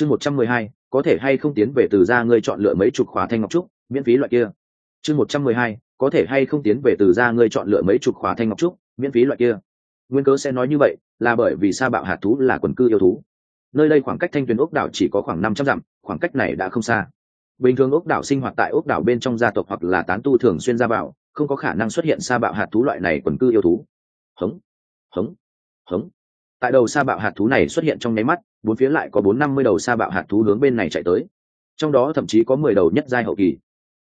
chương một trăm mười hai, có thể hay không tiến về từ ra ngươi chọn lựa mấy chục khóa thanh ngọc trúc, miễn phí loại kia. Chương một trăm mười hai, có thể hay không tiến về từ ra ngươi chọn lựa mấy chục khóa thanh ngọc trúc, miễn phí loại kia. Nguyên cớ sẽ nói như vậy, là bởi vì sa bạo hạt thú là quần cư yêu thú. Nơi đây khoảng cách thanh tuyền ốc đảo chỉ có khoảng năm trăm dặm, khoảng cách này đã không xa. Bình thường ốc đảo sinh hoạt tại ốc đảo bên trong gia tộc hoặc là tán tu thường xuyên ra bảo không có khả năng xuất hiện sa bạo hạt thú loại này quần cư yêu thú. Hống hống hống tại đầu sa bạo hạt thú này xuất hiện trong nháy mắt, bốn phía lại có bốn năm mươi đầu sa bạo hạt thú hướng bên này chạy tới. Trong đó thậm chí có mười đầu nhất giai hậu kỳ.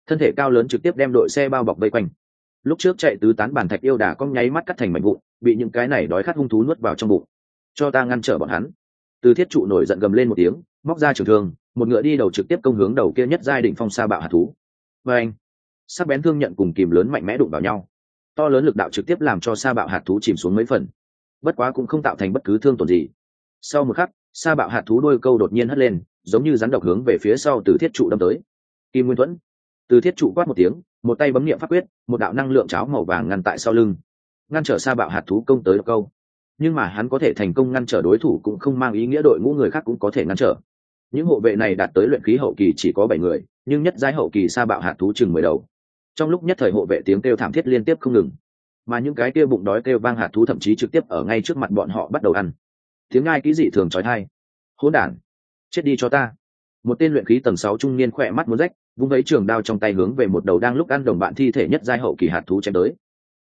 Thân thể cao lớn trực tiếp đem đội xe bao bọc vây quanh. Lúc trước chạy tứ tán bàn thạch yêu đà cong nháy mắt cắt thành mảnh vụn, bị những cái này đói khát hung thú nuốt vào trong bụng. Cho ta ngăn trở bọn hắn. Từ thiết trụ nổi giận gầm lên một tiếng, móc ra trường thương, một ngựa đi đầu trực tiếp công hướng đầu kia nhất giai đỉnh phong sa bạo hạt thú. Và anh, sắc bén thương nhận cùng kìm lớn mạnh mẽ đụng vào nhau. To lớn lực đạo trực tiếp làm cho sa bạo hạt thú chìm xuống mấy phần bất quá cũng không tạo thành bất cứ thương tổn gì. Sau một khắc, sa bạo hạt thú đôi câu đột nhiên hất lên, giống như rắn độc hướng về phía sau từ thiết trụ đâm tới. Kim nguyên thuẫn. Từ thiết trụ quát một tiếng, một tay bấm niệm pháp quyết, một đạo năng lượng cháo màu vàng ngăn tại sau lưng, ngăn trở sa bạo hạt thú công tới câu. Nhưng mà hắn có thể thành công ngăn trở đối thủ cũng không mang ý nghĩa đội ngũ người khác cũng có thể ngăn trở. Những hộ vệ này đạt tới luyện khí hậu kỳ chỉ có bảy người, nhưng nhất giai hậu kỳ sa bạo hạt thú chừng mười đầu. Trong lúc nhất thời hộ vệ tiếng kêu thảm thiết liên tiếp không ngừng mà những cái kia bụng đói kêu vang hạt thú thậm chí trực tiếp ở ngay trước mặt bọn họ bắt đầu ăn. Tiếng ngai kỹ dị thường trói thai. Hỗn đản, chết đi cho ta. Một tên luyện khí tầng sáu trung niên khỏe mắt muốn rách, vung vấy trường đao trong tay hướng về một đầu đang lúc ăn đồng bạn thi thể nhất giai hậu kỳ hạt thú chém tới.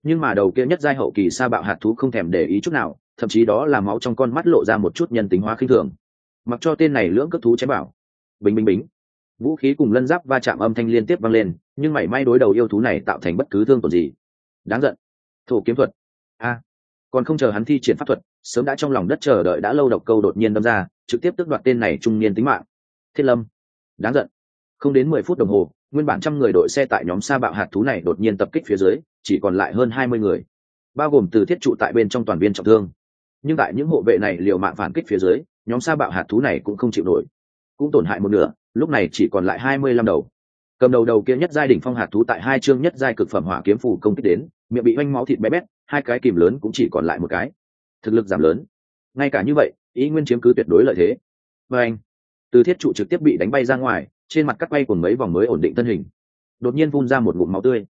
Nhưng mà đầu kia nhất giai hậu kỳ sa bạo hạt thú không thèm để ý chút nào, thậm chí đó là máu trong con mắt lộ ra một chút nhân tính hóa khinh thường. Mặc cho tên này lưỡng cất thú chém bảo. Bình bình bình. vũ khí cùng lân giáp va chạm âm thanh liên tiếp vang lên, nhưng mảy may đối đầu yêu thú này tạo thành bất cứ thương tổn gì. Đáng giận thổ kiếm thuật. A, còn không chờ hắn thi triển pháp thuật, sớm đã trong lòng đất chờ đợi đã lâu độc câu đột nhiên đâm ra, trực tiếp tước đoạt tên này trung niên tính mạng. Thiết lâm, đáng giận. Không đến mười phút đồng hồ, nguyên bản trăm người đội xe tại nhóm xa bạo hạt thú này đột nhiên tập kích phía dưới, chỉ còn lại hơn hai mươi người, bao gồm từ thiết trụ tại bên trong toàn viên trọng thương. Nhưng tại những hộ vệ này liều mạng phản kích phía dưới, nhóm xa bạo hạt thú này cũng không chịu nổi. Cũng tổn hại một nửa, lúc này chỉ còn lại hai mươi lăm đầu cầm đầu đầu kia nhất giai đỉnh phong hạt thú tại hai chương nhất giai cực phẩm hỏa kiếm phù công kích đến, miệng bị oanh máu thịt bé bét, hai cái kìm lớn cũng chỉ còn lại một cái. Thực lực giảm lớn. Ngay cả như vậy, ý nguyên chiếm cứ tuyệt đối lợi thế. Và anh từ thiết trụ trực tiếp bị đánh bay ra ngoài, trên mặt cắt bay cùng mấy vòng mới ổn định thân hình. Đột nhiên phun ra một ngụm máu tươi.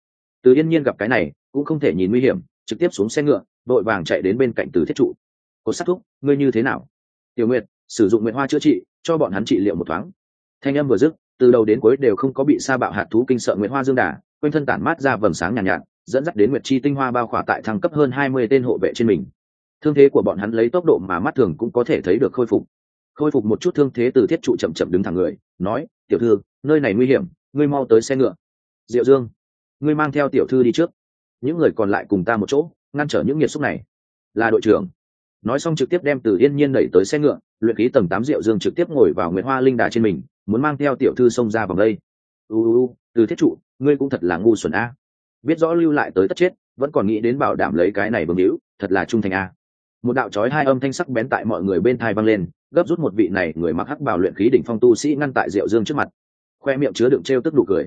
Từ yên nhiên gặp cái này, cũng không thể nhìn nguy hiểm, trực tiếp xuống xe ngựa, đội vàng chạy đến bên cạnh từ thiết trụ. Cột sát thúc, ngươi như thế nào? Tiểu nguyệt, sử dụng nguyệt hoa chữa trị, cho bọn hắn trị liệu một thoáng. Thanh âm vừa dứt từ đầu đến cuối đều không có bị sa bạo hạt thú kinh sợ nguyệt hoa dương đà quanh thân tản mát ra vầng sáng nhàn nhạt, nhạt dẫn dắt đến nguyệt chi tinh hoa bao khỏa tại thăng cấp hơn hai mươi tên hộ vệ trên mình. Thương thế của bọn hắn lấy tốc độ mà mắt thường cũng có thể thấy được khôi phục. Khôi phục một chút thương thế từ thiết trụ chậm chậm đứng thẳng người nói tiểu thư nơi này nguy hiểm ngươi mau tới xe ngựa. Diệu dương ngươi mang theo tiểu thư đi trước. Những người còn lại cùng ta một chỗ ngăn trở những nghiệt xúc này. Là đội trưởng. Nói xong trực tiếp đem từ yên nhiên đẩy tới xe ngựa luyện ký tầng tám Diệu dương trực tiếp ngồi vào nguyệt hoa linh đà trên mình muốn mang theo tiểu thư xông ra vòng đây. U từ thiết trụ, ngươi cũng thật là ngu xuẩn a. Biết rõ lưu lại tới tất chết, vẫn còn nghĩ đến bảo đảm lấy cái này vương hữu thật là trung thành a. Một đạo trói hai âm thanh sắc bén tại mọi người bên thai vang lên, gấp rút một vị này người mặc hắc bảo luyện khí đỉnh phong tu sĩ ngăn tại diệu dương trước mặt. Khoe miệng chứa đựng t r e o tức nụ cười.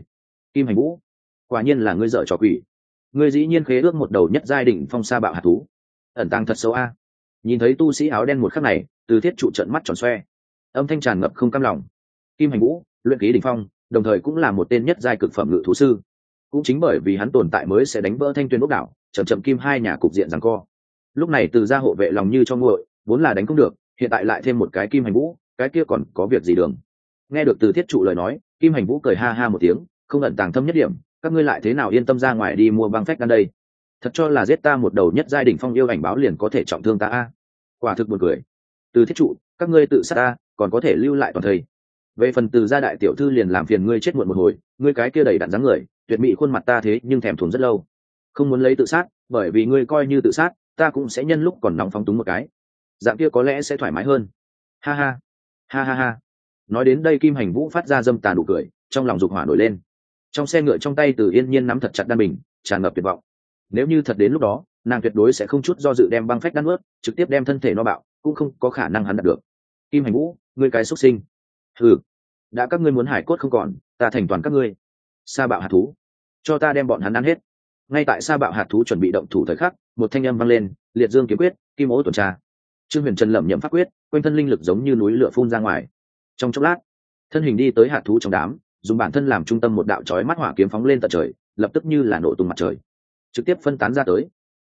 Kim hành vũ, quả nhiên là ngươi dở trò quỷ. Ngươi dĩ nhiên khế ước một đầu nhất giai đỉnh phong sa bạo hạt thú. Ẩn tăng thật xấu a. Nhìn thấy tu sĩ áo đen một khắc này, từ thiết trụ trận mắt tròn xoe. Âm thanh tràn ngập không cam lòng kim hành vũ, luyện khí đỉnh phong, đồng thời cũng là một tên nhất giai cực phẩm ngự thú sư. Cũng chính bởi vì hắn tồn tại mới sẽ đánh vỡ thanh tuyên ốc đảo, chậm chậm kim hai nhà cục diện rằng co. Lúc này từ gia hộ vệ lòng như cho nguội, vốn là đánh không được, hiện tại lại thêm một cái kim hành vũ, cái kia còn có việc gì đường? Nghe được từ thiết trụ lời nói, kim hành vũ cười ha ha một tiếng, không ẩn tàng thâm nhất điểm, các ngươi lại thế nào yên tâm ra ngoài đi mua băng phách đan đây? Thật cho là giết ta một đầu nhất giai đ ỉ n h phong yêu ảnh báo liền có thể trọng thương ta a. Quả thực buồn cười. Từ thiết trụ, các ngươi tự sát ta, còn có thể lưu lại toàn thây về phần từ gia đại tiểu thư liền làm phiền ngươi chết muộn một hồi, ngươi cái kia đầy đặn dáng người, tuyệt mỹ khuôn mặt ta thế nhưng thèm thuồng rất lâu. Không muốn lấy tự sát, bởi vì ngươi coi như tự sát, ta cũng sẽ nhân lúc còn nóng phóng túng một cái. Dạng kia có lẽ sẽ thoải mái hơn. Ha ha. Ha ha ha. Nói đến đây kim hành vũ phát ra dâm tàn đủ cười, trong lòng dục hỏa nổi lên. Trong xe ngựa trong tay từ yên nhiên nắm thật chặt đan bình, tràn ngập tuyệt vọng. Nếu như thật đến lúc đó, nàng tuyệt đối sẽ không chút do dự đem băng phách đan ướt, trực tiếp đem thân thể no bạo, cũng không có khả năng hắn đạt được. Kim hành vũ, ngươi cái xuất sinh. Ừ đã các ngươi muốn hải cốt không còn, ta thành toàn các ngươi. Sa bạo hạt thú. Cho ta đem bọn hắn ăn hết. Ngay tại sa bạo hạt thú chuẩn bị động thủ thời khắc, một thanh âm vang lên, liệt dương kiếm quyết, kim ố tuần tra. Trương huyền trần lẩm nhậm pháp quyết, quanh thân linh lực giống như núi lửa phun ra ngoài. Trong chốc lát, thân hình đi tới hạt thú trong đám, dùng bản thân làm trung tâm một đạo chói mắt hỏa kiếm phóng lên tận trời, lập tức như là nổ tung mặt trời. Trực tiếp phân tán ra tới.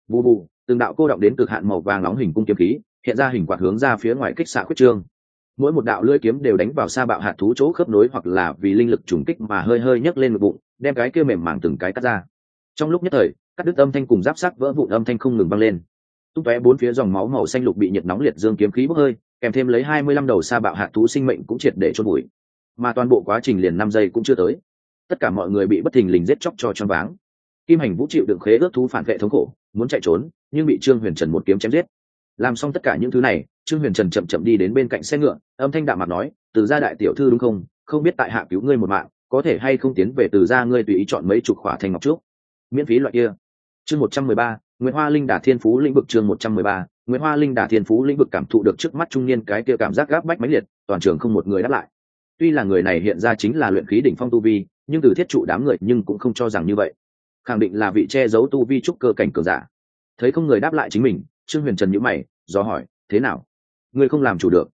Bù bù, từng đạo cô động đến cực hạn màu vàng nóng hình cung kiếm khí, hiện ra hình quạt hướng ra phía ngoài kích xạ khuyết trương mỗi một đạo lưỡi kiếm đều đánh vào xa bạo hạt thú chỗ khớp nối hoặc là vì linh lực trùng kích mà hơi hơi nhấc lên ngực bụng, đem cái kia mềm màng từng cái cắt ra. Trong lúc nhất thời, cắt đứt âm thanh cùng giáp sắc vỡ vụn âm thanh không ngừng băng lên. Tung tóe bốn phía dòng máu màu xanh lục bị nhiệt nóng liệt dương kiếm khí bốc hơi, kèm thêm lấy hai mươi lăm đầu xa bạo hạt thú sinh mệnh cũng triệt để chôn bụi mà toàn bộ quá trình liền năm giây cũng chưa tới. Tất cả mọi người bị bất thình lình giết chóc cho choáng váng. Kim hành vũ chịu đựng khế ước thú phản vệ thống khổ, muốn chạy trốn, nhưng bị trương huyền trần một kiếm chém giết làm xong tất cả những thứ này, trương huyền trần chậm chậm đi đến bên cạnh xe ngựa, âm thanh đạm mặt nói, từ gia đại tiểu thư đúng không? Không biết tại hạ cứu ngươi một mạng, có thể hay không tiến về từ gia ngươi tùy ý chọn mấy chục khỏa thành ngọc trước? Miễn phí loại kia. Chương một trăm mười ba nguyễn hoa linh đả thiên phú lĩnh vực chương một trăm mười ba nguyễn hoa linh đả thiên phú lĩnh vực cảm thụ được trước mắt trung niên cái kia cảm giác gáp bách mãnh liệt, toàn trường không một người đáp lại. Tuy là người này hiện ra chính là luyện khí đỉnh phong tu vi, nhưng từ thiết trụ đám người nhưng cũng không cho rằng như vậy. Khẳng định là vị che giấu tu vi trúc cơ cảnh cường giả. Thấy không người đáp lại chính mình trương huyền trần nhữ mày, do hỏi, thế nào? Ngươi không làm chủ được?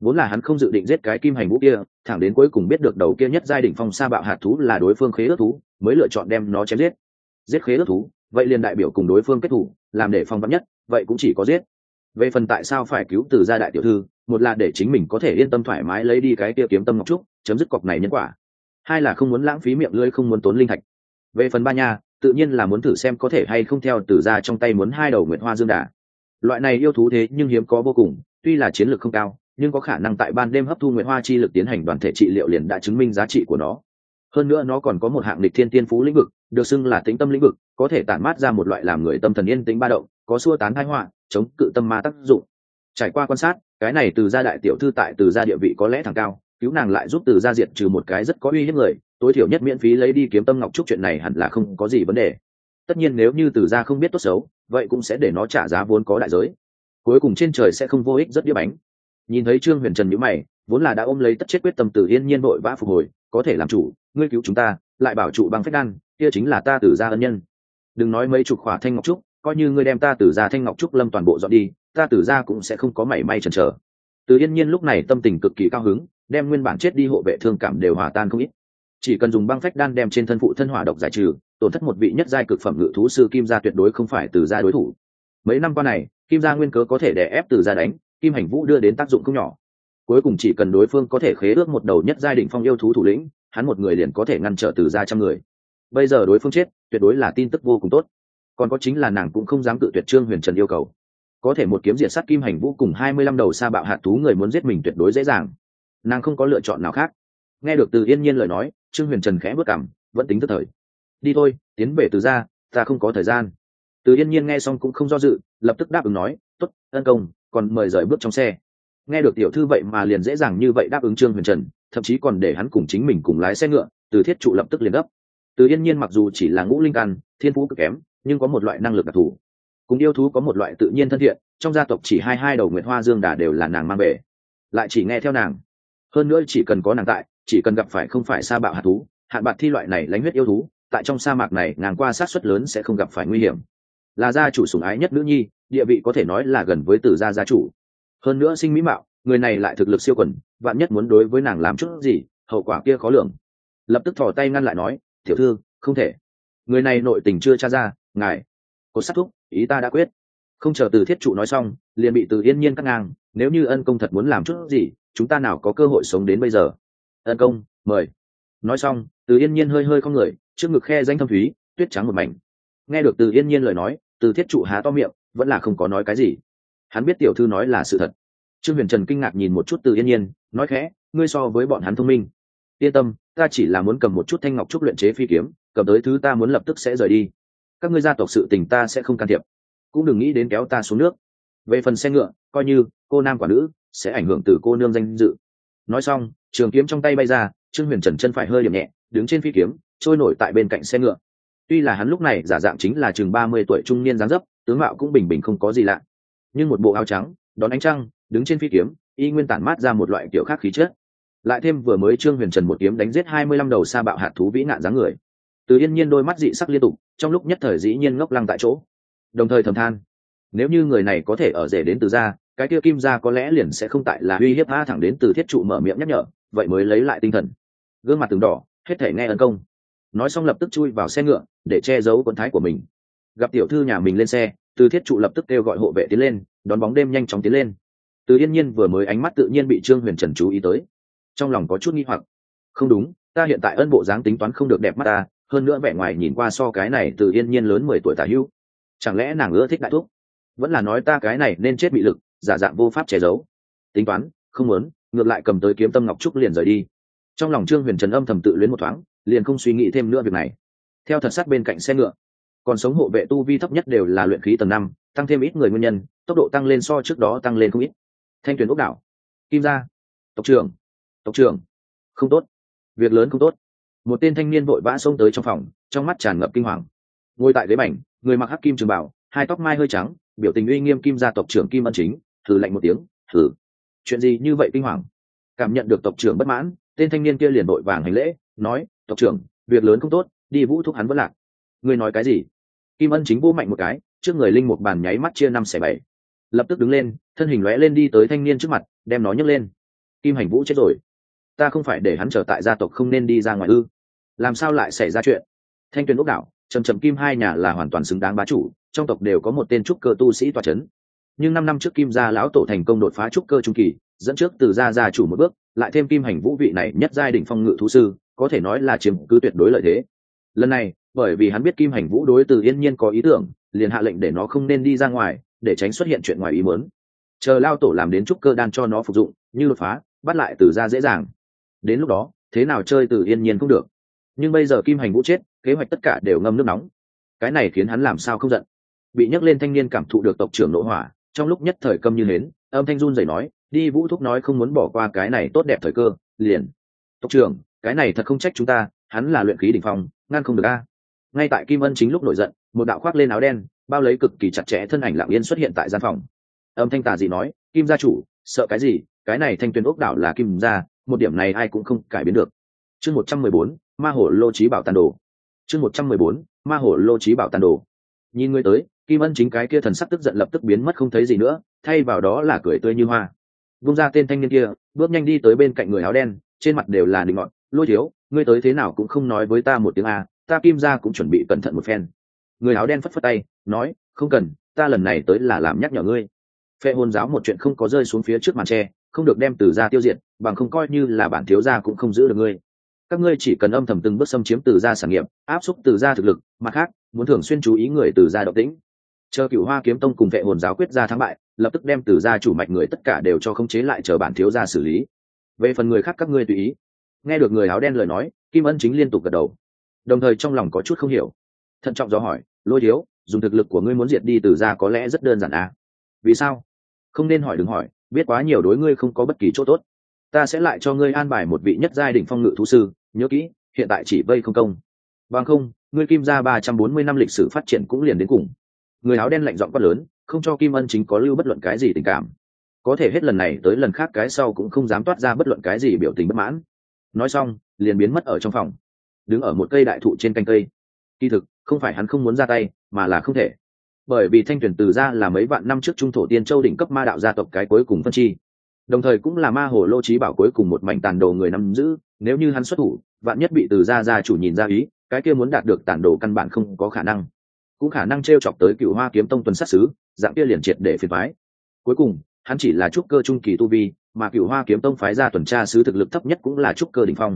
Vốn là hắn không dự định giết cái kim hành vũ kia, thẳng đến cuối cùng biết được đầu kia nhất giai đỉnh phong sa bạo hạt thú là đối phương khế ước thú, mới lựa chọn đem nó chém giết. Giết khế ước thú, vậy liền đại biểu cùng đối phương kết thủ, làm để phong vắn nhất, vậy cũng chỉ có giết. Về phần tại sao phải cứu từ gia đại tiểu thư, một là để chính mình có thể yên tâm thoải mái lấy đi cái kia kiếm tâm ngọc trúc, chấm dứt cọc này nhân quả. Hai là không muốn lãng phí miệng lưỡi, không muốn tốn linh thạch. Về phần ba nha, tự nhiên là muốn thử xem có thể hay không theo từ Gia trong tay muốn hai đầu nguyệt hoa dương đà loại này yêu thú thế nhưng hiếm có vô cùng, tuy là chiến lược không cao, nhưng có khả năng tại ban đêm hấp thu nguyện hoa chi lực tiến hành đoàn thể trị liệu liền đã chứng minh giá trị của nó. Hơn nữa nó còn có một hạng lịch thiên tiên phú lĩnh vực, được xưng là tính tâm lĩnh vực, có thể tản mát ra một loại làm người tâm thần yên tĩnh ba động, có xua tán thái họa, chống cự tâm ma tác dụng. Trải qua quan sát, cái này từ gia đại tiểu thư tại từ gia địa vị có lẽ thẳng cao, cứu nàng lại giúp từ gia diệt trừ một cái rất có uy hiếp người, tối thiểu nhất miễn phí lấy đi kiếm tâm ngọc trúc chuyện này hẳn là không có gì vấn đề tất nhiên nếu như từ gia không biết tốt xấu, vậy cũng sẽ để nó trả giá vốn có đại giới. Cuối cùng trên trời sẽ không vô ích rất đĩa bánh. Nhìn thấy trương huyền trần nhữ mày, vốn là đã ôm lấy tất chết quyết tâm từ yên nhiên vội vã phục hồi, có thể làm chủ, ngươi cứu chúng ta, lại bảo trụ bằng phép đan, kia chính là ta từ gia ân nhân. Đừng nói mấy chục khỏa thanh ngọc trúc, coi như ngươi đem ta từ gia thanh ngọc trúc lâm toàn bộ dọn đi, ta từ gia cũng sẽ không có mảy may chần chờ. Từ yên nhiên lúc này tâm tình cực kỳ cao hứng, đem nguyên bản chết đi hộ vệ thương cảm đều hòa tan không ít. Chỉ cần dùng băng phách đan đem trên thân phụ thân hỏa độc giải trừ tổn thất một vị nhất giai cực phẩm ngự thú sư kim gia tuyệt đối không phải từ gia đối thủ. Mấy năm qua này, kim gia nguyên cớ có thể đè ép từ gia đánh, kim hành vũ đưa đến tác dụng không nhỏ. Cuối cùng chỉ cần đối phương có thể khế ước một đầu nhất giai định phong yêu thú thủ lĩnh, hắn một người liền có thể ngăn trở từ gia trăm người. Bây giờ đối phương chết, tuyệt đối là tin tức vô cùng tốt. Còn có chính là nàng cũng không dám tự tuyệt trương huyền trần yêu cầu. Có thể một kiếm diệt sát kim hành vũ cùng hai mươi lăm đầu sa bạo hạt thú người muốn giết mình tuyệt đối dễ dàng. Nàng không có lựa chọn nào khác. Nghe được từ yên nhiên lời nói, trương huyền trần khẽ bước cảm, vẫn tính tức thời đi thôi, tiến về từ ra ta không có thời gian. Từ yên nhiên nghe xong cũng không do dự, lập tức đáp ứng nói t ố t ân công, còn mời rời bước trong xe. Nghe được tiểu thư vậy mà liền dễ dàng như vậy đáp ứng trương huyền trần, thậm chí còn để hắn cùng chính mình cùng lái xe ngựa, từ thiết trụ lập tức liền gấp. Từ yên nhiên mặc dù chỉ là ngũ linh căn, thiên phú cực kém, nhưng có một loại năng lực đặc thù. Cùng yêu thú có một loại tự nhiên thân thiện, trong gia tộc chỉ hai hai đầu nguyệt hoa dương đà đều là nàng mang về. Lại chỉ nghe theo nàng. Hơn nữa chỉ cần có nàng tại, chỉ cần gặp phải không phải sa bạo hạt thú, hạn bạc thi loại này lánh huyết yêu thú tại trong sa mạc này ngang qua sát xuất lớn sẽ không gặp phải nguy hiểm. Là gia chủ sủng ái nhất nữ nhi, địa vị có thể nói là gần với tử gia gia chủ. Hơn nữa sinh mỹ mạo, người này lại thực lực siêu quần, vạn nhất muốn đối với nàng làm chút gì, hậu quả kia khó lường. Lập tức thò tay ngăn lại nói, tiểu thư, không thể. Người này nội tình chưa tra ra, ngài, cột sát thúc, ý ta đã quyết. Không chờ từ thiết trụ nói xong, liền bị từ yên nhiên cắt ngang, nếu như ân công thật muốn làm chút gì, chúng ta nào có cơ hội sống đến bây giờ? Ân công, mời. Nói xong, từ yên nhiên hơi hơi không người trước ngực khe danh thâm thúy, tuyết trắng một mảnh. Nghe được từ yên nhiên lời nói, từ thiết trụ há to miệng, vẫn là không có nói cái gì. Hắn biết tiểu thư nói là sự thật. Trương huyền trần kinh ngạc nhìn một chút từ yên nhiên, nói khẽ, ngươi so với bọn hắn thông minh. Yên tâm, ta chỉ là muốn cầm một chút thanh ngọc trúc luyện chế phi kiếm, cầm tới thứ ta muốn lập tức sẽ rời đi. Các ngươi gia tộc sự tình ta sẽ không can thiệp. Cũng đừng nghĩ đến kéo ta xuống nước. Về phần xe ngựa, coi như cô nam quả nữ sẽ ảnh hưởng từ cô nương danh dự. Nói xong, trường kiếm trong tay bay ra, trương huyền trần chân phải hơi điểm nhẹ, đứng trên phi kiếm trôi nổi tại bên cạnh xe ngựa. Tuy là hắn lúc này giả dạng chính là chừng ba mươi tuổi trung niên dáng dấp tướng mạo cũng bình bình không có gì lạ. Nhưng một bộ áo trắng đón ánh trăng đứng trên phi kiếm y nguyên tản mát ra một loại kiểu khác khí chất. Lại thêm vừa mới trương huyền trần một kiếm đánh giết hai mươi lăm đầu sa bạo hạt thú vĩ nạn dáng người. Từ yên nhiên đôi mắt dị sắc liên tục trong lúc nhất thời dĩ nhiên ngốc lăng tại chỗ. Đồng thời thầm than nếu như người này có thể ở rể đến từ gia, cái kia kim ra có lẽ liền sẽ không tại là uy hiếp a thẳng đến từ thiết trụ mở miệng nhắc nhở vậy mới lấy lại tinh thần. Gương mặt từng đỏ hết thể nghe ân công nói xong lập tức chui vào xe ngựa, để che giấu quần thái của mình. Gặp tiểu thư nhà mình lên xe, từ thiết trụ lập tức kêu gọi hộ vệ tiến lên, đón bóng đêm nhanh chóng tiến lên. Từ yên nhiên vừa mới ánh mắt tự nhiên bị trương huyền trần chú ý tới. Trong lòng có chút nghi hoặc. Không đúng, ta hiện tại ân bộ dáng tính toán không được đẹp mắt ta, hơn nữa vẻ ngoài nhìn qua so cái này từ yên nhiên lớn mười tuổi tả hữu. Chẳng lẽ nàng ưa thích đại thúc? Vẫn là nói ta cái này nên chết bị lực, giả dạng vô pháp che giấu. Tính toán, không muốn, ngược lại cầm tới kiếm tâm ngọc trúc liền rời đi. Trong lòng trương huyền trần âm thầm tự luyến một thoáng liền không suy nghĩ thêm nữa việc này. Theo thật sát bên cạnh xe ngựa, còn sống hộ vệ tu vi thấp nhất đều là luyện khí tầng năm, tăng thêm ít người nguyên nhân, tốc độ tăng lên so trước đó tăng lên không ít. Thanh tuyển ốc đảo, kim gia, tộc trưởng tộc trưởng, không tốt, việc lớn không tốt. Một tên thanh niên vội vã xông tới trong phòng, trong mắt tràn ngập kinh hoàng. Ngồi tại ghế bành, người mặc hắc kim trường bảo, hai tóc mai hơi trắng, biểu tình uy nghiêm kim gia tộc trưởng kim ân chính, thử lạnh một tiếng, thử. Chuyện gì như vậy kinh hoàng? Cảm nhận được tộc trưởng bất mãn, tên thanh niên kia liền vội vàng hành lễ, nói tộc trưởng, việc lớn không tốt, đi vũ thúc hắn vẫn lạc. Ngươi nói cái gì? Kim ân chính vô mạnh một cái, trước người linh một bàn nháy mắt chia năm xẻ bảy. Lập tức đứng lên, thân hình lóe lên đi tới thanh niên trước mặt, đem nó nhấc lên. Kim hành vũ chết rồi. Ta không phải để hắn trở tại gia tộc không nên đi ra ngoài ư? Làm sao lại xảy ra chuyện? Thanh tuyền ốc đảo, trầm trầm kim hai nhà là hoàn toàn xứng đáng bá chủ, trong tộc đều có một tên trúc cơ tu sĩ toa c h ấ n nhưng năm năm trước kim gia lão tổ thành công đột phá trúc cơ trung kỳ, dẫn trước từ gia gia chủ một bước, lại thêm kim hành vũ vị này nhất giai đ phong ngự thú sư có thể nói là chiếm cứ tuyệt đối lợi thế. Lần này, bởi vì hắn biết kim hành vũ đối từ yên nhiên có ý tưởng, liền hạ lệnh để nó không nên đi ra ngoài, để tránh xuất hiện chuyện ngoài ý muốn. Chờ lao tổ làm đến trúc cơ đan cho nó phục dụng, như đột phá, bắt lại từ ra dễ dàng. Đến lúc đó, thế nào chơi từ yên nhiên cũng được. Nhưng bây giờ kim hành vũ chết, kế hoạch tất cả đều ngâm nước nóng. Cái này khiến hắn làm sao không giận. Bị nhắc lên thanh niên cảm thụ được tộc trưởng nội hỏa, trong lúc nhất thời câm như nến, âm thanh run rẩy nói, đi vũ thúc nói không muốn bỏ qua cái này tốt đẹp thời cơ, liền. Tộc trưởng cái này thật không trách chúng ta, hắn là luyện khí đỉnh phong, ngăn không được a. Ngay tại kim ân chính lúc nổi giận, một đạo khoác lên áo đen, bao lấy cực kỳ chặt chẽ thân ảnh lạng yên xuất hiện tại gian phòng. Âm thanh tà dị nói, kim gia chủ, sợ cái gì? Cái này thanh tuyến ốc đảo là kim gia, một điểm này ai cũng không cải biến được. Chương một trăm mười bốn, ma hổ lô trí bảo tàn đồ. Chương một trăm mười bốn, ma hổ lô trí bảo tàn đồ. Nhìn người tới, kim ân chính cái kia thần sắc tức giận lập tức biến mất không thấy gì nữa, thay vào đó là cười tươi như hoa. Vung ra tên thanh niên kia, bước nhanh đi tới bên cạnh người áo đen, trên mặt đều là định ngọn lôi thiếu, ngươi tới thế nào cũng không nói với ta một tiếng a, ta kim ra cũng chuẩn bị cẩn thận một phen. Người áo đen phất phất tay, nói, không cần, ta lần này tới là làm nhắc nhở ngươi. Phệ hồn giáo một chuyện không có rơi xuống phía trước màn tre, không được đem từ gia tiêu diệt, bằng không coi như là bản thiếu gia cũng không giữ được ngươi. Các ngươi chỉ cần âm thầm từng bước xâm chiếm từ gia sản nghiệp, áp xúc từ gia thực lực, mặt khác, muốn thường xuyên chú ý người từ gia động tĩnh. Chờ cựu hoa kiếm tông cùng vệ hồn giáo quyết ra thắng bại, lập tức đem từ gia chủ mạch người tất cả đều cho khống chế lại chờ bản thiếu gia xử lý. Về phần người khác các ngươi tùy ý nghe được người áo đen lời nói, kim ân chính liên tục gật đầu. Đồng thời trong lòng có chút không hiểu. Thận trọng do hỏi, lôi thiếu, dùng thực lực của ngươi muốn diệt đi từ gia có lẽ rất đơn giản à? Vì sao? Không nên hỏi đừng hỏi, biết quá nhiều đối ngươi không có bất kỳ chỗ tốt. Ta sẽ lại cho ngươi an bài một vị nhất giai đỉnh phong ngự thú sư, nhớ kỹ, hiện tại chỉ vây không công. Bằng không, ngươi kim ra ba trăm bốn mươi năm lịch sử phát triển cũng liền đến cùng. Người áo đen lạnh giọng quát lớn, không cho kim ân chính có lưu bất luận cái gì tình cảm. Có thể hết lần này tới lần khác cái sau cũng không dám toát ra bất luận cái gì biểu tình bất mãn nói xong, liền biến mất ở trong phòng. Đứng ở một cây đại thụ trên canh cây. Kỳ thực, không phải hắn không muốn ra tay, mà là không thể. Bởi vì thanh tuyển từ ra là mấy vạn năm trước trung thổ tiên châu đỉnh cấp ma đạo gia tộc cái cuối cùng phân chi. Đồng thời cũng là ma hồ lô trí bảo cuối cùng một mảnh tàn đồ người nắm giữ, nếu như hắn xuất thủ, vạn nhất bị từ gia gia chủ nhìn ra ý, cái kia muốn đạt được tàn đồ căn bản không có khả năng. Cũng khả năng t r e o chọc tới cựu hoa kiếm tông tuần sát xứ dạng kia liền triệt để phiền phái cuối cùng, hắn chỉ là trúc cơ trung kỳ tu vi mà cựu hoa kiếm tông phái ra tuần tra sứ thực lực thấp nhất cũng là trúc cơ đ ỉ n h phong.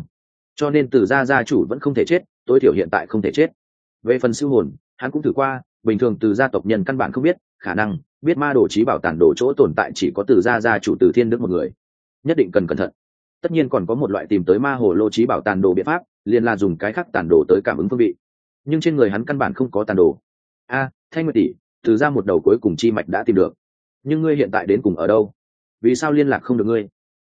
Cho nên từ gia gia chủ vẫn không thể chết, tối thiểu hiện tại không thể chết. Về phần siêu hồn, hắn cũng thử qua, bình thường từ gia tộc nhân căn bản không biết, khả năng, biết ma đồ trí bảo tản đồ chỗ tồn tại chỉ có từ gia gia chủ từ thiên đức một người. Nhất định cần cẩn thận. Tất nhiên còn có một loại tìm tới ma hồ lô trí bảo tàn đồ biện pháp, liền là dùng cái khác tàn đồ tới cảm ứng phương vị. Nhưng trên người hắn căn bản không có tàn đồ. A, thanh nguyệt tỷ, từ ra một đầu cuối cùng chi mạch đã tìm được. Nhưng ngươi hiện tại đến cùng ở đâu? Vì sao liên lạc không được ngươi?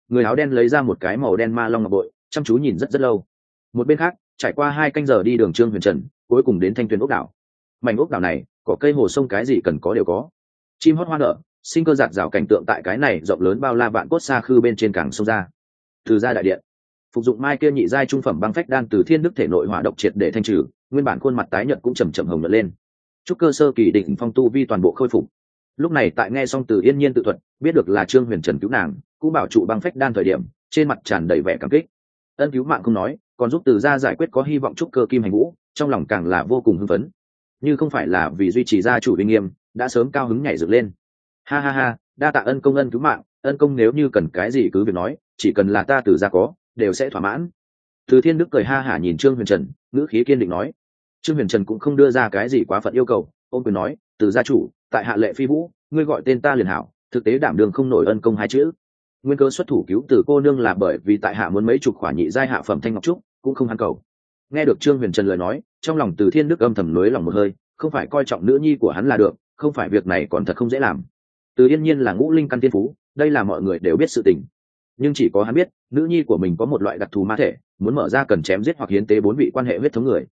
Người áo đen lấy ra một cái màu đen ma long ngọc bội, chăm chú nhìn rất rất lâu. Một bên khác, trải qua hai canh giờ đi đường trương huyền trần, cuối cùng đến thanh tuyền ốc đảo. Mảnh ốc đảo này, có cây hồ sông cái gì cần có đều có. Chim hót hoa nở, sinh cơ giạt rào cảnh tượng tại cái này rộng lớn bao la vạn cốt xa khư bên trên cảng sông ra. Từ ra đại điện, phục dụng mai kia nhị giai trung phẩm băng phách đan từ thiên đức thể nội hỏa độc triệt để thanh trừ, nguyên bản khuôn mặt tái nhợt cũng chầm chậm hồng nhợt lên. Chúc cơ sơ kỳ đỉnh phong tu vi toàn bộ khôi phục lúc này tại nghe xong từ yên nhiên tự thuật, biết được là trương huyền trần cứu nàng, cũng bảo trụ băng phách đan thời điểm, trên mặt tràn đầy vẻ cảm kích. Ân cứu mạng không nói, còn giúp từ gia giải quyết có hy vọng trúc cơ kim hành vũ, trong lòng càng là vô cùng hưng phấn. Như không phải là vì duy trì gia chủ uy nghiêm, đã sớm cao hứng nhảy dựng lên. Ha ha ha, đa tạ ân công ân cứu mạng, ân công nếu như cần cái gì cứ việc nói, chỉ cần là ta từ gia có, đều sẽ thỏa mãn. Từ thiên đức cười ha hả nhìn trương huyền trần, ngữ khí kiên định nói. Trương huyền trần cũng không đưa ra cái gì quá phận yêu cầu ôm quyền nói, từ gia chủ tại hạ lệ phi vũ, ngươi gọi tên ta liền hảo, thực tế đảm đường không nổi ân công hai chữ. Nguyên cơ xuất thủ cứu từ cô nương là bởi vì tại hạ muốn mấy chục khỏa nhị giai hạ phẩm thanh ngọc trúc, cũng không hắn cầu. Nghe được trương huyền trần lời nói, trong lòng từ thiên đức âm thầm nới lòng một hơi, không phải coi trọng nữ nhi của hắn là được, không phải việc này còn thật không dễ làm. Từ yên nhiên là ngũ linh căn tiên phú, đây là mọi người đều biết sự tình. Nhưng chỉ có hắn biết, nữ nhi của mình có một loại đặc thù ma thể, muốn mở ra cần chém giết hoặc hiến tế bốn vị quan hệ huyết thống người.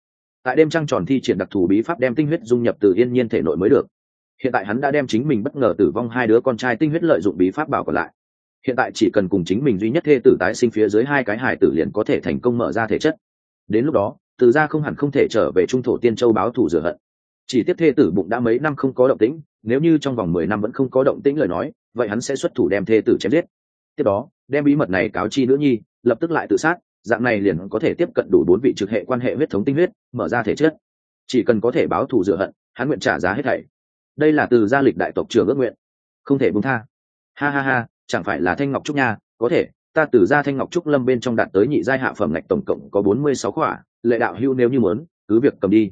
Tại đêm trăng tròn thi triển đặc thù bí pháp đem tinh huyết dung nhập từ yên nhiên thể nội mới được hiện tại hắn đã đem chính mình bất ngờ tử vong hai đứa con trai tinh huyết lợi dụng bí pháp bảo còn lại. Hiện tại chỉ cần cùng chính mình duy nhất thê tử tái sinh phía dưới hai cái hải tử liền có thể thành công mở ra thể chất. Đến lúc đó, từ ra không hẳn không thể trở về trung thổ tiên châu báo thủ rửa hận. Chỉ tiếp thê tử bụng đã mấy năm không có động tĩnh, nếu như trong vòng mười năm vẫn không có động tĩnh lời nói, vậy hắn sẽ xuất thủ đem thê tử chém giết. Tiếp đó, đem bí mật này cáo chi nữ nhi, lập tức lại tự sát, dạng này liền có thể tiếp cận đủ bốn vị trực hệ quan hệ huyết thống tinh huyết, mở ra thể chất. Chỉ cần có thể báo thù rửa hận, hắn nguyện trả giá hết thảy đây là từ gia lịch đại tộc trưởng ước nguyện. Không thể buông tha. Ha ha ha, chẳng phải là thanh ngọc trúc nha, có thể, ta từ gia thanh ngọc trúc lâm bên trong đạt tới nhị giai hạ phẩm ngạch tổng cộng có bốn mươi sáu khỏa, lệ đạo hưu nếu như muốn, cứ việc cầm đi.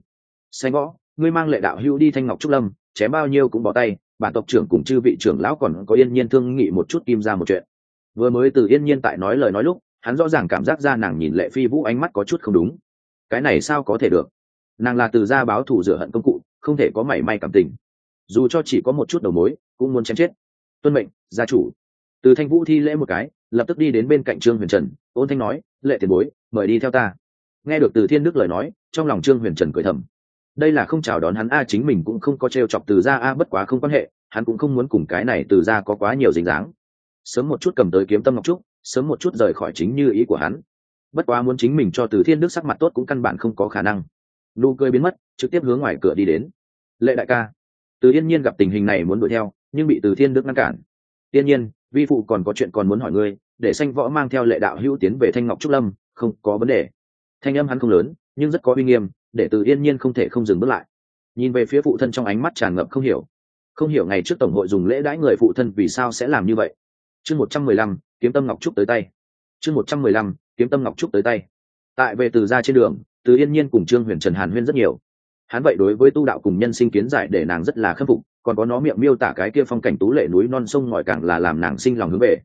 Xanh võ ngươi mang lệ đạo hưu đi thanh ngọc trúc lâm, chém bao nhiêu cũng bỏ tay, bản tộc trưởng cùng chư vị trưởng lão còn có yên nhiên thương nghị một chút kim ra một chuyện. Vừa mới từ yên nhiên tại nói lời nói lúc, hắn rõ ràng cảm giác ra nàng nhìn lệ phi vũ ánh mắt có chút không đúng. Cái này sao có thể được? Nàng là từ gia báo thù rửa hận công cụ, không thể có mảy may cảm tình dù cho chỉ có một chút đầu mối, cũng muốn chém chết. Tuân mệnh, gia chủ. Từ thanh vũ thi lễ một cái, lập tức đi đến bên cạnh trương huyền trần, ôn thanh nói, lệ tiền bối, mời đi theo ta. Nghe được từ thiên đức lời nói, trong lòng trương huyền trần cười thầm. Đây là không chào đón hắn, a, chính mình cũng không có t r e o chọc từ ra a, bất quá không quan hệ, hắn cũng không muốn cùng cái này từ ra có quá nhiều dính dáng. Sớm một chút cầm tới kiếm tâm ngọc trúc, sớm một chút rời khỏi chính như ý của hắn. Bất quá muốn chính mình cho từ thiên đức sắc mặt tốt cũng căn bản không có khả năng. Nụ cười biến mất, trực tiếp hướng ngoài cửa đi đến. Lệ đại ca từ yên nhiên gặp tình hình này muốn đuổi theo, nhưng bị từ thiên đức ngăn cản. Tiên nhiên, vi phụ còn có chuyện còn muốn hỏi ngươi, để sanh võ mang theo lệ đạo hữu tiến về thanh ngọc trúc lâm, không có vấn đề. Thanh âm hắn không lớn, nhưng rất có uy nghiêm, để từ yên nhiên không thể không dừng bước lại. Nhìn về phía phụ thân trong ánh mắt tràn ngập không hiểu. Không hiểu ngày trước tổng hội dùng lễ đãi người phụ thân vì sao sẽ làm như vậy. Chương một trăm mười lăm, kiếm tâm ngọc trúc tới tay. Chương một trăm mười lăm, kiếm tâm ngọc trúc tới tay. Tại về từ ra trên đường, từ yên nhiên cùng trương huyền trần hàn huyên rất nhiều hắn vậy đối với tu đạo cùng nhân sinh kiến giải để nàng rất là khâm phục, còn có nó miệng miêu tả cái kia phong cảnh tú lệ núi non sông ngòi càng là làm nàng sinh lòng hướng về.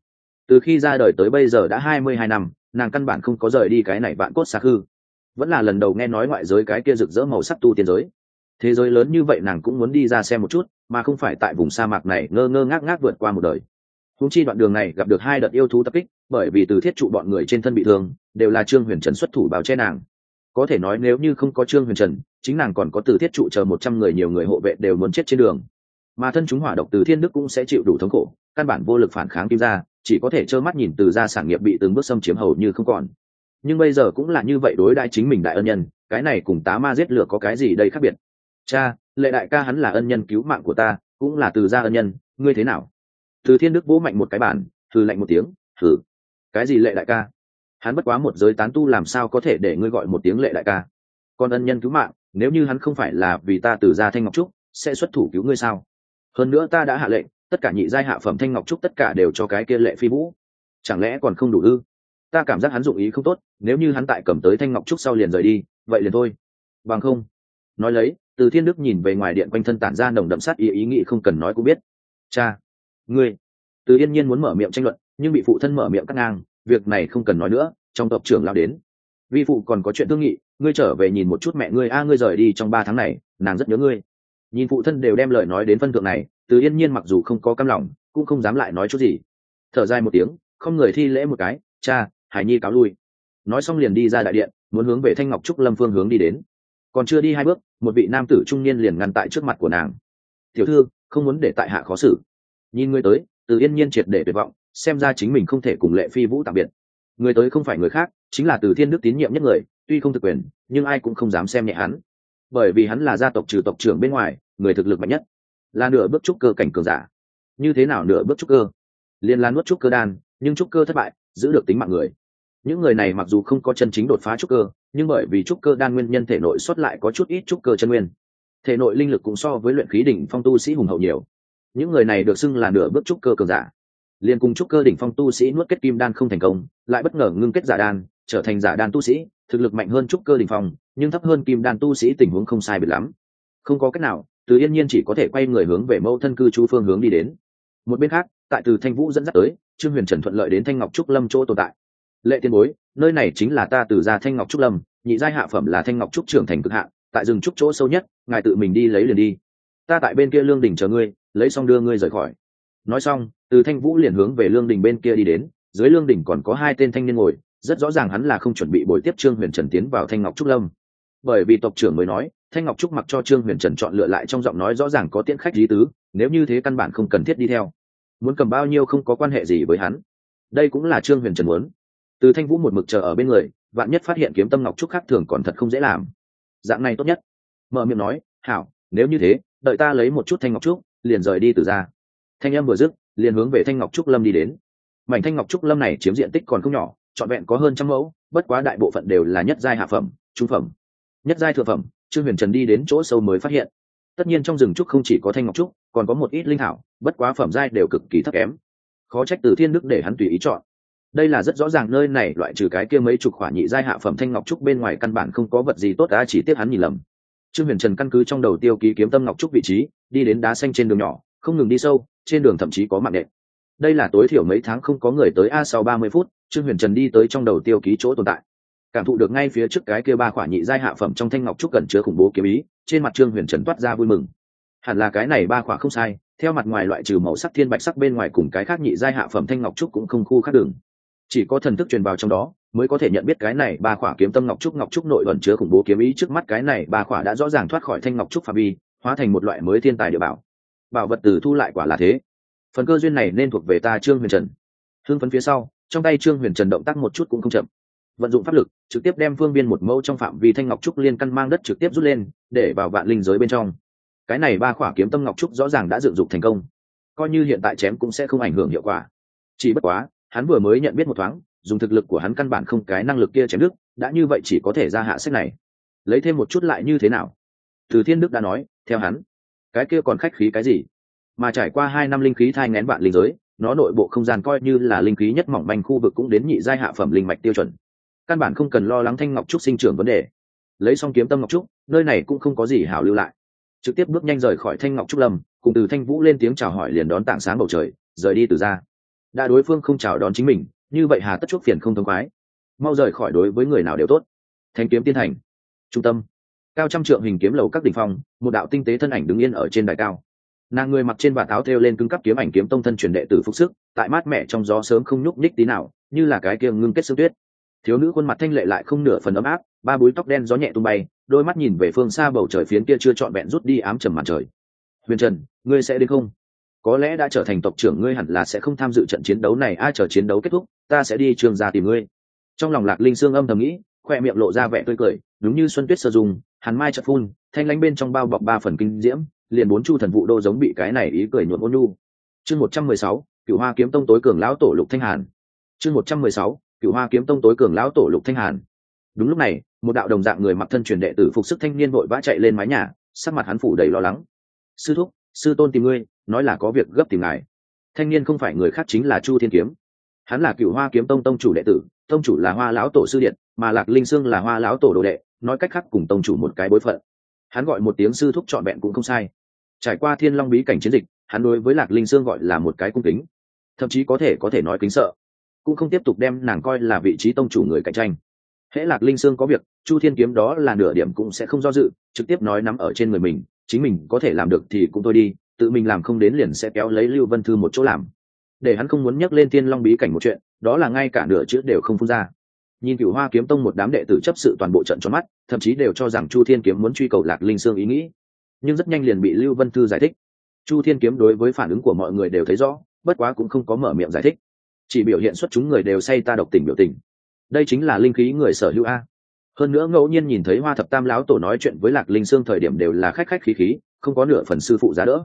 Từ khi ra đời tới bây giờ đã hai mươi hai năm, nàng căn bản không có rời đi cái này vạn cốt xa khư. Vẫn là lần đầu nghe nói ngoại giới cái kia rực rỡ màu sắc tu tiên giới. Thế giới lớn như vậy nàng cũng muốn đi ra xem một chút, mà không phải tại vùng sa mạc này ngơ ngơ ngác ngác vượt qua một đời. Húng chi đoạn đường này gặp được hai đợt yêu thú tập kích, bởi vì từ thiết trụ bọn người trên thân bị thương, đều là trương huyền trần xuất thủ báo che nàng có thể nói nếu như không có trương huyền trần, chính nàng còn có từ thiết trụ chờ một trăm người nhiều người hộ vệ đều muốn chết trên đường. Mà thân chúng hỏa độc từ thiên đức cũng sẽ chịu đủ thống khổ, căn bản vô lực phản kháng kim ra chỉ có thể trơ mắt nhìn từ gia sản nghiệp bị từng bước xâm chiếm hầu như không còn. Nhưng bây giờ cũng là như vậy đối đại chính mình đại ân nhân, cái này cùng tá ma giết lửa có cái gì đây khác biệt? Cha, lệ đại ca hắn là ân nhân cứu mạng của ta, cũng là từ gia ân nhân, ngươi thế nào? Từ thiên đức vỗ mạnh một cái bản thử lạnh một tiếng thử cái gì lệ đại ca? Hắn bất quá một giới tán tu làm sao có thể để ngươi gọi một tiếng lệ đại ca? Còn ân nhân cứu mạng, nếu như hắn không phải là vì ta từ ra thanh ngọc trúc, sẽ xuất thủ cứu ngươi sao? Hơn nữa ta đã hạ lệnh, tất cả nhị giai hạ phẩm thanh ngọc trúc tất cả đều cho cái kia lệ phi vũ. Chẳng lẽ còn không đủ ư? Ta cảm giác hắn dụng ý không tốt, nếu như hắn tại cầm tới thanh ngọc trúc sau liền rời đi, vậy liền thôi. Bằng không, nói lấy, từ thiên đức nhìn về ngoài điện quanh thân tản ra nồng đậm sát ý ý nghĩ không cần nói cũng biết. Cha, ngươi. Từ yên nhiên muốn mở miệng tranh luận, nhưng bị phụ thân mở miệng cắt ngang việc này không cần nói nữa, trong tộc trưởng lao đến. Vi phụ còn có chuyện thương nghị, ngươi trở về nhìn một chút mẹ ngươi. A, ngươi rời đi trong ba tháng này, nàng rất nhớ ngươi. Nhìn phụ thân đều đem lời nói đến phân thượng này, từ yên nhiên mặc dù không có căm lòng, cũng không dám lại nói chút gì. Thở dài một tiếng, không người thi lễ một cái, cha, hải nhi cáo lui. Nói xong liền đi ra đại điện, muốn hướng về thanh ngọc trúc lâm phương hướng đi đến. Còn chưa đi hai bước, một vị nam tử trung niên liền ngăn tại trước mặt của nàng. Tiểu thư, không muốn để tại hạ khó xử. Nhìn ngươi tới, từ yên nhiên triệt để tuyệt vọng xem ra chính mình không thể cùng lệ phi vũ tạm biệt. Người tới không phải người khác, chính là từ thiên đức tín nhiệm nhất người, tuy không thực quyền, nhưng ai cũng không dám xem nhẹ hắn. Bởi vì hắn là gia tộc trừ tộc trưởng bên ngoài, người thực lực mạnh nhất. Là nửa bước trúc cơ cảnh cường giả. Như thế nào nửa bước trúc cơ? Liên lan nuốt trúc cơ đan, nhưng trúc cơ thất bại, giữ được tính mạng người. Những người này mặc dù không có chân chính đột phá trúc cơ, nhưng bởi vì trúc cơ đan nguyên nhân thể nội xuất lại có chút ít trúc cơ chân nguyên. Thể nội linh lực cũng so với luyện khí đỉnh phong tu sĩ hùng hậu nhiều. Những người này được xưng là nửa bước trúc cơ cường giả liền cùng trúc cơ đỉnh phong tu sĩ nuốt kết kim đan không thành công, lại bất ngờ ngưng kết giả đan, trở thành giả đan tu sĩ, thực lực mạnh hơn trúc cơ đỉnh phong, nhưng thấp hơn kim đan tu sĩ tình huống không sai biệt lắm. Không có cách nào, từ yên nhiên chỉ có thể quay người hướng về mẫu thân cư trú phương hướng đi đến. Một bên khác, tại từ thanh vũ dẫn dắt tới, trương huyền trần thuận lợi đến thanh ngọc trúc lâm chỗ tồn tại. Lệ tiên bối, nơi này chính là ta từ gia thanh ngọc trúc lâm, nhị giai hạ phẩm là thanh ngọc trúc trưởng thành cực hạ tại rừng trúc chỗ sâu nhất, ngài tự mình đi lấy liền đi. Ta tại bên kia lương đỉnh chờ ngươi, lấy xong đưa ngươi rời khỏi nói xong, từ thanh vũ liền hướng về lương đình bên kia đi đến, dưới lương đình còn có hai tên thanh niên ngồi, rất rõ ràng hắn là không chuẩn bị bồi tiếp trương huyền trần tiến vào thanh ngọc trúc lâm. Bởi vì tộc trưởng mới nói, thanh ngọc trúc mặc cho trương huyền trần chọn lựa lại trong giọng nói rõ ràng có tiễn khách lý tứ, nếu như thế căn bản không cần thiết đi theo. Muốn cầm bao nhiêu không có quan hệ gì với hắn. Đây cũng là trương huyền trần muốn. Từ thanh vũ một mực chờ ở bên người, vạn nhất phát hiện kiếm tâm ngọc trúc khác thường còn thật không dễ làm. Dạng này tốt nhất. Mở miệng nói, hảo, nếu như thế, đợi ta lấy một chút thanh ngọc trúc, liền rời đi từ ra thanh em vừa dứt, liền hướng về thanh ngọc trúc lâm đi đến. Mảnh thanh ngọc trúc lâm này chiếm diện tích còn không nhỏ, trọn vẹn có hơn trăm mẫu, bất quá đại bộ phận đều là nhất giai hạ phẩm, trung phẩm. Nhất giai thượng phẩm, trương huyền trần đi đến chỗ sâu mới phát hiện. Tất nhiên trong rừng trúc không chỉ có thanh ngọc trúc, còn có một ít linh thảo, bất quá phẩm giai đều cực kỳ thấp kém. Khó trách từ thiên đức để hắn tùy ý chọn. Đây là rất rõ ràng nơi này, loại trừ cái kia mấy chục khỏa nhị giai hạ phẩm thanh ngọc trúc bên ngoài căn bản không có vật gì tốt đã chỉ tiếc hắn nhìn lầm. Trương huyền trần căn cứ trong đầu tiêu ký kiếm tâm ngọc trúc vị trí, đi đến đá xanh trên đường nhỏ, không ngừng đi sâu trên đường thậm chí có mạng nện. Đây là tối thiểu mấy tháng không có người tới a sau ba mươi phút, trương huyền trần đi tới trong đầu tiêu ký chỗ tồn tại. Cảm thụ được ngay phía trước cái kia ba khỏa nhị giai hạ phẩm trong thanh ngọc trúc gần chứa khủng bố kiếm ý, trên mặt trương huyền trần toát ra vui mừng. Hẳn là cái này ba khỏa không sai, theo mặt ngoài loại trừ màu sắc thiên bạch sắc bên ngoài cùng cái khác nhị giai hạ phẩm thanh ngọc trúc cũng không khu khác đường. Chỉ có thần thức truyền vào trong đó, mới có thể nhận biết cái này ba khỏa kiếm tâm ngọc trúc ngọc trúc nội ẩn chứa khủng bố kiếm ý trước mắt cái này ba khỏa đã rõ ràng thoát khỏi thanh ngọc trúc phạm vi, hóa thành một loại mới thiên tài địa bảo bảo vật từ thu lại quả là thế. Phần cơ duyên này nên thuộc về ta trương huyền trần. Hưng phấn phía sau, trong tay trương huyền trần động tác một chút cũng không chậm. Vận dụng pháp lực, trực tiếp đem phương viên một mẫu trong phạm vi thanh ngọc trúc liên căn mang đất trực tiếp rút lên, để vào vạn linh giới bên trong. Cái này ba khỏa kiếm tâm ngọc trúc rõ ràng đã dựng dụng thành công. Coi như hiện tại chém cũng sẽ không ảnh hưởng hiệu quả. Chỉ bất quá, hắn vừa mới nhận biết một thoáng, dùng thực lực của hắn căn bản không cái năng lực kia chém đức đã như vậy chỉ có thể ra hạ sách này. Lấy thêm một chút lại như thế nào? Từ thiên đức đã nói, theo hắn cái kia còn khách khí cái gì? Mà trải qua hai năm linh khí thai ngén vạn linh giới, nó nội bộ không gian coi như là linh khí nhất mỏng manh khu vực cũng đến nhị giai hạ phẩm linh mạch tiêu chuẩn. Căn bản không cần lo lắng thanh ngọc trúc sinh trưởng vấn đề. Lấy xong kiếm tâm ngọc trúc, nơi này cũng không có gì hảo lưu lại. Trực tiếp bước nhanh rời khỏi thanh ngọc trúc lâm, cùng từ thanh vũ lên tiếng chào hỏi liền đón tảng sáng bầu trời, rời đi từ ra. Đã đối phương không chào đón chính mình, như vậy hà tất chuốc phiền không thông khoái. Mau rời khỏi đối với người nào đều tốt. Thanh kiếm tiên thành. Trung tâm cao trăm trượng hình kiếm lầu các đỉnh phong, một đạo tinh tế thân ảnh đứng yên ở trên đài cao. Nàng người mặc trên và tháo thêu lên cứng cắp kiếm ảnh kiếm tông thân truyền đệ tử phúc sức, tại mát mẹ trong gió sớm không nhúc nhích tí nào, như là cái kia ngưng kết sương tuyết. Thiếu nữ khuôn mặt thanh lệ lại không nửa phần ấm áp, ba búi tóc đen gió nhẹ tung bay, đôi mắt nhìn về phương xa bầu trời phiến kia chưa trọn vẹn rút đi ám trầm màn trời. Huyền trần, ngươi sẽ đến không? Có lẽ đã trở thành tộc trưởng ngươi hẳn là sẽ không tham dự trận chiến đấu này ai chờ chiến đấu kết thúc, ta sẽ đi trường ra tìm ngươi. Trong lòng lạc linh sương âm thầm nghĩ, khoe miệng lộ ra vẻ tươi cười, đúng như xuân tuyết sơ dùng hắn mai chợt phun, thanh lãnh bên trong bao bọc ba phần kinh diễm, liền bốn chu thần vụ đô giống bị cái này ý cười nhuộm ôn nhu. Chương một trăm mười sáu cựu hoa kiếm tông tối cường lão tổ lục thanh hàn. Chương một trăm mười sáu cựu hoa kiếm tông tối cường lão tổ lục thanh hàn. Đúng lúc này, một đạo đồng dạng người mặc thân truyền đệ tử phục sức thanh niên vội vã chạy lên mái nhà, sắc mặt hắn phủ đầy lo lắng. Sư thúc, sư tôn tìm ngươi, nói là có việc gấp tìm ngài. Thanh niên không phải người khác chính là chu thiên kiếm. Hắn là cựu hoa kiếm tông tông chủ đệ tử, tông chủ là hoa lão tổ sư điện mà lạc linh sương là hoa lão tổ đồ đệ, nói cách khác cùng tông chủ một cái bối phận. Hắn gọi một tiếng sư thúc trọn vẹn cũng không sai. Trải qua thiên long bí cảnh chiến dịch, hắn đối với lạc linh sương gọi là một cái cung kính. Thậm chí có thể có thể nói kính sợ. Cũng không tiếp tục đem nàng coi là vị trí tông chủ người cạnh tranh. Hễ lạc linh sương có việc, chu thiên kiếm đó là nửa điểm cũng sẽ không do dự, trực tiếp nói nắm ở trên người mình, chính mình có thể làm được thì cũng thôi đi, tự mình làm không đến liền sẽ kéo lấy lưu vân thư một chỗ làm. Để hắn không muốn nhắc lên thiên long bí cảnh một chuyện, đó là ngay cả nửa chữ đều không phun ra nhìn cựu hoa kiếm tông một đám đệ tử chấp sự toàn bộ trận tròn mắt, thậm chí đều cho rằng chu thiên kiếm muốn truy cầu lạc linh sương ý nghĩ. Nhưng rất nhanh liền bị lưu vân thư giải thích. Chu thiên kiếm đối với phản ứng của mọi người đều thấy rõ, bất quá cũng không có mở miệng giải thích. Chỉ biểu hiện xuất chúng người đều say ta độc tình biểu tình. Đây chính là linh khí người sở hữu a. Hơn nữa ngẫu nhiên nhìn thấy hoa thập tam lão tổ nói chuyện với lạc linh sương thời điểm đều là khách khách khí khí, không có nửa phần sư phụ giá đỡ.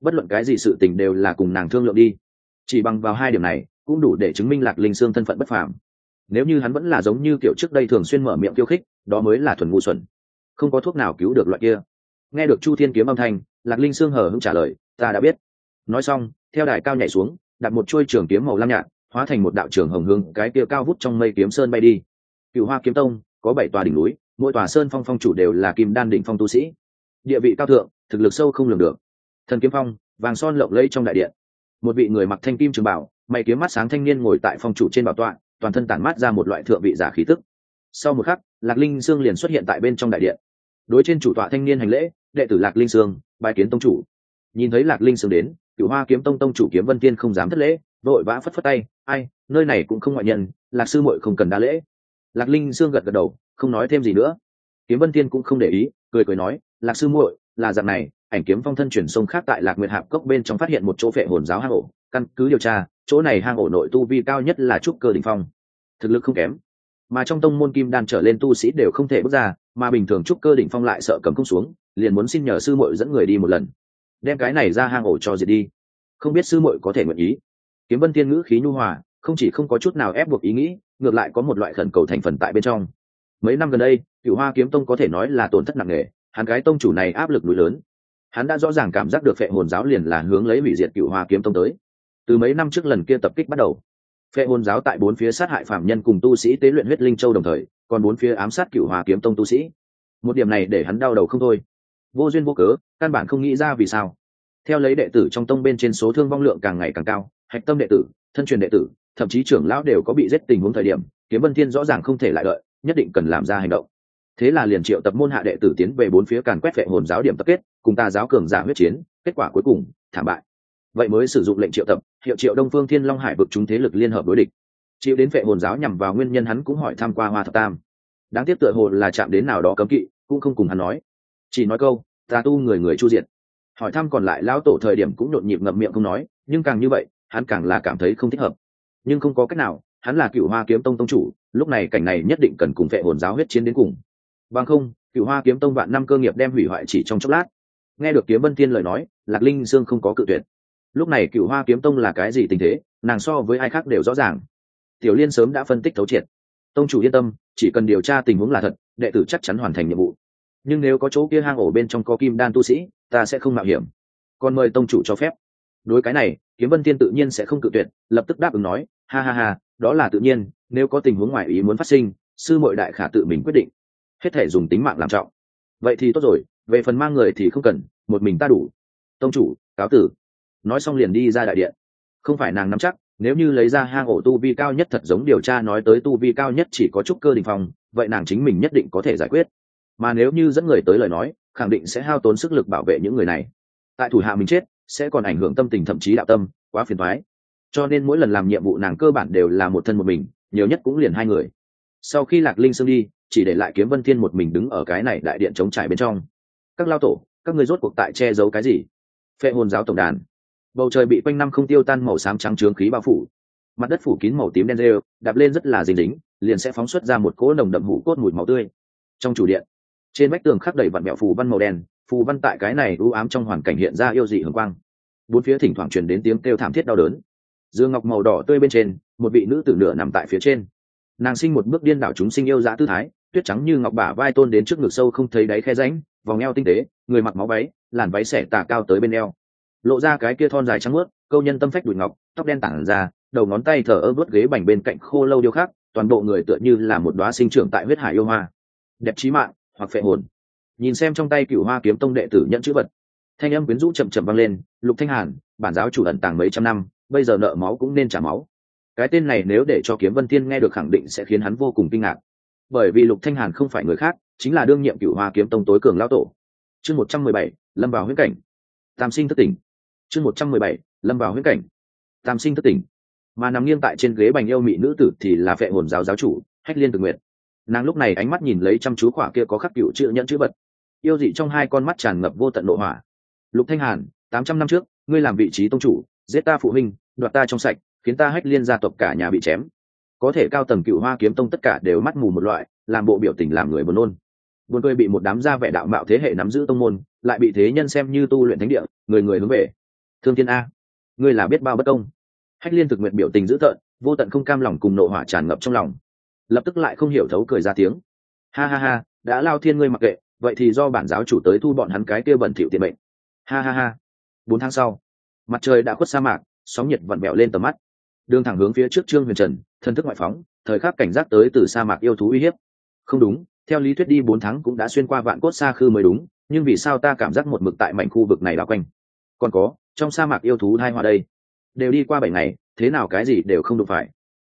Bất luận cái gì sự tình đều là cùng nàng thương lượng đi. Chỉ bằng vào hai điểm này, cũng đủ để chứng minh lạc linh sương thân phận bất phàm nếu như hắn vẫn là giống như kiểu trước đây thường xuyên mở miệng khiêu khích, đó mới là thuần ngu xuẩn. Không có thuốc nào cứu được loại kia. Nghe được chu thiên kiếm âm thanh, lạc linh sương hờ hững trả lời, ta đã biết. Nói xong, theo đài cao nhảy xuống, đặt một chuôi trường kiếm màu lam nhạt, hóa thành một đạo trường hồng hương, cái kia cao vút trong mây kiếm sơn bay đi. Cựu hoa kiếm tông, có bảy tòa đỉnh núi, mỗi tòa sơn phong phong chủ đều là kim đan đỉnh phong tu sĩ. Địa vị cao thượng, thực lực sâu không lường được. Thần kiếm phong, vàng son lộng lẫy trong đại điện. Một vị người mặc thanh kim trường bảo mày kiếm mắt sáng thanh niên ngồi tại phong chủ trên bảo tọa toàn thân tản mát ra một loại thượng vị giả khí tức. Sau một khắc, lạc linh sương liền xuất hiện tại bên trong đại điện. Đối trên chủ tọa thanh niên hành lễ, đệ tử lạc linh sương bài kiến tông chủ. Nhìn thấy lạc linh sương đến cựu hoa kiếm tông tông chủ kiếm vân tiên không dám thất lễ, vội vã phất phất tay, ai, nơi này cũng không ngoại nhân, lạc sư muội không cần đa lễ. Lạc linh sương gật gật đầu, không nói thêm gì nữa. Kiếm vân tiên cũng không để ý, cười cười nói, lạc sư muội là dạng này, ảnh kiếm phong thân chuyển sông khác tại lạc nguyệt hạp cốc bên trong phát hiện một chỗ phệ hồn giáo hang ổ. Căn cứ điều tra, chỗ này hang ổ nội tu vi cao nhất là trúc cơ đ ỉ n h phong. Thực lực không kém. Mà trong tông môn kim đan trở lên tu sĩ đều không thể bước ra, mà bình thường trúc cơ đỉnh phong lại sợ cầm không xuống, liền muốn xin nhờ sư muội dẫn người đi một lần. Đem cái này ra hang ổ cho diệt đi. Không biết sư muội có thể nguyện ý. Kiếm vân tiên ngữ khí nhu hòa, không chỉ không có chút nào ép buộc ý nghĩ, ngược lại có một loại khẩn cầu thành phần tại bên trong. Mấy năm gần đây cựu hoa kiếm tông có thể nói là tổn thất nặng nề hắn cái tông chủ này áp lực núi lớn. Hắn đã rõ ràng cảm giác được phệ hồn giáo liền là hướng lấy hủy diệt cựu hoa kiếm tông tới. Từ mấy năm trước lần kia tập kích bắt đầu, phệ hồn giáo tại bốn phía sát hại phạm nhân cùng tu sĩ tế luyện huyết linh châu đồng thời, còn bốn phía ám sát cựu hoa kiếm tông tu sĩ. Một điểm này để hắn đau đầu không thôi. Vô duyên vô cớ, căn bản không nghĩ ra vì sao. Theo lấy đệ tử trong tông bên trên số thương vong lượng càng ngày càng cao, hạch tâm đệ tử, thân truyền đệ tử, thậm chí trưởng lão đều có bị giết tình huống thời điểm, kiếm vân thiên rõ ràng không thể lại đợi, nhất định cần làm ra hành động thế là liền triệu tập môn hạ đệ tử tiến về bốn phía càn quét vệ hồn giáo điểm tập kết, cùng ta giáo cường giả huyết chiến, kết quả cuối cùng, thảm bại. Vậy mới sử dụng lệnh triệu tập, hiệu triệu đông phương thiên long hải vực chúng thế lực liên hợp đối địch. Chịu đến vệ hồn giáo nhằm vào nguyên nhân hắn cũng hỏi tham q u a hoa thập tam. Đáng tiếc tựa hồ là chạm đến nào đó cấm kỵ, cũng không cùng hắn nói. Chỉ nói câu, ta tu người người chu diện hỏi thăm còn lại lão tổ thời điểm cũng nhộn nhịp ngậm miệng không nói, nhưng càng như vậy, hắn càng là cảm thấy không thích hợp. Nhưng không có cách nào, hắn là cựu hoa kiếm tông tông chủ, lúc này cảnh này nhất định cần cùng vệ hồn giáo huyết chiến đến cùng bằng không cựu hoa kiếm tông vạn năm cơ nghiệp đem hủy hoại chỉ trong chốc lát. Nghe được kiếm vân thiên lời nói, lạc linh dương không có cự tuyệt. Lúc này cựu hoa kiếm tông là cái gì tình thế, nàng so với ai khác đều rõ ràng. Tiểu liên sớm đã phân tích thấu triệt. Tông chủ yên tâm, chỉ cần điều tra tình huống là thật, đệ tử chắc chắn hoàn thành nhiệm vụ. Nhưng nếu có chỗ kia hang ổ bên trong có kim đan tu sĩ, ta sẽ không mạo hiểm. Còn mời tông chủ cho phép. Đối cái này, kiếm vân thiên tự nhiên sẽ không cự tuyệt, lập tức đáp ứng nói, ha ha ha, đó là tự nhiên, nếu có tình huống ngoài ý muốn phát sinh, sư mội đại khả tự mình quyết định hết thể dùng tính mạng làm trọng. Vậy thì tốt rồi, về phần mang người thì không cần, một mình ta đủ. Tông chủ, cáo tử. Nói xong liền đi ra đại điện. Không phải nàng nắm chắc, nếu như lấy ra hang ổ tu vi cao nhất thật giống điều tra nói tới tu vi cao nhất chỉ có chút cơ đình phòng vậy nàng chính mình nhất định có thể giải quyết. Mà nếu như dẫn người tới lời nói, khẳng định sẽ hao tốn sức lực bảo vệ những người này. Tại thủ hạ mình chết, sẽ còn ảnh hưởng tâm tình thậm chí đạo tâm, quá phiền thoái cho nên mỗi lần làm nhiệm vụ nàng cơ bản đều là một thân một mình, nhiều nhất cũng liền hai người. Sau khi lạc linh sương đi chỉ để lại kiếm vân thiên một mình đứng ở cái này đại điện chống trải bên trong. Các lao tổ, các người rốt cuộc tại che giấu cái gì? Phệ hồn giáo tổng đàn. Bầu trời bị quanh năm không tiêu tan màu xám trắng trướng khí bao phủ. Mặt đất phủ kín màu tím đen rêu, đạp lên rất là dính dính, liền sẽ phóng xuất ra một cỗ nồng đậm hủ cốt mùi màu tươi. Trong chủ điện, trên vách tường khắc đầy vặn mẹo phù văn màu đen, phù văn tại cái này u ám trong hoàn cảnh hiện ra yêu dị hưởng quang. Bốn phía thỉnh thoảng truyền đến tiếng kêu thảm thiết đau đớn. Dương ngọc màu đỏ tươi bên trên, một vị nữ tử nửa nằm tại phía trên. Nàng sinh một bước điên đảo chúng sinh yêu dã tư thái tuyết trắng như ngọc bả vai tôn đến trước ngực sâu không thấy đáy khe ránh vòng eo tinh tế, người mặc máu váy, làn váy xẻ tà cao tới bên eo. Lộ ra cái kia thon dài trắng mướt câu nhân tâm phách đùi ngọc, tóc đen tảng ra, đầu ngón tay thở ơ vớt ghế bành bên cạnh khô lâu điêu khắc, toàn bộ người tựa như là một đoá sinh trưởng tại huyết hải yêu hoa. Đẹp trí mạng, hoặc phệ hồn. Nhìn xem trong tay cựu hoa kiếm tông đệ tử nhận chữ vật. Thanh âm quyến rũ chậm chậm vang lên, lục thanh hàn, bản giáo chủ ẩn tàng mấy trăm năm, bây giờ nợ máu cũng nên trả máu. Cái tên này nếu để cho kiếm vân thiên nghe được khẳng định sẽ khiến hắn vô cùng kinh ngạc bởi vì lục thanh hàn không phải người khác, chính là đương nhiệm cựu hoa kiếm tông tối cường lão tổ. Chương một trăm mười bảy, lâm vào huyết cảnh. Tam sinh thất tỉnh. Chương một trăm mười bảy, lâm vào huyết cảnh. Tam sinh thất tỉnh. Mà nằm nghiêng tại trên ghế bành yêu mỹ nữ tử thì là vệ hồn giáo giáo chủ, hách liên tự nguyện nàng lúc này ánh mắt nhìn lấy chăm chú khỏa kia có khắc cựu chữ nhận chữ bật yêu dị trong hai con mắt tràn ngập vô tận nội hỏa. Lục thanh hàn, tám trăm năm trước, ngươi làm vị trí tông chủ, giết ta phụ huynh, đoạt ta trong sạch, khiến ta hách liên gia tộc cả nhà bị chém có thể cao tầng cựu hoa kiếm tông tất cả đều mắt mù một loại, làm bộ biểu tình làm người buồn nôn. Buồn cười bị một đám gia vẻ đạo mạo thế hệ nắm giữ tông môn, lại bị thế nhân xem như tu luyện thánh địa, người người hướng về. Thương thiên a, ngươi là biết bao bất công. Hách liên thực nguyện biểu tình dữ tợn, vô tận không cam lòng cùng nộ hỏa tràn ngập trong lòng. Lập tức lại không hiểu thấu cười ra tiếng. Ha ha ha, đã lao thiên ngươi mặc kệ, vậy thì do bản giáo chủ tới thu bọn hắn cái kia bẩn thỉu tiền mệnh. Ha ha ha. Bốn tháng sau, mặt trời đã khuất sa mạc, sóng nhiệt vặn vẹo lên tầm mắt. Đường thẳng hướng phía trước trương huyền trần thần thức ngoại phóng, thời khắc cảnh giác tới từ sa mạc yêu thú uy hiếp. Không đúng, theo lý thuyết đi bốn tháng cũng đã xuyên qua vạn cốt xa khư mới đúng, nhưng vì sao ta cảm giác một mực tại mảnh khu vực này bao quanh? Còn có, trong sa mạc yêu thú hai hoa đây. Đều đi qua bảy ngày, thế nào cái gì đều không được phải.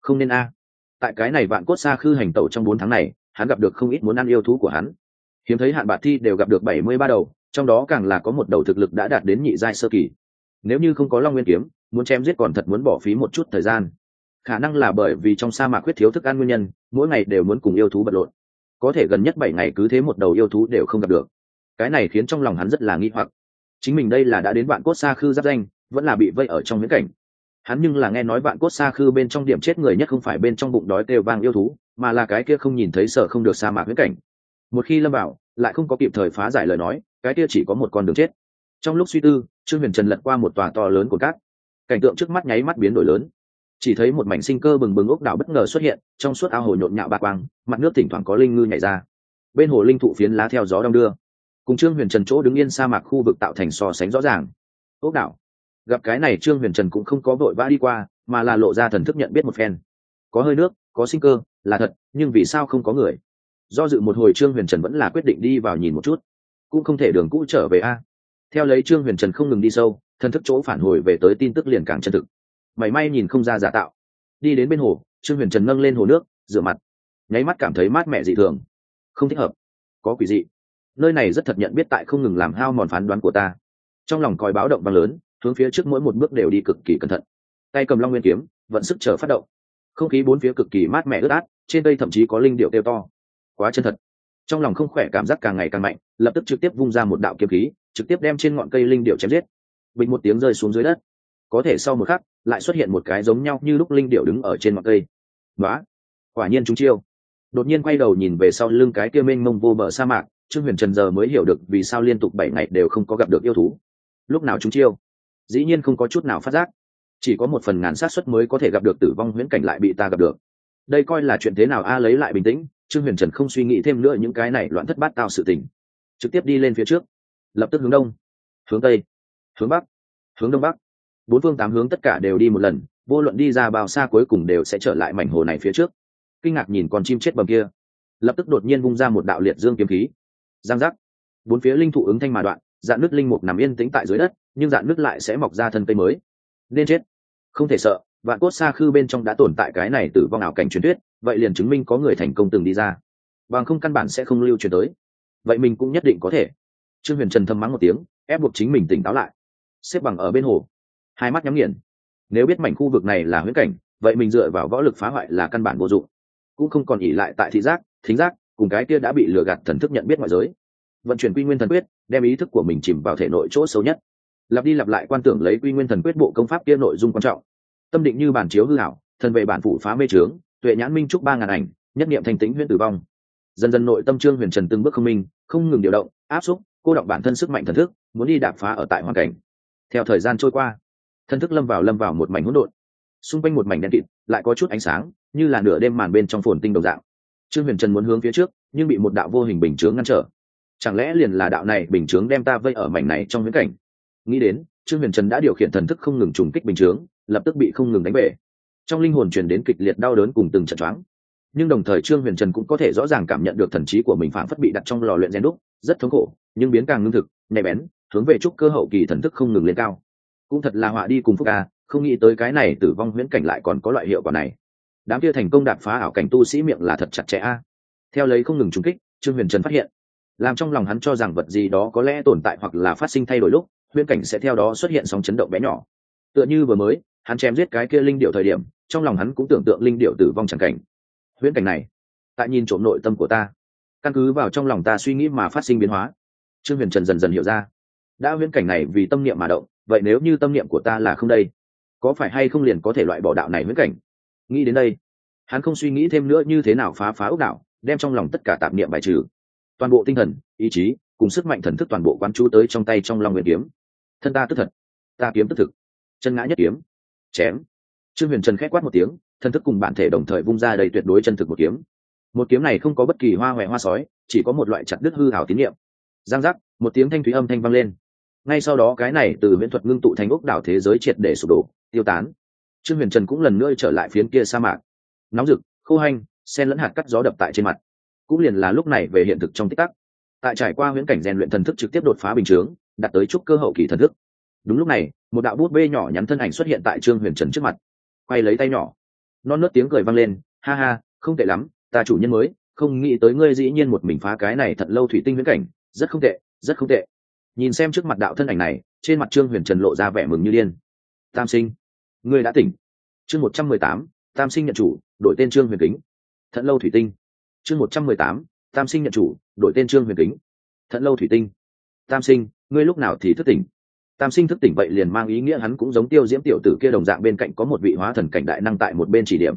Không nên a. Tại cái này vạn cốt xa khư hành tẩu trong bốn tháng này, hắn gặp được không ít muốn ăn yêu thú của hắn. Hiếm thấy hạn bạc thi đều gặp được bảy mươi ba đầu, trong đó càng là có một đầu thực lực đã đạt đến nhị giai sơ kỳ. Nếu như không có long nguyên kiếm, muốn chém giết còn thật muốn bỏ phí một chút thời gian khả năng là bởi vì trong sa mạc khuyết thiếu thức ăn nguyên nhân, mỗi ngày đều muốn cùng yêu thú bật lộn có thể gần nhất bảy ngày cứ thế một đầu yêu thú đều không gặp được. Cái này khiến trong lòng hắn rất là nghi hoặc. Chính mình đây là đã đến vạn cốt xa khư giáp danh, vẫn là bị vây ở trong viễn cảnh. Hắn nhưng là nghe nói vạn cốt xa khư bên trong điểm chết người nhất không phải bên trong bụng đói kêu vang yêu thú, mà là cái kia không nhìn thấy sợ không được sa mạc viễn cảnh. Một khi lâm vào, lại không có kịp thời phá giải lời nói, cái kia chỉ có một con đường chết. Trong lúc suy tư, trương huyền trần lật qua một tòa to lớn của cát. Cảnh tượng trước mắt nháy mắt biến đổi lớn chỉ thấy một mảnh sinh cơ bừng bừng ốc đảo bất ngờ xuất hiện, trong suốt ao hồ nhộn nhạo bạc quang, mặt nước thỉnh thoảng có linh ngư nhảy ra. Bên hồ linh thụ phiến lá theo gió đong đưa. Cùng trương huyền trần chỗ đứng yên sa mạc khu vực tạo thành so sánh rõ ràng. Ốc đảo. Gặp cái này trương huyền trần cũng không có vội vã đi qua, mà là lộ ra thần thức nhận biết một phen. Có hơi nước, có sinh cơ, là thật, nhưng vì sao không có người? Do dự một hồi trương huyền trần vẫn là quyết định đi vào nhìn một chút. Cũng không thể đường cũ trở về a. Theo lấy trương huyền trần không ngừng đi sâu, thần thức chỗ phản hồi về tới tin tức liền càng chân thực mảy may nhìn không ra giả tạo. Đi đến bên hồ, trương huyền trần nâng lên hồ nước, rửa mặt. Nháy mắt cảm thấy mát mẻ dị thường. Không thích hợp. Có quỷ dị. Nơi này rất thật nhận biết tại không ngừng làm hao mòn phán đoán của ta. Trong lòng còi báo động vang lớn, hướng phía trước mỗi một bước đều đi cực kỳ cẩn thận. Tay cầm long nguyên kiếm, vận sức chờ phát động. Không khí bốn phía cực kỳ mát mẻ ướt át, trên đây thậm chí có linh điệu kêu to. Quá chân thật. Trong lòng không khỏe, cảm giác càng ngày càng mạnh, lập tức trực tiếp vung ra một đạo kiếm khí, trực tiếp đem trên ngọn cây linh điệu chém giết. Bình một tiếng rơi xuống dưới đất có thể sau một khắc, lại xuất hiện một cái giống nhau như lúc linh điệu đứng ở trên ngọn cây. Đó quả nhiên chúng chiêu. Đột nhiên quay đầu nhìn về sau lưng cái kia mênh mông vô bờ sa mạc, trương huyền trần giờ mới hiểu được vì sao liên tục bảy ngày đều không có gặp được yêu thú. Lúc nào chúng chiêu? Dĩ nhiên không có chút nào phát giác. Chỉ có một phần ngàn sát suất mới có thể gặp được tử vong, huyễn cảnh lại bị ta gặp được. Đây coi là chuyện thế nào? A, lấy lại bình tĩnh. Trương huyền trần không suy nghĩ thêm nữa những cái này loạn thất bát tạo sự tình. Trực tiếp đi lên phía trước. Lập tức hướng đông. Hướng tây. Hướng bắc. Hướng đông bắc bốn phương tám hướng tất cả đều đi một lần, vô luận đi ra bao xa cuối cùng đều sẽ trở lại mảnh hồ này phía trước. Kinh ngạc nhìn con chim chết bầm kia. Lập tức đột nhiên vung ra một đạo liệt dương kiếm khí. Giang giác. Bốn phía linh thụ ứng thanh mà đoạn, dạn nước linh mục nằm yên tĩnh tại dưới đất, nhưng dạn nước lại sẽ mọc ra thân cây mới. Nên chết. Không thể sợ, vạn cốt xa khư bên trong đã tồn tại cái này từ vong ảo cảnh truyền thuyết, vậy liền chứng minh có người thành công từng đi ra. Bằng không căn bản sẽ không lưu truyền tới. Vậy mình cũng nhất định có thể. Trương huyền trần thâm mắng một tiếng, ép buộc chính mình tỉnh táo lại. Xếp bằng ở bên hồ hai mắt nhắm nghiền. Nếu biết mảnh khu vực này là huyễn cảnh, vậy mình dựa vào võ lực phá hoại là căn bản vô dụng. Cũng không còn ỉ lại tại thị giác, thính giác, cùng cái kia đã bị lừa gạt thần thức nhận biết ngoại giới. Vận chuyển quy nguyên thần quyết, đem ý thức của mình chìm vào thể nội chỗ xấu nhất. Lặp đi lặp lại quan tưởng lấy quy nguyên thần quyết bộ công pháp kia nội dung quan trọng. Tâm định như bản chiếu hư hảo thần về bản phủ phá mê trướng, tuệ nhãn minh trúc ba ngàn ảnh, nhất niệm thành tĩnh huyễn tử vong. Dần dần nội tâm trương huyền trần từng bước không minh, không ngừng điều động, áp xúc, cô động bản thân sức mạnh thần thức, muốn đi đạp phá ở tại hoàn cảnh. Theo thời gian trôi qua thần thức lâm vào lâm vào một mảnh hỗn độn. Xung quanh một mảnh đen kịt, lại có chút ánh sáng, như là nửa đêm màn bên trong phồn tinh đồng dạng. Trương huyền trần muốn hướng phía trước, nhưng bị một đạo vô hình bình chướng ngăn trở. Chẳng lẽ liền là đạo này bình chướng đem ta vây ở mảnh này trong viễn cảnh? Nghĩ đến, trương huyền trần đã điều khiển thần thức không ngừng trùng kích bình chướng, lập tức bị không ngừng đánh bể. Trong linh hồn truyền đến kịch liệt đau đớn cùng từng trận choáng. Nhưng đồng thời trương huyền trần cũng có thể rõ ràng cảm nhận được thần trí của mình phản phất bị đặt trong lò luyện gen đúc, rất thống khổ, nhưng biến càng ngưng thực, nhạy bén, hướng về trúc cơ hậu kỳ thần thức không ngừng lên cao cũng thật là họa đi cùng phúc a không nghĩ tới cái này tử vong huyễn cảnh lại còn có loại hiệu quả này. Đám kia thành công đạp phá ảo cảnh tu sĩ miệng là thật chặt chẽ a. Theo lấy không ngừng trúng kích, trương huyền trần phát hiện, làm trong lòng hắn cho rằng vật gì đó có lẽ tồn tại hoặc là phát sinh thay đổi lúc, huyễn cảnh sẽ theo đó xuất hiện sóng chấn động bé nhỏ. Tựa như vừa mới, hắn chém giết cái kia linh điệu thời điểm, trong lòng hắn cũng tưởng tượng linh điệu tử vong chẳng cảnh. Huyễn cảnh này, tại nhìn trộm nội tâm của ta. Căn cứ vào trong lòng ta suy nghĩ mà phát sinh biến hóa. Trương huyền trần dần dần hiểu ra. Đã huyễn cảnh này vì tâm niệm mà động vậy nếu như tâm niệm của ta là không đây, có phải hay không liền có thể loại bỏ đạo này huyễn cảnh? Nghĩ đến đây, hắn không suy nghĩ thêm nữa như thế nào phá phá ốc đạo, đem trong lòng tất cả tạp niệm bài trừ. Toàn bộ tinh thần, ý chí, cùng sức mạnh thần thức toàn bộ quán chú tới trong tay trong lòng nguyện kiếm. Thân ta tức thật, ta kiếm tức thực. Chân ngã nhất kiếm. Chém. Trương huyền trần khét quát một tiếng, thân thức cùng bản thể đồng thời vung ra đầy tuyệt đối chân thực một kiếm. Một kiếm này không có bất kỳ hoa hoẹ hoa sói, chỉ có một loại chặt đứt hư hảo tín nhiệm giang giác, một tiếng thanh thúy âm thanh vang lên ngay sau đó cái này từ viễn thuật ngưng tụ thành ốc đảo thế giới triệt để sụp đổ, tiêu tán. Trương huyền trần cũng lần nữa trở lại phiến kia sa mạc. Nóng rực, khô hanh, sen lẫn hạt cắt gió đập tại trên mặt. Cũng liền là lúc này về hiện thực trong tích tắc. Tại trải qua huyễn cảnh rèn luyện thần thức trực tiếp đột phá bình chướng, đạt tới chút cơ hậu kỳ thần thức. Đúng lúc này, một đạo bút bê nhỏ nhắn thân ảnh xuất hiện tại trương huyền trần trước mặt. Quay lấy tay nhỏ. Non nớt tiếng cười vang lên. Ha ha, không tệ lắm, ta chủ nhân mới, không nghĩ tới ngươi dĩ nhiên một mình phá cái này thật lâu thủy tinh huyễn cảnh. Rất không tệ, rất không tệ nhìn xem trước mặt đạo thân ảnh này, trên mặt trương huyền trần lộ ra vẻ mừng như điên. Tam sinh, ngươi đã tỉnh. Chương một trăm mười tám, tam sinh nhận chủ, đổi tên trương huyền kính. Thận lâu thủy tinh. Chương một trăm mười tám, tam sinh nhận chủ, đổi tên trương huyền kính. Thận lâu thủy tinh. Tam sinh, ngươi lúc nào thì thức tỉnh? Tam sinh thức tỉnh vậy liền mang ý nghĩa hắn cũng giống tiêu diễm tiểu tử kia đồng dạng bên cạnh có một vị hóa thần cảnh đại năng tại một bên chỉ điểm.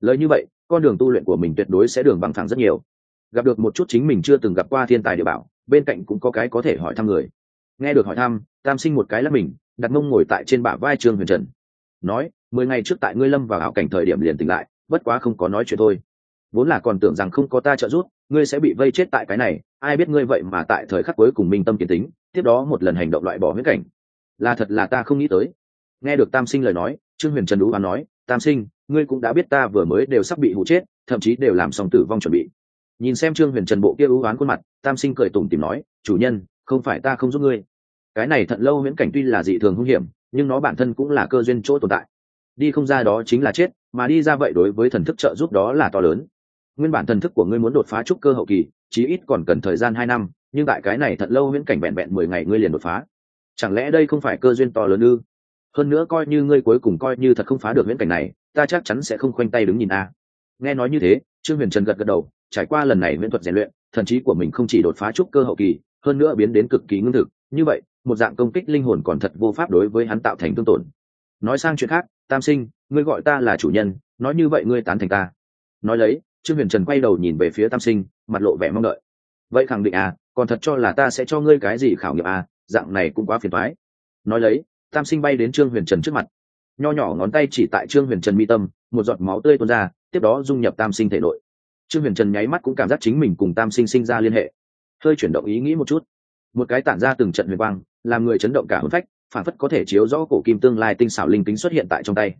Lời như vậy, con đường tu luyện của mình tuyệt đối sẽ đường bằng thẳng rất nhiều. Gặp được một chút chính mình chưa từng gặp qua thiên tài địa bảo bên cạnh cũng có cái có thể hỏi thăm người. Nghe được hỏi thăm, tam sinh một cái là mình, đặt mông ngồi tại trên bả vai trương huyền trần. Nói, mười ngày trước tại ngươi lâm vào ảo cảnh thời điểm liền tỉnh lại, bất quá không có nói chuyện thôi. Vốn là còn tưởng rằng không có ta trợ giúp, ngươi sẽ bị vây chết tại cái này, ai biết ngươi vậy mà tại thời khắc cuối cùng minh tâm kiến tính, tiếp đó một lần hành động loại bỏ huyết cảnh. Là thật là ta không nghĩ tới. Nghe được tam sinh lời nói, trương huyền trần đũ và nói, tam sinh, ngươi cũng đã biết ta vừa mới đều sắp bị hụ chết, thậm chí đều làm xong tử vong chuẩn bị nhìn xem trương huyền trần bộ kia ưu oán khuôn mặt, tam sinh cười tủm tìm nói, chủ nhân, không phải ta không giúp ngươi. Cái này thận lâu viễn cảnh tuy là dị thường hung hiểm, nhưng nó bản thân cũng là cơ duyên chỗ tồn tại. Đi không ra đó chính là chết, mà đi ra vậy đối với thần thức trợ giúp đó là to lớn. Nguyên bản thần thức của ngươi muốn đột phá trúc cơ hậu kỳ, chí ít còn cần thời gian hai năm, nhưng tại cái này thật lâu viễn cảnh vẹn vẹn mười ngày ngươi liền đột phá. Chẳng lẽ đây không phải cơ duyên to lớn ư? Hơn nữa coi như ngươi cuối cùng coi như thật không phá được viễn cảnh này, ta chắc chắn sẽ không khoanh tay đứng nhìn a. Nghe nói như thế, trương huyền trần gật gật đầu trải qua lần này miễn thuật rèn luyện, thần trí của mình không chỉ đột phá trúc cơ hậu kỳ, hơn nữa biến đến cực kỳ ngưng thực. Như vậy, một dạng công kích linh hồn còn thật vô pháp đối với hắn tạo thành tương tổn. Nói sang chuyện khác, tam sinh, ngươi gọi ta là chủ nhân, nói như vậy ngươi tán thành ta. Nói lấy, trương huyền trần quay đầu nhìn về phía tam sinh, mặt lộ vẻ mong đợi. Vậy khẳng định à còn thật cho là ta sẽ cho ngươi cái gì khảo nghiệm à dạng này cũng quá phiền thoái nói lấy, tam sinh bay đến trương huyền trần trước mặt. Nho nhỏ ngón tay chỉ tại trương huyền trần mi tâm, một giọt máu tươi tuôn ra, tiếp đó dung nhập tam sinh thể nội trương huyền trần nháy mắt cũng cảm giác chính mình cùng tam sinh sinh ra liên hệ. Hơi chuyển động ý nghĩ một chút. Một cái tản ra từng trận huyền quang, làm người chấn động cả hôn phách, phản phất có thể chiếu rõ cổ kim tương lai tinh xảo linh tính xuất hiện tại trong tay.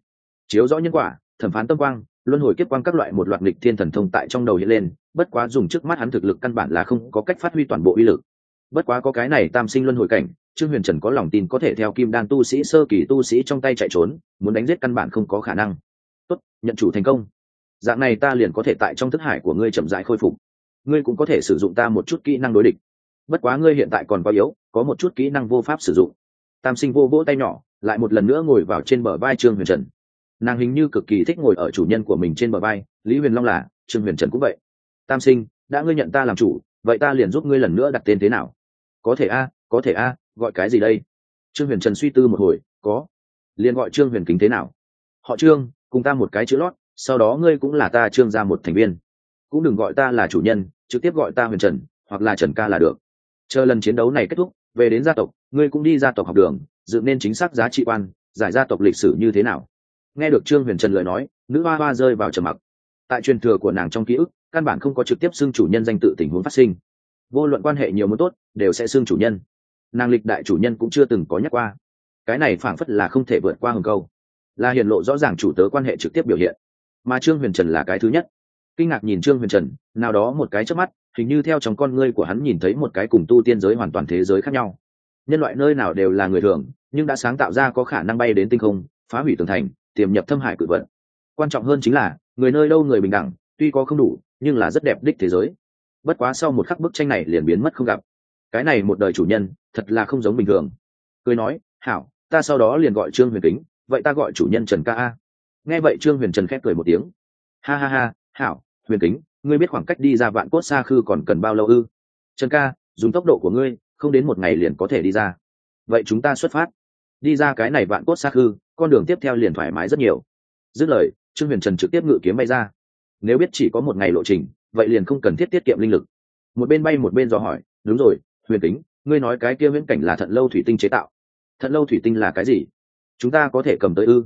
Chiếu rõ nhân quả, thẩm phán tâm quang, luân hồi kiếp quang các loại một loạt nghịch thiên thần thông tại trong đầu hiện lên, bất quá dùng trước mắt hắn thực lực căn bản là không có cách phát huy toàn bộ uy lực. Bất quá có cái này tam sinh luân hồi cảnh, trương huyền trần có lòng tin có thể theo kim đan tu sĩ, sơ kỳ tu sĩ trong tay chạy trốn, muốn đánh giết căn bản không có khả năng. Tốt, nhận chủ thành công dạng này ta liền có thể tại trong thức hải của ngươi chậm rãi khôi phục. Ngươi cũng có thể sử dụng ta một chút kỹ năng đối địch. Bất quá ngươi hiện tại còn quá yếu, có một chút kỹ năng vô pháp sử dụng. Tam sinh vô vỗ tay nhỏ, lại một lần nữa ngồi vào trên bờ vai trương huyền trần. Nàng hình như cực kỳ thích ngồi ở chủ nhân của mình trên bờ vai, lý huyền long là, trương huyền trần cũng vậy. Tam sinh, đã ngươi nhận ta làm chủ, vậy ta liền giúp ngươi lần nữa đặt tên thế nào? Có thể a, có thể a, gọi cái gì đây? Trương huyền trần suy tư một hồi, có. Liền gọi trương huyền kính thế nào? Họ trương, cùng ta một cái chữ lót sau đó ngươi cũng là ta trương gia một thành viên. Cũng đừng gọi ta là chủ nhân, trực tiếp gọi ta huyền trần, hoặc là trần ca là được. Chờ lần chiến đấu này kết thúc, về đến gia tộc, ngươi cũng đi gia tộc học đường, dựng nên chính xác giá trị quan, giải gia tộc lịch sử như thế nào. Nghe được trương huyền trần lời nói, nữ hoa hoa rơi vào trầm mặc. Tại truyền thừa của nàng trong ký ức, căn bản không có trực tiếp xưng chủ nhân danh tự tình huống phát sinh. Vô luận quan hệ nhiều muốn tốt, đều sẽ xưng chủ nhân. Nàng lịch đại chủ nhân cũng chưa từng có nhắc qua. Cái này phảng phất là không thể vượt qua hừng câu. Là hiển lộ rõ ràng chủ tớ quan hệ trực tiếp biểu hiện mà trương huyền trần là cái thứ nhất. Kinh ngạc nhìn trương huyền trần, nào đó một cái trước mắt, hình như theo trong con ngươi của hắn nhìn thấy một cái cùng tu tiên giới hoàn toàn thế giới khác nhau. Nhân loại nơi nào đều là người thường, nhưng đã sáng tạo ra có khả năng bay đến tinh không, phá hủy tường thành, tiềm nhập thâm hải cự vận quan trọng hơn chính là, người nơi đâu người bình đẳng, tuy có không đủ, nhưng là rất đẹp đích thế giới. Bất quá sau một khắc bức tranh này liền biến mất không gặp. Cái này một đời chủ nhân, thật là không giống bình thường. Cười nói, hảo, ta sau đó liền gọi trương huyền kính, vậy ta gọi chủ nhân trần ca a nghe vậy trương huyền trần khép cười một tiếng. Ha ha ha, hảo, huyền kính, ngươi biết khoảng cách đi ra vạn cốt xa khư còn cần bao lâu ư? Trần ca, dùng tốc độ của ngươi, không đến một ngày liền có thể đi ra. Vậy chúng ta xuất phát. Đi ra cái này vạn cốt xa khư, con đường tiếp theo liền thoải mái rất nhiều. Dứt lời, trương huyền trần trực tiếp ngự kiếm bay ra. Nếu biết chỉ có một ngày lộ trình, vậy liền không cần thiết tiết kiệm linh lực. Một bên bay một bên dò hỏi, đúng rồi, huyền kính, ngươi nói cái kia viễn cảnh là thận lâu thủy tinh chế tạo. Thận lâu thủy tinh là cái gì? Chúng ta có thể cầm tới ư?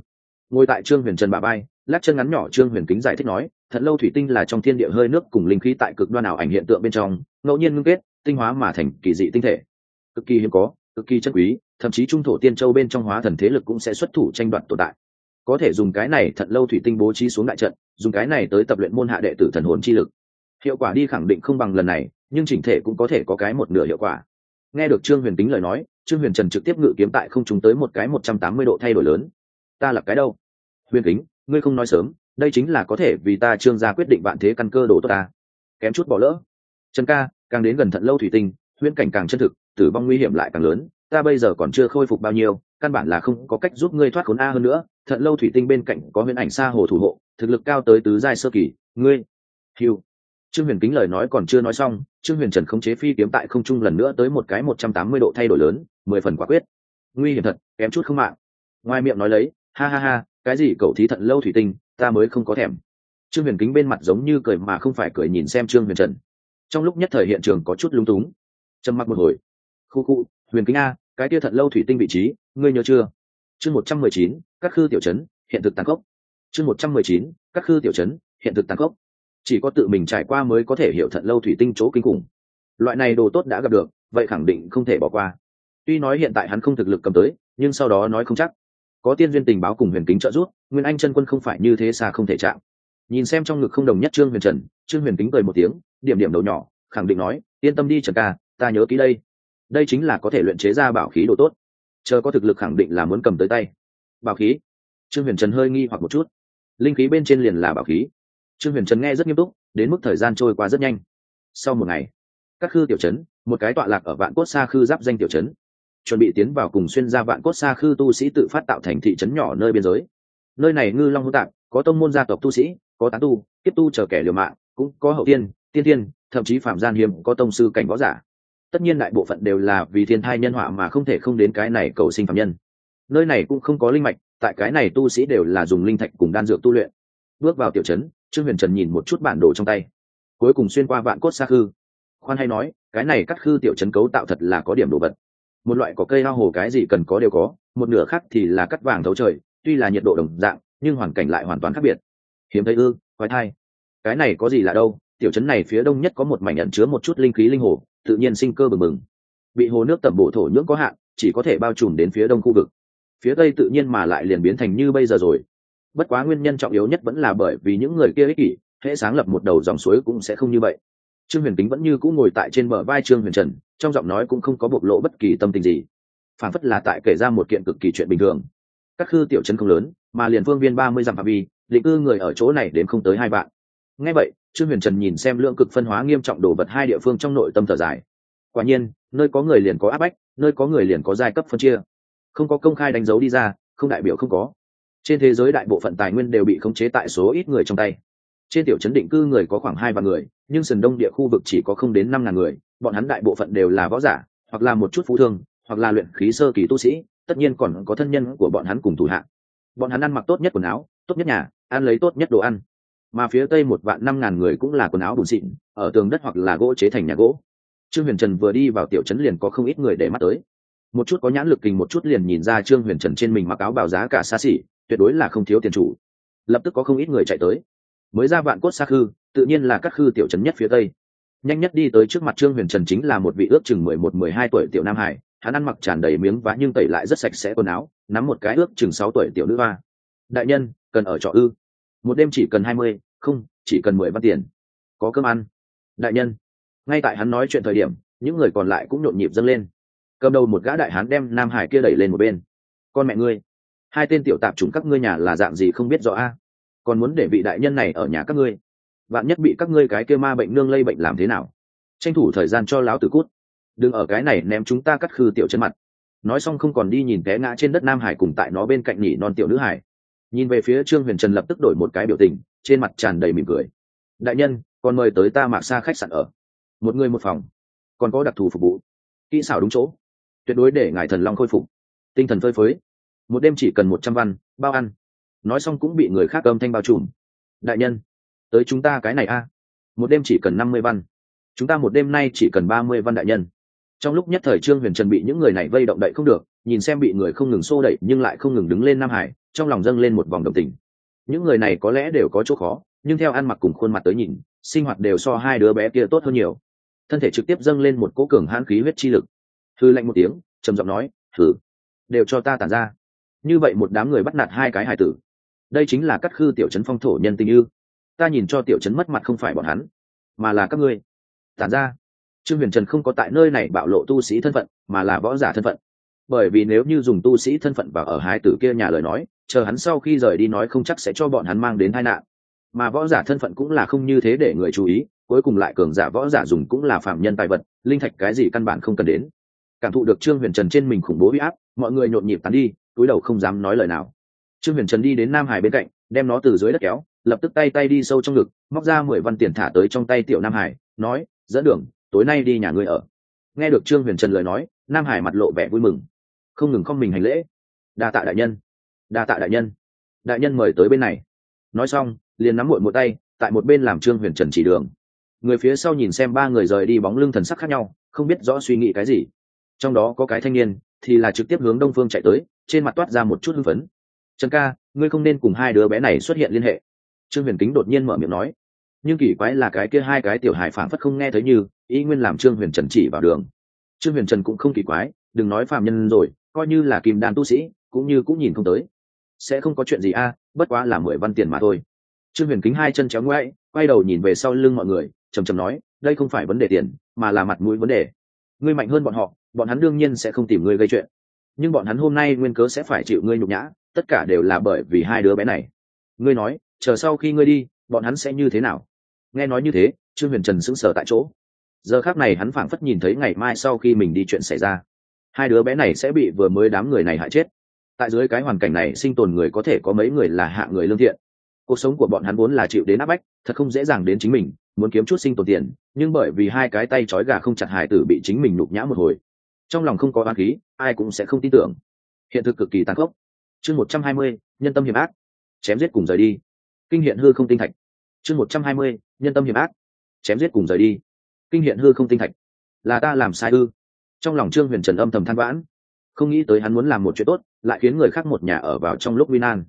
Ngồi tại trương huyền trần bà bay lắc chân ngắn nhỏ trương huyền kính giải thích nói thận lâu thủy tinh là trong thiên địa hơi nước cùng linh khí tại cực đoan ảo ảnh hiện tượng bên trong, ngẫu nhiên ngưng kết, tinh hóa mà thành kỳ dị tinh thể. Cực kỳ hiếm có, cực kỳ chân quý, thậm chí trung thổ tiên châu bên trong hóa thần thế lực cũng sẽ xuất thủ tranh đoạt tồn tại. Có thể dùng cái này thận lâu thủy tinh bố trí xuống đại trận, dùng cái này tới tập luyện môn hạ đệ tử thần hồn chi lực. Hiệu quả đi khẳng định không bằng lần này, nhưng chỉnh thể cũng có thể có cái một nửa hiệu quả. Nghe được trương huyền tính lời nói, trương huyền trần trực tiếp ngự kiếm tại không chúng tới một cái một trăm tám mươi độ thay đổi lớn ta là cái đâu? Huyền kính, ngươi không nói sớm, đây chính là có thể vì ta trương gia quyết định vạn thế căn cơ đồ tốt ta. Kém chút bỏ lỡ. Trần ca, càng đến gần thận lâu thủy tinh, huyễn cảnh càng chân thực, tử vong nguy hiểm lại càng lớn, ta bây giờ còn chưa khôi phục bao nhiêu, căn bản là không có cách giúp ngươi thoát khốn a hơn nữa, thận lâu thủy tinh bên cạnh có huyễn ảnh xa hồ thủ hộ, thực lực cao tới tứ giai sơ kỳ, ngươi hiu trương huyền kính lời nói còn chưa nói xong, trương huyền trần khống chế phi kiếm tại không trung lần nữa tới một cái một trăm tám mươi độ thay đổi lớn, mười phần quả quyết. Nguy hiểm thật, kém chút không mạng. Ngoài miệng nói lấy ha ha ha, cái gì cậu thí thận lâu thủy tinh, ta mới không có thèm. Trương huyền kính bên mặt giống như cười mà không phải cười nhìn xem trương huyền trần. Trong lúc nhất thời hiện trường có chút lung túng. Trầm mặc một hồi. Khu khu, huyền kính a, cái tia thận lâu thủy tinh vị trí, ngươi nhớ chưa? Chương một trăm mười chín các khư tiểu chấn hiện thực tàn khốc. Chương một trăm mười chín các khư tiểu chấn hiện thực tàn khốc. Chỉ có tự mình trải qua mới có thể hiểu thận lâu thủy tinh chỗ kinh khủng. Loại này đồ tốt đã gặp được, vậy khẳng định không thể bỏ qua. Tuy nói hiện tại hắn không thực lực cầm tới, nhưng sau đó nói không chắc có tiên duyên tình báo cùng huyền kính trợ giúp, nguyên anh chân quân không phải như thế xa không thể chạm. Nhìn xem trong ngực không đồng nhất trương huyền trần, trương huyền kính cười một tiếng, điểm điểm đầu nhỏ, khẳng định nói, yên tâm đi trần ca, ta nhớ kỹ đây. Đây chính là có thể luyện chế ra bảo khí đồ tốt. Chờ có thực lực khẳng định là muốn cầm tới tay. Bảo khí? Trương huyền trần hơi nghi hoặc một chút. Linh khí bên trên liền là bảo khí. Trương huyền trần nghe rất nghiêm túc, đến mức thời gian trôi qua rất nhanh. Sau một ngày, các khư tiểu trấn, một cái tọa lạc ở vạn cốt xa khư giáp danh tiểu trấn chuẩn bị tiến vào cùng xuyên ra vạn cốt xa khư tu sĩ tự phát tạo thành thị trấn nhỏ nơi biên giới. Nơi này ngư long hữu tạp có tông môn gia tộc tu sĩ, có tán tu tiếp tu chờ kẻ liều mạng, cũng có hậu tiên tiên tiên thậm chí phạm gian hiếm có tông sư cảnh võ giả. Tất nhiên đại bộ phận đều là vì thiên thai nhân họa mà không thể không đến cái này cầu sinh phạm nhân. Nơi này cũng không có linh mạch, tại cái này tu sĩ đều là dùng linh thạch cùng đan dược tu luyện. Bước vào tiểu trấn, trương huyền trần nhìn một chút bản đồ trong tay. Cuối cùng xuyên qua vạn cốt xa khư. Khoan hay nói, cái này cắt khư tiểu trấn cấu tạo thật là có điểm đồ vật một loại có cây ao hồ cái gì cần có đều có, một nửa khác thì là cắt vàng thấu trời, tuy là nhiệt độ đồng dạng, nhưng hoàn cảnh lại hoàn toàn khác biệt. Hiếm thấy ư quái thai. Cái này có gì lạ đâu, tiểu trấn này phía đông nhất có một mảnh nhận chứa một chút linh khí linh hồ, tự nhiên sinh cơ bừng bừng. Bị hồ nước tẩm bổ thổ nhưỡng có hạn, chỉ có thể bao trùm đến phía đông khu vực. Phía tây tự nhiên mà lại liền biến thành như bây giờ rồi. Bất quá nguyên nhân trọng yếu nhất vẫn là bởi vì những người kia ích kỷ, hễ sáng lập một đầu dòng suối cũng sẽ không như vậy trương huyền kính vẫn như cũng ngồi tại trên bờ vai trương huyền trần, trong giọng nói cũng không có bộc lộ bất kỳ tâm tình gì. Phản phất là tại kể ra một kiện cực kỳ chuyện bình thường. Các khư tiểu chân không lớn, mà liền phương viên ba mươi dặm phạm vi, định cư người ở chỗ này đến không tới hai bạn ngay vậy, trương huyền trần nhìn xem lượng cực phân hóa nghiêm trọng đồ vật hai địa phương trong nội tâm thở dài. Quả nhiên, nơi có người liền có áp bách, nơi có người liền có giai cấp phân chia. Không có công khai đánh dấu đi ra, không đại biểu không có. Trên thế giới đại bộ phận tài nguyên đều bị khống chế tại số ít người trong tay trên tiểu chấn định cư người có khoảng hai vạn người, nhưng sườn đông địa khu vực chỉ có không đến năm ngàn người, bọn hắn đại bộ phận đều là võ giả, hoặc là một chút phú thương, hoặc là luyện khí sơ kỳ tu sĩ, tất nhiên còn có thân nhân của bọn hắn cùng thủ hạng bọn hắn ăn mặc tốt nhất quần áo, tốt nhất nhà, ăn lấy tốt nhất đồ ăn. Mà phía tây một vạn năm ngàn người cũng là quần áo bùn xịn, ở tường đất hoặc là gỗ chế thành nhà gỗ. Trương huyền trần vừa đi vào tiểu trấn liền có không ít người để mắt tới. Một chút có nhãn lực kình một chút liền nhìn ra trương huyền trần trên mình mặc áo bào giá cả xa xỉ, tuyệt đối là không thiếu tiền chủ. Lập tức có không ít người chạy tới mới ra vạn cốt xa khư, tự nhiên là các khư tiểu trấn nhất phía tây. Nhanh nhất đi tới trước mặt trương huyền trần chính là một vị ước chừng mười một, mười hai tuổi tiểu nam hải, hắn ăn mặc tràn đầy miếng vá nhưng tẩy lại rất sạch sẽ quần áo, nắm một cái ước chừng sáu tuổi tiểu nữ hoa. Đại nhân, cần ở trọ ư? Một đêm chỉ cần hai mươi, không, chỉ cần mười văn tiền. Có cơm ăn. Đại nhân. Ngay tại hắn nói chuyện thời điểm, những người còn lại cũng nhộn nhịp dâng lên. Cầm đầu một gã đại hán đem nam hải kia đẩy lên một bên. Con mẹ ngươi. Hai tên tiểu tạp chủng các ngươi nhà là dạng gì không biết rõ a? Còn muốn để vị đại nhân này ở nhà các ngươi. Bạn nhất bị các ngươi cái kêu ma bệnh nương lây bệnh làm thế nào? Tranh thủ thời gian cho láo tử cút. Đừng ở cái này ném chúng ta cắt khư tiểu chân mặt. Nói xong không còn đi nhìn té ngã trên đất nam hải cùng tại nó bên cạnh nhỉ non tiểu nữ hải. Nhìn về phía trương huyền trần lập tức đổi một cái biểu tình, trên mặt tràn đầy mỉm cười. Đại nhân còn mời tới ta mạc xa khách sạn ở. Một người một phòng. Còn có đặc thù phục vụ. Kỹ xảo đúng chỗ. Tuyệt đối để ngài thần long khôi phục. Tinh thần phơi phới. Một đêm chỉ cần một trăm văn, bao ăn nói xong cũng bị người khác âm thanh bao trùm. Đại nhân, tới chúng ta cái này a. Một đêm chỉ cần năm mươi văn. Chúng ta một đêm nay chỉ cần ba mươi văn đại nhân. Trong lúc nhất thời trương huyền trần bị những người này vây động đậy không được, nhìn xem bị người không ngừng xô đẩy nhưng lại không ngừng đứng lên nam hải, trong lòng dâng lên một vòng đồng tình. Những người này có lẽ đều có chỗ khó, nhưng theo ăn mặc cùng khuôn mặt tới nhìn, sinh hoạt đều so hai đứa bé kia tốt hơn nhiều. Thân thể trực tiếp dâng lên một cỗ cường hãn khí huyết chi lực. Thư lạnh một tiếng, trầm giọng nói, thử, đều cho ta tàn ra. Như vậy một đám người bắt nạt hai cái hải tử đây chính là cắt khư tiểu trấn phong thổ nhân tình ư. Ta nhìn cho tiểu trấn mất mặt không phải bọn hắn, mà là các ngươi. Tản ra. Trương huyền trần không có tại nơi này bạo lộ tu sĩ thân phận, mà là võ giả thân phận. Bởi vì nếu như dùng tu sĩ thân phận vào ở hai tử kia nhà lời nói, chờ hắn sau khi rời đi nói không chắc sẽ cho bọn hắn mang đến tai nạn. Mà võ giả thân phận cũng là không như thế để người chú ý, cuối cùng lại cường giả võ giả dùng cũng là phạm nhân tài vật, linh thạch cái gì căn bản không cần đến. Cảm thụ được trương huyền trần trên mình khủng bố huy áp, mọi người nhộn nhịp tán đi, túi đầu không dám nói lời nào trương huyền trần đi đến nam hải bên cạnh, đem nó từ dưới đất kéo, lập tức tay tay đi sâu trong ngực, móc ra mười văn tiền thả tới trong tay tiểu nam hải, nói, dẫn đường, tối nay đi nhà ngươi ở. Nghe được trương huyền trần lời nói, nam hải mặt lộ vẻ vui mừng. Không ngừng không mình hành lễ. Đa tạ đại nhân, đa tạ đại nhân. Đại nhân mời tới bên này. Nói xong, liền nắm muội một tay, tại một bên làm trương huyền trần chỉ đường. Người phía sau nhìn xem ba người rời đi bóng lưng thần sắc khác nhau, không biết rõ suy nghĩ cái gì. Trong đó có cái thanh niên, thì là trực tiếp hướng đông phương chạy tới, trên mặt toát ra một chút hưng phấn trần ca, ngươi không nên cùng hai đứa bé này xuất hiện liên hệ. Trương huyền kính đột nhiên mở miệng nói. Nhưng kỳ quái là cái kia hai cái tiểu hài phản phất không nghe thấy như, ý nguyên làm trương huyền trần chỉ vào đường. Trương huyền trần cũng không kỳ quái, đừng nói phạm nhân rồi, coi như là kim đan tu sĩ, cũng như cũng nhìn không tới. Sẽ không có chuyện gì a, bất quá là mười văn tiền mà thôi. Trương huyền kính hai chân chéo ngoáy, quay đầu nhìn về sau lưng mọi người, trầm trầm nói, đây không phải vấn đề tiền, mà là mặt mũi vấn đề. Ngươi mạnh hơn bọn họ, bọn hắn đương nhiên sẽ không tìm ngươi gây chuyện. Nhưng bọn hắn hôm nay nguyên cớ sẽ phải chịu ngươi nhục nhã tất cả đều là bởi vì hai đứa bé này. Ngươi nói, chờ sau khi ngươi đi, bọn hắn sẽ như thế nào? Nghe nói như thế, trương huyền trần sững sờ tại chỗ. Giờ khác này hắn phảng phất nhìn thấy ngày mai sau khi mình đi chuyện xảy ra. Hai đứa bé này sẽ bị vừa mới đám người này hại chết. Tại dưới cái hoàn cảnh này, sinh tồn người có thể có mấy người là hạ người lương thiện. Cuộc sống của bọn hắn vốn là chịu đến áp bách, thật không dễ dàng đến chính mình, muốn kiếm chút sinh tồn tiền, nhưng bởi vì hai cái tay trói gà không chặt hài tử bị chính mình nhục nhã một hồi. Trong lòng không có oan khí, ai cũng sẽ không tin tưởng. Hiện thực cực kỳ tàn khốc chương một trăm hai mươi, nhân tâm hiểm ác. Chém giết cùng rời đi. Kinh hiện hư không tinh thạch. Chương một trăm hai mươi, nhân tâm hiểm ác. Chém giết cùng rời đi. Kinh hiện hư không tinh thạch. Là ta làm sai ư? Trong lòng trương huyền trần âm thầm than vãn. Không nghĩ tới hắn muốn làm một chuyện tốt, lại khiến người khác một nhà ở vào trong lúc nguy nan.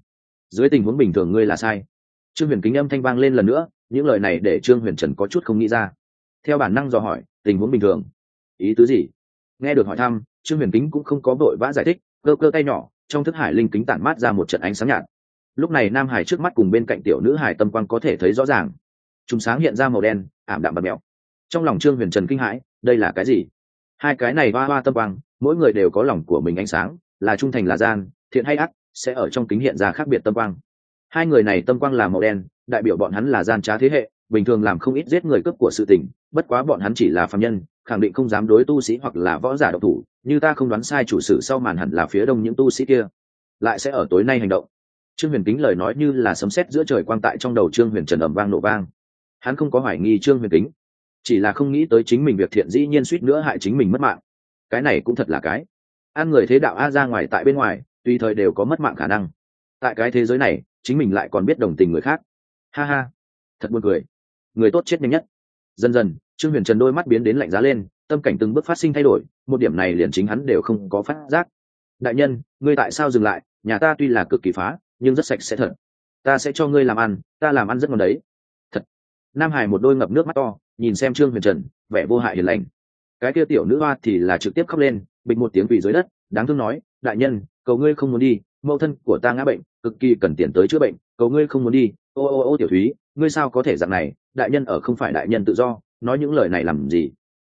Dưới tình huống bình thường ngươi là sai. Trương huyền kính âm thanh vang lên lần nữa, những lời này để trương huyền trần có chút không nghĩ ra. Theo bản năng dò hỏi, tình huống bình thường. Ý tứ gì? Nghe được hỏi thăm, trương huyền kính cũng không có vội vã giải thích, cơ cơ tay nhỏ trong thức hải linh kính tản mát ra một trận ánh sáng nhạt. Lúc này nam hải trước mắt cùng bên cạnh tiểu nữ hải tâm quang có thể thấy rõ ràng. Chúng sáng hiện ra màu đen, ảm đạm bật mẹo trong lòng trương huyền trần kinh hãi, đây là cái gì? Hai cái này ba ba tâm quang, mỗi người đều có lòng của mình ánh sáng, là trung thành là gian, thiện hay ác, sẽ ở trong kính hiện ra khác biệt tâm quang. Hai người này tâm quang là màu đen, đại biểu bọn hắn là gian trá thế hệ bình thường làm không ít giết người cướp của sự tình, bất quá bọn hắn chỉ là phạm nhân, khẳng định không dám đối tu sĩ hoặc là võ giả độc thủ, như ta không đoán sai chủ sử sau màn hẳn là phía đông những tu sĩ kia. Lại sẽ ở tối nay hành động. Trương huyền kính lời nói như là sấm sét giữa trời quang tại trong đầu trương huyền trần ầm vang nổ vang. Hắn không có hoài nghi trương huyền kính, chỉ là không nghĩ tới chính mình việc thiện dĩ nhiên suýt nữa hại chính mình mất mạng. Cái này cũng thật là cái. Ăn người thế đạo a ra ngoài tại bên ngoài, tùy thời đều có mất mạng khả năng. Tại cái thế giới này, chính mình lại còn biết đồng tình người khác. Ha ha. Thật buồn cười người tốt chết nhanh nhất. Dần dần, trương huyền trần đôi mắt biến đến lạnh giá lên, tâm cảnh từng bước phát sinh thay đổi, một điểm này liền chính hắn đều không có phát giác. Đại nhân, ngươi tại sao dừng lại? Nhà ta tuy là cực kỳ phá, nhưng rất sạch sẽ thật. Ta sẽ cho ngươi làm ăn, ta làm ăn rất ngon đấy. Thật. Nam hải một đôi ngập nước mắt to, nhìn xem trương huyền trần, vẻ vô hại hiền lành. Cái kia tiểu nữ hoa thì là trực tiếp khóc lên, bịch một tiếng quỳ dưới đất, đáng thương nói, đại nhân, cầu ngươi không muốn đi, mẫu thân của ta ngã bệnh, cực kỳ cần tiền tới chữa bệnh, cầu ngươi không muốn đi. Ô ô ô, tiểu thúy ngươi sao có thể dạng này? Đại nhân ở không phải đại nhân tự do, nói những lời này làm gì?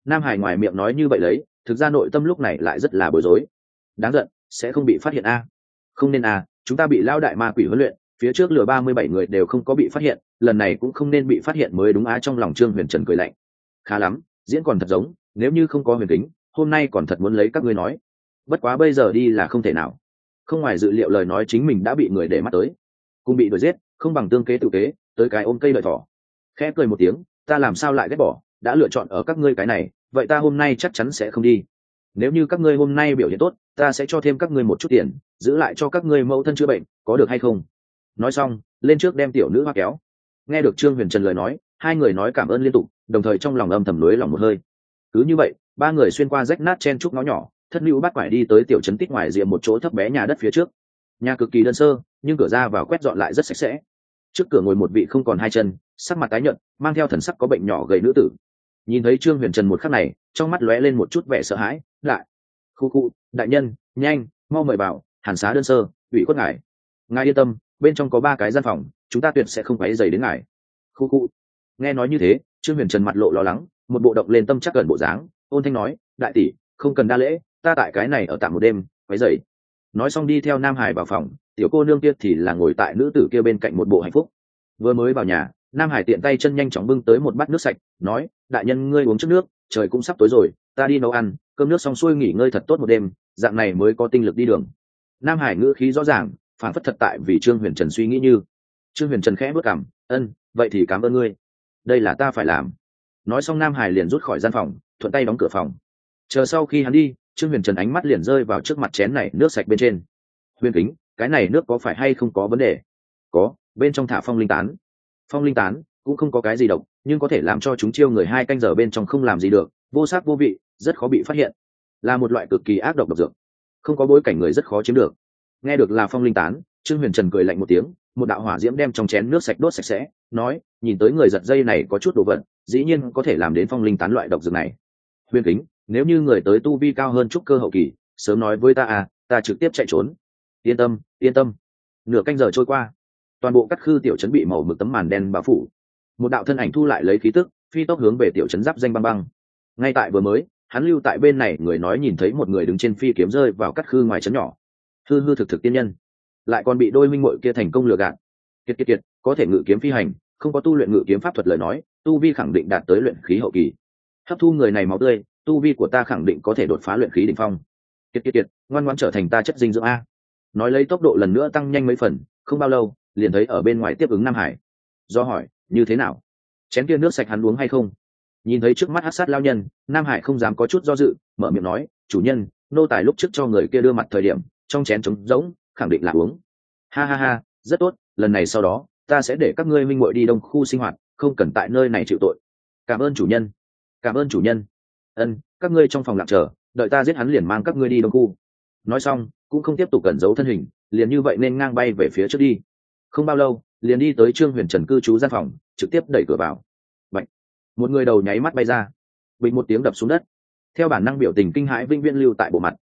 Nam hải ngoài miệng nói như vậy lấy thực ra nội tâm lúc này lại rất là bối rối. Đáng giận, sẽ không bị phát hiện a. Không nên a, chúng ta bị lao đại ma quỷ huấn luyện, phía trước lừa ba mươi bảy người đều không có bị phát hiện, lần này cũng không nên bị phát hiện mới đúng á trong lòng trương huyền trần cười lạnh. Khá lắm, diễn còn thật giống, nếu như không có huyền kính, hôm nay còn thật muốn lấy các ngươi nói. Bất quá bây giờ đi là không thể nào. Không ngoài dự liệu lời nói chính mình đã bị người để mắt tới. Cùng bị đuổi giết, không bằng tương kế tự kế tới cái ôm cây đợi thỏ. Khẽ cười một tiếng, ta làm sao lại ghét bỏ, đã lựa chọn ở các ngươi cái này, vậy ta hôm nay chắc chắn sẽ không đi. Nếu như các ngươi hôm nay biểu hiện tốt, ta sẽ cho thêm các ngươi một chút tiền, giữ lại cho các ngươi mẫu thân chữa bệnh, có được hay không? Nói xong, lên trước đem tiểu nữ hoa kéo. Nghe được trương huyền trần lời nói, hai người nói cảm ơn liên tục, đồng thời trong lòng âm thầm lưới lòng một hơi. Cứ như vậy, ba người xuyên qua rách nát chen trúc ngõ nhỏ, thất lưu bắt quải đi tới tiểu trấn tích ngoài rìa một chỗ thấp bé nhà đất phía trước. Nhà cực kỳ đơn sơ, nhưng cửa ra vào quét dọn lại rất sạch sẽ trước cửa ngồi một vị không còn hai chân, sắc mặt tái nhợt, mang theo thần sắc có bệnh nhỏ gầy nữ tử. Nhìn thấy trương huyền trần một khắc này, trong mắt lóe lên một chút vẻ sợ hãi, lại, khu khu, đại nhân, nhanh, mau mời bảo hàn xá đơn sơ, ủy khuất ngài. Ngài yên tâm, bên trong có ba cái gian phòng, chúng ta tuyệt sẽ không quấy dày đến ngài. Khu khu. Nghe nói như thế, trương huyền trần mặt lộ lo lắng, một bộ động lên tâm chắc gần bộ dáng, ôn thanh nói, đại tỷ, không cần đa lễ, ta tại cái này ở tạm một đêm, quấy dày nói xong đi theo nam hải vào phòng tiểu cô nương kia thì là ngồi tại nữ tử kia bên cạnh một bộ hạnh phúc. Vừa mới vào nhà, nam hải tiện tay chân nhanh chóng bưng tới một bát nước sạch, nói, đại nhân, ngươi uống trước nước, trời cũng sắp tối rồi, ta đi nấu ăn, cơm nước xong xuôi nghỉ ngơi thật tốt một đêm, dạng này mới có tinh lực đi đường. Nam hải ngữ khí rõ ràng, phản phất thật tại vì trương huyền trần suy nghĩ như, trương huyền trần khẽ bước cảm ân, vậy thì cảm ơn ngươi. Đây là ta phải làm. Nói xong nam hải liền rút khỏi gian phòng, thuận tay đóng cửa phòng. Chờ sau khi hắn đi, trương huyền trần ánh mắt liền rơi vào trước mặt chén này nước sạch bên trên. Huyền kính cái này nước có phải hay không có vấn đề? Có, bên trong thả phong linh tán. Phong linh tán cũng không có cái gì độc, nhưng có thể làm cho chúng chiêu người hai canh giờ bên trong không làm gì được, vô sắc vô vị, rất khó bị phát hiện. Là một loại cực kỳ ác độc độc dược. Không có bối cảnh người rất khó chiếm được. Nghe được là phong linh tán, trương huyền trần cười lạnh một tiếng, một đạo hỏa diễm đem trong chén nước sạch đốt sạch sẽ, nói, nhìn tới người giật dây này có chút đồ vật, dĩ nhiên có thể làm đến phong linh tán loại độc dược này. Huyền kính, nếu như người tới tu vi cao hơn trúc cơ hậu kỳ, sớm nói với ta à ta trực tiếp chạy trốn yên tâm yên tâm. Nửa canh giờ trôi qua, toàn bộ các khư tiểu chấn bị màu mực tấm màn đen bao phủ. Một đạo thân ảnh thu lại lấy khí tức, phi tốc hướng về tiểu chấn giáp danh băng băng. Ngay tại vừa mới, hắn lưu tại bên này, người nói nhìn thấy một người đứng trên phi kiếm rơi vào các khư ngoài chấn nhỏ. Hư hư thực thực tiên nhân. Lại còn bị đôi minh mội kia thành công lừa gạt. Kiệt kiệt kiệt, có thể ngự kiếm phi hành, không có tu luyện ngự kiếm pháp thuật lời nói, tu vi khẳng định đạt tới luyện khí hậu kỳ. Hấp thu người này máu tươi, tu vi của ta khẳng định có thể đột phá luyện khí đ ỉ n h phong. Kiệt kiệt kiệt, ngoan ngoan trở thành ta chất dinh dưỡng a nói lấy tốc độ lần nữa tăng nhanh mấy phần, không bao lâu, liền thấy ở bên ngoài tiếp ứng nam hải. Do hỏi, như thế nào? Chén kia nước sạch hắn uống hay không? Nhìn thấy trước mắt hát sát lao nhân, nam hải không dám có chút do dự, mở miệng nói, chủ nhân, nô tài lúc trước cho người kia đưa mặt thời điểm, trong chén trống rỗng, khẳng định là uống. Ha ha ha, rất tốt, lần này sau đó, ta sẽ để các ngươi minh muội đi đông khu sinh hoạt, không cần tại nơi này chịu tội. Cảm ơn chủ nhân, cảm ơn chủ nhân. Ân, các ngươi trong phòng lặng chờ, đợi ta giết hắn liền mang các ngươi đi đông khu. Nói xong cũng không tiếp tục cẩn giấu thân hình, liền như vậy nên ngang bay về phía trước đi. Không bao lâu, liền đi tới trương huyền trần cư trú gian phòng, trực tiếp đẩy cửa vào. Bạch. một người đầu nháy mắt bay ra. Bình một tiếng đập xuống đất. Theo bản năng biểu tình kinh hãi vinh viên lưu tại bộ mặt.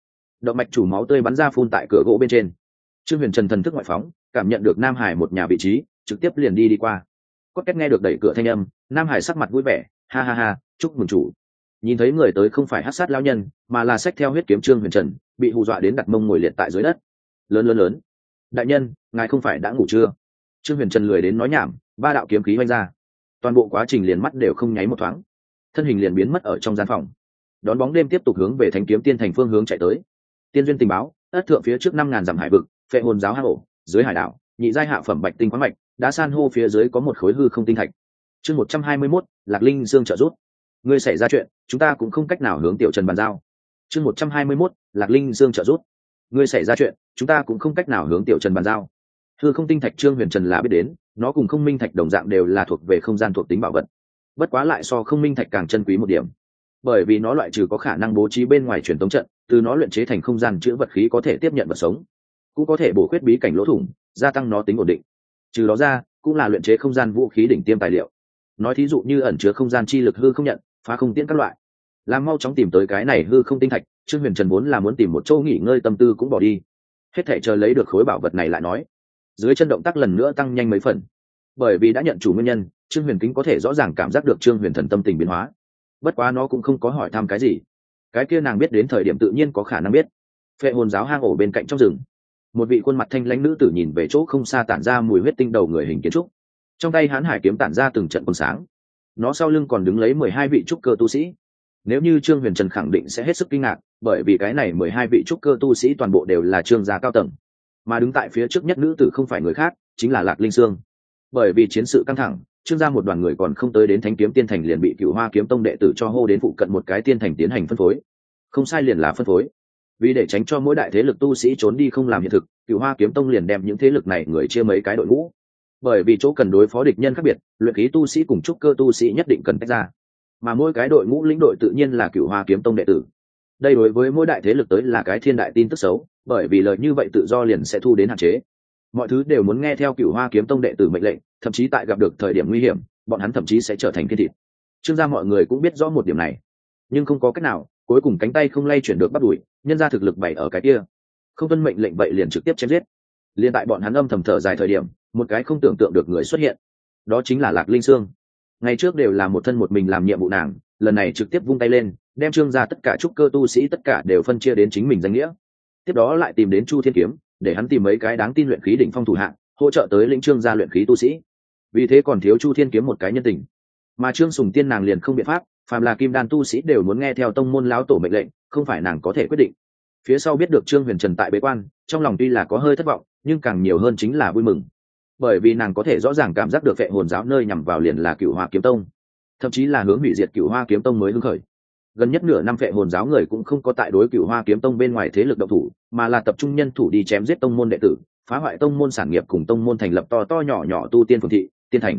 Động mạch chủ máu tươi bắn ra phun tại cửa gỗ bên trên. Trương huyền trần thần thức ngoại phóng, cảm nhận được nam hải một nhà vị trí, trực tiếp liền đi đi qua. Có cách nghe được đẩy cửa thanh âm, nam hải sắc mặt vui vẻ, ha ha ha, chúc mừng chủ. Nhìn thấy người tới không phải hát sát lao nhân, mà là sách theo huyết kiếm trương huyền trần bị hù dọa đến đặt mông ngồi liệt tại dưới đất. Lớn lớn lớn. Đại nhân, ngài không phải đã ngủ chưa? Trương huyền trần lười đến nói nhảm, ba đạo kiếm khí oanh ra. Toàn bộ quá trình liền mắt đều không nháy một thoáng. Thân hình liền biến mất ở trong gian phòng. Đón bóng đêm tiếp tục hướng về thanh kiếm tiên thành phương hướng chạy tới. Tiên duyên tình báo, ất thượng phía trước năm ngàn dặm hải vực, phệ hồn giáo hạ ổ dưới hải đảo, nhị giai hạ phẩm bạch tinh khoáng mạch, đã san hô phía dưới có một khối hư không tinh thạch. Chương một trăm hai mươi mốt, lạc linh dương trợ rút ngươi xảy ra chuyện, chúng ta cũng không cách nào hướng tiểu trần bàn giao chương một trăm hai mươi mốt, lạc linh dương trợ rút ngươi xảy ra chuyện, chúng ta cũng không cách nào hướng tiểu trần bàn giao. Hư không tinh thạch trương huyền trần là biết đến, nó cùng không minh thạch đồng dạng đều là thuộc về không gian thuộc tính bảo vật. Bất quá lại so không minh thạch càng chân quý một điểm. Bởi vì nó loại trừ có khả năng bố trí bên ngoài truyền tống trận, từ nó luyện chế thành không gian chữa vật khí có thể tiếp nhận vật sống, cũng có thể bổ khuyết bí cảnh lỗ thủng, gia tăng nó tính ổn định. Trừ đó ra, cũng là luyện chế không gian vũ khí đỉnh tiêm tài liệu. Nói thí dụ như ẩn chứa không gian chi lực hư không nhận, phá không tiễn các loại làm mau chóng tìm tới cái này hư không tinh thạch, trương huyền trần vốn là muốn tìm một chỗ nghỉ ngơi tâm tư cũng bỏ đi. Hết thể chờ lấy được khối bảo vật này lại nói. Dưới chân động tác lần nữa tăng nhanh mấy phần. Bởi vì đã nhận chủ nguyên nhân, trương huyền kính có thể rõ ràng cảm giác được trương huyền thần tâm tình biến hóa. Bất quá nó cũng không có hỏi thăm cái gì. Cái kia nàng biết đến thời điểm tự nhiên có khả năng biết. Phệ hồn giáo hang ổ bên cạnh trong rừng, một vị khuôn mặt thanh lãnh nữ tử nhìn về chỗ không xa tản ra mùi huyết tinh đầu người hình kiến trúc. Trong tay hán hải kiếm tản ra từng trận quần sáng. Nó sau lưng còn đứng lấy mười hai vị trúc cơ tu sĩ nếu như trương huyền trần khẳng định sẽ hết sức kinh ngạc, bởi vì cái này mười hai vị trúc cơ tu sĩ toàn bộ đều là trương gia cao tầng. Mà đứng tại phía trước nhất nữ tử không phải người khác, chính là lạc linh sương. Bởi vì chiến sự căng thẳng, trương gia một đoàn người còn không tới đến thánh kiếm tiên thành liền bị cựu hoa kiếm tông đệ tử cho hô đến phụ cận một cái tiên thành tiến hành phân phối. Không sai liền là phân phối. Vì để tránh cho mỗi đại thế lực tu sĩ trốn đi không làm hiện thực cựu hoa kiếm tông liền đem những thế lực này người chia mấy cái đội ngũ. Bởi vì chỗ cần đối phó địch nhân khác biệt, luyện khí tu sĩ cùng trúc cơ tu sĩ nhất định cần tách ra mà mỗi cái đội ngũ lĩnh đội tự nhiên là cựu hoa kiếm tông đệ tử. Đây đối với mỗi đại thế lực tới là cái thiên đại tin tức xấu, bởi vì lời như vậy tự do liền sẽ thu đến hạn chế. Mọi thứ đều muốn nghe theo cựu hoa kiếm tông đệ tử mệnh lệnh, thậm chí tại gặp được thời điểm nguy hiểm, bọn hắn thậm chí sẽ trở thành thiên thịt trương gia mọi người cũng biết rõ một điểm này. Nhưng không có cách nào, cuối cùng cánh tay không lay chuyển được bắt đuổi, nhân ra thực lực bày ở cái kia. Không tuân mệnh lệnh vậy liền trực tiếp chém giết. Liền tại bọn hắn âm thầm thở dài thời điểm, một cái không tưởng tượng được người xuất hiện. Đó chính là lạc linh sương ngày trước đều là một thân một mình làm nhiệm vụ nàng, lần này trực tiếp vung tay lên, đem trương ra tất cả trúc cơ tu sĩ tất cả đều phân chia đến chính mình danh nghĩa. Tiếp đó lại tìm đến chu thiên kiếm, để hắn tìm mấy cái đáng tin luyện khí đỉnh phong thủ hạng hỗ trợ tới lĩnh trương gia luyện khí tu sĩ. Vì thế còn thiếu chu thiên kiếm một cái nhân tình. Mà trương sùng tiên nàng liền không biện pháp, phàm là kim đan tu sĩ đều muốn nghe theo tông môn lão tổ mệnh lệnh, không phải nàng có thể quyết định. Phía sau biết được trương huyền trần tại bế quan, trong lòng tuy là có hơi thất vọng, nhưng càng nhiều hơn chính là vui mừng bởi vì nàng có thể rõ ràng cảm giác được vệ hồn giáo nơi nhằm vào liền là cựu hoa kiếm tông, thậm chí là hướng hủy diệt cựu hoa kiếm tông mới hưng khởi. Gần nhất nửa năm vệ hồn giáo người cũng không có tại đối cựu hoa kiếm tông bên ngoài thế lực độc thủ, mà là tập trung nhân thủ đi chém giết tông môn đệ tử, phá hoại tông môn sản nghiệp cùng tông môn thành lập to to nhỏ nhỏ tu tiên phường thị, tiên thành.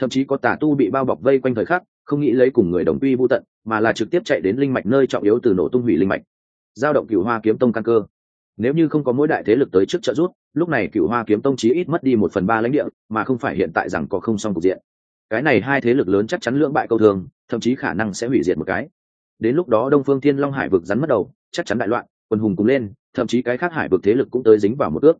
Thậm chí có tà tu bị bao bọc vây quanh thời khắc, không nghĩ lấy cùng người đồng quy vô tận, mà là trực tiếp chạy đến linh mạch nơi trọng yếu từ nổ tung hủy linh mạch, giao động cựu hoa kiếm tông căn cơ. Nếu như không có mỗi đại thế lực tới trước trợ rút lúc này cựu hoa kiếm tông chí ít mất đi một phần ba lãnh địa, mà không phải hiện tại rằng có không xong cục diện. Cái này hai thế lực lớn chắc chắn lưỡng bại câu thường, thậm chí khả năng sẽ hủy diệt một cái. Đến lúc đó đông phương thiên long hải vực rắn mất đầu, chắc chắn đại loạn, quân hùng cùng lên, thậm chí cái khác hải vực thế lực cũng tới dính vào một ước.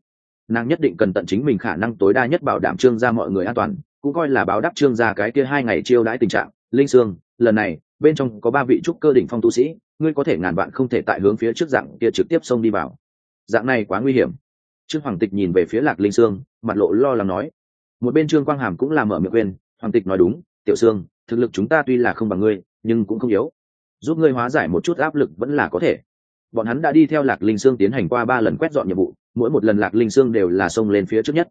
Nàng nhất định cần tận chính mình khả năng tối đa nhất bảo đảm trương ra mọi người an toàn, cũng coi là báo đáp trương ra cái kia hai ngày chiêu đãi tình trạng. Linh sương, lần này, bên trong có ba vị trúc cơ đỉnh phong tu sĩ, ngươi có thể ngàn vạn không thể tại hướng phía trước dạng kia trực tiếp xông đi vào. Dạng này quá nguy hiểm trương hoàng tịch nhìn về phía lạc linh sương, mặt lộ lo lắng nói. Một bên trương quang hàm cũng làm mở miệng quên hoàng tịch nói đúng, tiểu sương, thực lực chúng ta tuy là không bằng ngươi, nhưng cũng không yếu. Giúp ngươi hóa giải một chút áp lực vẫn là có thể. Bọn hắn đã đi theo lạc linh sương tiến hành qua ba lần quét dọn nhiệm vụ, mỗi một lần lạc linh sương đều là xông lên phía trước nhất.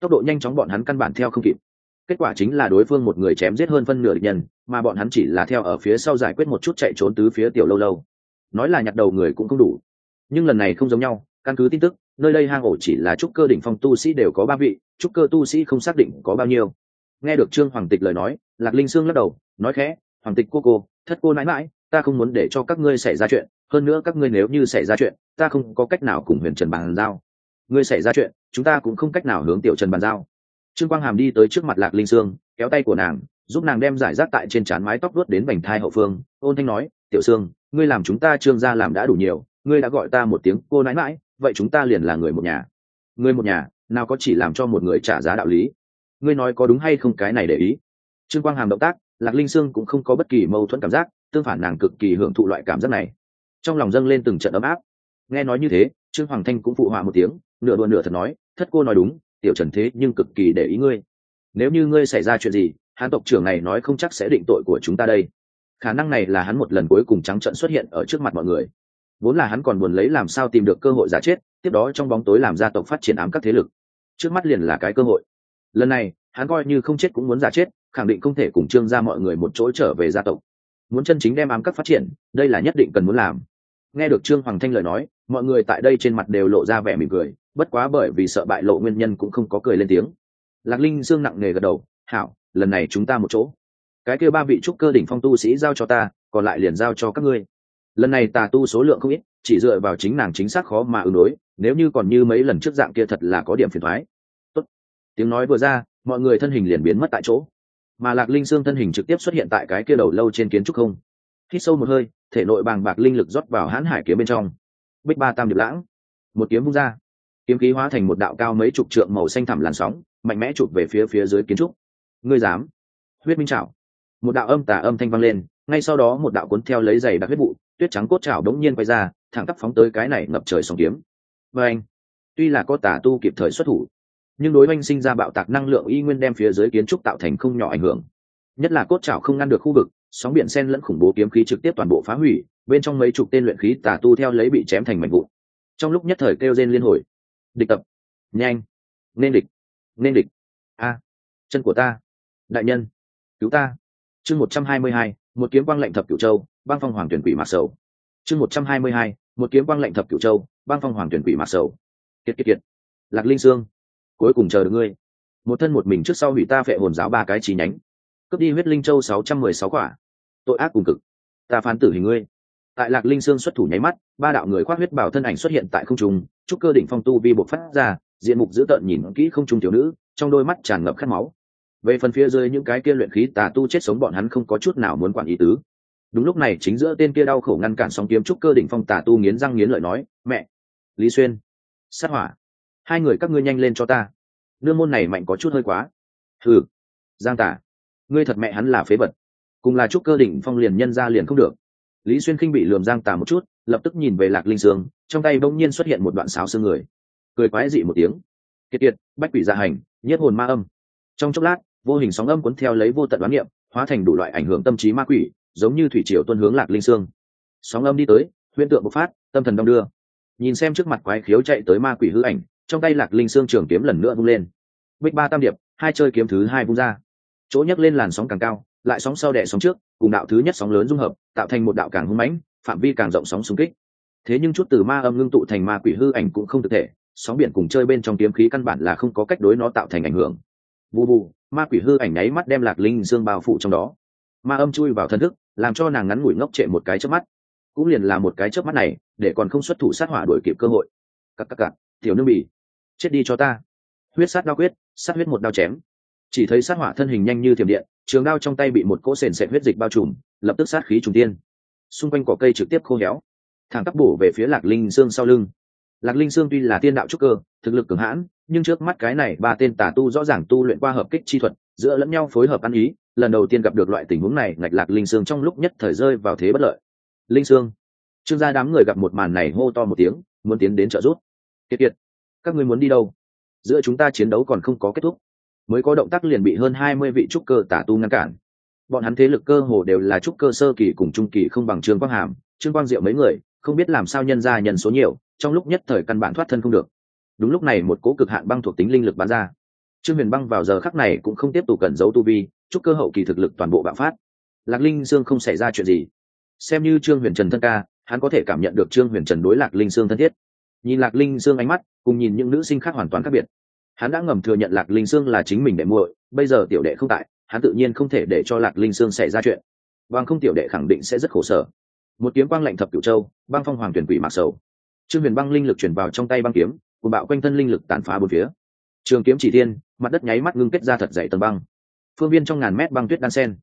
Tốc độ nhanh chóng bọn hắn căn bản theo không kịp. Kết quả chính là đối phương một người chém giết hơn phân nửa địch nhân, mà bọn hắn chỉ là theo ở phía sau giải quyết một chút chạy trốn tứ phía tiểu lâu lâu. Nói là nhặt đầu người cũng không đủ. Nhưng lần này không giống nhau, căn cứ tin tức nơi đây hang ổ chỉ là trúc cơ đỉnh phong tu sĩ đều có ba vị, trúc cơ tu sĩ không xác định có bao nhiêu. Nghe được trương hoàng tịch lời nói, lạc linh sương lắc đầu, nói khẽ, hoàng tịch cô cô, thất cô nãi mãi, ta không muốn để cho các ngươi xảy ra chuyện, hơn nữa các ngươi nếu như xảy ra chuyện, ta không có cách nào cùng huyền trần bàn giao. Ngươi xảy ra chuyện, chúng ta cũng không cách nào hướng tiểu trần bàn giao. Trương quang hàm đi tới trước mặt lạc linh sương, kéo tay của nàng, giúp nàng đem giải rác tại trên trán mái tóc đuốt đến vành thai hậu phương, ôn thanh nói, tiểu sương, ngươi làm chúng ta trương gia làm đã đủ nhiều, ngươi đã gọi ta một tiếng cô nãi mãi vậy chúng ta liền là người một nhà. Người một nhà, nào có chỉ làm cho một người trả giá đạo lý. Ngươi nói có đúng hay không cái này để ý. Trương quang hàm động tác, lạc linh sương cũng không có bất kỳ mâu thuẫn cảm giác, tương phản nàng cực kỳ hưởng thụ loại cảm giác này. Trong lòng dâng lên từng trận ấm áp. Nghe nói như thế, trương hoàng thanh cũng phụ họa một tiếng, nửa đùa nửa thật nói, thất cô nói đúng, tiểu trần thế nhưng cực kỳ để ý ngươi. Nếu như ngươi xảy ra chuyện gì, hán tộc trưởng này nói không chắc sẽ định tội của chúng ta đây. Khả năng này là hắn một lần cuối cùng trắng trận xuất hiện ở trước mặt mọi người vốn là hắn còn buồn lấy làm sao tìm được cơ hội giả chết, tiếp đó trong bóng tối làm gia tộc phát triển ám các thế lực. Trước mắt liền là cái cơ hội. Lần này, hắn coi như không chết cũng muốn giả chết, khẳng định không thể cùng trương ra mọi người một chỗ trở về gia tộc. Muốn chân chính đem ám các phát triển, đây là nhất định cần muốn làm. Nghe được trương hoàng thanh lời nói, mọi người tại đây trên mặt đều lộ ra vẻ mỉm cười, bất quá bởi vì sợ bại lộ nguyên nhân cũng không có cười lên tiếng. Lạc linh dương nặng nề gật đầu, hảo, lần này chúng ta một chỗ. Cái kêu ba vị trúc cơ đỉnh phong tu sĩ giao cho ta, còn lại liền giao cho các ngươi lần này tà tu số lượng không ít, chỉ dựa vào chính nàng chính xác khó mà ứng đối, nếu như còn như mấy lần trước dạng kia thật là có điểm phiền thoái. Tốt. tiếng nói vừa ra, mọi người thân hình liền biến mất tại chỗ. Mà lạc linh xương thân hình trực tiếp xuất hiện tại cái kia đầu lâu trên kiến trúc không. Hít sâu một hơi, thể nội bàng bạc linh lực rót vào hãn hải kiếm bên trong. Bích ba tam điệp lãng. Một kiếm vung ra. Kiếm khí hóa thành một đạo cao mấy chục trượng màu xanh thẳm làn sóng, mạnh mẽ chụp về phía phía dưới kiến trúc. Ngươi dám? Huyết minh trảo. Một đạo âm tà âm thanh vang lên, ngay sau đó một đạo cuốn theo lấy giày đặc huyết vụ tuyết trắng cốt trảo đống nhiên quay ra, thẳng tắp phóng tới cái này ngập trời sóng kiếm. Và anh, tuy là có tà tu kịp thời xuất thủ, nhưng đối oanh sinh ra bạo tạc năng lượng y nguyên đem phía dưới kiến trúc tạo thành không nhỏ ảnh hưởng. Nhất là cốt trảo không ngăn được khu vực, sóng biển sen lẫn khủng bố kiếm khí trực tiếp toàn bộ phá hủy, bên trong mấy chục tên luyện khí tà tu theo lấy bị chém thành mảnh vụn. Trong lúc nhất thời kêu rên liên hồi. Địch tập. Nhanh. Nên địch. Nên địch. A. Chân của ta. Đại nhân. Cứu ta. Chương một trăm hai mươi hai, một kiếm quang lệnh thập cửu châu băng phong hoàng tuyển quỷ mạc sầu. Chương một trăm hai mươi hai, một kiếm quang lệnh thập cửu châu băng phong hoàng tuyển quỷ mạc sầu. Kiệt kiệt kiệt. Lạc linh sương, cuối cùng chờ được ngươi. Một thân một mình trước sau hủy ta phệ hồn giáo ba cái chi nhánh. Cướp đi huyết linh châu sáu trăm mười sáu quả. Tội ác cùng cực. Ta phán tử hình ngươi. Tại lạc linh sương xuất thủ nháy mắt, ba đạo người khoác huyết bảo thân ảnh xuất hiện tại không trung, trúc cơ đỉnh phong tu vi bộc phát ra, diện mục dữ tợn nhìn kỹ không trung tiểu nữ, trong đôi mắt tràn ngập khát máu. Về phần phía dưới những cái kia luyện khí tà tu chết sống bọn hắn không có chút nào muốn quản ý tứ đúng lúc này chính giữa tên kia đau khổ ngăn cản sóng kiếm trúc cơ đỉnh phong tà tu nghiến răng nghiến lợi nói, mẹ, lý xuyên, sát hỏa. Hai người các ngươi nhanh lên cho ta. Nương môn này mạnh có chút hơi quá. Thử giang tả ngươi thật mẹ hắn là phế vật. Cùng là trúc cơ đỉnh phong liền nhân ra liền không được. Lý xuyên khinh bị lườm giang tả một chút, lập tức nhìn về lạc linh sương, trong tay bỗng nhiên xuất hiện một đoạn sáo xương người. Cười quái dị một tiếng. Kiệt kiệt, bách quỷ gia hành, nhất hồn ma âm. Trong chốc lát, vô hình sóng âm cuốn theo lấy vô tận đoán niệm, hóa thành đủ loại ảnh hưởng tâm trí ma quỷ giống như thủy triều tuân hướng lạc linh sương. Sóng âm đi tới, huyễn tượng bộc phát, tâm thần đông đưa. Nhìn xem trước mặt quái khiếu chạy tới ma quỷ hư ảnh, trong tay lạc linh sương trường kiếm lần nữa vung lên. Bích ba tam điệp, hai chơi kiếm thứ hai vung ra. Chỗ nhấc lên làn sóng càng cao, lại sóng sau đẻ sóng trước, cùng đạo thứ nhất sóng lớn dung hợp, tạo thành một đạo càng hung mãnh, phạm vi càng rộng sóng xung kích. Thế nhưng chút từ ma âm ngưng tụ thành ma quỷ hư ảnh cũng không thực thể, sóng biển cùng chơi bên trong kiếm khí căn bản là không có cách đối nó tạo thành ảnh hưởng. Bù bù, ma quỷ hư ảnh nháy mắt đem lạc linh dương bao phủ trong đó ma âm chui vào thân thức, làm cho nàng ngắn ngủi ngốc trệ một cái chớp mắt. Cũng liền là một cái chớp mắt này, để còn không xuất thủ sát hỏa đuổi kịp cơ hội. Cặp cặp cặp tiểu nương bỉ chết đi cho ta. Huyết sát đao quyết, sát huyết một đao chém. Chỉ thấy sát hỏa thân hình nhanh như thiểm điện, trường đao trong tay bị một cỗ sền sệt huyết dịch bao trùm, lập tức sát khí trùng tiên xung quanh cỏ cây trực tiếp khô héo. Thẳng tắp bổ về phía lạc linh dương sau lưng. Lạc linh dương tuy là tiên đạo trúc cơ, thực lực cường hãn, nhưng trước mắt cái này ba tên tà tu rõ ràng tu luyện qua hợp kích chi thuật, giữa lẫn nhau phối hợp ăn ý lần đầu tiên gặp được loại tình huống này, ngạch lạc linh xương trong lúc nhất thời rơi vào thế bất lợi. Linh xương trương gia đám người gặp một màn này hô to một tiếng, muốn tiến đến trợ giúp. Kiệt kiệt, các ngươi muốn đi đâu? Giữa chúng ta chiến đấu còn không có kết thúc. Mới có động tác liền bị hơn hai mươi vị trúc cơ tả tu ngăn cản. Bọn hắn thế lực cơ hồ đều là trúc cơ sơ kỳ cùng trung kỳ không bằng trương quang hàm, trương quang diệu mấy người, không biết làm sao nhân ra nhân số nhiều, trong lúc nhất thời căn bản thoát thân không được. Đúng lúc này một cố cực hạn băng thuộc tính linh lực bán ra. Trương huyền băng vào giờ khắc này cũng không tiếp tục cẩn giấu tu vi chúc cơ hậu kỳ thực lực toàn bộ bạo phát. Lạc linh dương không xảy ra chuyện gì. Xem như trương huyền trần thân ca, hắn có thể cảm nhận được trương huyền trần đối lạc linh dương thân thiết. Nhìn lạc linh dương ánh mắt, cùng nhìn những nữ sinh khác hoàn toàn khác biệt. Hắn đã ngầm thừa nhận lạc linh dương là chính mình đệ muội, bây giờ tiểu đệ không tại, hắn tự nhiên không thể để cho lạc linh dương xảy ra chuyện. Bằng không tiểu đệ khẳng định sẽ rất khổ sở. Một kiếm quang lạnh thập cửu châu, băng phong hoàng tuyển quỷ mạc sầu. Trương huyền băng linh lực chuyển vào trong tay băng kiếm, cùng bạo quanh thân linh lực tàn phá bốn phía. Trường kiếm chỉ thiên, mặt đất nháy mắt ngưng kết ra thật dày tầng băng phương viên trong ngàn mét băng tuyết đan sen.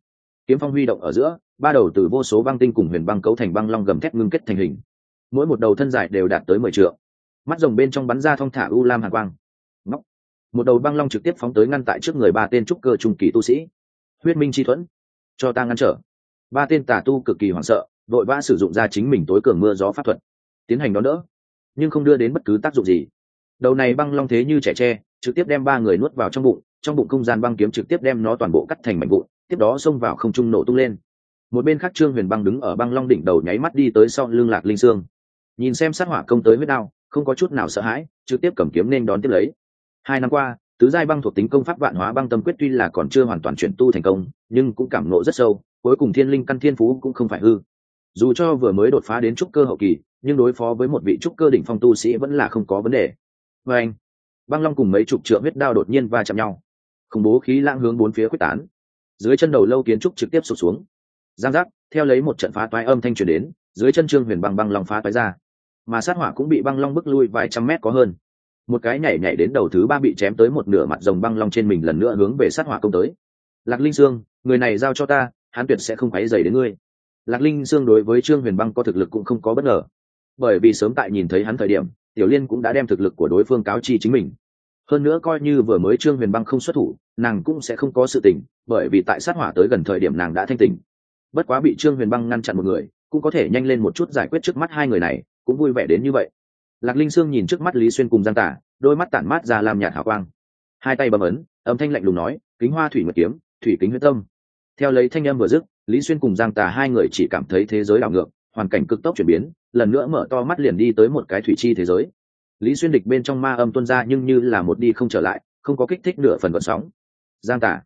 Kiếm phong huy động ở giữa, ba đầu từ vô số băng tinh cùng huyền băng cấu thành băng long gầm thép ngưng kết thành hình. Mỗi một đầu thân dài đều đạt tới mười triệu mắt rồng bên trong bắn ra thong thả u lam hàn quang. Ngóc. một đầu băng long trực tiếp phóng tới ngăn tại trước người ba tên trúc cơ trung kỳ tu sĩ. Huyết minh chi thuẫn. Cho ta ngăn trở. Ba tên tà tu cực kỳ hoảng sợ, vội vã sử dụng ra chính mình tối cường mưa gió pháp thuật, tiến hành đón đỡ, nhưng không đưa đến bất cứ tác dụng gì. Đầu này băng long thế như trẻ tre, trực tiếp đem ba người nuốt vào trong bụng trong bụng không gian băng kiếm trực tiếp đem nó toàn bộ cắt thành mảnh vụn, tiếp đó xông vào không trung nổ tung lên. Một bên khác trương huyền băng đứng ở băng long đỉnh đầu nháy mắt đi tới sau lưng lạc linh sương. Nhìn xem sát hỏa công tới huyết đao không có chút nào sợ hãi, trực tiếp cầm kiếm nên đón tiếp lấy. Hai năm qua, tứ giai băng thuộc tính công pháp vạn hóa băng tâm quyết tuy là còn chưa hoàn toàn chuyển tu thành công, nhưng cũng cảm nộ rất sâu, cuối cùng thiên linh căn thiên phú cũng không phải hư. Dù cho vừa mới đột phá đến trúc cơ hậu kỳ, nhưng đối phó với một vị trúc cơ đỉnh phong tu sĩ vẫn là không có vấn đề. Và anh, băng long cùng mấy chục trượng huyết đao đột nhiên va chạm nhau khủng bố khí lãng hướng bốn phía quyết tán. Dưới chân đầu lâu kiến trúc trực tiếp sụp xuống. Giang giác, theo lấy một trận phá toái âm thanh truyền đến, dưới chân trương huyền băng băng long phá toái ra. Mà sát hỏa cũng bị băng long bức lui vài trăm mét có hơn. Một cái nhảy nhảy đến đầu thứ ba bị chém tới một nửa mặt rồng băng long trên mình lần nữa hướng về sát hỏa công tới. Lạc linh sương, người này giao cho ta, hắn tuyệt sẽ không quấy dày đến ngươi. Lạc linh sương đối với trương huyền băng có thực lực cũng không có bất ngờ. Bởi vì sớm tại nhìn thấy hắn thời điểm, tiểu liên cũng đã đem thực lực của đối phương cáo chi chính mình hơn nữa coi như vừa mới trương huyền băng không xuất thủ, nàng cũng sẽ không có sự tình, bởi vì tại sát hỏa tới gần thời điểm nàng đã thanh tình bất quá bị trương huyền băng ngăn chặn một người, cũng có thể nhanh lên một chút giải quyết trước mắt hai người này, cũng vui vẻ đến như vậy. Lạc linh sương nhìn trước mắt lý xuyên cùng giang tả, đôi mắt tản mát ra làm nhạt hào quang. Hai tay bầm ấn, âm thanh lạnh lùng nói, kính hoa thủy mật kiếm, thủy kính huyết tâm. Theo lấy thanh âm vừa dứt, lý xuyên cùng giang tả hai người chỉ cảm thấy thế giới đảo ngược, hoàn cảnh cực tốc chuyển biến, lần nữa mở to mắt liền đi tới một cái thủy chi thế giới lý xuyên địch bên trong ma âm tuân ra nhưng như là một đi không trở lại, không có kích thích nửa phần vận sóng. Giang tả,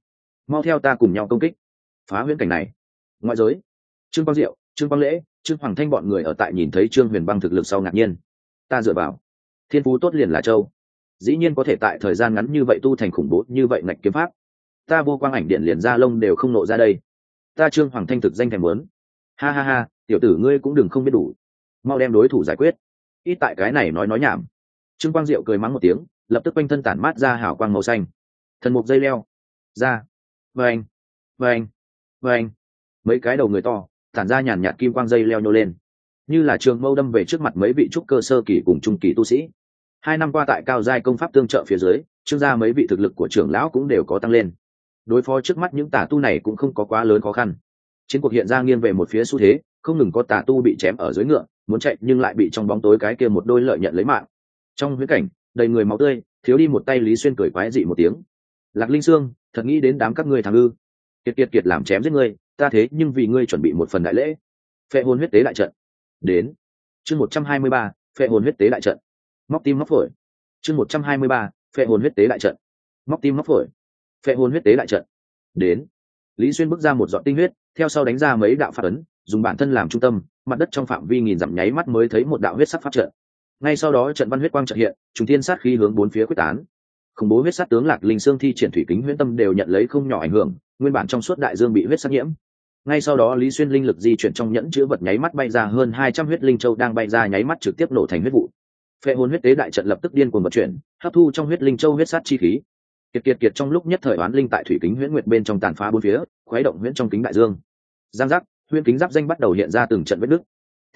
mau theo ta cùng nhau công kích. Phá huyễn cảnh này. Ngoại giới. Trương quang diệu, trương quang lễ, trương hoàng thanh bọn người ở tại nhìn thấy trương huyền băng thực lực sau ngạc nhiên. Ta dựa vào. Thiên phú tốt liền là châu. Dĩ nhiên có thể tại thời gian ngắn như vậy tu thành khủng bố như vậy ngạch kiếm pháp. Ta vô quang ảnh điện liền ra lông đều không nộ ra đây. Ta trương hoàng thanh thực danh thèm muốn. Ha ha ha, tiểu tử ngươi cũng đừng không biết đủ. Mau đem đối thủ giải quyết. Ít tại cái này nói nói nhảm trương quang diệu cười mắng một tiếng, lập tức quanh thân tản mát ra hảo quang màu xanh. Thần mục dây leo. Ra. Vênh vênh vênh mấy cái đầu người to, tản ra nhàn nhạt kim quang dây leo nhô lên. Như là trường mâu đâm về trước mặt mấy vị trúc cơ sơ kỳ cùng trung kỳ tu sĩ. Hai năm qua tại cao giai công pháp tương trợ phía dưới, trương gia mấy vị thực lực của trưởng lão cũng đều có tăng lên. Đối phó trước mắt những tà tu này cũng không có quá lớn khó khăn. Chiến cuộc hiện ra nghiêng về một phía xu thế, không ngừng có tà tu bị chém ở dưới ngựa, muốn chạy nhưng lại bị trong bóng tối cái kia một đôi lợi nhận lấy mạng trong huyễn cảnh, đầy người máu tươi, thiếu đi một tay lý xuyên cười quái dị một tiếng. Lạc linh sương, thật nghĩ đến đám các ngươi thằng ư. Kiệt kiệt kiệt làm chém giết ngươi, ta thế nhưng vì ngươi chuẩn bị một phần đại lễ. Phệ hồn huyết tế đại trận. Đến. Chương một trăm hai mươi ba, phệ hồn huyết tế đại trận. Móc tim móc phổi. Chương một trăm hai mươi ba, phệ hồn huyết tế đại trận. Móc tim móc phổi. Phệ hồn huyết tế đại trận. Đến. Lý xuyên bước ra một dọn tinh huyết, theo sau đánh ra mấy đạo pháp ấn, dùng bản thân làm trung tâm, mặt đất trong phạm vi nghìn dặm nháy mắt mới thấy một đạo huyết sắc phát trận ngay sau đó trận văn huyết quang trợ hiện chúng thiên sát khí hướng bốn phía quyết tán. Khủng bố huyết sát tướng lạc linh xương thi triển thủy kính huyễn tâm đều nhận lấy không nhỏ ảnh hưởng, nguyên bản trong suốt đại dương bị huyết sát nhiễm. Ngay sau đó lý xuyên linh lực di chuyển trong nhẫn chứa vật nháy mắt bay ra hơn hai trăm huyết linh châu đang bay ra nháy mắt trực tiếp nổ thành huyết vụ. Phệ hồn huyết tế đại trận lập tức điên cuồng vận chuyển, hấp thu trong huyết linh châu huyết sát chi khí. Kiệt kiệt kiệt trong lúc nhất thời oán linh tại thủy kính huyễn nguyệt bên trong tàn phá bốn phía, khuấy động huyễn trong kính đại dương. Giang giác, huyễn kính giáp danh bắt đầu hiện ra từng trận vết nứt.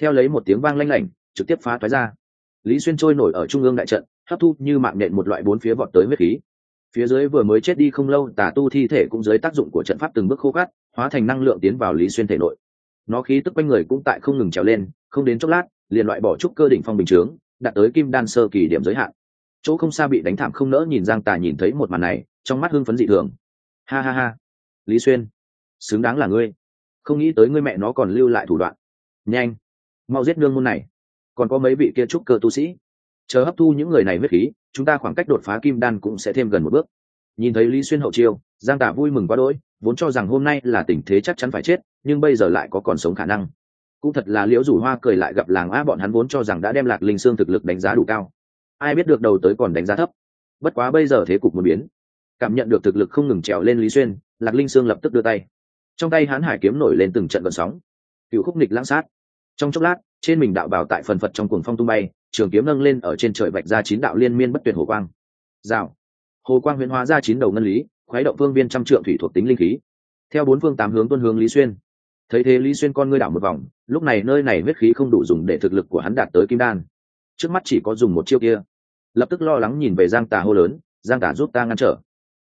Theo lấy một tiếng vang lanh lảnh, trực tiếp phá thoái ra lý xuyên trôi nổi ở trung ương đại trận, hấp thu như mạng nện một loại bốn phía vọt tới huyết khí. Phía dưới vừa mới chết đi không lâu, tà tu thi thể cũng dưới tác dụng của trận pháp từng bước khô cát hóa thành năng lượng tiến vào lý xuyên thể nội. Nó khí tức quanh người cũng tại không ngừng trèo lên, không đến chốc lát, liền loại bỏ trúc cơ đỉnh phong bình chướng, đạt tới kim đan sơ kỳ điểm giới hạn. Chỗ không xa bị đánh thảm không nỡ nhìn giang tà nhìn thấy một màn này, trong mắt hưng phấn dị thường. Ha ha ha. Lý xuyên, xứng đáng là ngươi. Không nghĩ tới ngươi mẹ nó còn lưu lại thủ đoạn. Nhanh, mau giết nương môn này còn có mấy vị kia trúc cơ tu sĩ. Chờ hấp thu những người này huyết khí, chúng ta khoảng cách đột phá kim đan cũng sẽ thêm gần một bước. Nhìn thấy lý xuyên hậu chiêu, giang tả vui mừng quá đỗi, vốn cho rằng hôm nay là tình thế chắc chắn phải chết, nhưng bây giờ lại có còn sống khả năng. Cũng thật là liễu rủ hoa cười lại gặp làng a bọn hắn vốn cho rằng đã đem lạc linh xương thực lực đánh giá đủ cao. Ai biết được đầu tới còn đánh giá thấp. Bất quá bây giờ thế cục một biến. Cảm nhận được thực lực không ngừng trèo lên lý xuyên, lạc linh sương lập tức đưa tay. Trong tay hán hải kiếm nổi lên từng trận vận sóng. Cựu khúc nịch lãng sát. Trong chốc lát trên mình đạo bảo tại phần phật trong cuồng phong tung bay, trường kiếm nâng lên ở trên trời vạch ra chín đạo liên miên bất tuyệt hồ quang. Rào. Hồ quang huyễn hóa ra chín đầu ngân lý khoái động phương viên trăm trượng thủy thuộc tính linh khí. Theo bốn phương tám hướng tuân hướng lý xuyên. Thấy thế lý xuyên con ngươi đảo một vòng, lúc này nơi này huyết khí không đủ dùng để thực lực của hắn đạt tới kim đan. Trước mắt chỉ có dùng một chiêu kia. Lập tức lo lắng nhìn về giang tà hô lớn, giang tà giúp ta ngăn trở.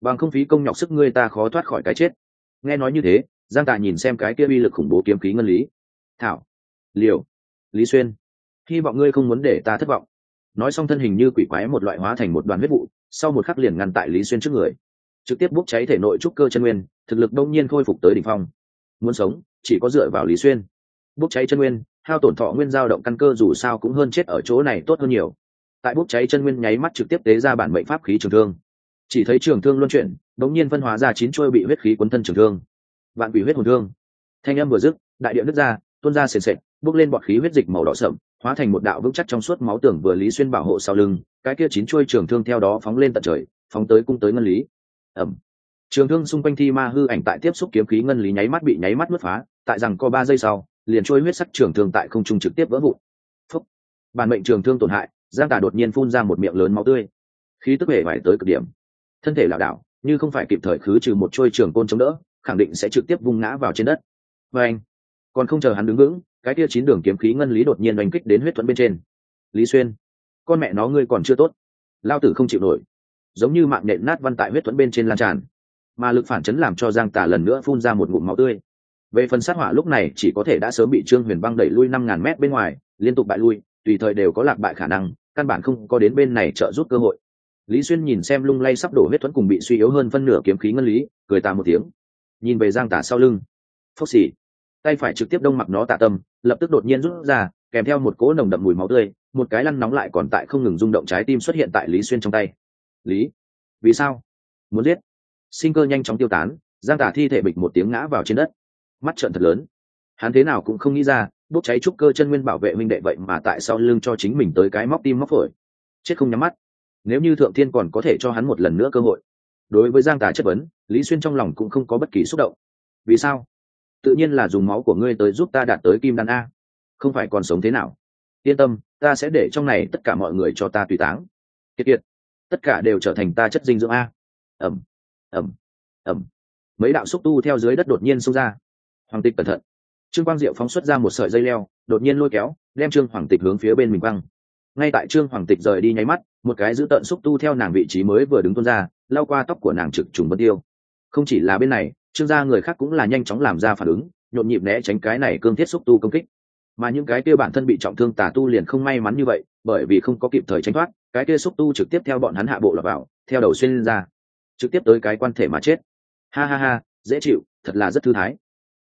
Bằng không phí công nhọc sức ngươi ta khó thoát khỏi cái chết. Nghe nói như thế, giang tà nhìn xem cái kia uy lực khủng bố kiếm khí ngân lý. Thảo, liều lý xuyên, hy vọng ngươi không muốn để ta thất vọng. Nói xong thân hình như quỷ quái một loại hóa thành một đoàn huyết vụ, sau một khắc liền ngăn tại lý xuyên trước người. Trực tiếp bốc cháy thể nội trúc cơ chân nguyên, thực lực đông nhiên khôi phục tới đ ỉ n h phong. Muốn sống, chỉ có dựa vào lý xuyên. Bốc cháy chân nguyên, hao tổn thọ nguyên giao động căn cơ dù sao cũng hơn chết ở chỗ này tốt hơn nhiều. Tại bốc cháy chân nguyên nháy mắt trực tiếp tế ra bản mệnh pháp khí trường thương. Chỉ thấy trường thương luân chuyển, đống nhiên phân hóa ra chín trôi bị huyết khí quấn thân trường thương. Vạn quỷ huyết hồn thương. Thanh âm vừa dứt, đại điệu nước ra, tuôn ra sền sệt bước lên bọt khí huyết dịch màu đỏ sậm, hóa thành một đạo vững chắc trong suốt máu tưởng vừa lý xuyên bảo hộ sau lưng, cái kia chín chuôi trường thương theo đó phóng lên tận trời, phóng tới cung tới ngân lý. Ẩm. Trường thương xung quanh thi ma hư ảnh tại tiếp xúc kiếm khí ngân lý nháy mắt bị nháy mắt mất phá, tại rằng có ba giây sau, liền trôi huyết sắc trường thương tại không trung trực tiếp vỡ vụn. Phúc. Bản mệnh trường thương tổn hại, giang tả đột nhiên phun ra một miệng lớn máu tươi. Khí tức hề vải tới cực điểm. Thân thể lảo đảo, như không phải kịp thời khứ trừ một trôi trường côn chống đỡ, khẳng định sẽ trực tiếp vung ngã vào trên đất. Và anh, còn không chờ hắn đứng vững cái kia chín đường kiếm khí ngân lý đột nhiên đánh kích đến huyết thuẫn bên trên. Lý xuyên, con mẹ nó ngươi còn chưa tốt. Lao tử không chịu nổi. Giống như mạng nện nát văn tại huyết thuẫn bên trên lan tràn. Mà lực phản chấn làm cho giang tả lần nữa phun ra một ngụm máu tươi. Về phần sát hỏa lúc này chỉ có thể đã sớm bị trương huyền băng đẩy lui năm ngàn mét bên ngoài, liên tục bại lui, tùy thời đều có lạc bại khả năng, căn bản không có đến bên này trợ giúp cơ hội. Lý xuyên nhìn xem lung lay sắp đổ huyết thuẫn cùng bị suy yếu hơn phân nửa kiếm khí ngân lý, cười ta một tiếng. Nhìn về giang tả sau lưng. Phốc xỉ tay phải trực tiếp đông mặc nó tạ tâm lập tức đột nhiên rút ra, kèm theo một cỗ nồng đậm mùi máu tươi, một cái lăn nóng lại còn tại không ngừng rung động trái tim xuất hiện tại lý xuyên trong tay. Lý, vì sao? Muốn giết? Sinh cơ nhanh chóng tiêu tán, giang tả thi thể bịch một tiếng ngã vào trên đất. Mắt trợn thật lớn. Hắn thế nào cũng không nghĩ ra, bốc cháy trúc cơ chân nguyên bảo vệ minh đệ vậy mà tại sao lưng cho chính mình tới cái móc tim móc phổi. Chết không nhắm mắt. Nếu như thượng thiên còn có thể cho hắn một lần nữa cơ hội. Đối với giang tả chất vấn, lý xuyên trong lòng cũng không có bất kỳ xúc động. Vì sao? Tự nhiên là dùng máu của ngươi tới giúp ta đạt tới kim đan a. Không phải còn sống thế nào? Yên tâm, ta sẽ để trong này tất cả mọi người cho ta tùy táng. Kiệt kiệt, tất cả đều trở thành ta chất dinh dưỡng a. Ẩm ẩm ẩm mấy đạo xúc tu theo dưới đất đột nhiên xông ra. Hoàng tịch cẩn thận. Trương quang diệu phóng xuất ra một sợi dây leo, đột nhiên lôi kéo, đem trương hoàng tịch hướng phía bên mình văng. ngay tại trương hoàng tịch rời đi nháy mắt, một cái giữ tận xúc tu theo nàng vị trí mới vừa đứng tuôn ra, lao qua tóc của nàng trực trùng vân tiêu. Không chỉ là bên này trương gia người khác cũng là nhanh chóng làm ra phản ứng, nhộn nhịp né tránh cái này cương thiết xúc tu công kích. Mà những cái kia bản thân bị trọng thương tà tu liền không may mắn như vậy, bởi vì không có kịp thời tránh thoát, cái kia xúc tu trực tiếp theo bọn hắn hạ bộ lọt vào, theo đầu xuyên ra. Trực tiếp tới cái quan thể mà chết. Ha ha ha, dễ chịu, thật là rất thư thái.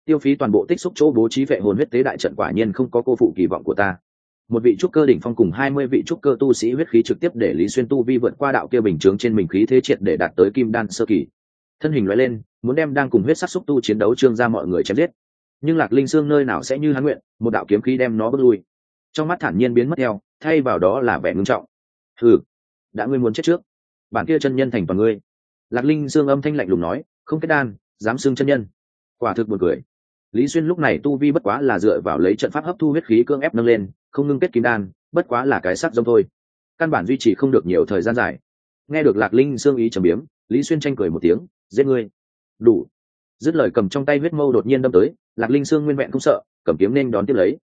Tiêu phí toàn bộ tích xúc chỗ bố trí vệ hồn huyết tế đại trận quả nhiên không có cô phụ kỳ vọng của ta. Một vị trúc cơ đỉnh phong cùng hai mươi vị trúc cơ tu sĩ huyết khí trực tiếp để lý xuyên tu vi vượt qua đạo kia bình chướng trên mình khí thế triệt để đạt tới kim đan sơ kỳ thân hình loại lên, muốn đem đang cùng huyết sắc xúc tu chiến đấu trương ra mọi người chém giết. Nhưng lạc linh xương nơi nào sẽ như hắn nguyện, một đạo kiếm khí đem nó bước lui. Trong mắt thản nhiên biến mất theo, thay vào đó là vẻ ngưng trọng. Ừ đã ngươi muốn chết trước, bản kia chân nhân thành toàn ngươi. Lạc linh xương âm thanh lạnh lùng nói, không kết đan, dám xương chân nhân. Quả thực buồn cười. Lý xuyên lúc này tu vi bất quá là dựa vào lấy trận pháp hấp thu huyết khí cưỡng ép nâng lên, không ngưng kết kim đan, bất quá là cái sắc giống thôi. Căn bản duy trì không được nhiều thời gian dài nghe được lạc linh xương ý trầm biếm, lý xuyên tranh cười một tiếng, giết ngươi. Đủ. Dứt lời cầm trong tay huyết mâu đột nhiên đâm tới, lạc linh xương nguyên vẹn không sợ, cầm kiếm nên đón tiếp lấy.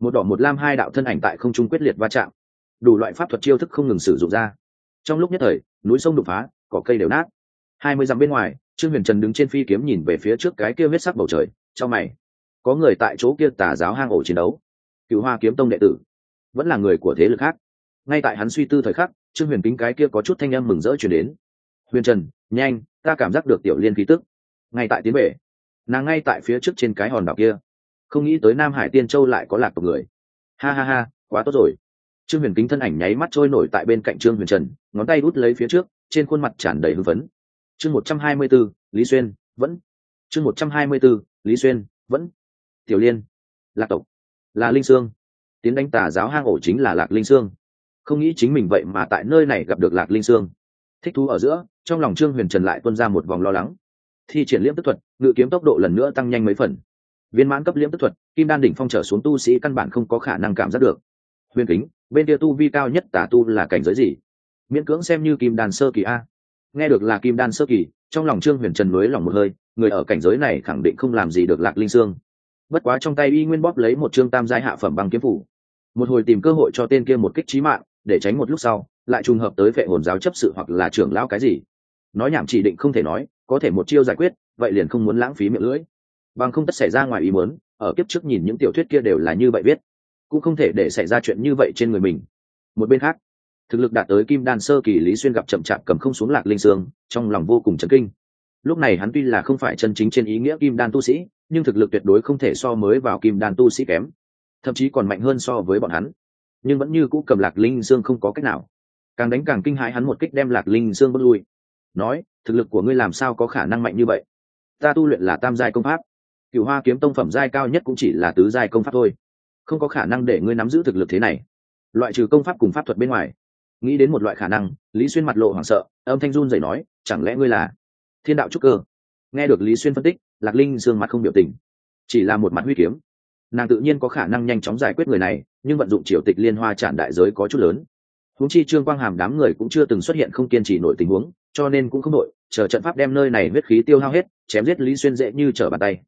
Một đỏ một lam hai đạo thân ảnh tại không trung quyết liệt va chạm. Đủ loại pháp thuật chiêu thức không ngừng sử dụng ra. Trong lúc nhất thời, núi sông đục phá, cỏ cây đều nát. Hai mươi dặm bên ngoài, trương huyền trần đứng trên phi kiếm nhìn về phía trước cái kia huyết sắc bầu trời, trong mày, có người tại chỗ kia tà giáo hang ổ chiến đấu. Cựu hoa kiếm tông đệ tử, vẫn là người của thế lực khác. Ngay tại hắn suy tư thời khắc trương huyền kính cái kia có chút thanh âm mừng rỡ chuyển đến. Huyền trần, nhanh, ta cảm giác được tiểu liên khí tức. Ngay tại tiến về. Nàng ngay tại phía trước trên cái hòn đảo kia. Không nghĩ tới nam hải tiên châu lại có lạc tộc người. Ha ha ha, quá tốt rồi. Trương huyền kính thân ảnh nháy mắt trôi nổi tại bên cạnh trương huyền trần, ngón tay út lấy phía trước, trên khuôn mặt tràn đầy hưng phấn. Chương một trăm hai mươi b ố lý xuyên, vẫn. Chương một trăm hai mươi b ố lý xuyên, vẫn. Tiểu liên, lạc tộc, là linh sương. Tiến đánh tà giáo hang ổ chính là lạc linh sương không nghĩ chính mình vậy mà tại nơi này gặp được lạc linh sương. Thích thú ở giữa, trong lòng trương huyền trần lại tuân ra một vòng lo lắng. Thi triển liễm tức thuật, ngự kiếm tốc độ lần nữa tăng nhanh mấy phần. Viên mãn cấp liễm tức thuật, kim đan đỉnh phong trở xuống tu sĩ căn bản không có khả năng cảm giác được. Huyền kính, bên kia tu vi cao nhất tả tu là cảnh giới gì? Miễn cưỡng xem như kim đan sơ kỳ a. Nghe được là kim đan sơ kỳ, trong lòng trương huyền trần nối lòng một hơi, người ở cảnh giới này khẳng định không làm gì được lạc linh sương. Bất quá trong tay y nguyên bóp lấy một trương tam giai hạ phẩm bằng kiếm phủ. Một hồi tìm cơ hội cho tên kia một kích trí mạng để tránh một lúc sau, lại trùng hợp tới vệ hồn giáo chấp sự hoặc là trưởng lão cái gì. Nói nhảm chỉ định không thể nói, có thể một chiêu giải quyết, vậy liền không muốn lãng phí miệng lưỡi. Bằng không tất xảy ra ngoài ý muốn, ở kiếp trước nhìn những tiểu thuyết kia đều là như vậy biết cũng không thể để xảy ra chuyện như vậy trên người mình. Một bên khác, thực lực đạt tới kim đan sơ kỳ lý xuyên gặp chậm chạp cầm không xuống lạc linh sương, trong lòng vô cùng chấn kinh. Lúc này hắn tuy là không phải chân chính trên ý nghĩa kim đan tu sĩ, nhưng thực lực tuyệt đối không thể so mới vào kim đan tu sĩ kém. Thậm chí còn mạnh hơn so với bọn hắn nhưng vẫn như cũ cầm lạc linh sương không có cách nào. Càng đánh càng kinh hãi hắn một kích đem lạc linh sương bước lui. Nói, thực lực của ngươi làm sao có khả năng mạnh như vậy? Ta tu luyện là tam giai công pháp. Cựu hoa kiếm tông phẩm giai cao nhất cũng chỉ là tứ giai công pháp thôi. Không có khả năng để ngươi nắm giữ thực lực thế này. Loại trừ công pháp cùng pháp thuật bên ngoài, nghĩ đến một loại khả năng, lý xuyên mặt lộ hoảng sợ, âm thanh run dậy nói, chẳng lẽ ngươi là thiên đạo trúc cơ? Nghe được lý xuyên phân tích, lạc linh dương mặt không biểu tình, chỉ là một mặt huy kiếm. Nàng tự nhiên có khả năng nhanh chóng giải quyết người này nhưng vận dụng triều tịch liên hoa tràn đại giới có chút lớn. Huống chi trương quang hàm đám người cũng chưa từng xuất hiện không kiên trì nổi tình huống, cho nên cũng không nổi chờ trận pháp đem nơi này huyết khí tiêu hao hết, chém giết lý xuyên dễ như trở bàn tay.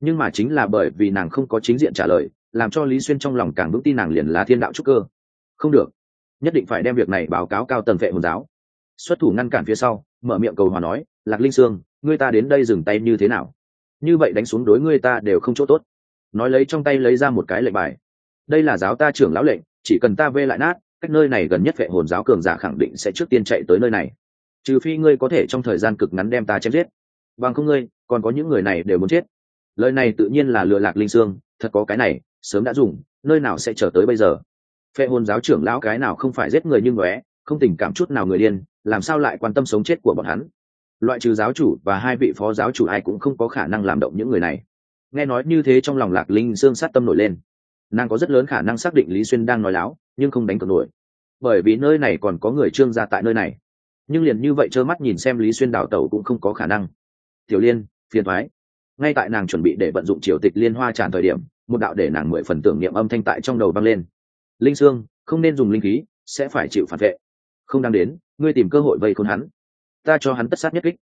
Nhưng mà chính là bởi vì nàng không có chính diện trả lời, làm cho lý xuyên trong lòng càng vững tin nàng liền là thiên đạo trúc cơ. Không được. Nhất định phải đem việc này báo cáo cao tầng vệ hồn giáo. Xuất thủ ngăn cản phía sau, mở miệng cầu hòa nói, lạc linh sương, ngươi ta đến đây dừng tay như thế nào? Như vậy đánh xuống đối ngươi ta đều không chỗ tốt. Nói lấy trong tay lấy ra một cái lệnh bài đây là giáo ta trưởng lão lệnh, chỉ cần ta vê lại nát, cách nơi này gần nhất vệ hồn giáo cường giả khẳng định sẽ trước tiên chạy tới nơi này. Trừ phi ngươi có thể trong thời gian cực ngắn đem ta chém giết. Bằng không ngươi, còn có những người này đều muốn chết. Lời này tự nhiên là lừa lạc linh sương thật có cái này, sớm đã dùng, nơi nào sẽ trở tới bây giờ? Phệ hồn giáo trưởng lão cái nào không phải giết người như ngóe, không tình cảm chút nào người điên, làm sao lại quan tâm sống chết của bọn hắn? Loại trừ giáo chủ và hai vị phó giáo chủ ai cũng không có khả năng làm động những người này. Nghe nói như thế trong lòng lạc linh sương sát tâm nổi lên nàng có rất lớn khả năng xác định lý xuyên đang nói láo, nhưng không đánh cược nổi. Bởi vì nơi này còn có người trương gia tại nơi này. Nhưng liền như vậy trơ mắt nhìn xem lý xuyên đào tẩu cũng không có khả năng. Tiểu liên, phiền thoái. Ngay tại nàng chuẩn bị để vận dụng triều tịch liên hoa tràn thời điểm, một đạo để nàng mười phần tưởng niệm âm thanh tại trong đầu vang lên. Linh sương, không nên dùng linh khí, sẽ phải chịu phản vệ. Không đang đến, ngươi tìm cơ hội vây khốn hắn. Ta cho hắn tất sát nhất kích.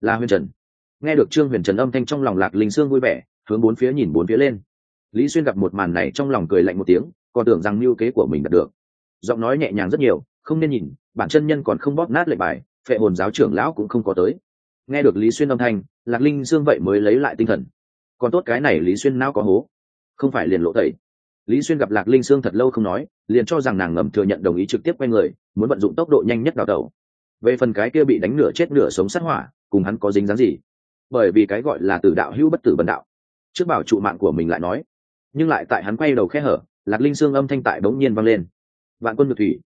Là huyền trần. Nghe được trương huyền trần âm thanh trong lòng lạc linh sương vui vẻ, hướng bốn phía nhìn bốn phía lên lý xuyên gặp một màn này trong lòng cười lạnh một tiếng, còn tưởng rằng mưu kế của mình đạt được. Giọng nói nhẹ nhàng rất nhiều, không nên nhìn, bản chân nhân còn không bóp nát lệnh bài, phệ hồn giáo trưởng lão cũng không có tới. Nghe được lý xuyên âm thanh, lạc linh dương vậy mới lấy lại tinh thần. Còn tốt cái này lý xuyên não có hố, không phải liền lộ tẩy. Lý xuyên gặp lạc linh sương thật lâu không nói, liền cho rằng nàng ngầm thừa nhận đồng ý trực tiếp quay người, muốn vận dụng tốc độ nhanh nhất đào tẩu. Về phần cái kia bị đánh nửa chết nửa sống sát hỏa, cùng hắn có dính dáng gì? Bởi vì cái gọi là tử đạo hữu bất tử bần đạo. Trước bảo trụ mạng của mình lại nói nhưng lại tại hắn quay đầu khe hở, lạc linh sương âm thanh tại bỗng nhiên vang lên. Vạn quân ngược thủy.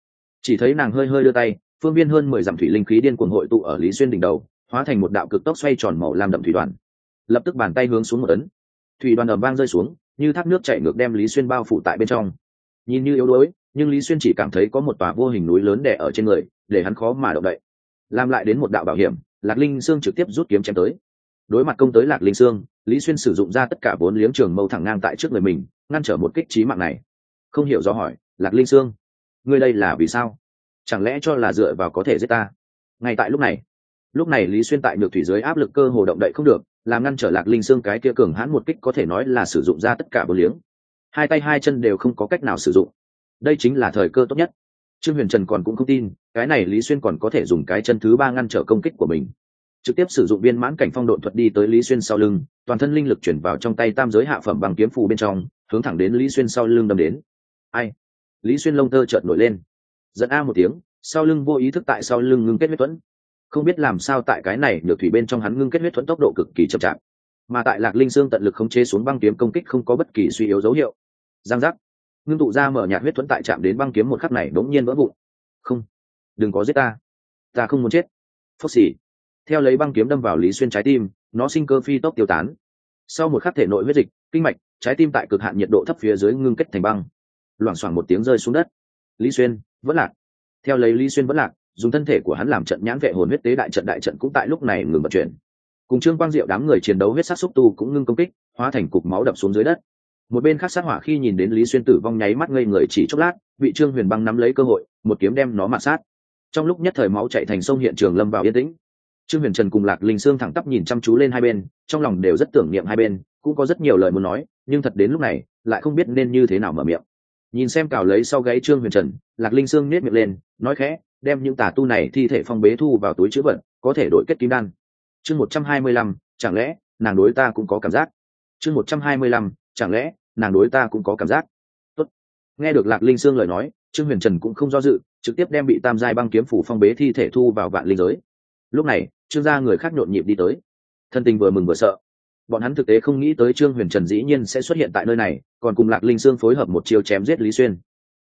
Chỉ thấy nàng hơi hơi đưa tay, phương viên hơn mười dặm thủy linh khí điên cuồng hội tụ ở lý xuyên đỉnh đầu, hóa thành một đạo cực tốc xoay tròn màu làm đậm thủy đoàn. Lập tức bàn tay hướng xuống một ấn thủy đoàn ẩm vang rơi xuống, như thác nước chảy ngược đem lý xuyên bao phủ tại bên trong. Nhìn như yếu đuối, nhưng lý xuyên chỉ cảm thấy có một tòa vô hình núi lớn đè ở trên người, để hắn khó mà động đậy. Làm lại đến một đạo bảo hiểm, lạc linh sương trực tiếp rút kiếm chém tới đối mặt công tới lạc linh sương, lý xuyên sử dụng ra tất cả vốn liếng trường mâu thẳng ngang tại trước người mình, ngăn trở một kích trí mạng này. Không hiểu do hỏi, lạc linh sương, ngươi đây là vì sao? Chẳng lẽ cho là dựa vào có thể giết ta? Ngay tại lúc này lúc này lý xuyên tại nhược thủy dưới áp lực cơ hồ động đậy không được, làm ngăn trở lạc linh xương cái kia cường hãn một kích có thể nói là sử dụng ra tất cả vốn liếng. Hai tay hai chân đều không có cách nào sử dụng. Đây chính là thời cơ tốt nhất. Trương huyền trần còn cũng không tin, cái này lý xuyên còn có thể dùng cái chân thứ ba ngăn trở công kích của mình trực tiếp sử dụng viên mãn cảnh phong độn thuật đi tới lý xuyên sau lưng, toàn thân linh lực chuyển vào trong tay tam giới hạ phẩm bằng kiếm phù bên trong, hướng thẳng đến lý xuyên sau lưng đâm đến. Ai? Lý xuyên lông tơ trợn nổi lên. Dẫn a một tiếng, sau lưng vô ý thức tại sau lưng ngưng kết huyết thuẫn không biết làm sao tại cái này nhược thủy bên trong hắn ngưng kết huyết thuẫn tốc độ cực kỳ chậm chạp. Mà tại lạc linh xương tận lực khống chế xuống băng kiếm công kích không có bất kỳ suy yếu dấu hiệu. Giang giác. Ngưng tụ ra mở nhạt huyết thuẫn tại chạm đến băng kiếm một khắc này đống nhiên vỡ vụn. Không. Đừng có giết ta. Ta không muốn chết. Phốc xỉ theo lấy băng kiếm đâm vào lý xuyên trái tim, nó sinh cơ phi tốc tiêu tán. Sau một khắc thể nội huyết dịch, kinh mạch, trái tim tại cực hạn nhiệt độ thấp phía dưới ngưng kết thành băng. Loảng xoảng một tiếng rơi xuống đất. Lý xuyên, vẫn lạc. Theo lấy lý xuyên vẫn lạc, dùng thân thể của hắn làm trận nhãn vệ hồn huyết tế đại trận đại trận cũng tại lúc này ngừng vận chuyển. Cùng trương quang diệu đám người chiến đấu huyết sát xúc tu cũng ngưng công kích, hóa thành cục máu đập xuống dưới đất. Một bên khác sát hỏa khi nhìn đến lý xuyên tử vong nháy mắt ngây người chỉ chốc lát, bị trương huyền băng nắm lấy cơ hội, một kiếm đem nó mạ sát. Trong lúc nhất thời máu chạy thành sông hiện trường lâm vào yên tĩnh trương huyền trần cùng lạc linh sương thẳng tắp nhìn chăm chú lên hai bên, trong lòng đều rất tưởng niệm hai bên, cũng có rất nhiều lời muốn nói, nhưng thật đến lúc này, lại không biết nên như thế nào mở miệng. Nhìn xem cào lấy sau gáy trương huyền trần, lạc linh sương nết miệng lên, nói khẽ, đem những tà tu này thi thể phong bế thu vào túi chữ vật, có thể đổi kết kim đan. Chương một trăm hai mươi lăm, chẳng lẽ nàng đối ta cũng có cảm giác? Chương một trăm hai mươi lăm, chẳng lẽ nàng đối ta cũng có cảm giác? Tốt. nghe được lạc linh sương lời nói, trương huyền trần cũng không do dự, trực tiếp đem bị tam giai băng kiếm phủ phong bế thi thể thu vào vạn linh giới. Lúc này trương gia người khác nhộn nhịp đi tới. Thân tình vừa mừng vừa sợ. Bọn hắn thực tế không nghĩ tới trương huyền trần dĩ nhiên sẽ xuất hiện tại nơi này, còn cùng lạc linh sương phối hợp một chiêu chém giết lý xuyên.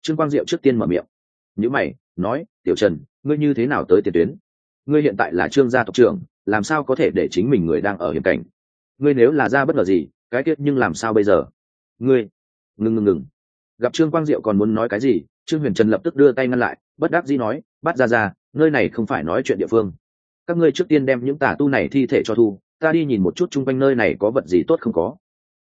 Trương quang diệu trước tiên mở miệng. Nhữ mày, nói, tiểu trần, ngươi như thế nào tới tiền tuyến? Ngươi hiện tại là trương gia tộc trưởng, làm sao có thể để chính mình người đang ở hiểm cảnh? Ngươi nếu là ra bất ngờ gì, cái tiết nhưng làm sao bây giờ? Ngươi, ngừng ngừng ngừng. Gặp trương quang diệu còn muốn nói cái gì, trương huyền trần lập tức đưa tay ngăn lại, bất đắc dĩ nói bắt ra ra nơi này không phải nói chuyện địa phương các ngươi trước tiên đem những tà tu này thi thể cho thu, ta đi nhìn một chút chung quanh nơi này có vật gì tốt không có.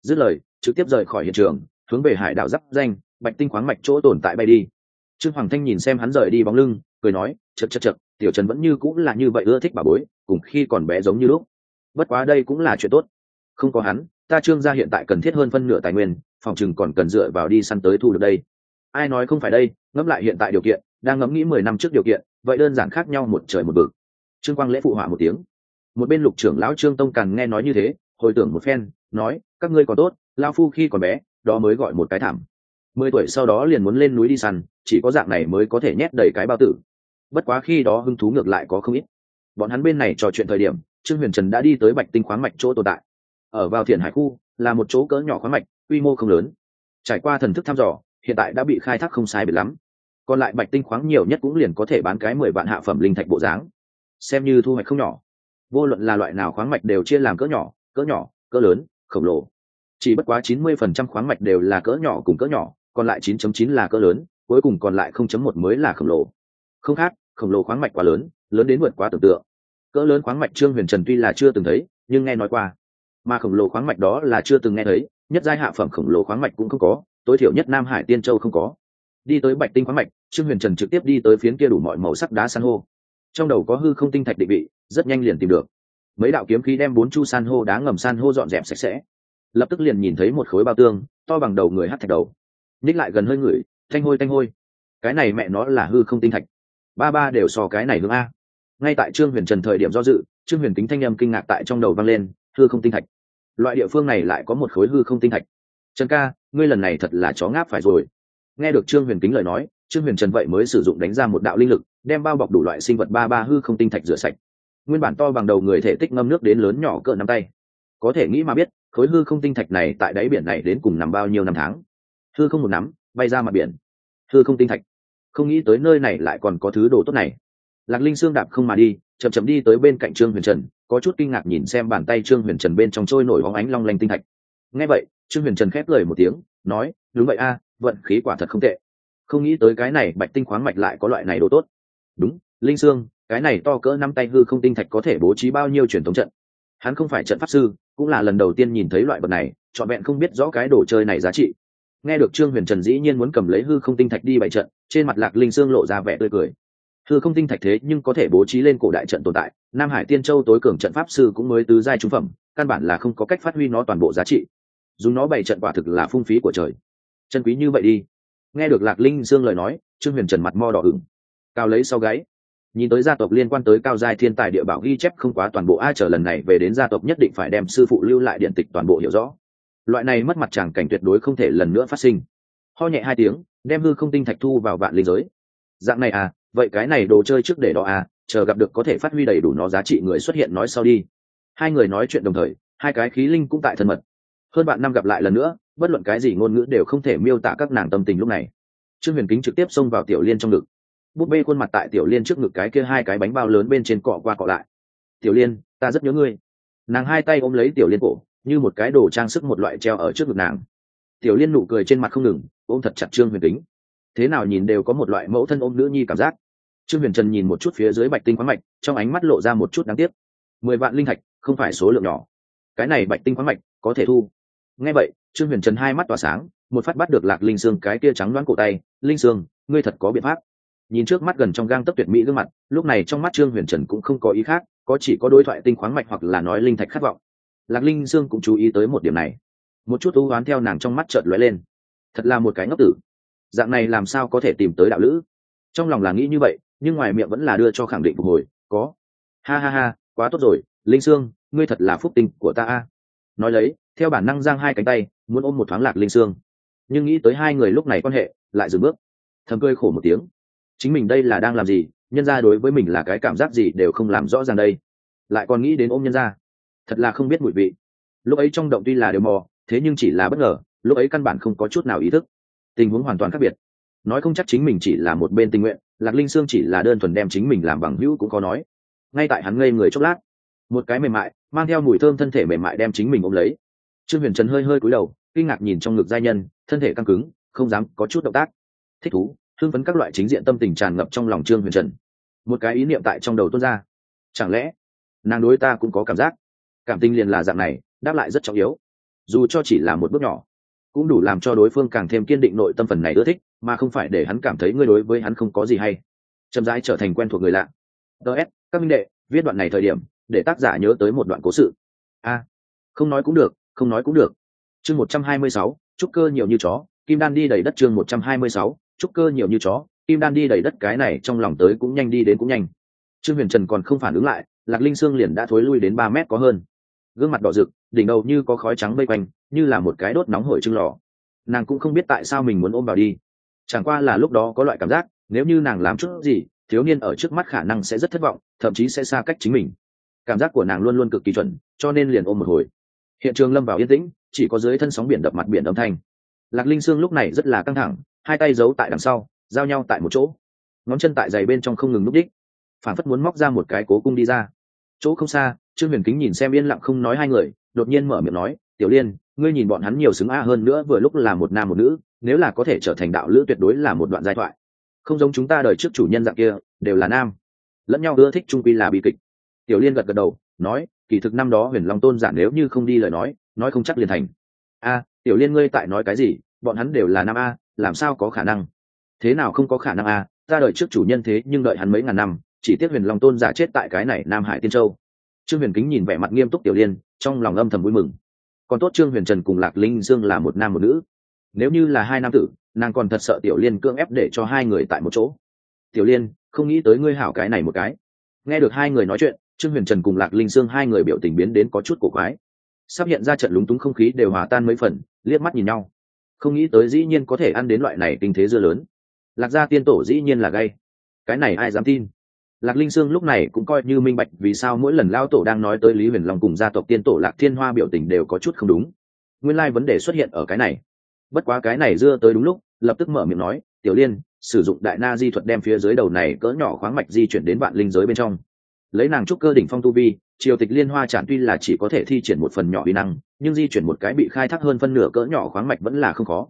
Dứt lời, trực tiếp rời khỏi hiện trường, hướng về hải đảo giáp danh, bạch tinh khoáng mạch chỗ tồn tại bay đi. Trương hoàng thanh nhìn xem hắn rời đi bóng lưng, cười nói chật chật chật tiểu trần vẫn như cũng là như vậy ưa thích bà bối, cùng khi còn bé giống như lúc. Bất quá đây cũng là chuyện tốt. Không có hắn, ta trương gia hiện tại cần thiết hơn phân nửa tài nguyên, phòng chừng còn cần dựa vào đi săn tới thu được đây. Ai nói không phải đây, ngẫm lại hiện tại điều kiện, đang ngẫm nghĩ mười năm trước điều kiện, vậy đơn giản khác nhau một trời một vực trương quang lễ phụ họa một tiếng. Một bên lục trưởng lão trương tông càn nghe nói như thế, hồi tưởng một phen, nói, các ngươi còn tốt lao phu khi còn bé, đó mới gọi một cái thảm. Mười tuổi sau đó liền muốn lên núi đi săn, chỉ có dạng này mới có thể nhét đầy cái bao tử. Bất quá khi đó hứng thú ngược lại có không ít. Bọn hắn bên này trò chuyện thời điểm, trương huyền trần đã đi tới bạch tinh khoáng mạch chỗ tồn tại. Ở vào thiện hải khu, là một chỗ cỡ nhỏ khoáng mạch, quy mô không lớn. Trải qua thần thức thăm dò, hiện tại đã bị khai thác không sai biệt lắm. Còn lại bạch tinh khoáng nhiều nhất cũng liền có thể bán cái mười vạn hạ phẩm linh thạch bộ dáng xem như thu hoạch không nhỏ. Vô luận là loại nào khoáng mạch đều chia làm cỡ nhỏ cỡ nhỏ, cỡ lớn, khổng lồ. Chỉ bất quá chín mươi phần trăm khoáng mạch đều là cỡ nhỏ cùng cỡ nhỏ, còn lại chín chấm chín là cỡ lớn, cuối cùng còn lại không chấm một mới là khổng lồ. Không khác, khổng lồ khoáng mạch quá lớn lớn đến vượt quá tưởng tượng. Cỡ lớn khoáng mạch trương huyền trần tuy là chưa từng thấy, nhưng nghe nói qua. Mà khổng lồ khoáng mạch đó là chưa từng nghe thấy, nhất giai hạ phẩm khổng lồ khoáng mạch cũng không có, tối thiểu nhất nam hải tiên châu không có. Đi tới bạch tinh khoáng mạch, trương huyền trần trực tiếp đi tới phiến kia đủ mọi màu sắc đá san hô trong đầu có hư không tinh thạch định vị, rất nhanh liền tìm được. Mấy đạo kiếm khí đem bốn chu san hô đá ngầm san hô dọn dẹp sạch sẽ. Lập tức liền nhìn thấy một khối bao tương, to bằng đầu người hát thạch đầu. Ních lại gần hơi ngửi, thanh hôi thanh hôi. Cái này mẹ nó là hư không tinh thạch. Ba ba đều so cái này hướng a. Ngay tại trương huyền trần thời điểm do dự, trương huyền kính thanh âm kinh ngạc tại trong đầu vang lên, hư không tinh thạch. Loại địa phương này lại có một khối hư không tinh thạch. Trần ca, ngươi lần này thật là chó ngáp phải rồi. Nghe được trương huyền kính lời nói, trương huyền trần vậy mới sử dụng đánh ra một đạo linh lực đem bao bọc đủ loại sinh vật ba ba hư không tinh thạch rửa sạch. Nguyên bản to bằng đầu người thể tích ngâm nước đến lớn nhỏ cỡ nắm tay. Có thể nghĩ mà biết, khối hư không tinh thạch này tại đáy biển này đến cùng nằm bao nhiêu năm tháng? Hư không một nắm, bay ra mặt biển. Hư không tinh thạch. Không nghĩ tới nơi này lại còn có thứ đồ tốt này. Lạc linh xương đạp không mà đi, chậm chậm đi tới bên cạnh trương huyền trần, có chút kinh ngạc nhìn xem bàn tay trương huyền trần bên trong trôi nổi bóng ánh long lanh tinh thạch. Nghe vậy, trương huyền trần khép lời một tiếng, nói, đúng vậy a, vận khí quả thật không tệ. Không nghĩ tới cái này bạch tinh khoáng mạch lại có loại này đồ tốt đúng, linh sương, cái này to cỡ năm tay hư không tinh thạch có thể bố trí bao nhiêu truyền thống trận? Hắn không phải trận pháp sư, cũng là lần đầu tiên nhìn thấy loại vật này, trọn vẹn không biết rõ cái đồ chơi này giá trị. Nghe được trương huyền trần dĩ nhiên muốn cầm lấy hư không tinh thạch đi bày trận, trên mặt lạc linh sương lộ ra vẻ tươi cười. Hư không tinh thạch thế nhưng có thể bố trí lên cổ đại trận tồn tại, nam hải tiên châu tối cường trận pháp sư cũng mới tứ giai trung phẩm, căn bản là không có cách phát huy nó toàn bộ giá trị. Dùng nó bày trận quả thực là phung phí của trời. Chân quý như vậy đi. Nghe được lạc linh sương lời nói, trương huyền trần mặt mo đỏ ửng cao lấy sau gáy. Nhìn tới gia tộc liên quan tới cao giai thiên tài địa bảo ghi chép không quá toàn bộ, ai chờ lần này về đến gia tộc nhất định phải đem sư phụ lưu lại điện tịch toàn bộ hiểu rõ. Loại này mất mặt chàng cảnh tuyệt đối không thể lần nữa phát sinh. Ho nhẹ hai tiếng, đem hư không tinh thạch thu vào vạn linh giới. Dạng này à vậy cái này đồ chơi trước để đó à chờ gặp được có thể phát huy đầy đủ nó giá trị người xuất hiện nói sau đi. Hai người nói chuyện đồng thời, hai cái khí linh cũng tại thân mật. Hơn bạn năm gặp lại lần nữa, bất luận cái gì ngôn ngữ đều không thể miêu tả các nàng tâm tình lúc này. Trương huyền kính trực tiếp xông vào tiểu liên trong ngực búp bê khuôn mặt tại tiểu liên trước ngực cái kia hai cái bánh bao lớn bên trên cọ qua cọ lại. Tiểu liên, ta rất nhớ ngươi. Nàng hai tay ôm lấy tiểu liên cổ, như một cái đồ trang sức một loại treo ở trước ngực nàng. Tiểu liên nụ cười trên mặt không ngừng, ôm thật chặt trương huyền kính. Thế nào nhìn đều có một loại mẫu thân ôm nữ nhi cảm giác. Trương huyền trần nhìn một chút phía dưới bạch tinh khoáng mạch, trong ánh mắt lộ ra một chút đáng tiếc. Mười vạn linh thạch, không phải số lượng nhỏ. Cái này bạch tinh khoáng mạch có thể thu. Nghe vậy, trương huyền trần hai mắt tỏa sáng, một phát bắt được lạc linh sương cái kia trắng đoán cổ tay. Linh sương, ngươi thật có biện pháp nhìn trước mắt gần trong gang tấp tuyệt mỹ gương mặt, lúc này trong mắt trương huyền trần cũng không có ý khác, có chỉ có đối thoại tinh khoáng mạch hoặc là nói linh thạch khát vọng. Lạc linh dương cũng chú ý tới một điểm này. Một chút ưu oán theo nàng trong mắt chợt lóe lên. Thật là một cái ngốc tử. Dạng này làm sao có thể tìm tới đạo lữ? Trong lòng là nghĩ như vậy, nhưng ngoài miệng vẫn là đưa cho khẳng định phục hồi, có. Ha ha ha, quá tốt rồi, linh sương ngươi thật là phúc tinh của ta a. Nói lấy, theo bản năng giang hai cánh tay, muốn ôm một thoáng lạc linh sương nhưng nghĩ tới hai người lúc này quan hệ, lại dừng bước. Thầm cười khổ một tiếng chính mình đây là đang làm gì, nhân ra đối với mình là cái cảm giác gì đều không làm rõ ràng đây. Lại còn nghĩ đến ôm nhân ra. Thật là không biết mùi vị. Lúc ấy trong động tuy là đều mò, thế nhưng chỉ là bất ngờ, lúc ấy căn bản không có chút nào ý thức. Tình huống hoàn toàn khác biệt. Nói không chắc chính mình chỉ là một bên tình nguyện, lạc linh sương chỉ là đơn thuần đem chính mình làm bằng hữu cũng có nói. Ngay tại hắn ngây người chốc lát, một cái mềm mại, mang theo mùi thơm thân thể mềm mại đem chính mình ôm lấy. Trương huyền trần hơi hơi cúi đầu, kinh ngạc nhìn trong ngực giai nhân, thân thể căng cứng, không dám có chút động tác. Thích thú hưng phấn các loại chính diện tâm tình tràn ngập trong lòng trương huyền trần. Một cái ý niệm tại trong đầu tuôn ra. Chẳng lẽ, nàng đối ta cũng có cảm giác? Cảm tình liền là dạng này, đáp lại rất trọng yếu. Dù cho chỉ là một bước nhỏ, cũng đủ làm cho đối phương càng thêm kiên định nội tâm phần này ưa thích, mà không phải để hắn cảm thấy ngươi đối với hắn không có gì hay. Chậm rãi trở thành quen thuộc người lạ. Ts các minh đệ, viết đoạn này thời điểm, để tác giả nhớ tới một đoạn cố sự. A, không nói cũng được, không nói cũng được. Chương một trăm hai mươi sáu, trúc cơ nhiều như chó, kim đan đi đầy đất chương một trăm hai mươi sáu trúc cơ nhiều như chó, kim đan đi đầy đất cái này trong lòng tới cũng nhanh đi đến cũng nhanh. Trương huyền trần còn không phản ứng lại, lạc linh sương liền đã thối lui đến ba mét có hơn. Gương mặt đỏ rực, đỉnh đầu như có khói trắng vây quanh, như là một cái đốt nóng hổi trưng lò. Nàng cũng không biết tại sao mình muốn ôm vào đi. Chẳng qua là lúc đó có loại cảm giác, nếu như nàng làm chút gì, thiếu niên ở trước mắt khả năng sẽ rất thất vọng, thậm chí sẽ xa cách chính mình. Cảm giác của nàng luôn luôn cực kỳ chuẩn, cho nên liền ôm một hồi. Hiện trường lâm vào yên tĩnh, chỉ có dưới thân sóng biển đập mặt biển âm thanh. Lạc linh sương lúc này rất là căng thẳng hai tay giấu tại đằng sau, giao nhau tại một chỗ. Ngón chân tại giày bên trong không ngừng núp đích. Phản phất muốn móc ra một cái cố cung đi ra. Chỗ không xa, trương huyền kính nhìn xem yên lặng không nói hai người, đột nhiên mở miệng nói, tiểu liên, ngươi nhìn bọn hắn nhiều xứng a hơn nữa vừa lúc là một nam một nữ, nếu là có thể trở thành đạo lữ tuyệt đối là một đoạn giai thoại. Không giống chúng ta đời trước chủ nhân dạng kia, đều là nam. Lẫn nhau ưa thích trung quy là bi kịch. Tiểu liên gật gật đầu, nói, kỳ thực năm đó huyền long tôn giả nếu như không đi lời nói nói không chắc liền thành. A, tiểu liên ngươi tại nói cái gì? Bọn hắn đều là nam a làm sao có khả năng? Thế nào không có khả năng a ta đợi trước chủ nhân thế, nhưng đợi hắn mấy ngàn năm, chỉ tiếc huyền long tôn giả chết tại cái này nam hải tiên châu. Trương huyền kính nhìn vẻ mặt nghiêm túc tiểu liên, trong lòng âm thầm vui mừng. Còn tốt trương huyền trần cùng lạc linh dương là một nam một nữ. Nếu như là hai nam tử, nàng còn thật sợ tiểu liên cưỡng ép để cho hai người tại một chỗ. Tiểu liên, không nghĩ tới ngươi hảo cái này một cái. Nghe được hai người nói chuyện, trương huyền trần cùng lạc linh dương hai người biểu tình biến đến có chút cổ quái. Sắp hiện ra trận lúng túng không khí đều hòa tan mấy phần, liếc mắt nhìn nhau không nghĩ tới dĩ nhiên có thể ăn đến loại này kinh thế dưa lớn. Lạc gia tiên tổ dĩ nhiên là gay. Cái này ai dám tin? Lạc linh sương lúc này cũng coi như minh bạch vì sao mỗi lần lao tổ đang nói tới lý huyền long cùng gia tộc tiên tổ lạc thiên hoa biểu tình đều có chút không đúng. Nguyên lai、like、vấn đề xuất hiện ở cái này. Bất quá cái này dưa tới đúng lúc, lập tức mở miệng nói, tiểu liên, sử dụng đại na di thuật đem phía dưới đầu này cỡ nhỏ khoáng mạch di chuyển đến vạn linh giới bên trong lấy nàng trúc cơ đỉnh phong tu vi, triều tịch liên hoa chản tuy là chỉ có thể thi triển một phần nhỏ uy năng, nhưng di chuyển một cái bị khai thác hơn phân nửa cỡ nhỏ khoáng mạch vẫn là không khó.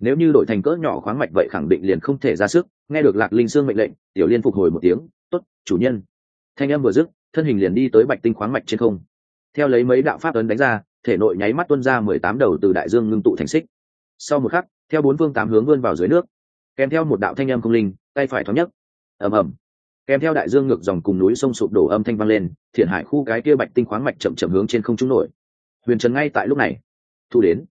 Nếu như đổi thành cỡ nhỏ khoáng mạch vậy khẳng định liền không thể ra sức, nghe được lạc linh sương mệnh lệnh, tiểu liên phục hồi một tiếng t ố t chủ nhân. Thanh em vừa dứt, thân hình liền đi tới bạch tinh khoáng mạch trên không. Theo lấy mấy đạo pháp ấn đánh ra, thể nội nháy mắt tuân ra mười tám đầu từ đại dương ngưng tụ thành xích. Sau một khắc, theo bốn phương tám hướng vươn vào dưới nước, kèm theo một đạo thanh âm không linh, tay phải thống nhất ầm ầm kèm theo đại dương ngược dòng cùng núi sông sụp đổ âm thanh vang lên, thiện hải khu cái kia bạch tinh khoáng mạch chậm chậm hướng trên không trung nổi. Huyền trần ngay tại lúc này. Thu đến.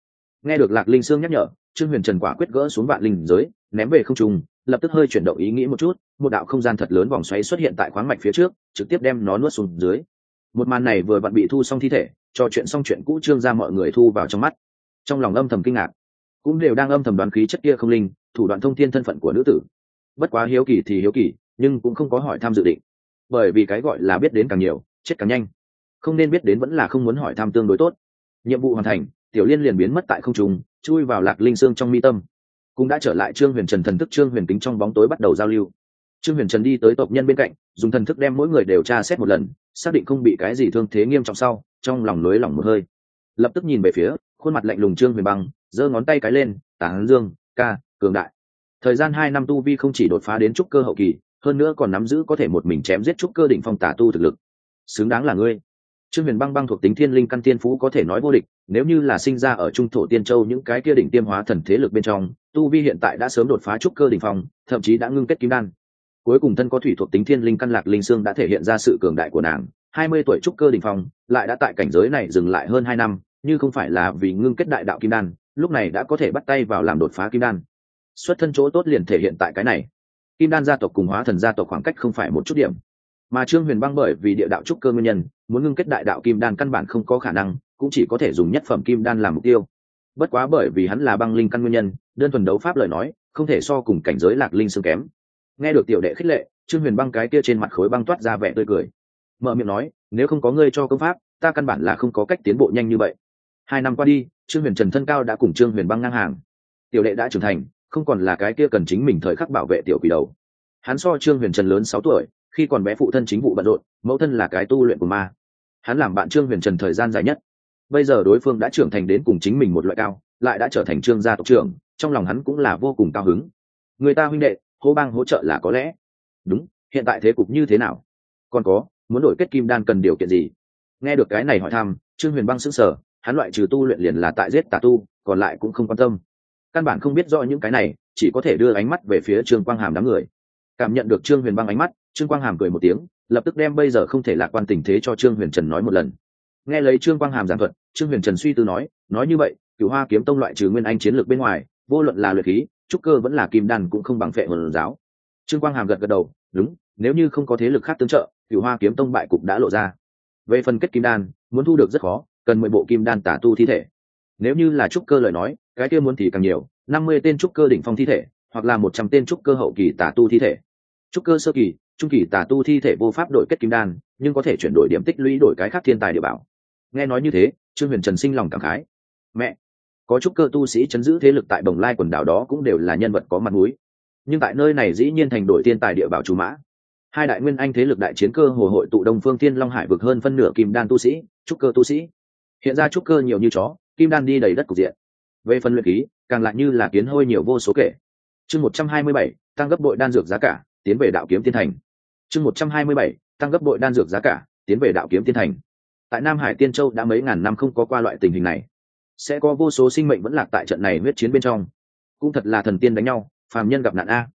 Nghe được lạc linh sương nhắc nhở, trương huyền trần quả quyết gỡ xuống vạn linh giới, ném về không trung, lập tức hơi chuyển động ý nghĩ một chút, một đạo không gian thật lớn vòng xoáy xuất hiện tại khoáng mạch phía trước, trực tiếp đem nó nuốt xuống dưới. Một màn này vừa vặn bị thu xong thi thể trò chuyện xong chuyện cũ trương ra mọi người thu vào trong mắt. Trong lòng âm thầm kinh ngạc, cũng đều đang âm thầm đoán khí chất kia không linh, thủ đoạn thông thiên thân phận của nữ tử. Bất quá hiếu kỳ thì hiếu kỳ nhưng cũng không có hỏi tham dự định. Bởi vì cái gọi là biết đến càng nhiều, chết càng nhanh. Không nên biết đến vẫn là không muốn hỏi tham tương đối tốt. Nhiệm vụ hoàn thành, tiểu liên liền biến mất tại không trung, chui vào lạc linh xương trong mi tâm. Cũng đã trở lại trương huyền trần thần thức trương huyền kính trong bóng tối bắt đầu giao lưu. Trương huyền trần đi tới tộc nhân bên cạnh, dùng thần thức đem mỗi người đều tra xét một lần, xác định không bị cái gì thương thế nghiêm trọng sau, trong lòng lưới lỏng một hơi. Lập tức nhìn về phía, khuôn mặt lạnh lùng trương huyền băng, giơ ngón tay cái lên, tán dương, ca, cường đại. Thời gian hai năm tu vi không chỉ đột phá đến trúc cơ hậu kỳ hơn nữa còn nắm giữ có thể một mình chém giết trúc cơ đỉnh phong tả tu thực lực. Xứng đáng là ngươi. Trương huyền băng băng thuộc tính thiên linh căn tiên phú có thể nói vô địch, nếu như là sinh ra ở trung thổ tiên châu những cái kia đỉnh tiêm hóa thần thế lực bên trong, tu vi hiện tại đã sớm đột phá trúc cơ đỉnh phong, thậm chí đã ngưng kết kim đan. Cuối cùng thân có thủy thuộc tính thiên linh căn lạc linh sương đã thể hiện ra sự cường đại của nàng, hai mươi tuổi trúc cơ đỉnh phong, lại đã tại cảnh giới này dừng lại hơn hai năm, như không phải là vì ngưng kết đại đạo kim đan, lúc này đã có thể bắt tay vào làm đột phá kim đan. Xuất thân chỗ tốt liền thể hiện tại cái này kim đan gia tộc cùng hóa thần gia tộc khoảng cách không phải một chút điểm. Mà trương huyền băng bởi vì địa đạo trúc cơ nguyên nhân, muốn ngưng kết đại đạo kim đan căn bản không có khả năng, cũng chỉ có thể dùng nhất phẩm kim đan làm mục tiêu. Bất quá bởi vì hắn là băng linh căn nguyên nhân, đơn thuần đấu pháp lời nói, không thể so cùng cảnh giới lạc linh xương kém. Nghe được tiểu đệ khích lệ, trương huyền băng cái kia trên mặt khối băng toát ra vẻ tươi cười. Mở miệng nói, nếu không có ngươi cho công pháp, ta căn bản là không có cách tiến bộ nhanh như vậy. Hai năm qua đi, trương huyền trần thân cao đã cùng trương huyền băng ngang hàng. Tiểu đệ đã trưởng thành không còn là cái kia cần chính mình thời khắc bảo vệ tiểu quỷ đầu. Hắn so trương huyền trần lớn sáu tuổi, khi còn bé phụ thân chính vụ bận rộn, mẫu thân là cái tu luyện của ma. Hắn làm bạn trương huyền trần thời gian dài nhất. Bây giờ đối phương đã trưởng thành đến cùng chính mình một loại cao, lại đã trở thành trương gia tộc trưởng, trong lòng hắn cũng là vô cùng cao hứng. Người ta huynh đệ, hô bang hỗ trợ là có lẽ. Đúng, hiện tại thế cục như thế nào? Còn có, muốn đổi kết kim đan cần điều kiện gì? Nghe được cái này hỏi thăm, trương huyền băng sững sờ, hắn loại trừ tu luyện liền là tại giết tà tu, còn lại cũng không quan tâm căn bản không biết rõ những cái này, chỉ có thể đưa ánh mắt về phía trương quang hàm đám người. Cảm nhận được trương huyền băng ánh mắt, trương quang hàm cười một tiếng, lập tức đem bây giờ không thể lạc quan tình thế cho trương huyền trần nói một lần. Nghe lấy trương quang hàm giảng thuật, trương huyền trần suy tư nói nói như vậy cựu hoa kiếm tông loại trừ nguyên anh chiến lược bên ngoài, vô luận là luyện khí, trúc cơ vẫn là kim đan cũng không bằng phệ hồn giáo. Trương quang hàm gật gật đầu, đúng, nếu như không có thế lực khác tương trợ cựu hoa kiếm tông bại cục đã lộ ra. Về phần kết kim đan, muốn thu được rất khó, cần mười bộ kim đan tả tu thi thể. Nếu như là trúc cơ lời nói cái kia muốn thì càng nhiều, năm mươi tên trúc cơ đỉnh phong thi thể, hoặc là một trăm tên trúc cơ hậu kỳ tả tu thi thể. Trúc cơ sơ kỳ, trung kỳ tả tu thi thể vô pháp đổi kết kim đan, nhưng có thể chuyển đổi điểm tích lũy đổi cái khác thiên tài địa bảo. Nghe nói như thế, trương huyền trần sinh lòng cảm khái. Mẹ! Có trúc cơ tu sĩ chấn giữ thế lực tại đồng lai quần đảo đó cũng đều là nhân vật có mặt mũi. Nhưng tại nơi này dĩ nhiên thành đổi thiên tài địa bảo chủ mã. Hai đại nguyên anh thế lực đại chiến cơ hồ hội tụ đông phương thiên long hải vực hơn phân nửa kim đan tu sĩ, trúc cơ tu sĩ. Hiện ra trúc cơ nhiều như chó, kim đan đi đầy đất cục diện về phần luyện khí, càng lại như là kiến hôi nhiều vô số kể. Chương một trăm hai mươi bảy, tăng gấp bội đan dược giá cả, tiến về đạo kiếm tiên thành. Chương một trăm hai mươi bảy, tăng gấp bội đan dược giá cả, tiến về đạo kiếm tiên thành. Tại nam hải tiên châu đã mấy ngàn năm không có qua loại tình hình này. Sẽ có vô số sinh mệnh vẫn lạc tại trận này huyết chiến bên trong. Cũng thật là thần tiên đánh nhau, phàm nhân gặp nạn a.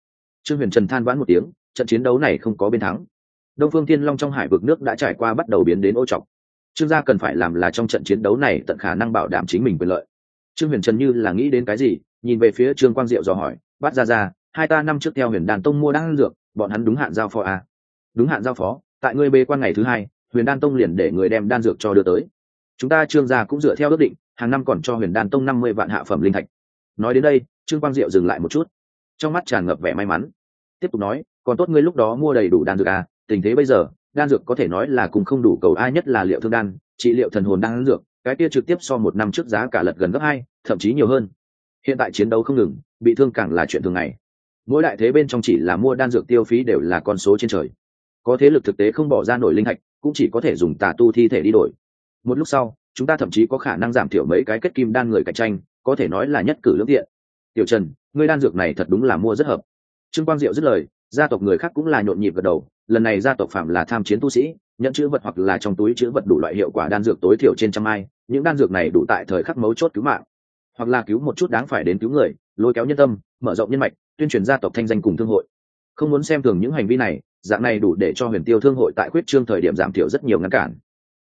Trương huyền trần than vãn một tiếng, trận chiến đấu này không có bên thắng. Đông phương tiên long trong hải vực nước đã trải qua bắt đầu biến đến ô trọc. Trương gia cần phải làm là trong trận chiến đấu này tận khả năng bảo đảm chính mình quyền lợi trương huyền trần như là nghĩ đến cái gì, nhìn về phía trương quang diệu dò hỏi bắt ra ra hai ta năm trước theo huyền đàn tông mua đan dược, bọn hắn đúng hạn giao phó à? đúng hạn giao phó, tại ngươi bê quan ngày thứ hai, huyền đan tông liền để người đem đan dược cho đưa tới. Chúng ta trương gia cũng dựa theo ước định, hàng năm còn cho huyền đan tông năm mươi vạn hạ phẩm linh thạch. Nói đến đây, trương quang diệu dừng lại một chút. Trong mắt tràn ngập vẻ may mắn. Tiếp tục nói, còn tốt ngươi lúc đó mua đầy đủ đan dược à tình thế bây giờ, đan dược có thể nói là cùng không đủ cầu ai nhất là liệu thương đan, trị liệu thần hồn đan dược cái kia trực tiếp so một năm trước giá cả lật gần gấp hai, thậm chí nhiều hơn. Hiện tại chiến đấu không ngừng, bị thương càng là chuyện thường ngày. Mỗi đại thế bên trong chỉ là mua đan dược tiêu phí đều là con số trên trời. Có thế lực thực tế không bỏ ra nổi linh hạch, cũng chỉ có thể dùng tà tu thi thể đi đổi. Một lúc sau, chúng ta thậm chí có khả năng giảm thiểu mấy cái kết kim đan người cạnh tranh, có thể nói là nhất cử lương thiện tiểu trần, ngươi đan dược này thật đúng là mua rất hợp. Trương quang diệu dứt lời, gia tộc người khác cũng là nhộn nhịp gật đầu, lần này gia tộc phạm là tham chiến tu sĩ nhận chữ vật hoặc là trong túi chữ vật đủ loại hiệu quả đan dược tối thiểu trên trăm ai những đan dược này đủ tại thời khắc mấu chốt cứu mạng. Hoặc là cứu một chút đáng phải đến cứu người, lôi kéo nhân tâm, mở rộng nhân mạch, tuyên truyền gia tộc thanh danh cùng thương hội. Không muốn xem thường những hành vi này, dạng này đủ để cho huyền tiêu thương hội tại quyết trương thời điểm giảm thiểu rất nhiều ngăn cản.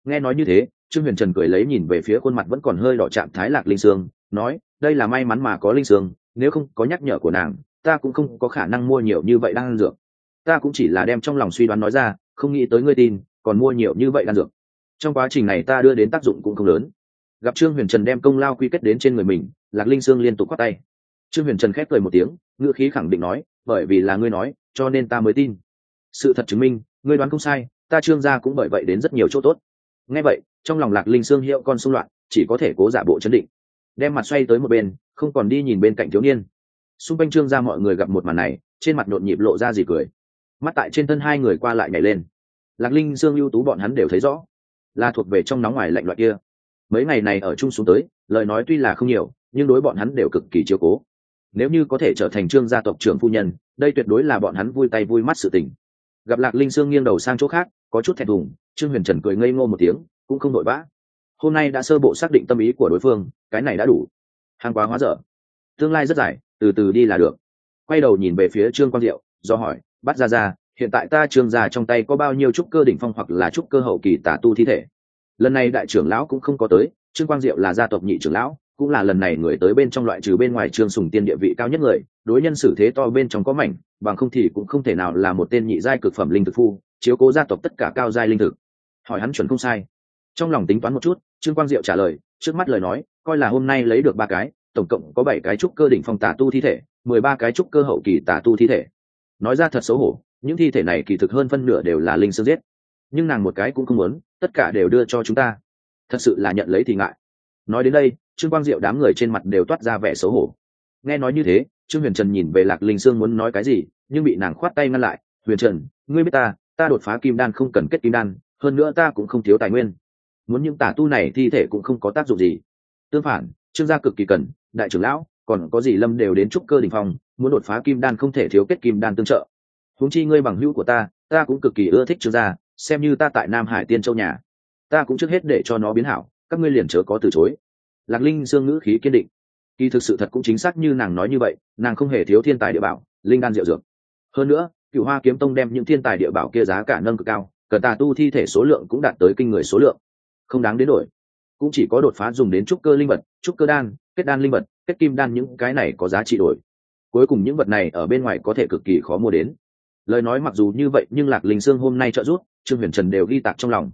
Nghe nói như thế, trương huyền trần cười lấy nhìn về phía khuôn mặt vẫn còn hơi đỏ chạm thái lạc linh sương, nói, đây là may mắn mà có linh sương, nếu không có nhắc nhở của nàng, ta cũng không có khả năng mua nhiều như vậy đan dược. Ta cũng chỉ là đem trong lòng suy đoán nói ra, không nghĩ tới ngươi tin, còn mua nhiều như vậy đan dược trong quá trình này ta đưa đến tác dụng cũng không lớn. Gặp trương huyền trần đem công lao quy kết đến trên người mình, lạc linh sương liên tục khoác tay. Trương huyền trần khép cười một tiếng, ngữ khí khẳng định nói, bởi vì là ngươi nói, cho nên ta mới tin. Sự thật chứng minh, ngươi đoán không sai, ta trương gia cũng bởi vậy đến rất nhiều chỗ tốt. Ngay vậy, trong lòng lạc linh sương hiệu con xung loạn, chỉ có thể cố giả bộ chấn định. Đem mặt xoay tới một bên, không còn đi nhìn bên cạnh thiếu niên. Xung quanh trương gia mọi người gặp một màn này, trên mặt nhộn nhịp lộ ra gì cười. Mắt tại trên thân hai người qua lại nhảy lên. Lạc linh sương ưu tú bọn hắn đều thấy rõ là thuộc về trong nóng ngoài lạnh loại kia. Mấy ngày này ở chung xuống tới, lời nói tuy là không nhiều, nhưng đối bọn hắn đều cực kỳ chiếu cố. Nếu như có thể trở thành trương gia tộc trưởng phu nhân, đây tuyệt đối là bọn hắn vui tay vui mắt sự tình. Gặp lạc linh sương nghiêng đầu sang chỗ khác, có chút thẹn thùng, trương huyền trần cười ngây ngô một tiếng, cũng không vội vã hôm nay đã sơ bộ xác định tâm ý của đối phương, cái này đã đủ. Hàng quá hóa dở. Tương lai rất dài, từ từ đi là được. Quay đầu nhìn về phía trương quang diệu, do hỏi bắt ra ra hiện tại ta trương gia trong tay có bao nhiêu trúc cơ đỉnh phong hoặc là trúc cơ hậu kỳ tả tu thi thể? Lần này đại trưởng lão cũng không có tới, trương quang diệu là gia tộc nhị trưởng lão, cũng là lần này người tới bên trong loại trừ bên ngoài trương sùng tiên địa vị cao nhất người, đối nhân xử thế to bên trong có mảnh, bằng không thì cũng không thể nào là một tên nhị giai cực phẩm linh thực phu, chiếu cố gia tộc tất cả cao giai linh thực. Hỏi hắn chuẩn không sai. Trong lòng tính toán một chút, trương quang diệu trả lời, trước mắt lời nói, coi là hôm nay lấy được ba cái, tổng cộng có bảy cái trúc cơ đỉnh phong tà tu thi thể, mười ba cái trúc cơ hậu kỳ tà tu thi thể. Nói ra thật xấu hổ những thi thể này kỳ thực hơn phân nửa đều là linh sương giết. Nhưng nàng một cái cũng không muốn, tất cả đều đưa cho chúng ta. Thật sự là nhận lấy thì ngại. Nói đến đây, trương quang diệu đám người trên mặt đều toát ra vẻ xấu hổ. Nghe nói như thế, trương huyền trần nhìn về lạc linh sương muốn nói cái gì, nhưng bị nàng khoát tay ngăn lại. Huyền trần, ngươi biết ta ta đột phá kim đan không cần kết kim đan, hơn nữa ta cũng không thiếu tài nguyên. Muốn những tả tu này thi thể cũng không có tác dụng gì. Tương phản, trương gia cực kỳ cần, đại trưởng lão, còn có gì lâm đều đến trúc cơ đình phong, muốn đột phá kim đan không thể thiếu kết kim đan tương trợ huống chi ngươi bằng hữu của ta ta cũng cực kỳ ưa thích trương gia, xem như ta tại nam hải tiên châu nhà. Ta cũng trước hết để cho nó biến hảo, các ngươi liền chớ có từ chối. Lạc linh dương ngữ khí kiên định. Kỳ thực sự thật cũng chính xác như nàng nói như vậy, nàng không hề thiếu thiên tài địa bảo, linh đan diệu dược. Hơn nữa cựu hoa kiếm tông đem những thiên tài địa bảo kia giá cả nâng cực cao, cần tà tu thi thể số lượng cũng đạt tới kinh người số lượng. Không đáng đến đổi. Cũng chỉ có đột phá dùng đến trúc cơ linh vật, trúc cơ đan, kết đan linh vật, kết kim đan những cái này có giá trị đổi. Cuối cùng những vật này ở bên ngoài có thể cực kỳ khó mua đến lời nói mặc dù như vậy, nhưng lạc linh sương hôm nay trợ giúp, trương huyền trần đều ghi tạc trong lòng.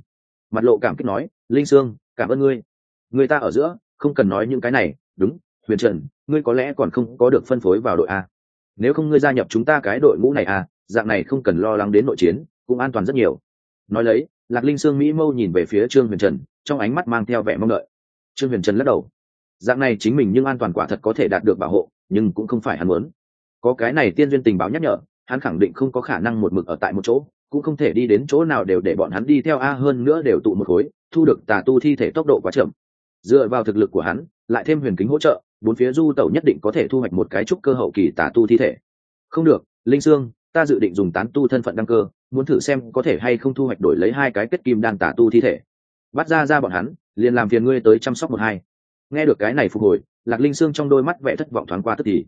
Mặt lộ cảm kích nói, linh sương, cảm ơn ngươi. Người ta ở giữa, không cần nói những cái này. Đúng, huyền trần, ngươi có lẽ còn không có được phân phối vào đội a. Nếu không ngươi gia nhập chúng ta cái đội ngũ này a, dạng này không cần lo lắng đến nội chiến, cũng an toàn rất nhiều. Nói lấy, lạc linh sương mỹ mâu nhìn về phía trương huyền trần, trong ánh mắt mang theo vẻ mong đợi. Trương huyền trần lắc đầu. Dạng này chính mình nhưng an toàn quả thật có thể đạt được bảo hộ, nhưng cũng không phải hắn muốn. Có cái này tiên duyên tình báo nhắc nhở hắn khẳng định không có khả năng một mực ở tại một chỗ, cũng không thể đi đến chỗ nào đều để bọn hắn đi theo a hơn nữa đều tụ một khối, thu được tà tu thi thể tốc độ quá chậm. Dựa vào thực lực của hắn, lại thêm huyền kính hỗ trợ, bốn phía du tẩu nhất định có thể thu hoạch một cái trúc cơ hậu kỳ tà tu thi thể. Không được, linh sương, ta dự định dùng tán tu thân phận đăng cơ, muốn thử xem có thể hay không thu hoạch đổi lấy hai cái kết kim đan tà tu thi thể. Bắt ra ra bọn hắn, liền làm phiền ngươi tới chăm sóc một hai. Nghe được cái này phục hồi, lạc linh sương trong đôi mắt vẽ thất vọng thoáng qua tức thì.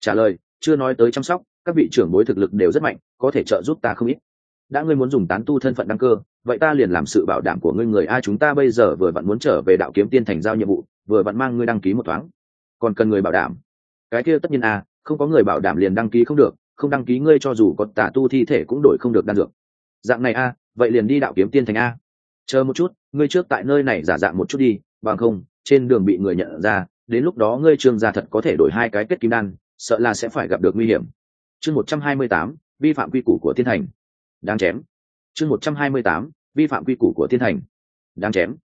Trả lời, chưa nói tới chăm sóc các vị trưởng bối thực lực đều rất mạnh, có thể trợ giúp ta không ít. Đã ngươi muốn dùng tán tu thân phận đăng cơ, vậy ta liền làm sự bảo đảm của ngươi người ai chúng ta bây giờ vừa vặn muốn trở về đạo kiếm tiên thành giao nhiệm vụ, vừa vặn mang ngươi đăng ký một thoáng. Còn cần người bảo đảm. Cái kia tất nhiên a, không có người bảo đảm liền đăng ký không được, không đăng ký ngươi cho dù có tà tu thi thể cũng đổi không được đan dược. Dạng này a, vậy liền đi đạo kiếm tiên thành a. Chờ một chút, ngươi trước tại nơi này giả dạng một chút đi, bằng không, trên đường bị người nhận ra, đến lúc đó ngươi trương gia thật có thể đổi hai cái kết kim đan, sợ là sẽ phải gặp được nguy hiểm chương một trăm hai mươi tám, vi phạm quy củ của thiên thành. Đáng chém. Chương một trăm hai mươi tám, vi phạm quy củ của thiên thành. Đáng chém.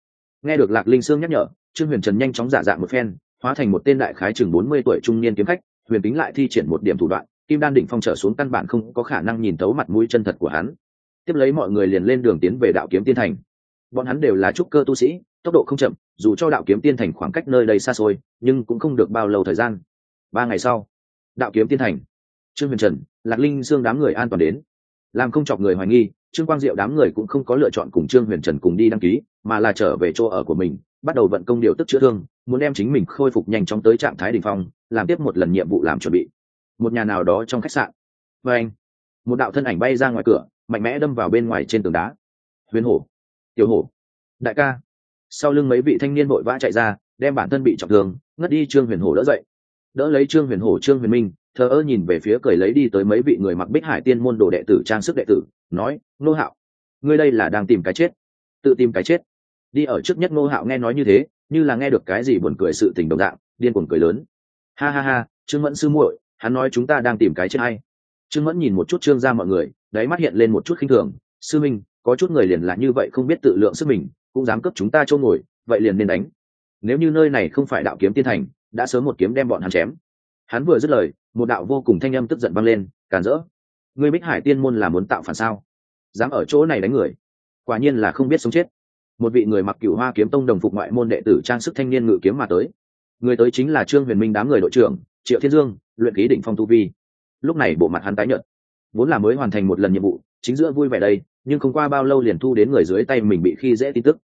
Nghe được lạc linh sương nhắc nhở, trương huyền trần nhanh chóng giả dạng một phen, hóa thành một tên đại khái chừng bốn mươi tuổi trung niên kiếm khách, huyền tính lại thi triển một điểm thủ đoạn, kim đan đỉnh phong trở xuống căn bản không có khả năng nhìn tấu mặt mũi chân thật của hắn. Tiếp lấy mọi người liền lên đường tiến về đạo kiếm tiên thành. Bọn hắn đều là trúc cơ tu sĩ, tốc độ không chậm, dù cho đạo kiếm tiên thành khoảng cách nơi đây xa xôi, nhưng cũng không được bao lâu thời gian. Ba ngày sau, đạo kiếm tiên thành trương huyền trần, lạc linh xương đám người an toàn đến. Làm không chọc người hoài nghi, trương quang diệu đám người cũng không có lựa chọn cùng trương huyền trần cùng đi đăng ký, mà là trở về chỗ ở của mình, bắt đầu vận công điều tức chữa thương, muốn đem chính mình khôi phục nhanh chóng tới trạng thái đ ỉ n h phong, làm tiếp một lần nhiệm vụ làm chuẩn bị. Một nhà nào đó trong khách sạn. Và anh, một đạo thân ảnh bay ra ngoài cửa, mạnh mẽ đâm vào bên ngoài trên tường đá. Huyền hổ, tiểu hổ, đại ca. Sau lưng mấy vị thanh niên vội vã chạy ra, đem bản thân bị trọng thương, ngất đi trương huyền hổ đỡ dậy. Đỡ lấy trương huyền hổ, trương huyền minh thờ ơ nhìn về phía cười lấy đi tới mấy vị người mặc bích hải tiên môn đồ đệ tử trang sức đệ tử, nói nô hạo, ngươi đây là đang tìm cái chết, tự tìm cái chết. Đi ở trước nhất nô hạo nghe nói như thế, như là nghe được cái gì buồn cười sự tình đồng dạng, điên cuồng cười lớn. Ha ha ha, trương mẫn sư muội, hắn nói chúng ta đang tìm cái chết hay. Trương mẫn nhìn một chút trương ra mọi người, đáy mắt hiện lên một chút khinh thường, sư minh, có chút người liền là như vậy không biết tự lượng sức mình, cũng dám cấp chúng ta trôn ngồi, vậy liền nên đánh. Nếu như nơi này không phải đạo kiếm tiên thành, đã sớm một kiếm đem bọn hắn chém. Hắn vừa dứt lời một đạo vô cùng thanh âm tức giận vang lên, càn rỡ, ngươi bích hải tiên môn là muốn tạo phản sao? Dám ở chỗ này đánh người, quả nhiên là không biết sống chết. Một vị người mặc cửu hoa kiếm tông đồng phục ngoại môn đệ tử trang sức thanh niên ngự kiếm mà tới. Người tới chính là trương huyền minh đám người đội trưởng, triệu thiên dương, luyện ký đỉnh phong tu vi. Lúc này bộ mặt hắn tái nhợt, vốn là mới hoàn thành một lần nhiệm vụ, chính giữa vui vẻ đây, nhưng không qua bao lâu liền thu đến người dưới tay mình bị khi dễ tin tức.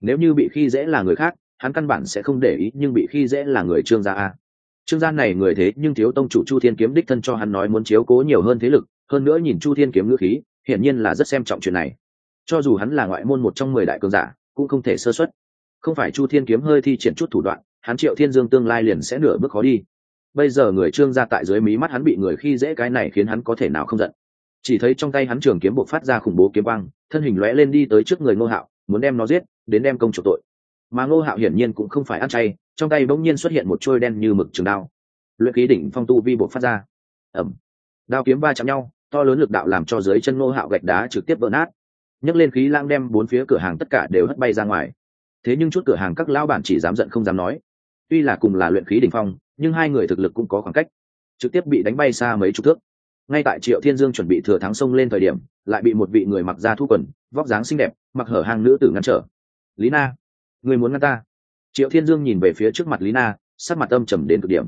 Nếu như bị khi dễ là người khác, hắn căn bản sẽ không để ý, nhưng bị khi dễ là người trương gia a trương gian này người thế nhưng thiếu tông chủ chu thiên kiếm đích thân cho hắn nói muốn chiếu cố nhiều hơn thế lực, hơn nữa nhìn chu thiên kiếm ngữ khí, hiển nhiên là rất xem trọng chuyện này. Cho dù hắn là ngoại môn một trong mười đại cường giả, cũng không thể sơ xuất không phải chu thiên kiếm hơi thi triển chút thủ đoạn, hắn triệu thiên dương tương lai liền sẽ nửa bước khó đi. Bây giờ người trương ra tại dưới mí mắt hắn bị người khi dễ cái này khiến hắn có thể nào không giận. Chỉ thấy trong tay hắn trường kiếm buộc phát ra khủng bố kiếm băng thân hình lóe lên đi tới trước người ngô hạo, muốn đem nó giết, đến đem công chủ tội. Mà ngô hạo hiển nhiên cũng không phải ăn chay trong tay bỗng nhiên xuất hiện một trôi đen như mực trường đao. Luyện khí đỉnh phong tu vi buộc phát ra. Ẩm. Đao kiếm va chạm nhau, to lớn lực đạo làm cho dưới chân ngô hạo gạch đá trực tiếp vỡ nát. Nhấc lên khí lang đem bốn phía cửa hàng tất cả đều hất bay ra ngoài. Thế nhưng chút cửa hàng các lão bản chỉ dám giận không dám nói. Tuy là cùng là luyện khí đỉnh phong, nhưng hai người thực lực cũng có khoảng cách. Trực tiếp bị đánh bay xa mấy chục thước. Ngay tại triệu thiên dương chuẩn bị thừa thắng sông lên thời điểm, lại bị một vị người mặc da thu quần, vóc dáng xinh đẹp, mặc hở hang nữ tử ngăn trở. Lý na, người muốn ngăn ta? Triệu thiên dương nhìn về phía trước mặt lý na, sắc mặt âm trầm đến cực điểm.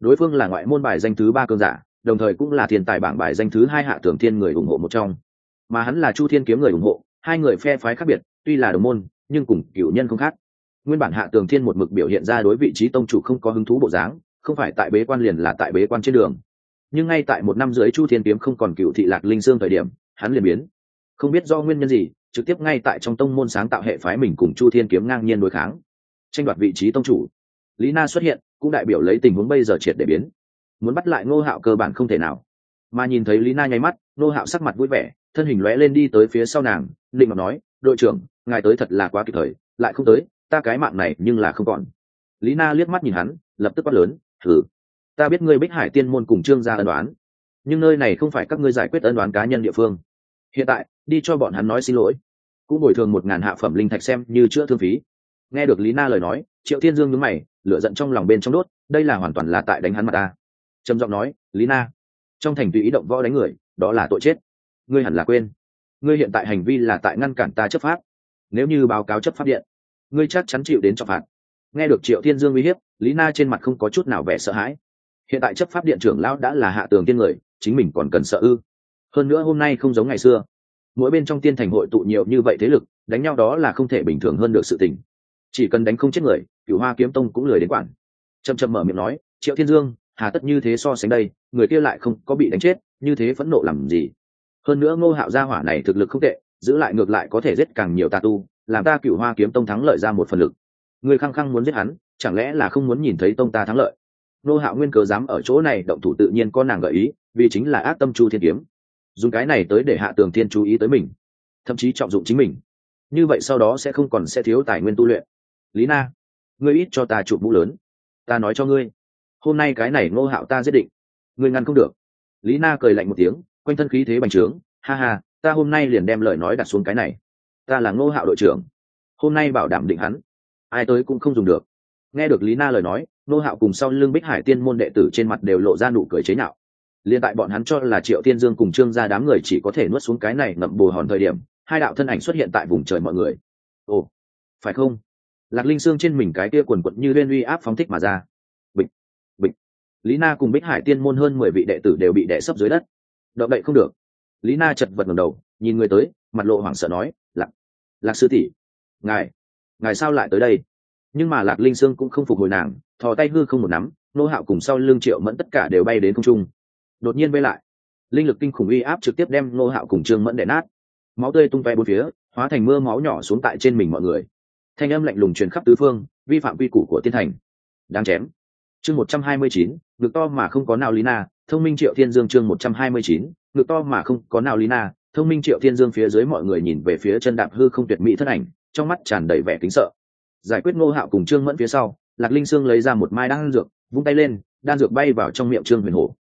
Đối phương là ngoại môn bài danh thứ ba cơn giả, đồng thời cũng là thiên tài bảng bài danh thứ hai hạ tưởng thiên người ủng hộ một trong. Mà hắn là chu thiên kiếm người ủng hộ, hai người phe phái khác biệt, tuy là đồng môn, nhưng cùng cựu nhân không khác. Nguyên bản hạ tường thiên một mực biểu hiện ra đối vị trí tông chủ không có hứng thú bộ dáng, không phải tại bế quan liền là tại bế quan trên đường. Nhưng ngay tại một năm dưới chu thiên kiếm không còn cựu thị lạc linh dương thời điểm, hắn liền biến. Không biết do nguyên nhân gì, trực tiếp ngay tại trong tông môn sáng tạo hệ phái mình cùng chu thiên kiếm ngang nhiên đối kháng tranh đoạt vị trí tông chủ. Lý na xuất hiện, cũng đại biểu lấy tình huống bây giờ triệt để biến. Muốn bắt lại ngô hạo cơ bản không thể nào. Mà nhìn thấy lý na nháy mắt, ngô hạo sắc mặt vui vẻ, thân hình lóe lên đi tới phía sau nàng, định ngọc nói, đội trưởng, ngài tới thật là quá kịp thời, lại không tới, ta cái mạng này nhưng là không còn. Lý na liếc mắt nhìn hắn, lập tức quát lớn, thử, ta biết ngươi bích hải tiên môn cùng trương gia ân đoán nhưng nơi này không phải các ngươi giải quyết ân đoán cá nhân địa phương. Hiện tại, đi cho bọn hắn nói xin lỗi. Cũng bồi thường một ngàn hạ phẩm linh thạch xem như chữa thương phí nghe được lý na lời nói, triệu thiên dương nhướng mày, lửa giận trong lòng bên trong đốt, đây là hoàn toàn là tại đánh hắn mặt ta. Trầm giọng nói, lý na, trong thành tùy ý động võ đánh người, đó là tội chết. Ngươi hẳn là quên. Ngươi hiện tại hành vi là tại ngăn cản ta chấp pháp. Nếu như báo cáo chấp pháp điện, ngươi chắc chắn chịu đến trọng phạt. Nghe được triệu thiên dương uy hiếp, lý na trên mặt không có chút nào vẻ sợ hãi. Hiện tại chấp pháp điện trưởng lão đã là hạ tường tiên người, chính mình còn cần sợ ư. Hơn nữa hôm nay không giống ngày xưa. Mỗi bên trong tiên thành hội tụ nhiều như vậy thế lực, đánh nhau đó là không thể bình thường hơn được sự tình chỉ cần đánh không chết người cựu hoa kiếm tông cũng lười đến quản. Chậm chậm mở miệng nói, triệu thiên dương, hà tất như thế so sánh đây, người kia lại không có bị đánh chết, như thế phẫn nộ làm gì? Hơn nữa ngô hạo gia hỏa này thực lực không tệ, giữ lại ngược lại có thể giết càng nhiều tà tu, làm ta cựu hoa kiếm tông thắng lợi ra một phần lực. Người khăng khăng muốn giết hắn, chẳng lẽ là không muốn nhìn thấy tông ta thắng lợi? Ngô hạo nguyên cớ dám ở chỗ này động thủ tự nhiên có nàng gợi ý, vì chính là ác tâm chu thiên kiếm. Dùng cái này tới để hạ tường thiên chú ý tới mình, thậm chí trọng dụng chính mình. Như vậy sau đó sẽ không còn sẽ thiếu tài nguyên tu luyện lý na, ngươi ít cho ta chụp mũ lớn. Ta nói cho ngươi, hôm nay cái này ngô hạo ta giết định. Ngươi ngăn không được. Lý na cười lạnh một tiếng, quanh thân khí thế bành trướng. Ha ha, ta hôm nay liền đem lời nói đặt xuống cái này. Ta là ngô hạo đội trưởng. Hôm nay bảo đảm định hắn. Ai tới cũng không dùng được. Nghe được lý na lời nói, ngô hạo cùng sau lưng bích hải tiên môn đệ tử trên mặt đều lộ ra nụ cười chế nhạo. Liền tại bọn hắn cho là triệu tiên dương cùng trương gia đám người chỉ có thể nuốt xuống cái này ngậm bồ hòn thời điểm, hai đạo thân ảnh xuất hiện tại vùng trời mọi người. Ồ, phải không? Lạc linh xương trên mình cái kia quần quận như liên uy áp phóng thích mà ra. Bịch bịch. Lý na cùng bích hải tiên môn hơn mười vị đệ tử đều bị đệ sấp dưới đất. Động đậy không được. Lý na chật vật ngầm đầu, nhìn người tới, mặt lộ hoảng sợ nói, lạc lạc sư tỷ, ngài ngài sao lại tới đây? Nhưng mà lạc linh sương cũng không phục hồi nàng, thò tay hư không một nắm, nô hạo cùng sau lưng triệu mẫn tất cả đều bay đến không trung. Đột nhiên bay lại, linh lực kinh khủng uy áp trực tiếp đem nô hạo cùng trương mẫn đẻ nát. Máu tươi tung ve bốn phía, hóa thành mưa máu nhỏ xuống tại trên mình mọi người thanh âm lạnh lùng truyền khắp tứ phương, vi phạm quy củ của tiên thành. Đáng chém. Chương một trăm hai mươi chín, ngực to mà không có nào lý na thông minh triệu thiên dương chương một trăm hai mươi chín, ngực to mà không có nào lý na thông minh triệu thiên dương phía dưới mọi người nhìn về phía chân đạp hư không tuyệt mỹ thân ảnh, trong mắt tràn đầy vẻ kính sợ. Giải quyết ngô hạo cùng trương mẫn phía sau, lạc linh sương lấy ra một mai đan dược, vung tay lên, đan dược bay vào trong miệng trương huyền hổ.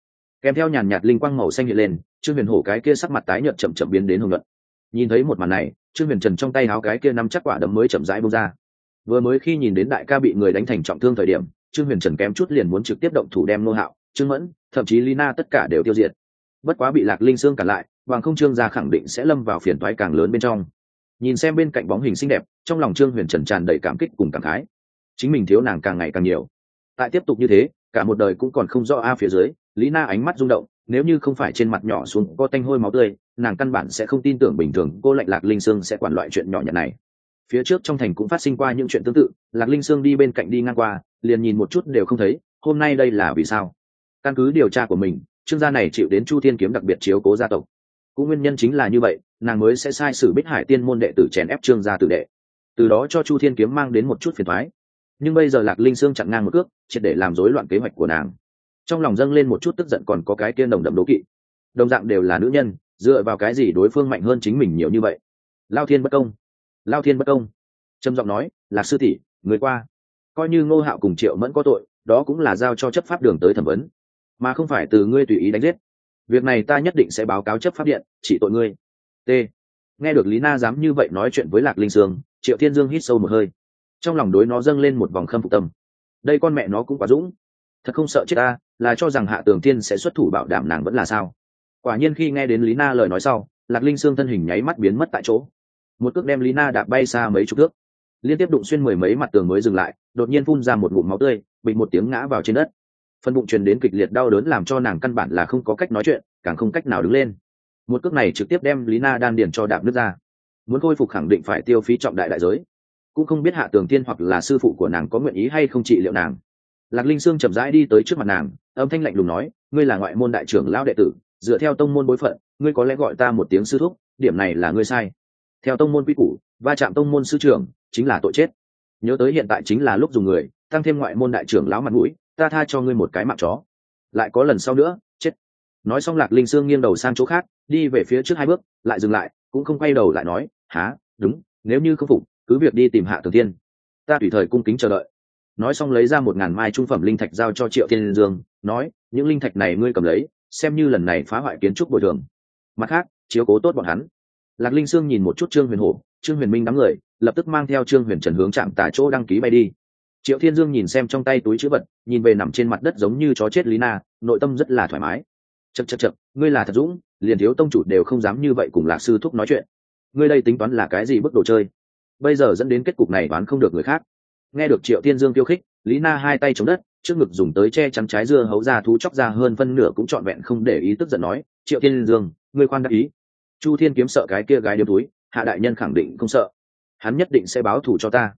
Kèm theo nhàn nhạt linh quang màu xanh hiện lên, trương huyền hổ cái kia sắc mặt tái nhợt chậm chậm biến đến hồng luận nhìn thấy một màn này trương huyền trần trong tay áo cái kia nắm chắc quả đấm mới chậm rãi bông ra. Vừa mới khi nhìn đến đại ca bị người đánh thành trọng thương thời điểm, trương huyền trần kém chút liền muốn trực tiếp động thủ đem nô hạo, trương mẫn, thậm chí lina tất cả đều tiêu diệt. Bất quá bị lạc linh sương cản lại hoàng không trương gia khẳng định sẽ lâm vào phiền toái càng lớn bên trong. Nhìn xem bên cạnh bóng hình xinh đẹp, trong lòng trương huyền trần tràn đầy cảm kích cùng cảm khái. Chính mình thiếu nàng càng ngày càng nhiều. Tại tiếp tục như thế, cả một đời cũng còn không rõ a phía dưới lý na ánh mắt rung động nếu như không phải trên mặt nhỏ xuống có tanh hôi máu tươi, nàng căn bản sẽ không tin tưởng bình thường cô lạnh lạc linh sương sẽ quản loại chuyện nhỏ nhặt này. Phía trước trong thành cũng phát sinh qua những chuyện tương tự, lạc linh sương đi bên cạnh đi ngang qua, liền nhìn một chút đều không thấy, hôm nay đây là vì sao? Căn cứ điều tra của mình, trương gia này chịu đến chu thiên kiếm đặc biệt chiếu cố gia tộc. Cũng nguyên nhân chính là như vậy, nàng mới sẽ sai sử bích hải tiên môn đệ tử chèn ép trương gia tử đệ. Từ đó cho chu thiên kiếm mang đến một chút phiền thoái nhưng bây giờ lạc linh sương chặn ngang một cước, triệt để làm rối loạn kế hoạch của nàng trong lòng dâng lên một chút tức giận còn có cái kia đồng đậm đố kỵ. Đồng dạng đều là nữ nhân, dựa vào cái gì đối phương mạnh hơn chính mình nhiều như vậy? Lao thiên bất công. Lao thiên bất công. Trầm giọng nói là sư tỷ, người qua. Coi như ngô hạo cùng triệu mẫn có tội, đó cũng là giao cho chấp pháp đường tới thẩm vấn. Mà không phải từ ngươi tùy ý đánh giết. Việc này ta nhất định sẽ báo cáo chấp pháp điện, chỉ tội ngươi. T. Nghe được lý na dám như vậy nói chuyện với lạc linh sương, triệu thiên dương hít sâu một hơi. Trong lòng đối nó dâng lên một vòng khâm phục tâm. Đây con mẹ nó cũng quá dũng. Thật không sợ chết ta là cho rằng hạ tường thiên sẽ xuất thủ bảo đảm nàng vẫn là sao? Quả nhiên khi nghe đến lý na lời nói sau, lạc linh sương thân hình nháy mắt biến mất tại chỗ. Một cước đem lý na đạp bay xa mấy chục thước. Liên tiếp đụng xuyên mười mấy mặt tường mới dừng lại, đột nhiên phun ra một bụng máu tươi, bị một tiếng ngã vào trên đất. Phần bụng truyền đến kịch liệt đau đớn làm cho nàng căn bản là không có cách nói chuyện, càng không cách nào đứng lên. Một cước này trực tiếp đem lý na đan điền cho đạp nước ra. Muốn khôi phục khẳng định phải tiêu phí trọng đại đại giới. Cũng không biết hạ tường tiên hoặc là sư phụ của nàng có nguyện ý hay không trị liệu nàng. Lạc linh sương chậm rãi đi tới trước mặt nàng âm thanh lạnh lùng nói, ngươi là ngoại môn đại trưởng lão đệ tử, dựa theo tông môn bối phận, ngươi có lẽ gọi ta một tiếng sư thúc, điểm này là ngươi sai. Theo tông môn quy củ, va chạm tông môn sư trưởng chính là tội chết. Nhớ tới hiện tại chính là lúc dùng người, tăng thêm ngoại môn đại trưởng lão mặt mũi, ta tha cho ngươi một cái mạng chó. Lại có lần sau nữa, chết. Nói xong lạc linh sương nghiêng đầu sang chỗ khác, đi về phía trước hai bước, lại dừng lại, cũng không quay đầu lại nói há đúng, nếu như không phục, cứ việc đi tìm hạ thường thiên. Ta tùy thời cung kính chờ đợi nói xong lấy ra một ngàn mai trung phẩm linh thạch giao cho triệu thiên dương, nói, những linh thạch này ngươi cầm lấy, xem như lần này phá hoại kiến trúc bồi thường. Mặt khác, chiếu cố tốt bọn hắn. Lạc linh sương nhìn một chút trương huyền hổ, trương huyền minh đám người, lập tức mang theo trương huyền trần hướng chạm tả chỗ đăng ký bay đi. Triệu thiên dương nhìn xem trong tay túi chữ vật, nhìn về nằm trên mặt đất giống như chó chết lý na, nội tâm rất là thoải mái. Chật chật chật ngươi là thật dũng, liền thiếu tông chủ đều không dám như vậy cùng lạc sư thúc nói chuyện. Ngươi đây tính toán là cái gì bức đồ chơi? Bây giờ dẫn đến kết cục này đoán không được người khác nghe được triệu thiên dương tiêu khích, lý na hai tay chống đất, trước ngực dùng tới che chắn trái dưa hấu ra thú chóc ra hơn phân nửa cũng trọn vẹn không để ý tức giận nói, triệu thiên dương, ngươi khoan đắc ý. Chu thiên kiếm sợ cái kia gái điếm túi, hạ đại nhân khẳng định không sợ. Hắn nhất định sẽ báo thù cho ta.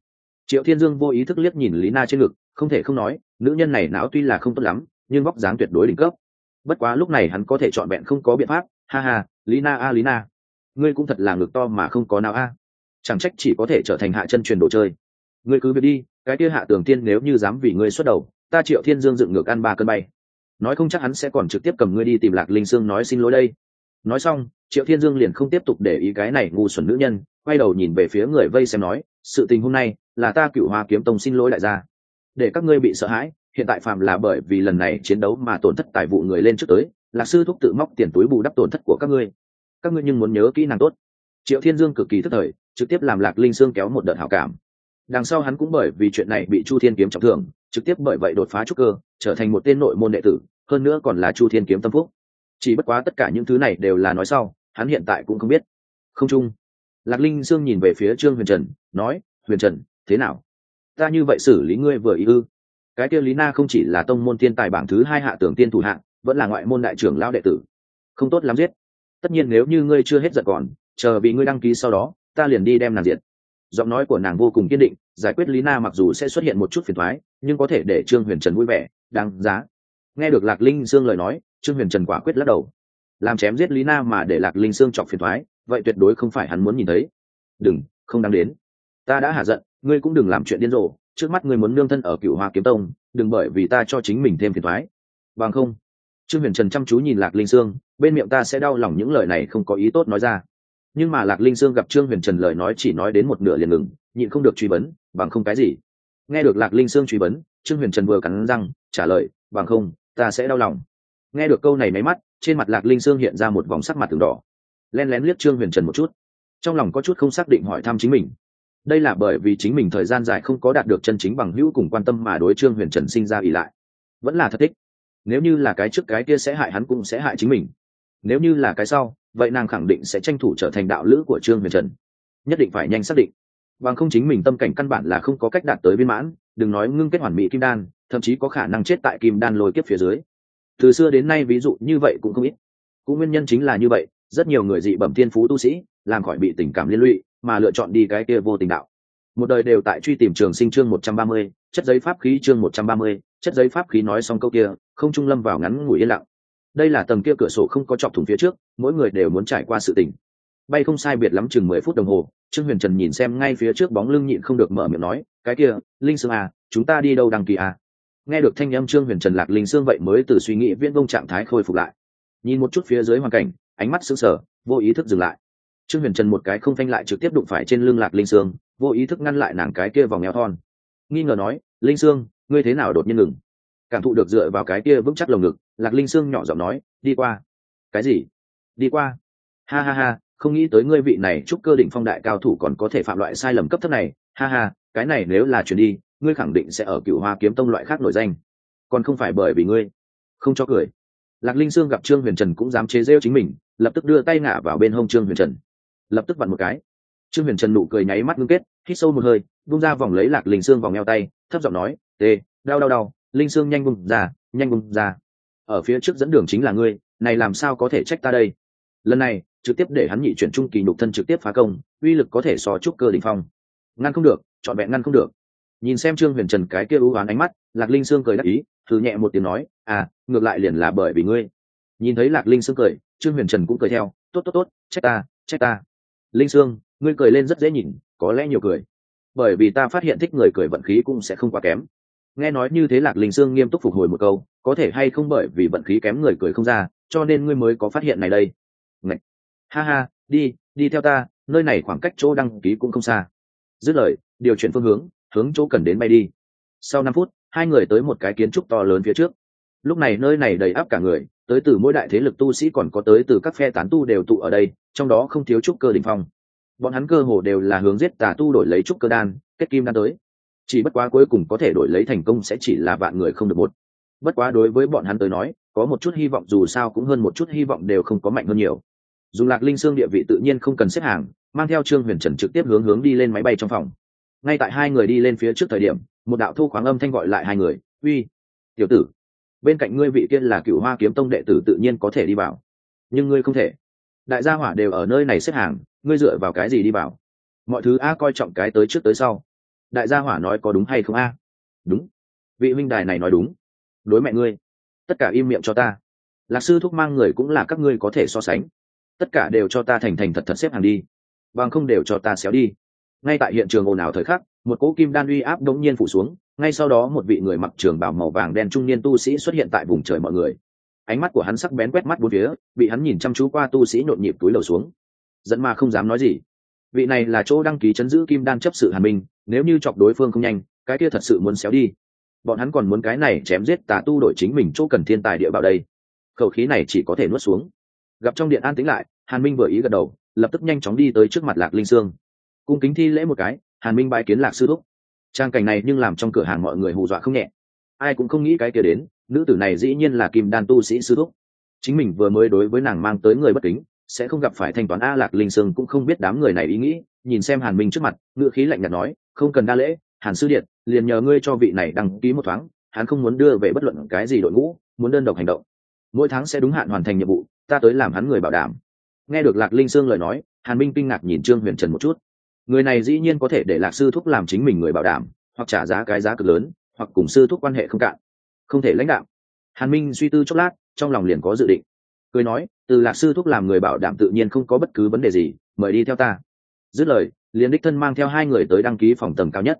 Triệu thiên dương vô ý thức liếc nhìn lý na trên ngực, không thể không nói, nữ nhân này não tuy là không tốt lắm, nhưng vóc dáng tuyệt đối đỉnh cấp. Bất quá lúc này hắn có thể chọn vẹn không có biện pháp, ha ha, lý na a, lý na. Ngươi cũng thật là ngực to mà không có nào a. Chẳng trách chỉ có thể trở thành hạ chân truyền đồ chơi ngươi cứ việc đi, cái kia hạ tường tiên nếu như dám vì ngươi xuất đầu, ta triệu thiên dương dựng ngược ăn ba cân bay. Nói không chắc hắn sẽ còn trực tiếp cầm ngươi đi tìm lạc linh sương nói xin lỗi đây. Nói xong, triệu thiên dương liền không tiếp tục để ý cái này ngu xuẩn nữ nhân, quay đầu nhìn về phía người vây xem nói, sự tình hôm nay là ta cựu hoa kiếm tông xin lỗi đại gia. Để các ngươi bị sợ hãi, hiện tại phạm là bởi vì lần này chiến đấu mà tổn thất tài vụ người lên trước tới, lạc sư thúc tự móc tiền túi bù đắp tổn thất của các ngươi. Các ngươi nhưng muốn nhớ kỹ năng tốt. Triệu thiên dương cực kỳ thất thời, trực tiếp làm lạc linh sương kéo một đợt hảo cảm đằng sau hắn cũng bởi vì chuyện này bị chu thiên kiếm trọng thương, trực tiếp bởi vậy đột phá trúc cơ trở thành một tên nội môn đệ tử hơn nữa còn là chu thiên kiếm tâm phúc. Chỉ bất quá tất cả những thứ này đều là nói sau hắn hiện tại cũng không biết. Không chung lạc linh sương nhìn về phía trương huyền trần nói huyền trần thế nào? Ta như vậy xử lý ngươi vừa ý ư? Cái kia lý na không chỉ là tông môn thiên tài bảng thứ hai hạ tưởng tiên thủ hạng vẫn là ngoại môn đại trưởng lão đệ tử. Không tốt lắm giết. Tất nhiên nếu như ngươi chưa hết giận còn chờ vì ngươi đăng ký sau đó ta liền đi đem nàng diệt giọng nói của nàng vô cùng kiên định, giải quyết lý na mặc dù sẽ xuất hiện một chút phiền thoái nhưng có thể để trương huyền trần vui vẻ, đáng giá. Nghe được lạc linh sương lời nói, trương huyền trần quả quyết lắc đầu. Làm chém giết lý na mà để lạc linh sương chọc phiền thoái vậy tuyệt đối không phải hắn muốn nhìn thấy. Đừng, không đáng đến. Ta đã hạ giận, ngươi cũng đừng làm chuyện điên rồ, trước mắt ngươi muốn nương thân ở cựu hoa kiếm tông, đừng bởi vì ta cho chính mình thêm phiền thoái bằng không, trương huyền trần chăm chú nhìn lạc linh sương, bên miệng ta sẽ đau lòng những lời này không có ý tốt nói ra nhưng mà lạc linh sương gặp trương huyền trần lời nói chỉ nói đến một nửa liền ngừng, nhịn không được truy vấn, bằng không cái gì? Nghe được lạc linh sương truy vấn, trương huyền trần vừa cắn răng, trả lời, bằng không, ta sẽ đau lòng. Nghe được câu này máy mắt, trên mặt lạc linh sương hiện ra một vòng sắc mặt từng đỏ. Len lén liếc trương huyền trần một chút. Trong lòng có chút không xác định hỏi thăm chính mình. Đây là bởi vì chính mình thời gian dài không có đạt được chân chính bằng hữu cùng quan tâm mà đối trương huyền trần sinh ra ỉ lại. Vẫn là thất thích. Nếu như là cái trước cái kia sẽ hại hắn cũng sẽ hại chính mình. Nếu như là cái sau vậy nàng khẳng định sẽ tranh thủ trở thành đạo lữ của trương huyền trần. Nhất định phải nhanh xác định. Bằng không chính mình tâm cảnh căn bản là không có cách đạt tới viên mãn, đừng nói ngưng kết hoàn mỹ kim đan, thậm chí có khả năng chết tại kim đan lôi kiếp phía dưới. Từ xưa đến nay ví dụ như vậy cũng không ít. Cũng nguyên nhân chính là như vậy, rất nhiều người dị bẩm thiên phú tu sĩ, làm khỏi bị tình cảm liên lụy, mà lựa chọn đi cái kia vô tình đạo. Một đời đều tại truy tìm trường sinh chương một trăm ba mươi, chất giấy pháp khí chương một trăm ba mươi, chất giấy pháp khí nói xong câu kia, không trung lâm vào ngắn ngủi yên lặng đây là tầng kia cửa sổ không có chọc thủng phía trước, mỗi người đều muốn trải qua sự tình. Bay không sai biệt lắm chừng mười phút đồng hồ, trương huyền trần nhìn xem ngay phía trước bóng lưng nhịn không được mở miệng nói, cái kia, linh sương à chúng ta đi đâu đăng kỳ à? Nghe được thanh âm trương huyền trần lạc linh sương vậy mới từ suy nghĩ viễn vông trạng thái khôi phục lại. Nhìn một chút phía dưới hoàn cảnh, ánh mắt sững sờ, vô ý thức dừng lại. Trương huyền trần một cái không phanh lại trực tiếp đụng phải trên lưng lạc linh sương, vô ý thức ngăn lại nàng cái kia vòng eo thon. Nghi ngờ nói, linh sương, ngươi thế nào đột nhiên ngừng? Cảm thụ được dựa vào cái kia vững chắc lồng ngực lạc linh sương nhỏ giọng nói, đi qua. Cái gì? Đi qua. Ha ha ha, không nghĩ tới ngươi vị này chúc cơ định phong đại cao thủ còn có thể phạm loại sai lầm cấp thấp này. Ha ha, cái này nếu là chuyển đi, ngươi khẳng định sẽ ở cựu hoa kiếm tông loại khác nổi danh. Còn không phải bởi vì ngươi. Không cho cười. Lạc linh sương gặp trương huyền trần cũng dám chế rêu chính mình, lập tức đưa tay ngả vào bên hông trương huyền trần. Lập tức vặn một cái. Trương huyền trần nụ cười nháy mắt ngưng kết, hít sâu một hơi bung ra vòng lấy lạc linh sương vòng eo tay, thấp giọng nói, tê, đau đau đau. Linh sương nhanh bung ra, nhanh bung ra ở phía trước dẫn đường chính là ngươi, này làm sao có thể trách ta đây? Lần này, trực tiếp để hắn nhị chuyển trung kỳ nhục thân trực tiếp phá công, uy lực có thể so chúc cơ đỉnh phong. Ngăn không được chọn vẹn ngăn không được. Nhìn xem trương huyền trần cái kia ưu oán ánh mắt, lạc linh sương cười đắc ý, thử nhẹ một tiếng nói à ngược lại liền là bởi vì ngươi. Nhìn thấy lạc linh sương cười, trương huyền trần cũng cười theo, tốt tốt tốt, trách ta trách ta. Linh sương, ngươi cười lên rất dễ nhìn, có lẽ nhiều cười. Bởi vì ta phát hiện thích người cười vận khí cũng sẽ không quá kém nghe nói như thế lạc linh sương nghiêm túc phục hồi một câu, có thể hay không bởi vì vận khí kém người cười không ra, cho nên ngươi mới có phát hiện này đây. Ngậy! ha ha, đi đi theo ta, nơi này khoảng cách chỗ đăng ký cũng không xa. Dứt lời, điều chuyển phương hướng hướng chỗ cần đến bay đi. Sau năm phút, hai người tới một cái kiến trúc to lớn phía trước. Lúc này nơi này đầy áp cả người, tới từ mỗi đại thế lực tu sĩ còn có tới từ các phe tán tu đều tụ ở đây, trong đó không thiếu trúc cơ đình phong. Bọn hắn cơ hồ đều là hướng giết tà tu đổi lấy trúc cơ đan, kết kim đan tới chỉ bất quá cuối cùng có thể đổi lấy thành công sẽ chỉ là vạn người không được một. Bất quá đối với bọn hắn tới nói, có một chút hy vọng dù sao cũng hơn một chút hy vọng đều không có mạnh hơn nhiều. Dùng lạc linh xương địa vị tự nhiên không cần xếp hàng, mang theo trương huyền trần trực tiếp hướng hướng đi lên máy bay trong phòng. Ngay tại hai người đi lên phía trước thời điểm, một đạo thu khoáng âm thanh gọi lại hai người, uy, tiểu tử, bên cạnh ngươi vị kia là cựu hoa kiếm tông đệ tử tự nhiên có thể đi vào, nhưng ngươi không thể. Đại gia hỏa đều ở nơi này xếp hàng, ngươi dựa vào cái gì đi vào? Mọi thứ a coi trọng cái tới trước tới sau đại gia hỏa nói có đúng hay không a? Đúng. Vị huynh đài này nói đúng. Đối mẹ ngươi. Tất cả im miệng cho ta. Lạc sư thúc mang người cũng là các ngươi có thể so sánh. Tất cả đều cho ta thành thành thật thật xếp hàng đi. Bằng không đều cho ta xéo đi. Ngay tại hiện trường ồn ào thời khắc, một cỗ kim đan uy áp đống nhiên phủ xuống, ngay sau đó một vị người mặc trường bào màu vàng đen trung niên tu sĩ xuất hiện tại vùng trời mọi người. Ánh mắt của hắn sắc bén quét mắt bốn phía, bị hắn nhìn chăm chú qua tu sĩ nhộn nhịp túi lầu xuống. Dẫn mà không dám nói gì vị này là chỗ đăng ký chấn giữ kim đan chấp sự hàn minh, nếu như chọc đối phương không nhanh, cái kia thật sự muốn xéo đi. Bọn hắn còn muốn cái này chém giết tà tu đổi chính mình chỗ cần thiên tài địa bảo đây. Khẩu khí này chỉ có thể nuốt xuống. Gặp trong điện an tĩnh lại, hàn minh vừa ý gật đầu, lập tức nhanh chóng đi tới trước mặt lạc linh sương. Cung kính thi lễ một cái, hàn minh bãi kiến lạc sư thúc. Trang cảnh này nhưng làm trong cửa hàng mọi người hù dọa không nhẹ. Ai cũng không nghĩ cái kia đến, nữ tử này dĩ nhiên là kim đan tu sĩ sư thúc. Chính mình vừa mới đối với nàng mang tới người bất kính sẽ không gặp phải thanh toán a lạc linh sương cũng không biết đám người này ý nghĩ, nhìn xem hàn minh trước mặt ngựa khí lạnh nhạt nói, không cần đa lễ, hàn sư điện liền nhờ ngươi cho vị này đăng ký một thoáng, hắn không muốn đưa về bất luận cái gì đội ngũ, muốn đơn độc hành động. Mỗi tháng sẽ đúng hạn hoàn thành nhiệm vụ, ta tới làm hắn người bảo đảm. Nghe được lạc linh sương lời nói, hàn minh kinh ngạc nhìn trương huyền trần một chút. Người này dĩ nhiên có thể để lạc sư thúc làm chính mình người bảo đảm, hoặc trả giá cái giá cực lớn, hoặc cùng sư thúc quan hệ không cạn. Không thể lãnh đạo. Hàn minh suy tư chốc lát, trong lòng liền có dự định cười nói, từ lạc sư thúc làm người bảo đảm tự nhiên không có bất cứ vấn đề gì, mời đi theo ta. Dứt lời, liền đích thân mang theo hai người tới đăng ký phòng tầng cao nhất.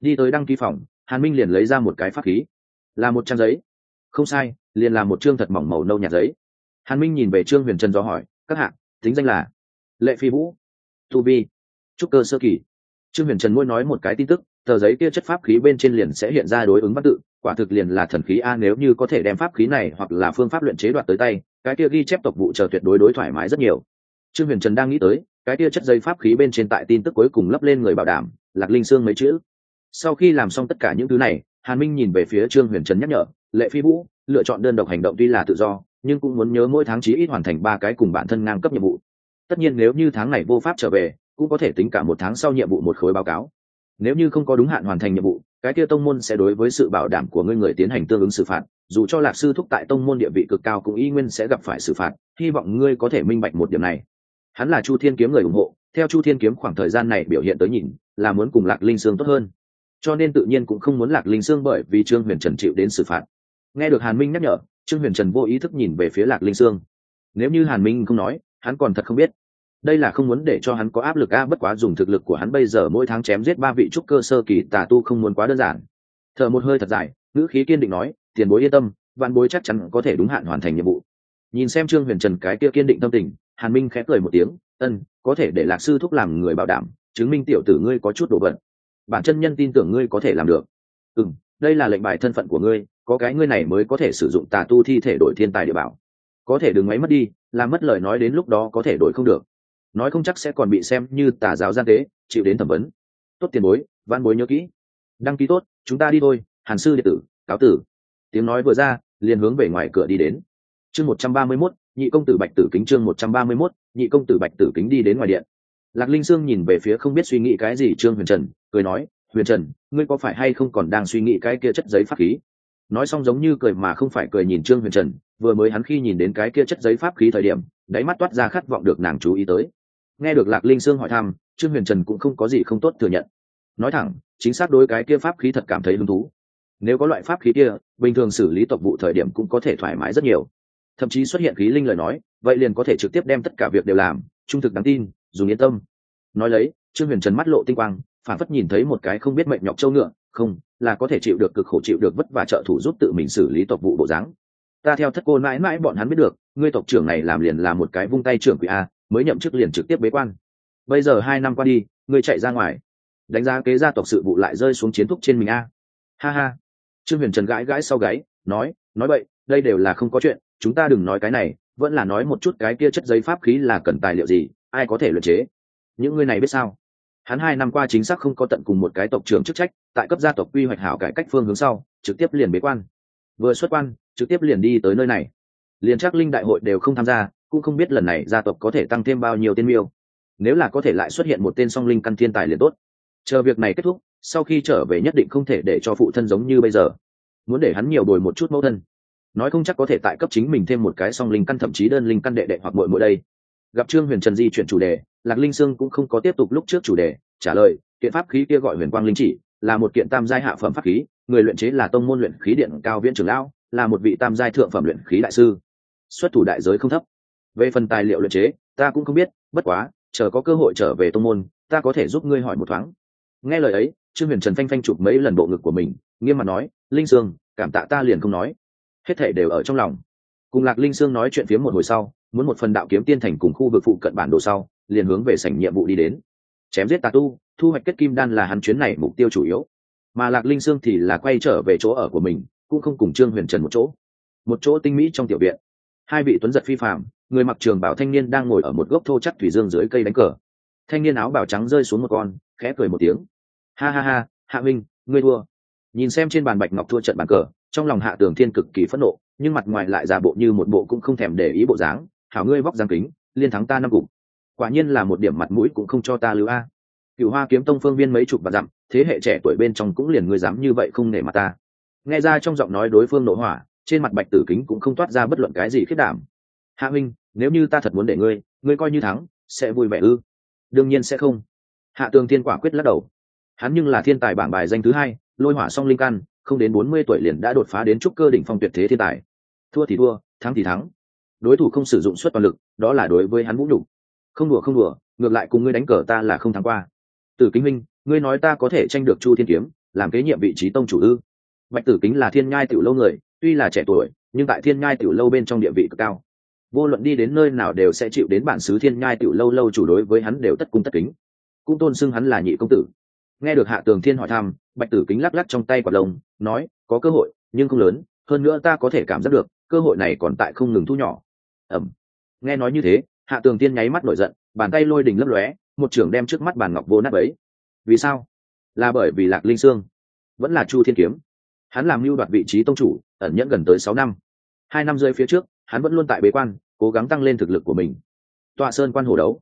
Đi tới đăng ký phòng, hàn minh liền lấy ra một cái pháp khí. Là một trang giấy. Không sai, liền là một chương thật mỏng màu nâu nhạt giấy. Hàn minh nhìn về trương huyền trần do hỏi, các hạng tính danh là lệ phi vũ, tu vi, trúc cơ sơ kỳ. Trương huyền trần môi nói một cái tin tức, tờ giấy kia chất pháp khí bên trên liền sẽ hiện ra đối ứng bắt tự, quả thực liền là thần khí a nếu như có thể đem pháp khí này hoặc là phương pháp luyện chế đoạt tới tay cái kia ghi chép tộc vụ chờ tuyệt đối đối thoải mái rất nhiều. Trương huyền trần đang nghĩ tới, cái kia chất dây pháp khí bên trên tại tin tức cuối cùng lấp lên người bảo đảm, lạc linh xương mấy chữ. Sau khi làm xong tất cả những thứ này, hàn minh nhìn về phía trương huyền trần nhắc nhở, lệ phi vũ, lựa chọn đơn độc hành động tuy là tự do, nhưng cũng muốn nhớ mỗi tháng chí ít hoàn thành ba cái cùng bản thân ngang cấp nhiệm vụ. Tất nhiên nếu như tháng này vô pháp trở về, cũng có thể tính cả một tháng sau nhiệm vụ một khối báo cáo nếu như không có đúng hạn hoàn thành nhiệm vụ, cái kia tông môn sẽ đối với sự bảo đảm của ngươi người tiến hành tương ứng xử phạt. Dù cho lạc sư thúc tại tông môn địa vị cực cao cũng y nguyên sẽ gặp phải xử phạt, hy vọng ngươi có thể minh bạch một điểm này. Hắn là chu thiên kiếm người ủng hộ, theo chu thiên kiếm khoảng thời gian này biểu hiện tới nhìn, là muốn cùng lạc linh sương tốt hơn. Cho nên tự nhiên cũng không muốn lạc linh sương bởi vì trương huyền trần chịu đến xử phạt. Nghe được hàn minh nhắc nhở, trương huyền trần vô ý thức nhìn về phía lạc linh sương. Nếu như hàn minh không nói, hắn còn thật không biết đây là không muốn để cho hắn có áp lực a, bất quá dùng thực lực của hắn bây giờ mỗi tháng chém giết ba vị trúc cơ sơ kỳ tà tu không muốn quá đơn giản. Thở một hơi thật dài, ngữ khí kiên định nói, tiền bối yên tâm văn bối chắc chắn có thể đúng hạn hoàn thành nhiệm vụ. Nhìn xem trương huyền trần cái kia kiên định tâm tình, hàn minh khẽ cười một tiếng, ân, có thể để lạc sư thúc làm người bảo đảm, chứng minh tiểu tử ngươi có chút đồ vật. Bản chân nhân tin tưởng ngươi có thể làm được. Ừ đây là lệnh bài thân phận của ngươi, có cái ngươi này mới có thể sử dụng tà tu thi thể đổi thiên tài địa bảo. Có thể đừng máy mất đi, làm mất lời nói đến lúc đó có thể đổi không được nói không chắc sẽ còn bị xem như tà giáo gian tế, chịu đến thẩm vấn. Tốt tiền bối văn bối nhớ kỹ. Đăng ký tốt, chúng ta đi thôi, hàn sư điện tử, cáo tử. Tiếng nói vừa ra, liền hướng về ngoài cửa đi đến. Chương một trăm ba mươi mốt, nhị công tử bạch tử kính chương một trăm ba mươi mốt, nhị công tử bạch tử kính đi đến ngoài điện. Lạc linh sương nhìn về phía không biết suy nghĩ cái gì trương huyền trần, cười nói, huyền trần, ngươi có phải hay không còn đang suy nghĩ cái kia chất giấy pháp khí? Nói xong giống như cười mà không phải cười nhìn trương huyền trần, vừa mới hắn khi nhìn đến cái kia chất giấy pháp khí thời điểm, đáy mắt toát ra khát vọng được nàng chú ý tới nghe được lạc linh sương hỏi thăm, trương huyền trần cũng không có gì không tốt thừa nhận. Nói thẳng, chính xác đối cái kia pháp khí thật cảm thấy hứng thú. Nếu có loại pháp khí kia, bình thường xử lý tộc vụ thời điểm cũng có thể thoải mái rất nhiều. Thậm chí xuất hiện khí linh lời nói, vậy liền có thể trực tiếp đem tất cả việc đều làm, trung thực đáng tin, dùng yên tâm. Nói lấy, trương huyền trần mắt lộ tinh quang, phản phất nhìn thấy một cái không biết mệnh nhọc châu ngựa, không, là có thể chịu được cực khổ chịu được vất vả trợ thủ giúp tự mình xử lý tộc vụ bộ dáng. Ta theo thất cô mãi mãi bọn hắn biết được, ngươi tộc trưởng này làm liền là một cái vung tay trưởng quỷ a mới nhậm chức liền trực tiếp bế quan. Bây giờ hai năm qua đi, ngươi chạy ra ngoài. Đánh giá kế gia tộc sự vụ lại rơi xuống chiến thúc trên mình a. Ha ha. Trương huyền trần gãi gãi sau gáy, nói nói vậy đây đều là không có chuyện, chúng ta đừng nói cái này, vẫn là nói một chút cái kia chất giấy pháp khí là cần tài liệu gì, ai có thể luyện chế. Những người này biết sao? Hắn hai năm qua chính xác không có tận cùng một cái tộc trưởng chức trách, tại cấp gia tộc quy hoạch hảo cải cách phương hướng sau, trực tiếp liền bế quan. Vừa xuất quan, trực tiếp liền đi tới nơi này. Liền chắc linh đại hội đều không tham gia cũng không biết lần này gia tộc có thể tăng thêm bao nhiêu tên miêu. Nếu là có thể lại xuất hiện một tên song linh căn thiên tài liền tốt. Chờ việc này kết thúc, sau khi trở về nhất định không thể để cho phụ thân giống như bây giờ. Muốn để hắn nhiều đổi một chút mẫu thân. Nói không chắc có thể tại cấp chính mình thêm một cái song linh căn thậm chí đơn linh căn đệ đệ hoặc mội mỗi đây. Gặp trương huyền trần di chuyển chủ đề, lạc linh sương cũng không có tiếp tục lúc trước chủ đề, trả lời, kiện pháp khí kia gọi huyền quang linh chỉ, là một kiện tam giai hạ phẩm pháp khí, người luyện chế là tông môn luyện khí điện cao viễn trưởng lão, là một vị tam giai thượng phẩm luyện khí đại sư. Xuất thủ đại giới không thấp về phần tài liệu luyện chế, ta cũng không biết, bất quá, chờ có cơ hội trở về tông môn, ta có thể giúp ngươi hỏi một thoáng. Nghe lời ấy, trương huyền trần phanh phanh chụp mấy lần bộ ngực của mình, nghiêm mặt nói, linh sương, cảm tạ ta liền không nói. Hết thể đều ở trong lòng. Cùng lạc linh sương nói chuyện phía một hồi sau, muốn một phần đạo kiếm tiên thành cùng khu vực phụ cận bản đồ sau, liền hướng về sảnh nhiệm vụ đi đến. Chém giết tà tu, thu hoạch kết kim đan là hắn chuyến này mục tiêu chủ yếu. Mà lạc linh sương thì là quay trở về chỗ ở của mình, cũng không cùng trương huyền trần một chỗ. Một chỗ tinh mỹ trong tiểu viện. Hai vị tuấn giật phi phạm người mặc trường bảo thanh niên đang ngồi ở một gốc thô chắc thủy dương dưới cây đánh cờ. Thanh niên áo bảo trắng rơi xuống một con, khẽ cười một tiếng. Ha ha ha, hạ minh, ngươi thua. Nhìn xem trên bàn bạch ngọc thua trận bàn cờ, trong lòng hạ tường thiên cực kỳ phẫn nộ, nhưng mặt ngoài lại giả bộ như một bộ cũng không thèm để ý bộ dáng. Hảo ngươi vóc dáng kính, liên thắng ta năm cục. Quả nhiên là một điểm mặt mũi cũng không cho ta lưu a. Cựu hoa kiếm tông phương viên mấy chục và dặm, thế hệ trẻ tuổi bên trong cũng liền ngươi dám như vậy không nể mặt ta. Nghe ra trong giọng nói đối phương nổ hỏa, trên mặt bạch tử kính cũng không toát ra bất luận cái gì khiết đảm. Hạ minh nếu như ta thật muốn để ngươi ngươi coi như thắng, sẽ vui vẻ ư? Đương nhiên sẽ không. Hạ tường thiên quả quyết lắc đầu. Hắn nhưng là thiên tài bảng bài danh thứ hai, lôi hỏa song linh căn, không đến bốn mươi tuổi liền đã đột phá đến trúc cơ đỉnh phong tuyệt thế thiên tài. Thua thì thua, thắng thì thắng. Đối thủ không sử dụng suất toàn lực, đó là đối với hắn vũ nhục. Không đùa không đùa, ngược lại cùng ngươi đánh cờ ta là không thắng qua. Tử kính minh, ngươi nói ta có thể tranh được chu thiên kiếm, làm kế nhiệm vị trí tông chủ ư? Bạch tử kính là thiên nhai tiểu lâu người, tuy là trẻ tuổi, nhưng tại thiên nhai tiểu lâu bên trong địa vị cực cao vô luận đi đến nơi nào đều sẽ chịu đến bản xứ thiên nhai tiểu lâu lâu chủ đối với hắn đều tất cung tất kính. Cũng tôn xưng hắn là nhị công tử. Nghe được hạ tường thiên hỏi thăm, bạch tử kính lắc lắc trong tay quả lông, nói, có cơ hội, nhưng không lớn, hơn nữa ta có thể cảm giác được, cơ hội này còn tại không ngừng thu nhỏ. Ẩm. Nghe nói như thế, hạ tường tiên nháy mắt nổi giận, bàn tay lôi đình lấp lóe, một trưởng đem trước mắt bàn ngọc vô nát ấy vì sao? Là bởi vì lạc linh sương, vẫn là chu thiên kiếm. Hắn làm mưu đoạt vị trí tông chủ, ẩn nhẫn gần tới sáu năm. Hai năm rơi phía trước hắn vẫn luôn tại bế quan, cố gắng tăng lên thực lực của mình. Tọa sơn quan hồ đấu.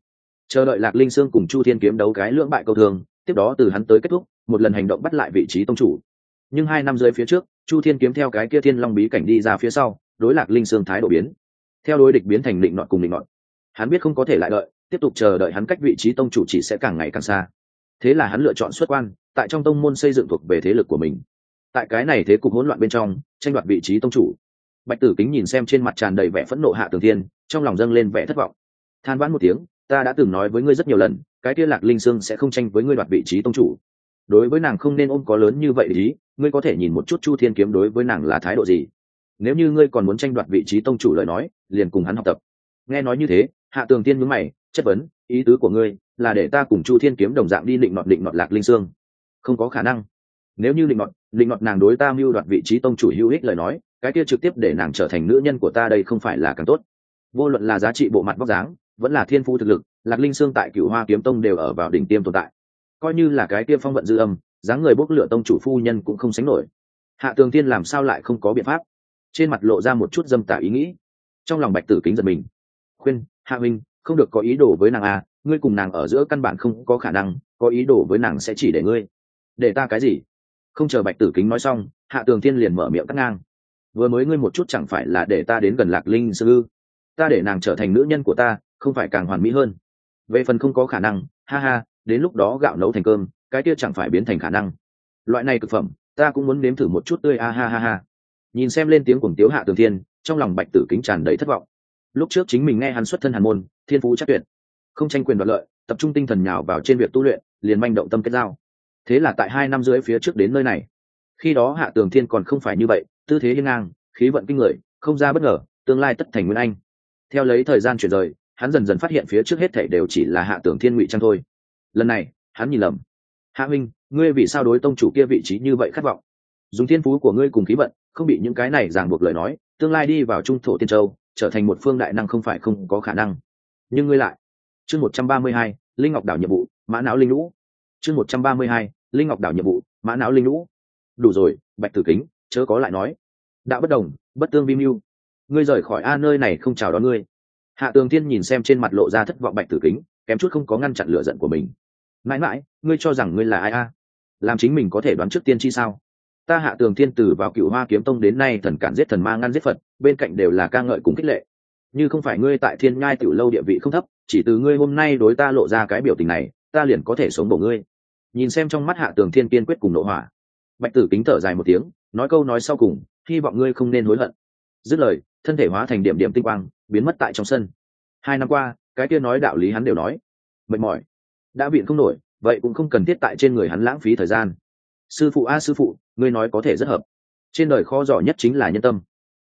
Chờ đợi lạc linh sương cùng chu thiên kiếm đấu cái lưỡng bại câu thường, tiếp đó từ hắn tới kết thúc, một lần hành động bắt lại vị trí tông chủ. Nhưng hai năm dưới phía trước, chu thiên kiếm theo cái kia thiên long bí cảnh đi ra phía sau, đối lạc linh sương thái độ biến. Theo đối địch biến thành định nọt cùng định nọt. Hắn biết không có thể lại đợi, tiếp tục chờ đợi hắn cách vị trí tông chủ chỉ sẽ càng ngày càng xa. Thế là hắn lựa chọn xuất quan, tại trong tông môn xây dựng thuộc về thế lực của mình. Tại cái này thế cục hỗn loạn bên trong, tranh đoạt vị trí tông chủ bạch tử kính nhìn xem trên mặt tràn đầy vẻ phẫn nộ hạ tường thiên, trong lòng dâng lên vẻ thất vọng. Than vãn một tiếng, ta đã từng nói với ngươi rất nhiều lần, cái kia lạc linh sương sẽ không tranh với ngươi đoạt vị trí tông chủ. Đối với nàng không nên ôm có lớn như vậy ý, ngươi có thể nhìn một chút chu thiên kiếm đối với nàng là thái độ gì. Nếu như ngươi còn muốn tranh đoạt vị trí tông chủ lời nói, liền cùng hắn học tập. Nghe nói như thế, hạ tường tiên mướn mày, chất vấn, ý tứ của ngươi là để ta cùng chu thiên kiếm đồng dạng đi định nọt định nọt lạc linh sương? Không có khả năng nếu như định ngọt định ngọt nàng đối ta mưu đoạt vị trí tông chủ hữu ích lời nói, cái kia trực tiếp để nàng trở thành nữ nhân của ta đây không phải là càng tốt. Vô luận là giá trị bộ mặt vóc dáng, vẫn là thiên phu thực lực, lạc linh sương tại cựu hoa kiếm tông đều ở vào đỉnh tiêm tồn tại. Coi như là cái kia phong vận dư âm, dáng người bốc lửa tông chủ phu nhân cũng không sánh nổi. Hạ tường tiên làm sao lại không có biện pháp? Trên mặt lộ ra một chút dâm tả ý nghĩ. Trong lòng bạch tử kính giật mình. Khuyên, hạ minh không được có ý đồ với nàng à ngươi cùng nàng ở giữa căn bản không có khả năng, có ý đồ với nàng sẽ chỉ để ngươi. Để ta cái gì? Không chờ bạch tử kính nói xong, hạ tường thiên liền mở miệng cắt ngang. Vừa mới ngươi một chút chẳng phải là để ta đến gần lạc linh sư ta để nàng trở thành nữ nhân của ta, không phải càng hoàn mỹ hơn. Về phần không có khả năng, ha ha, đến lúc đó gạo nấu thành cơm, cái kia chẳng phải biến thành khả năng. Loại này thực phẩm, ta cũng muốn nếm thử một chút tươi, a ha ha ha. Nhìn xem lên tiếng cuồng tiếu hạ tường thiên, trong lòng bạch tử kính tràn đầy thất vọng. Lúc trước chính mình nghe hắn xuất thân hàn môn, thiên phú chắc tuyệt. Không tranh quyền đoạt lợi, tập trung tinh thần nhào vào trên việc tu luyện, liền manh động tâm kết giao thế là tại hai năm rưỡi phía trước đến nơi này. Khi đó hạ tường thiên còn không phải như vậy, tư thế hiên ngang, khí vận kinh người, không ra bất ngờ, tương lai tất thành nguyên anh. Theo lấy thời gian chuyển rời, hắn dần dần phát hiện phía trước hết thảy đều chỉ là hạ tường thiên ngụy trang thôi. Lần này, hắn nhìn lầm. Hạ minh ngươi vì sao đối tông chủ kia vị trí như vậy khát vọng? Dùng thiên phú của ngươi cùng khí vận, không bị những cái này ràng buộc lời nói, tương lai đi vào trung thổ tiên châu, trở thành một phương đại năng không phải không có khả năng. Nhưng ngươi lại. Chương một trăm ba mươi hai, linh ngọc đảo nhiệm vụ, mã não linh lũ. Chương một trăm ba mươi hai linh ngọc đảo nhiệm vụ, mã não linh lũ đủ rồi, bạch tử kính, chớ có lại nói. Đã bất đồng, bất tương vi mưu. Ngươi rời khỏi a nơi này không chào đón ngươi. Hạ tường thiên nhìn xem trên mặt lộ ra thất vọng bạch tử kính, kém chút không có ngăn chặn lửa giận của mình. Mãi mãi, ngươi cho rằng ngươi là ai a? Làm chính mình có thể đoán trước tiên chi sao? Ta hạ tường thiên tử vào cựu hoa kiếm tông đến nay thần cản giết thần ma ngăn giết phật, bên cạnh đều là ca ngợi cùng khích lệ. Như không phải ngươi tại thiên nhai tiểu lâu địa vị không thấp, chỉ từ ngươi hôm nay đối ta lộ ra cái biểu tình này, ta liền có thể sống bổ ngươi nhìn xem trong mắt hạ tường thiên kiên quyết cùng nội hỏa. Bạch tử kính thở dài một tiếng, nói câu nói sau cùng, hy vọng ngươi không nên hối hận. Dứt lời, thân thể hóa thành điểm điểm tinh quang, biến mất tại trong sân. Hai năm qua, cái kia nói đạo lý hắn đều nói. Mệt mỏi. Đã viện không nổi, vậy cũng không cần thiết tại trên người hắn lãng phí thời gian. Sư phụ a, sư phụ, ngươi nói có thể rất hợp. Trên đời kho giỏi nhất chính là nhân tâm.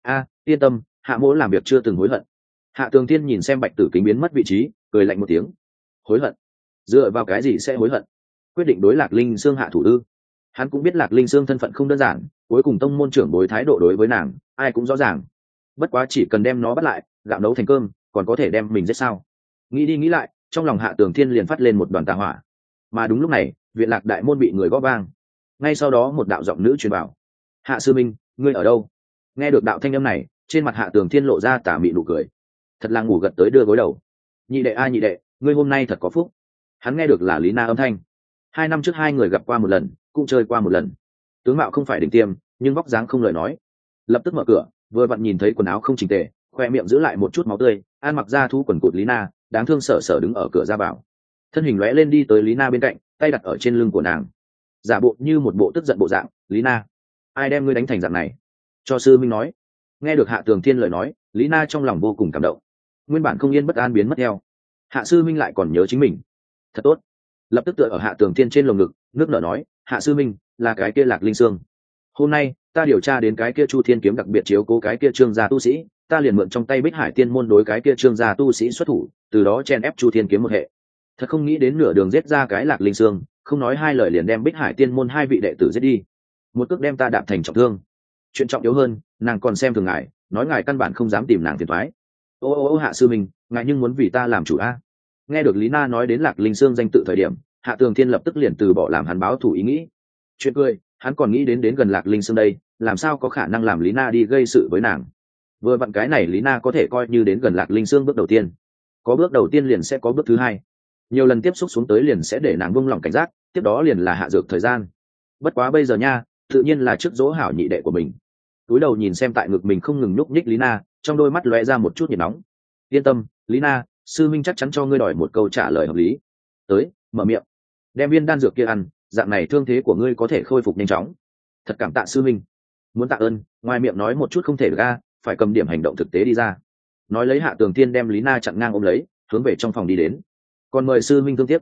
A, yên tâm, hạ mỗ làm việc chưa từng hối hận. Hạ tường thiên nhìn xem bạch tử kính biến mất vị trí, cười lạnh một tiếng. Hối hận. Dựa vào cái gì sẽ hối hận? Quyết định đối lạc linh sương hạ thủ ư? Hắn cũng biết lạc linh sương thân phận không đơn giản, cuối cùng tông môn trưởng bối thái độ đối với nàng, ai cũng rõ ràng. Bất quá chỉ cần đem nó bắt lại, gạo nấu thành cơm, còn có thể đem mình giết sao? Nghĩ đi nghĩ lại, trong lòng hạ tường thiên liền phát lên một đoàn tà hỏa. Mà đúng lúc này, viện lạc đại môn bị người góp vang. Ngay sau đó một đạo giọng nữ truyền vào. Hạ sư minh, ngươi ở đâu? Nghe được đạo thanh âm này, trên mặt hạ tường thiên lộ ra tà mị nụ cười. Thật là ngủ gật tới đưa gối đầu. Nhị đệ a, nhị đệ, ngươi hôm nay thật có phúc. Hắn nghe được là lý na âm thanh hai năm trước hai người gặp qua một lần, cũng chơi qua một lần. Tướng mạo không phải đỉnh tiêm, nhưng vóc dáng không lời nói. Lập tức mở cửa, vừa vặn nhìn thấy quần áo không chỉnh tề, khoe miệng giữ lại một chút máu tươi an mặc ra thu quần cụt lý na, đáng thương sở sở đứng ở cửa ra vào. Thân hình lóe lên đi tới lý na bên cạnh, tay đặt ở trên lưng của nàng. Giả bộ như một bộ tức giận bộ dạng, lý na, ai đem ngươi đánh thành dạng này? Cho sư minh nói. Nghe được hạ tường thiên lời nói, lý na trong lòng vô cùng cảm động. Nguyên bản không yên bất an biến mất theo. Hạ sư minh lại còn nhớ chính mình. Thật tốt lập tức tựa ở hạ tường thiên trên lồng ngực, nước nở nói, hạ sư minh, là cái kia lạc linh sương. Hôm nay, ta điều tra đến cái kia chu thiên kiếm đặc biệt chiếu cố cái kia trương gia tu sĩ, ta liền mượn trong tay bích hải tiên môn đối cái kia trương gia tu sĩ xuất thủ, từ đó chen ép chu thiên kiếm một hệ. Thật không nghĩ đến nửa đường giết ra cái lạc linh sương, không nói hai lời liền đem bích hải tiên môn hai vị đệ tử giết đi. Một cước đem ta đạp thành trọng thương. Chuyện trọng yếu hơn, nàng còn xem thường ngài, nói ngài căn bản không dám tìm nàng phiền thoái ô ô ô, hạ sư mình ngài nhưng muốn vì ta làm chủ a? Nghe được lý na nói đến lạc linh sương danh tự thời điểm, hạ tường thiên lập tức liền từ bỏ làm hắn báo thủ ý nghĩ. Chuyện cười, hắn còn nghĩ đến đến gần lạc linh sương đây, làm sao có khả năng làm lý na đi gây sự với nàng? Vừa vặn cái này lý na có thể coi như đến gần lạc linh sương bước đầu tiên. Có bước đầu tiên liền sẽ có bước thứ hai. Nhiều lần tiếp xúc xuống tới liền sẽ để nàng vung lòng cảnh giác, tiếp đó liền là hạ dược thời gian. Bất quá bây giờ nha, tự nhiên là trước dỗ hảo nhị đệ của mình. Túi đầu nhìn xem tại ngực mình không ngừng nhúc nhích lý na, trong đôi mắt lóe ra một chút nhiệt nóng. Yên tâm, lý na sư minh chắc chắn cho ngươi đòi một câu trả lời hợp lý. Tới, mở miệng. Đem viên đan dược kia ăn, dạng này thương thế của ngươi có thể khôi phục nhanh chóng. Thật cảm tạ sư minh. Muốn tạ ơn, ngoài miệng nói một chút không thể ra phải cầm điểm hành động thực tế đi ra. Nói lấy hạ tường tiên đem lý na chặn ngang ôm lấy, hướng về trong phòng đi đến. Còn mời sư minh thương tiếp.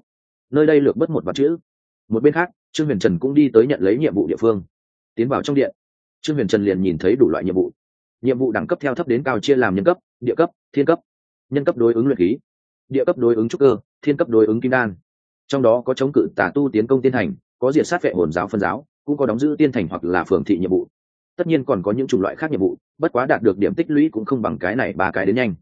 Nơi đây lược bớt một vật chữ. Một bên khác, trương huyền trần cũng đi tới nhận lấy nhiệm vụ địa phương. Tiến vào trong điện. Trương huyền trần liền nhìn thấy đủ loại nhiệm vụ. Nhiệm vụ đẳng cấp theo thấp đến cao chia làm nhân cấp, địa cấp, thiên cấp nhân cấp đối ứng luyện khí, địa cấp đối ứng trúc cơ, thiên cấp đối ứng kim đan. Trong đó có chống cự tà tu tiến công tiên thành, có diệt sát vệ hồn giáo phân giáo, cũng có đóng giữ tiên thành hoặc là phường thị nhiệm vụ. Tất nhiên còn có những chủng loại khác nhiệm vụ, bất quá đạt được điểm tích lũy cũng không bằng cái này ba cái đến nhanh.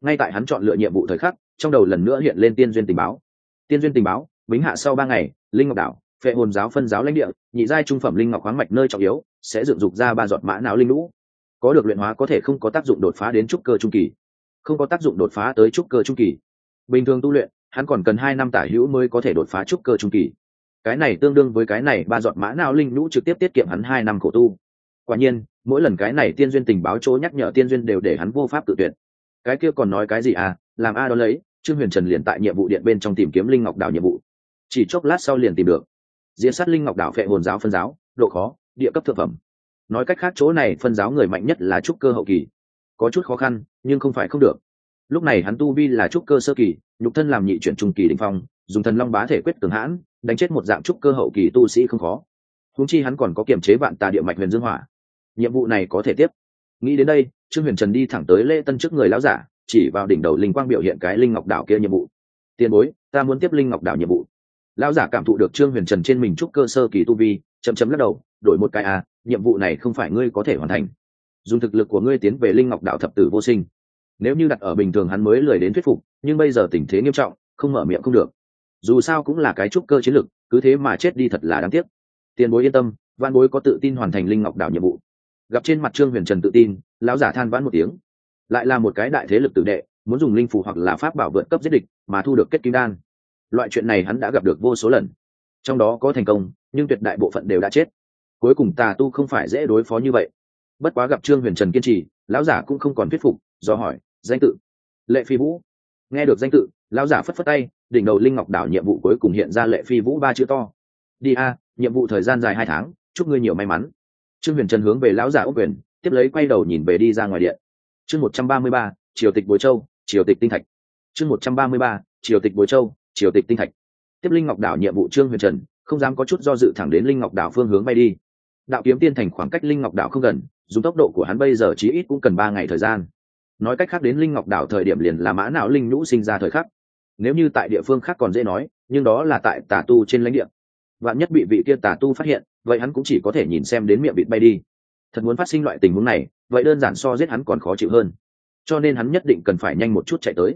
Ngay tại hắn chọn lựa nhiệm vụ thời khắc, trong đầu lần nữa hiện lên tiên duyên tình báo. Tiên duyên tình báo, bính hạ sau ba ngày, linh ngọc đảo, phệ hồn giáo phân giáo lãnh địa, nhị giai trung phẩm linh ngọc khoáng mạch nơi trọng yếu, sẽ dựng dục ra ba giọt mã não linh lũ. Có được luyện hóa có thể không có tác dụng đột phá đến trúc cơ trung kỳ không có tác dụng đột phá tới trúc cơ trung kỳ. Bình thường tu luyện, hắn còn cần hai năm tả hữu mới có thể đột phá trúc cơ trung kỳ. Cái này tương đương với cái này ba giọt mã não linh nhũ trực tiếp tiết kiệm hắn hai năm khổ tu. Quả nhiên, mỗi lần cái này tiên duyên tình báo chỗ nhắc nhở tiên duyên đều để hắn vô pháp tự tuyển cái kia còn nói cái gì à làm a đó lấy, trương huyền trần liền tại nhiệm vụ điện bên trong tìm kiếm linh ngọc đảo nhiệm vụ. Chỉ chốc lát sau liền tìm được. Diễn sát linh ngọc đảo phệ hồn giáo phân giáo, độ khó, địa cấp thực phẩm. Nói cách khác chỗ này phân giáo người mạnh nhất là trúc cơ hậu kỳ có chút khó khăn, nhưng không phải không được. Lúc này hắn tu vi là trúc cơ sơ kỳ, nhục thân làm nhị chuyển trung kỳ đình phong, dùng thần long bá thể quyết cường hãn, đánh chết một dạng trúc cơ hậu kỳ tu sĩ không khó. Húng chi hắn còn có kiểm chế vạn tà địa mạch huyền dương hỏa. Nhiệm vụ này có thể tiếp. Nghĩ đến đây, trương huyền trần đi thẳng tới lễ tân trước người lão giả, chỉ vào đỉnh đầu linh quang biểu hiện cái linh ngọc đảo kia nhiệm vụ. Tiền bối, ta muốn tiếp linh ngọc đảo nhiệm vụ. Lão giả cảm thụ được trương huyền trần trên mình trúc cơ sơ kỳ tu vi, chậm chấm lắc đầu, đổi một cái à nhiệm vụ này không phải ngươi có thể hoàn thành dùng thực lực của ngươi tiến về linh ngọc đạo thập tử vô sinh. Nếu như đặt ở bình thường hắn mới lười đến thuyết phục, nhưng bây giờ tình thế nghiêm trọng, không mở miệng không được. Dù sao cũng là cái trúc cơ chiến lực cứ thế mà chết đi thật là đáng tiếc. Tiền bối yên tâm văn bối có tự tin hoàn thành linh ngọc đảo nhiệm vụ. Gặp trên mặt trương huyền trần tự tin, lão giả than vãn một tiếng. Lại là một cái đại thế lực tự đệ, muốn dùng linh phù hoặc là pháp bảo vượt cấp giết địch mà thu được kết kim đan. Loại chuyện này hắn đã gặp được vô số lần. Trong đó có thành công, nhưng tuyệt đại bộ phận đều đã chết. Cuối cùng tà tu không phải dễ đối phó như vậy bất quá gặp trương huyền trần kiên trì, lão giả cũng không còn thuyết phục, do hỏi, danh tự? Lệ phi vũ. Nghe được danh tự, lão giả phất phất tay, đỉnh đầu linh ngọc đảo nhiệm vụ cuối cùng hiện ra lệ phi vũ ba chữ to. Đi a, nhiệm vụ thời gian dài hai tháng, chúc ngươi nhiều may mắn. Trương huyền trần hướng về lão giả ốc quyền, tiếp lấy quay đầu nhìn về đi ra ngoài điện. Chương một trăm ba mươi ba, triều tịch bối châu, triều tịch tinh thạch. Chương một trăm ba mươi ba, triều tịch bối châu, triều tịch tinh thạch. Tiếp linh ngọc đảo nhiệm vụ trương huyền trần, không dám có chút do dự thẳng đến linh ngọc đảo phương hướng bay đi. Đạo kiếm tiên thành khoảng cách linh ngọc đảo không gần dùng tốc độ của hắn bây giờ chí ít cũng cần ba ngày thời gian. Nói cách khác đến linh ngọc đảo thời điểm liền là mã não linh nhũ sinh ra thời khắc. Nếu như tại địa phương khác còn dễ nói, nhưng đó là tại tà tu trên lãnh địa. Vạn nhất bị vị kia tà tu phát hiện, vậy hắn cũng chỉ có thể nhìn xem đến miệng vịt bay đi. Thật muốn phát sinh loại tình huống này, vậy đơn giản so giết hắn còn khó chịu hơn. Cho nên hắn nhất định cần phải nhanh một chút chạy tới.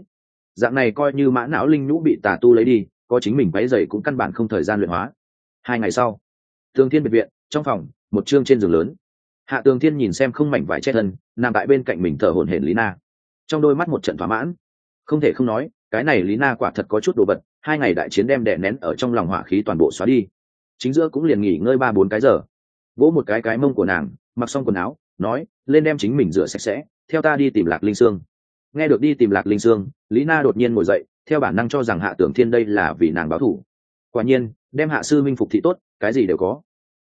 Dạng này coi như mã não linh nhũ bị tà tu lấy đi, có chính mình váy dày cũng căn bản không thời gian luyện hóa. Hai ngày sau, thương thiên biệt viện, trong phòng, một chương trên giường lớn hạ tường thiên nhìn xem không mảnh vải che thân, nằm tại bên cạnh mình thở hổn hển lý na. Trong đôi mắt một trận thỏa mãn. Không thể không nói, cái này lý na quả thật có chút đồ vật, hai ngày đại chiến đem đè nén ở trong lòng hỏa khí toàn bộ xóa đi. Chính giữa cũng liền nghỉ ngơi ba bốn cái giờ. Vỗ một cái cái mông của nàng, mặc xong quần áo, nói, lên đem chính mình rửa sạch sẽ, theo ta đi tìm lạc linh sương. Nghe được đi tìm lạc linh sương, lý na đột nhiên ngồi dậy, theo bản năng cho rằng hạ tưởng thiên đây là vì nàng báo thủ. Quả nhiên, đem hạ sư minh phục thị tốt, cái gì đều có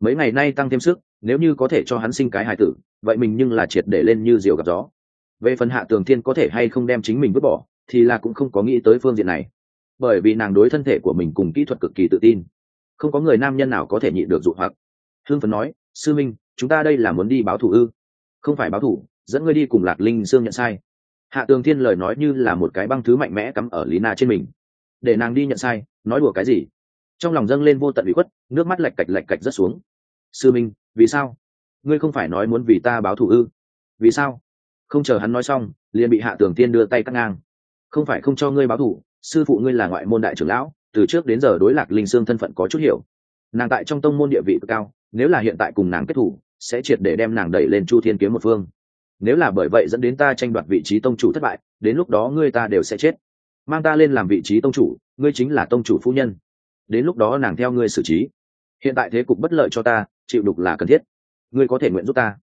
mấy ngày nay tăng thêm sức, nếu như có thể cho hắn sinh cái hài tử, vậy mình nhưng là triệt để lên như diều gặp gió. Về phần hạ tường thiên có thể hay không đem chính mình vứt bỏ, thì là cũng không có nghĩ tới phương diện này. Bởi vì nàng đối thân thể của mình cùng kỹ thuật cực kỳ tự tin. Không có người nam nhân nào có thể nhịn được dụ hoặc. Hương phấn nói, sư minh, chúng ta đây là muốn đi báo thủ ư? Không phải báo thủ, dẫn ngươi đi cùng lạc linh sương nhận sai. Hạ tường thiên lời nói như là một cái băng thứ mạnh mẽ cắm ở lý na trên mình. Để nàng đi nhận sai, nói đùa cái gì? Trong lòng dâng lên vô tận bị khuất, nước mắt lạch cạch lạch cạch rất xuống. Sư minh, vì sao? Ngươi không phải nói muốn vì ta báo thù ư? Vì sao? Không chờ hắn nói xong, liền bị hạ tường tiên đưa tay cắt ngang. Không phải không cho ngươi báo thù, sư phụ ngươi là ngoại môn đại trưởng lão, từ trước đến giờ đối lạc linh sương thân phận có chút hiểu. Nàng tại trong tông môn địa vị cao, nếu là hiện tại cùng nàng kết thủ sẽ triệt để đem nàng đẩy lên chu thiên kiếm một phương. Nếu là bởi vậy dẫn đến ta tranh đoạt vị trí tông chủ thất bại, đến lúc đó ngươi ta đều sẽ chết. Mang ta lên làm vị trí tông chủ, ngươi chính là tông chủ phu nhân đến lúc đó nàng theo ngươi xử trí. Hiện tại thế cục bất lợi cho ta, chịu đục là cần thiết. Ngươi có thể nguyện giúp ta.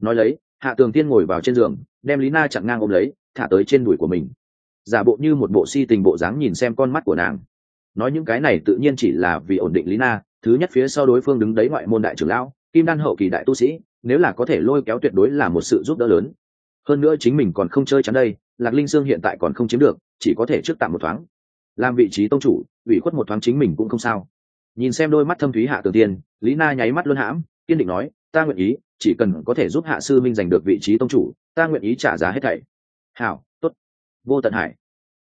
Nói lấy, hạ tường tiên ngồi vào trên giường, đem lý na chặn ngang ôm lấy, thả tới trên đùi của mình. Giả bộ như một bộ si tình bộ dáng nhìn xem con mắt của nàng. Nói những cái này tự nhiên chỉ là vì ổn định lý na, thứ nhất phía sau đối phương đứng đấy ngoại môn đại trưởng lão, kim đan hậu kỳ đại tu sĩ, nếu là có thể lôi kéo tuyệt đối là một sự giúp đỡ lớn. Hơn nữa chính mình còn không chơi chắn đây, lạc linh sương hiện tại còn không chiếm được, chỉ có thể trước tạm một thoáng làm vị trí tông chủ, ủy khuất một thoáng chính mình cũng không sao. Nhìn xem đôi mắt thâm thúy hạ tường tiên, lý na nháy mắt luôn hãm, kiên định nói, ta nguyện ý, chỉ cần có thể giúp hạ sư minh giành được vị trí tông chủ, ta nguyện ý trả giá hết thảy. Hảo, tốt. Vô tận hải.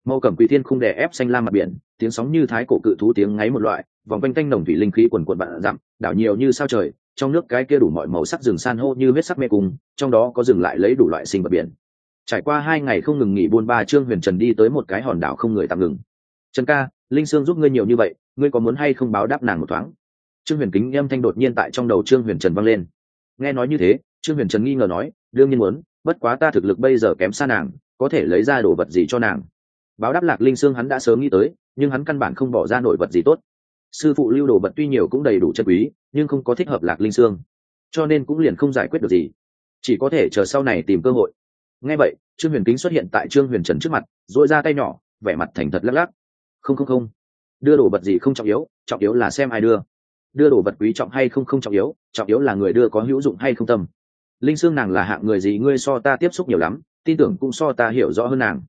Mâu cẩm quỳ thiên khung đè ép xanh lam mặt biển, tiếng sóng như thái cổ cự thú tiếng ngáy một loại, vòng quanh canh nồng thủy linh khí quần quần vạn dặm, đảo nhiều như sao trời, trong nước cái kia đủ mọi màu sắc rừng san hô như huyết sắc mê cung, trong đó có rừng lại lấy đủ loại sinh vật biển. Trải qua hai ngày không ngừng nghỉ buôn ba, trương huyền trần đi tới một cái hòn đảo không người tạm ngừng trần ca, linh sương giúp ngươi nhiều như vậy, ngươi có muốn hay không báo đáp nàng một thoáng? Trương huyền kính âm thanh đột nhiên tại trong đầu trương huyền trần vang lên. Nghe nói như thế, trương huyền trần nghi ngờ nói, đương nhiên muốn, bất quá ta thực lực bây giờ kém xa nàng, có thể lấy ra đồ vật gì cho nàng? Báo đáp lạc linh sương hắn đã sớm nghĩ tới, nhưng hắn căn bản không bỏ ra nổi vật gì tốt. Sư phụ lưu đồ vật tuy nhiều cũng đầy đủ chân quý, nhưng không có thích hợp lạc linh sương, cho nên cũng liền không giải quyết được gì. Chỉ có thể chờ sau này tìm cơ hội. Nghe vậy, trương huyền kính xuất hiện tại trương huyền trần trước mặt dội ra tay nhỏ, vẻ mặt thành thật lắc lắc không không không. Đưa đồ vật gì không trọng yếu trọng yếu là xem ai đưa. Đưa đồ vật quý trọng hay không không trọng yếu trọng yếu là người đưa có hữu dụng hay không tâm. Linh sương nàng là hạng người gì ngươi so ta tiếp xúc nhiều lắm, tin tưởng cũng so ta hiểu rõ hơn nàng.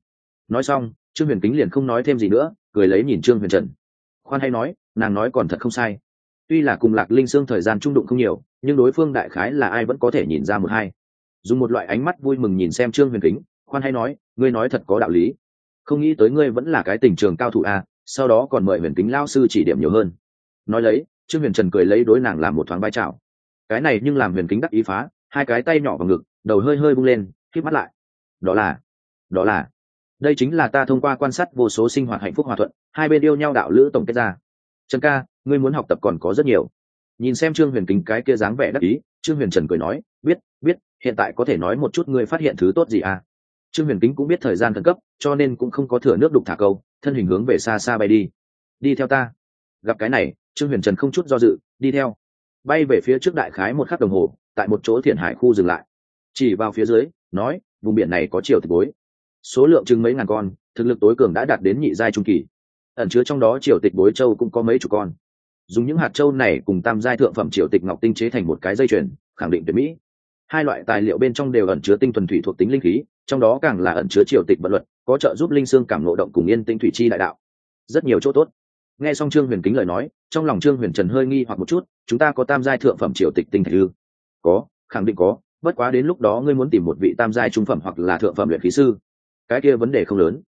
Nói xong, trương huyền kính liền không nói thêm gì nữa, cười lấy nhìn trương huyền trần. Khoan hay nói, nàng nói còn thật không sai. Tuy là cùng lạc linh sương thời gian trung đụng không nhiều, nhưng đối phương đại khái là ai vẫn có thể nhìn ra một hai. Dùng một loại ánh mắt vui mừng nhìn xem trương huyền kính, khoan hay nói, ngươi nói thật có đạo lý không nghĩ tới ngươi vẫn là cái tình trường cao thủ a, sau đó còn mời huyền kính lao sư chỉ điểm nhiều hơn. Nói lấy, trương huyền trần cười lấy đối nàng làm một thoáng vai trào. Cái này nhưng làm huyền kính đắc ý phá, hai cái tay nhỏ vào ngực, đầu hơi hơi bung lên k mắt lại. Đó là đó là, đây chính là ta thông qua quan sát vô số sinh hoạt hạnh phúc hòa thuận, hai bên yêu nhau đạo lữ tổng kết ra. Trần ca, ngươi muốn học tập còn có rất nhiều. Nhìn xem trương huyền kính cái kia dáng vẻ đắc ý, trương huyền trần cười nói, biết biết, hiện tại có thể nói một chút ngươi phát hiện thứ tốt gì à? Trương huyền kính cũng biết thời gian khẩn cấp, cho nên cũng không có thừa nước đục thả câu, thân hình hướng về xa xa bay đi. Đi theo ta. Gặp cái này, trương huyền trần không chút do dự, đi theo. Bay về phía trước đại khái một khắc đồng hồ, tại một chỗ thiện hải khu dừng lại. Chỉ vào phía dưới, nói, vùng biển này có chiều tịch bối số lượng chừng mấy ngàn con, thực lực tối cường đã đạt đến nhị giai trung kỳ. Ẩn chứa trong đó triều tịch bối châu cũng có mấy chục con. Dùng những hạt châu này cùng tam giai thượng phẩm triều tịch ngọc tinh chế thành một cái dây chuyền, khẳng định tuyệt mỹ hai loại tài liệu bên trong đều ẩn chứa tinh thuần thủy thuộc tính linh khí, trong đó càng là ẩn chứa triều tịch vận luật, có trợ giúp linh xương cảm nộ động cùng yên tinh thủy chi đại đạo. Rất nhiều chỗ tốt. Nghe xong trương huyền kính lời nói, trong lòng trương huyền trần hơi nghi hoặc một chút, chúng ta có tam giai thượng phẩm triều tịch tinh thạch ư? Có, khẳng định có, bất quá đến lúc đó ngươi muốn tìm một vị tam giai trung phẩm hoặc là thượng phẩm luyện khí sư. Cái kia vấn đề không lớn.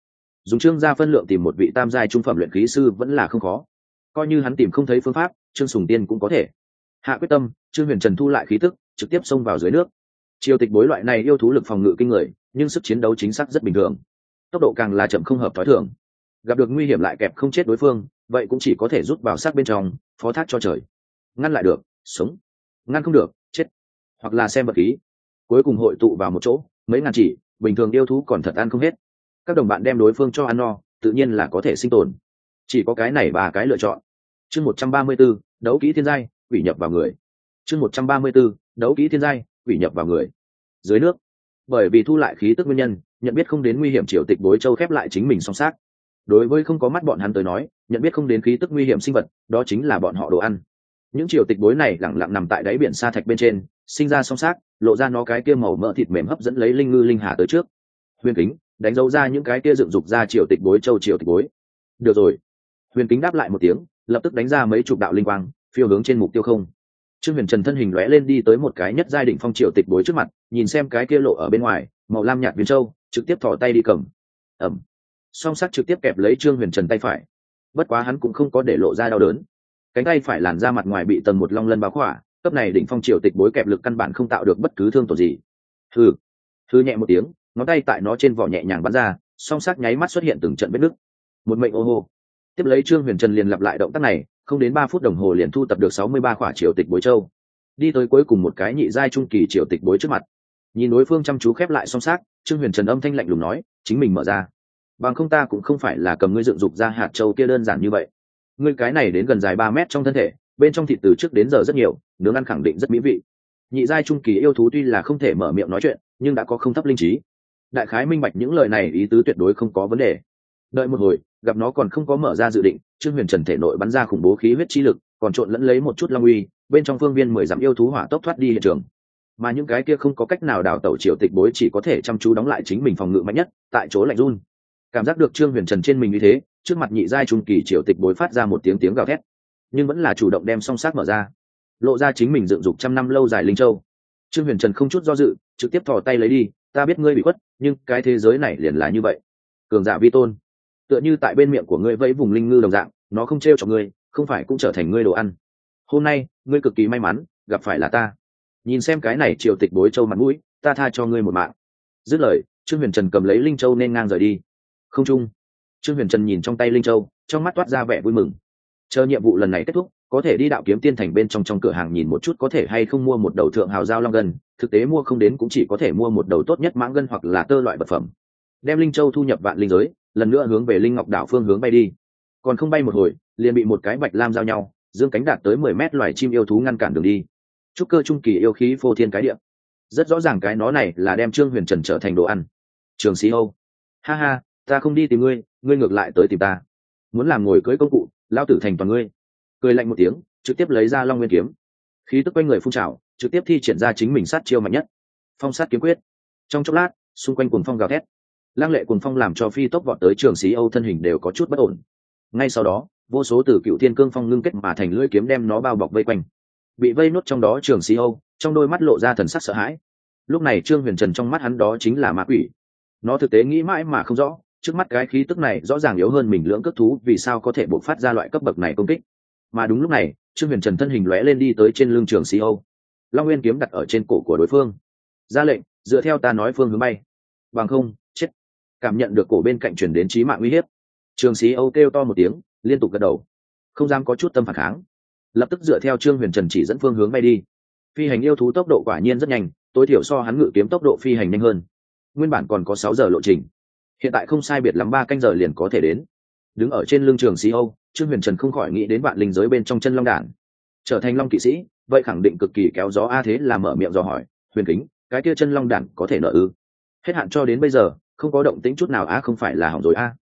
Dùng trương gia phân lượng tìm một vị tam giai trung phẩm luyện khí sư vẫn là không khó. Coi như hắn tìm không thấy phương pháp, trương sùng tiên cũng có thể. Hạ quyết tâm, trương huyền trần thu lại khí tức trực tiếp xông vào dưới nước. Triều tịch bối loại này yêu thú lực phòng ngự kinh người, nhưng sức chiến đấu chính xác rất bình thường. Tốc độ càng là chậm không hợp t h ó i thường. Gặp được nguy hiểm lại kẹp không chết đối phương, vậy cũng chỉ có thể rút vào sát bên trong, phó thác cho trời. Ngăn lại được, sống. Ngăn không được, chết. Hoặc là xem vật khí. Cuối cùng hội tụ vào một chỗ, mấy ngàn chỉ, bình thường yêu thú còn thật ăn không hết. Các đồng bạn đem đối phương cho ăn no, tự nhiên là có thể sinh tồn. Chỉ có cái này và cái lựa chọn. Chương một trăm ba mươi b ố đấu kỹ thiên giai ủy nhập vào người. Chương một trăm ba mươi b ố đấu kỹ thiên giai, quỷ nhập vào người. Dưới nước, bởi vì thu lại khí tức nguyên nhân, nhận biết không đến nguy hiểm triều tịch bối châu khép lại chính mình song sát. Đối với không có mắt bọn hắn tới nói, nhận biết không đến khí tức nguy hiểm sinh vật, đó chính là bọn họ đồ ăn. Những triều tịch bối này lẳng lặng nằm tại đáy biển sa thạch bên trên, sinh ra song sát, lộ ra nó cái kia màu mỡ thịt mềm hấp dẫn lấy linh ngư linh hà tới trước. Huyền kính, đánh dấu ra những cái kia dựng dục ra triều tịch bối châu triều tịch bối. Được rồi. Huyền kính đáp lại một tiếng, lập tức đánh ra mấy chục đạo linh quang, phiêu hướng trên mục tiêu không trương huyền trần thân hình lóe lên đi tới một cái nhất giai định phong triều tịch bối trước mặt, nhìn xem cái kia lộ ở bên ngoài, màu lam nhạt viên châu, trực tiếp thỏ tay đi cầm. Ẩm. Song sắc trực tiếp kẹp lấy trương huyền trần tay phải. Bất quá hắn cũng không có để lộ ra đau đớn. Cánh tay phải làn ra mặt ngoài bị tầng một long lân báo khỏa, cấp này đỉnh phong triều tịch bối kẹp lực căn bản không tạo được bất cứ thương tổn gì. Thư thư nhẹ một tiếng, ngón tay tại nó trên vỏ nhẹ nhàng bắn ra, song sắc nháy mắt xuất hiện từng trận vết nứt. Một mệnh ô hô. Tiếp lấy trương huyền trần liền lặp lại động tác này không đến ba phút đồng hồ liền thu tập được sáu mươi ba khỏa triều tịch bối châu. Đi tới cuối cùng một cái nhị giai trung kỳ triều tịch bối trước mặt. Nhìn đối phương chăm chú khép lại song sát trương huyền trần âm thanh lạnh lùng nói, chính mình mở ra. Bằng không ta cũng không phải là cầm ngươi dựng dục ra hạt châu kia đơn giản như vậy. Ngươi cái này đến gần dài ba mét trong thân thể, bên trong thịt từ trước đến giờ rất nhiều, nướng ăn khẳng định rất mỹ vị. Nhị giai trung kỳ yêu thú tuy là không thể mở miệng nói chuyện, nhưng đã có không thấp linh trí. Đại khái minh bạch những lời này ý tứ tuyệt đối không có vấn đề. Đợi một hồi gặp nó còn không có mở ra dự định, trương huyền trần thể nội bắn ra khủng bố khí huyết chi lực, còn trộn lẫn lấy một chút long uy, bên trong phương viên mười dặm yêu thú hỏa tốc thoát đi hiện trường. Mà những cái kia không có cách nào đào tẩu triều tịch bối chỉ có thể chăm chú đóng lại chính mình phòng ngự mạnh nhất, tại chỗ lạnh run. Cảm giác được trương huyền trần trên mình như thế, trước mặt nhị giai trung kỳ triều tịch bối phát ra một tiếng tiếng gào thét, nhưng vẫn là chủ động đem song sát mở ra, lộ ra chính mình dựng dục trăm năm lâu dài linh châu. Trương huyền trần không chút do dự, trực tiếp thò tay lấy đi, ta biết ngươi bị khuất, nhưng cái thế giới này liền là như vậy. Cường giả vi tôn tựa như tại bên miệng của ngươi vẫy vùng linh ngư đồng dạng, nó không t r e o cho ngươi, không phải cũng trở thành ngươi đồ ăn. Hôm nay, ngươi cực kỳ may mắn, gặp phải là ta. Nhìn xem cái này triều tịch bối châu mặt mũi, ta tha cho ngươi một mạng. Dứt lời, trương huyền trần cầm lấy linh châu nên ngang rời đi. Không trung, trương huyền trần nhìn trong tay linh châu, trong mắt toát ra vẻ vui mừng. Chờ nhiệm vụ lần này kết thúc, có thể đi đạo kiếm tiên thành bên trong trong cửa hàng nhìn một chút có thể hay không mua một đầu thượng hào giao long gân, thực tế mua không đến cũng chỉ có thể mua một đầu tốt nhất mãng gân hoặc là tơ loại vật phẩm. Đem linh châu thu nhập vạn linh giới lần nữa hướng về linh ngọc đảo phương hướng bay đi. Còn không bay một hồi, liền bị một cái bạch lam giao nhau, dương cánh đạt tới mười mét loài chim yêu thú ngăn cản đường đi. Trúc cơ trung kỳ yêu khí phô thiên cái địa. Rất rõ ràng cái nó này là đem trương huyền trần trở thành đồ ăn. Trường sĩ âu. Ha ha, ta không đi tìm ngươi ngươi ngược lại tới tìm ta. Muốn làm ngồi cưới công cụ lao tử thành toàn ngươi. Cười lạnh một tiếng, trực tiếp lấy ra long nguyên kiếm. Khí tức quanh người phun trào, trực tiếp thi triển ra chính mình sát chiêu mạnh nhất. Phong sát kiếm quyết. Trong chốc lát, xung quanh cuồng phong gào thét lăng lệ cuồng phong làm cho phi tốc vọt tới trường Xí âu thân hình đều có chút bất ổn. Ngay sau đó, vô số từ cựu thiên cương phong ngưng kết mà thành lưỡi kiếm đem nó bao bọc vây quanh. Bị vây nốt trong đó trường Xí âu, trong đôi mắt lộ ra thần sắc sợ hãi. Lúc này trương huyền trần trong mắt hắn đó chính là ma quỷ. Nó thực tế nghĩ mãi mà không rõ, trước mắt cái khí tức này rõ ràng yếu hơn mình lưỡng cất thú, vì sao có thể bộc phát ra loại cấp bậc này công kích. Mà đúng lúc này, trương huyền trần thân hình lóe lên đi tới trên lưng trường Xí âu. Long nguyên kiếm đặt ở trên cổ của đối phương. Ra lệnh, dựa theo ta nói phương hướng bay. Bằng không cảm nhận được cổ bên cạnh chuyển đến trí mạng uy hiếp. Trường sĩ âu kêu to một tiếng, liên tục gật đầu. Không dám có chút tâm phản kháng. Lập tức dựa theo trương huyền trần chỉ dẫn phương hướng bay đi. Phi hành yêu thú tốc độ quả nhiên rất nhanh, tối thiểu so hắn ngự kiếm tốc độ phi hành nhanh hơn. Nguyên bản còn có sáu giờ lộ trình. Hiện tại không sai biệt lắm ba canh giờ liền có thể đến. Đứng ở trên lưng trường sĩ âu, trương huyền trần không khỏi nghĩ đến vạn linh giới bên trong chân long đản trở thành long kỵ sĩ, vậy khẳng định cực kỳ kéo gió a thế là mở miệng dò hỏi, huyền kính, cái kia chân long đản có thể nợ ư? Hết hạn cho đến bây giờ không có động tĩnh chút nào á, không phải là hỏng rồi a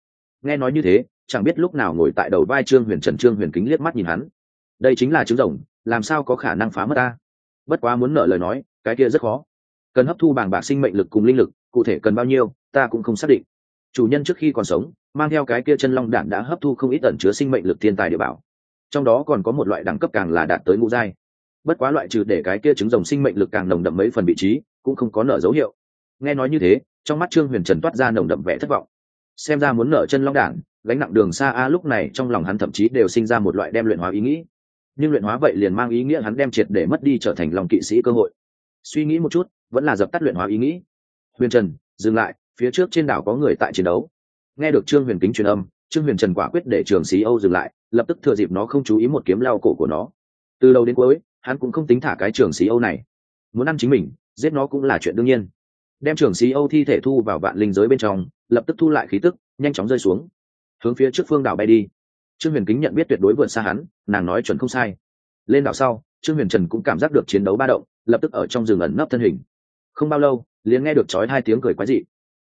nghe nói như thế, chẳng biết lúc nào ngồi tại đầu vai trương huyền trần trương huyền kính liếc mắt nhìn hắn. Đây chính là trứng rồng, làm sao có khả năng phá mất ta? Bất quá muốn nợ lời nói, cái kia rất khó. Cần hấp thu bảng bạc sinh mệnh lực cùng linh lực, cụ thể cần bao nhiêu, ta cũng không xác định. Chủ nhân trước khi còn sống, mang theo cái kia chân long đản đã hấp thu không ít tẩn chứa sinh mệnh lực thiên tài địa bảo. Trong đó còn có một loại đẳng cấp càng là đạt tới ngũ giai. Bất quá loại trừ để cái kia trứng rồng sinh mệnh lực càng nồng đậm mấy phần vị trí, cũng không có nợ dấu hiệu. Nghe nói như thế trong mắt trương huyền trần toát ra nồng đậm vẻ thất vọng. Xem ra muốn nợ chân long đản gánh nặng đường xa a lúc này trong lòng hắn thậm chí đều sinh ra một loại đem luyện hóa ý nghĩ. Nhưng luyện hóa vậy liền mang ý nghĩa hắn đem triệt để mất đi trở thành lòng kỵ sĩ cơ hội. Suy nghĩ một chút, vẫn là dập tắt luyện hóa ý nghĩ. Huyền trần, dừng lại, phía trước trên đảo có người tại chiến đấu. Nghe được trương huyền kính truyền âm, trương huyền trần quả quyết để trường sĩ âu dừng lại, lập tức thừa dịp nó không chú ý một kiếm lao cổ của nó. Từ đầu đến cuối, hắn cũng không tính thả cái trường sĩ âu này. Muốn ăn chính mình, giết nó cũng là chuyện đương nhiên đem trưởng sĩ âu thi thể thu vào vạn linh giới bên trong, lập tức thu lại khí tức, nhanh chóng rơi xuống, hướng phía trước phương đảo bay đi. Trương huyền kính nhận biết tuyệt đối vượt xa hắn, nàng nói chuẩn không sai. Lên đảo sau, trương huyền trần cũng cảm giác được chiến đấu ba động, lập tức ở trong rừng ẩn nấp thân hình. Không bao lâu, liền nghe được chói hai tiếng cười quái dị.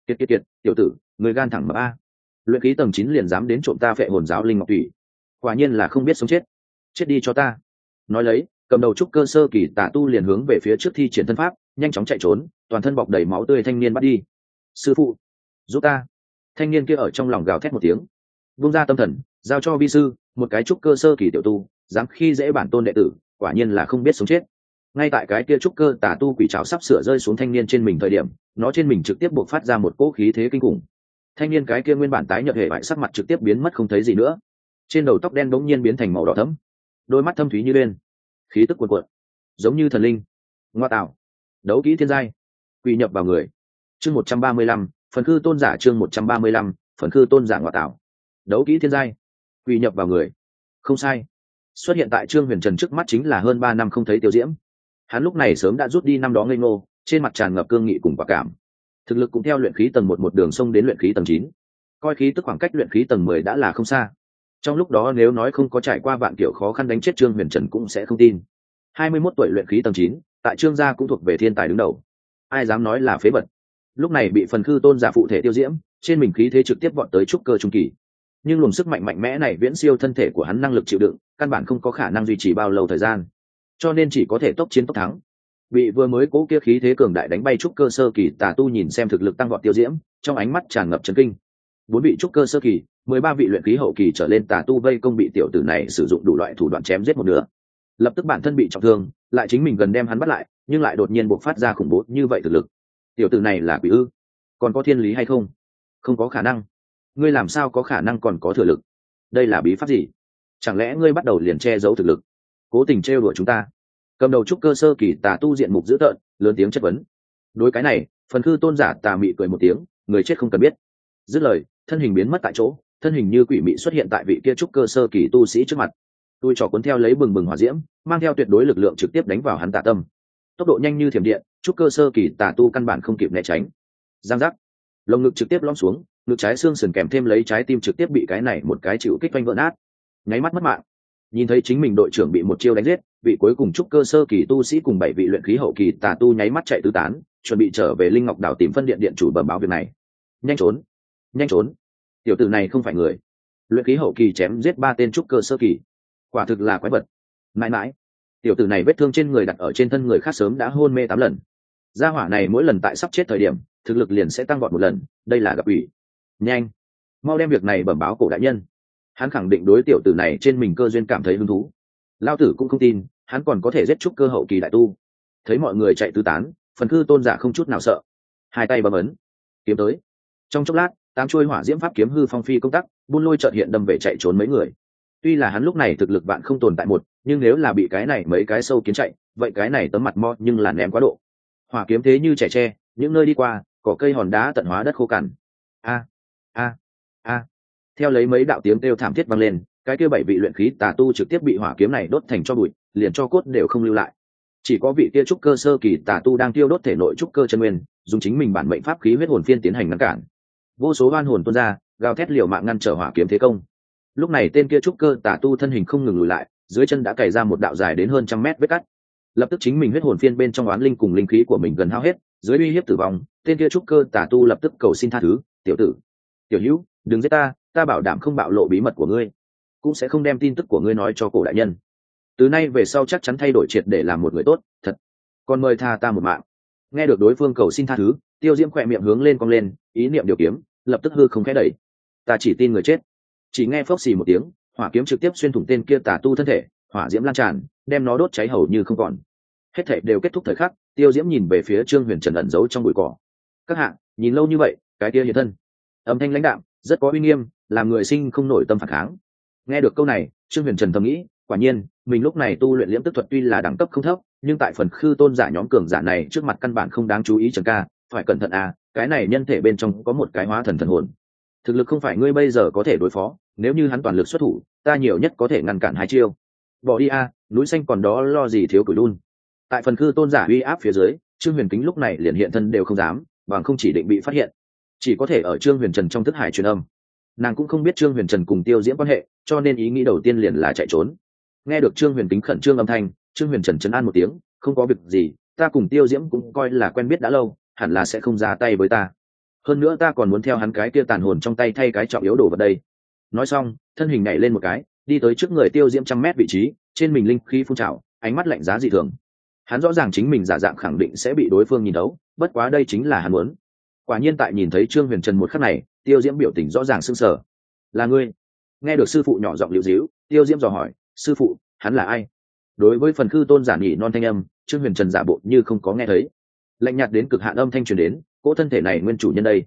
Kiệt kiệt kiệt, tiểu tử, người gan thẳng mà a luyện khí tầng chín liền dám đến trộm ta phệ hồn giáo linh ngọc thủy. Quả nhiên là không biết sống chết. Chết đi cho ta. Nói lấy, cầm đầu trúc cơ sơ kỳ tả tu liền hướng về phía trước thi triển thân pháp nhanh chóng chạy trốn, toàn thân bọc đầy máu tươi thanh niên bắt đi. Sư phụ, giúp ta. Thanh niên kia ở trong lòng gào thét một tiếng. Vung ra tâm thần, giao cho vi sư, một cái trúc cơ sơ kỳ tiểu tu, dám khi dễ bản tôn đệ tử, quả nhiên là không biết sống chết. Ngay tại cái kia trúc cơ tà tu quỷ trào sắp sửa rơi xuống thanh niên trên mình thời điểm, nó trên mình trực tiếp buộc phát ra một cỗ khí thế kinh khủng. Thanh niên cái kia nguyên bản tái nhợt hệ bại sắc mặt trực tiếp biến mất không thấy gì nữa. Trên đầu tóc đen bỗng nhiên biến thành màu đỏ thấm đôi mắt thâm thúy như lên khí tức cuồn cuộn, giống như thần linh. Ngoa tạo đấu kỹ thiên giai quỷ nhập vào người. Chương một trăm ba mươi lăm, phần khư tôn giả chương một trăm ba mươi lăm, phần khư tôn giả ngoại tạo. Đấu kỹ thiên giai quỷ nhập vào người. Không sai. Xuất hiện tại trương huyền trần trước mắt chính là hơn ba năm không thấy tiêu diễm. Hắn lúc này sớm đã rút đi năm đó ngây ngô, trên mặt tràn ngập cương nghị cùng quả cảm. Thực lực cũng theo luyện khí tầng một một đường sông đến luyện khí tầng chín. Coi khí tức khoảng cách luyện khí tầng mười đã là không xa. Trong lúc đó nếu nói không có trải qua vạn kiểu khó khăn đánh chết trương huyền trần cũng sẽ không tin. Hai mươi mốt tuổi luyện khí tầng chín tại trương gia cũng thuộc về thiên tài đứng đầu. Ai dám nói là phế vật? lúc này bị phần khư tôn giả phụ thể tiêu diễm, trên mình khí thế trực tiếp vọt tới trúc cơ trung kỳ. Nhưng luồng sức mạnh mạnh mẽ này viễn siêu thân thể của hắn năng lực chịu đựng, căn bản không có khả năng duy trì bao lâu thời gian. Cho nên chỉ có thể tốc chiến tốc thắng. Bị vừa mới cố kia khí thế cường đại đánh bay trúc cơ sơ kỳ tà tu nhìn xem thực lực tăng vọt tiêu diễm, trong ánh mắt tràn ngập trấn kinh. Bốn vị trúc cơ sơ kỳ, mười ba vị luyện khí hậu kỳ trở lên tà tu vây công bị tiểu tử này sử dụng đủ loại thủ đoạn chém giết một nửa lập tức bản thân bị trọng thương, lại chính mình gần đem hắn bắt lại, nhưng lại đột nhiên buộc phát ra khủng bố như vậy thực lực. Tiểu tử này là quỷ ư? Còn có thiên lý hay không? Không có khả năng. Ngươi làm sao có khả năng còn có thừa lực? Đây là bí pháp gì? Chẳng lẽ ngươi bắt đầu liền che giấu thực lực? Cố tình trêu đuổi chúng ta. Cầm đầu trúc cơ sơ kỳ tà tu diện mục dữ tợn, lớn tiếng chất vấn. Đối cái này, phần cư tôn giả tà mị cười một tiếng, người chết không cần biết. Dứt lời, thân hình biến mất tại chỗ, thân hình như quỷ mị xuất hiện tại vị kia trúc cơ sơ kỳ tu sĩ trước mặt tôi trò cuốn theo lấy bừng bừng hỏa diễm, mang theo tuyệt đối lực lượng trực tiếp đánh vào hắn tà tâm. Tốc độ nhanh như thiểm điện trúc cơ sơ kỳ tà tu căn bản không kịp né tránh. Giang giác. Lồng ngực trực tiếp lõm xuống, ngực trái xương sườn kèm thêm lấy trái tim trực tiếp bị cái này một cái chịu kích vanh vỡ nát. Nháy mắt mất mạng. Nhìn thấy chính mình đội trưởng bị một chiêu đánh giết, vị cuối cùng trúc cơ sơ kỳ tu sĩ cùng bảy vị luyện khí hậu kỳ tà tu nháy mắt chạy tứ tán, chuẩn bị trở về linh ngọc đảo tìm phân điện điện chủ bẩm báo việc này. Nhanh trốn. Nhanh trốn. Tiểu tử này không phải người. Luyện khí hậu kỳ chém giết ba tên trúc cơ sơ kỳ quả thực là quái vật. Mãi mãi, tiểu tử này vết thương trên người đặt ở trên thân người khác sớm đã hôn mê tám lần. Gia hỏa này mỗi lần tại sắp chết thời điểm, thực lực liền sẽ tăng vọt một lần, đây là gặp ủy. Nhanh, mau đem việc này bẩm báo cổ đại nhân. Hắn khẳng định đối tiểu tử này trên mình cơ duyên cảm thấy hứng thú. Lao tử cũng không tin, hắn còn có thể giết chúc cơ hậu kỳ đại tu. Thấy mọi người chạy tứ tán, phần cư tôn giả không chút nào sợ. Hai tay bấm ấn, kiếm tới. Trong chốc lát, tám chuôi hỏa diễm pháp kiếm hư phong phi công tác buôn lôi trợt hiện đâm về chạy trốn mấy người tuy là hắn lúc này thực lực bạn không tồn tại một, nhưng nếu là bị cái này mấy cái sâu kiến chạy, vậy cái này tấm mặt mo nhưng là ném quá độ. Hỏa kiếm thế như trẻ tre, những nơi đi qua, cỏ cây hòn đá tận hóa đất khô cằn. A a a. Theo lấy mấy đạo tiếng kêu thảm thiết vang lên, cái kia bảy vị luyện khí tà tu trực tiếp bị hỏa kiếm này đốt thành cho bụi, liền cho cốt đều không lưu lại. Chỉ có vị kia trúc cơ sơ kỳ tà tu đang tiêu đốt thể nội trúc cơ chân nguyên, dùng chính mình bản mệnh pháp khí huyết hồn phiên tiến hành ngăn cản. Vô số oan hồn tuôn ra, gào thét liều mạng ngăn trở hỏa kiếm thế công lúc này tên kia trúc cơ tả tu thân hình không ngừng lùi lại, dưới chân đã cày ra một đạo dài đến hơn trăm mét vết cắt. Lập tức chính mình huyết hồn phiên bên trong oán linh cùng linh khí của mình gần hao hết, dưới uy hiếp tử vong, tên kia trúc cơ tả tu lập tức cầu xin tha thứ, tiểu tử, tiểu hữu, đừng giết ta ta bảo đảm không bạo lộ bí mật của ngươi, cũng sẽ không đem tin tức của ngươi nói cho cổ đại nhân. Từ nay về sau chắc chắn thay đổi triệt để làm một người tốt, thật. Còn mời tha ta một mạng. Nghe được đối phương cầu xin tha thứ, tiêu diễm khỏe miệng hướng lên cong lên, ý niệm điều kiếm, lập tức hư không khẽ đẩy. Ta chỉ tin người chết chỉ nghe phốc xì một tiếng, hỏa kiếm trực tiếp xuyên thủng tên kia tà tu thân thể, hỏa diễm lan tràn, đem nó đốt cháy hầu như không còn. Hết thể đều kết thúc thời khắc, tiêu diễm nhìn về phía trương huyền trần ẩn giấu trong bụi cỏ. Các hạng nhìn lâu như vậy, cái kia hiện thân. Âm thanh lãnh đạm, rất có uy nghiêm, làm người sinh không nổi tâm phản kháng. Nghe được câu này, trương huyền trần thầm nghĩ, quả nhiên, mình lúc này tu luyện liễm tức thuật tuy là đẳng cấp không thấp, nhưng tại phần khư tôn giả nhóm cường giả này trước mặt căn bản không đáng chú ý trần ca, phải cẩn thận à cái này nhân thể bên trong có một cái hóa thần thần hồn thực lực không phải ngươi bây giờ có thể đối phó, nếu như hắn toàn lực xuất thủ, ta nhiều nhất có thể ngăn cản hai chiêu. Bỏ đi a, núi xanh còn đó lo gì thiếu cửi đun. Tại phần cư tôn giả uy áp phía dưới, trương huyền kính lúc này liền hiện thân đều không dám, bằng không chỉ định bị phát hiện. Chỉ có thể ở trương huyền trần trong thức hải truyền âm. Nàng cũng không biết trương huyền trần cùng tiêu diễm quan hệ, cho nên ý nghĩ đầu tiên liền là chạy trốn. Nghe được trương huyền kính khẩn trương âm thanh, trương huyền trần chấn an một tiếng, không có việc gì, ta cùng tiêu diễm cũng coi là quen biết đã lâu, hẳn là sẽ không ra tay với ta hơn nữa ta còn muốn theo hắn cái kia tàn hồn trong tay thay cái trọng yếu đồ vật đây. Nói xong, thân hình nhảy lên một cái, đi tới trước người tiêu diễm trăm mét vị trí, trên mình linh khí phun trào, ánh mắt lạnh giá dị thường. Hắn rõ ràng chính mình giả dạng khẳng định sẽ bị đối phương nhìn đấu bất quá đây chính là hắn muốn. Quả nhiên tại nhìn thấy trương huyền trần một khắc này, tiêu diễm biểu tình rõ ràng sưng sờ. Là ngươi? Nghe được sư phụ nhỏ giọng liệu dĩu tiêu diễm dò hỏi, sư phụ, hắn là ai? Đối với phần khư tôn giả nhỉ non thanh âm, trương huyền trần giả bộ như không có nghe thấy. Lạnh nhạt đến cực hạn âm thanh truyền đến cỗ thân thể này nguyên chủ nhân đây.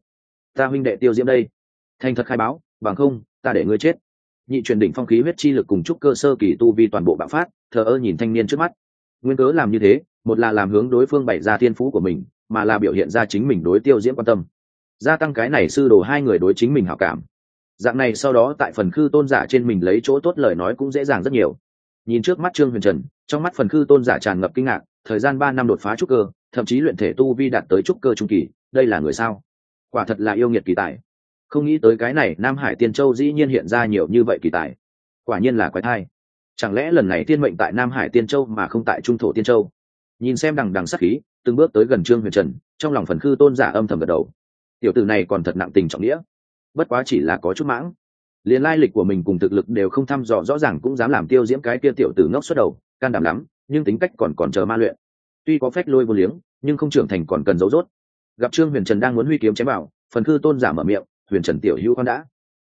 Ta huynh đệ tiêu diễm đây. Thành thật khai báo, bằng không, ta để ngươi chết. Nhị truyền đỉnh phong khí huyết chi lực cùng chúc cơ sơ kỳ tu vi toàn bộ bạo phát, thờ ơ nhìn thanh niên trước mắt. Nguyên cớ làm như thế, một là làm hướng đối phương bày ra thiên phú của mình, mà là biểu hiện ra chính mình đối tiêu diễm quan tâm. Gia tăng cái này sư đồ hai người đối chính mình hảo cảm. Dạng này sau đó tại phần khư tôn giả trên mình lấy chỗ tốt lời nói cũng dễ dàng rất nhiều. Nhìn trước mắt trương huyền trần, trong mắt phần khư tôn giả tràn ngập kinh ngạc, thời gian ba năm đột phá trúc cơ, thậm chí luyện thể tu vi đạt tới trúc cơ trung kỳ đây là người sao? Quả thật là yêu nghiệt kỳ tài. Không nghĩ tới cái này nam hải tiên châu dĩ nhiên hiện ra nhiều như vậy kỳ tài. Quả nhiên là quái thai. Chẳng lẽ lần này tiên mệnh tại nam hải tiên châu mà không tại trung thổ tiên châu? Nhìn xem đằng đằng sắc khí, từng bước tới gần trương huyền trần, trong lòng phần khư tôn giả âm thầm gật đầu. Tiểu tử này còn thật nặng tình trọng nghĩa. Bất quá chỉ là có chút mãng. Liền lai lịch của mình cùng thực lực đều không thăm dò rõ ràng cũng dám làm tiêu diễm cái kia tiểu tử ngốc xuất đầu, can đảm lắm, nhưng tính cách còn còn chờ ma luyện. Tuy có phép lôi vô liếng, nhưng không trưởng thành còn cần giấu dốt gặp trương huyền trần đang muốn huy kiếm chém vào, phần cư tôn giả mở miệng, huyền trần tiểu hữu con đã.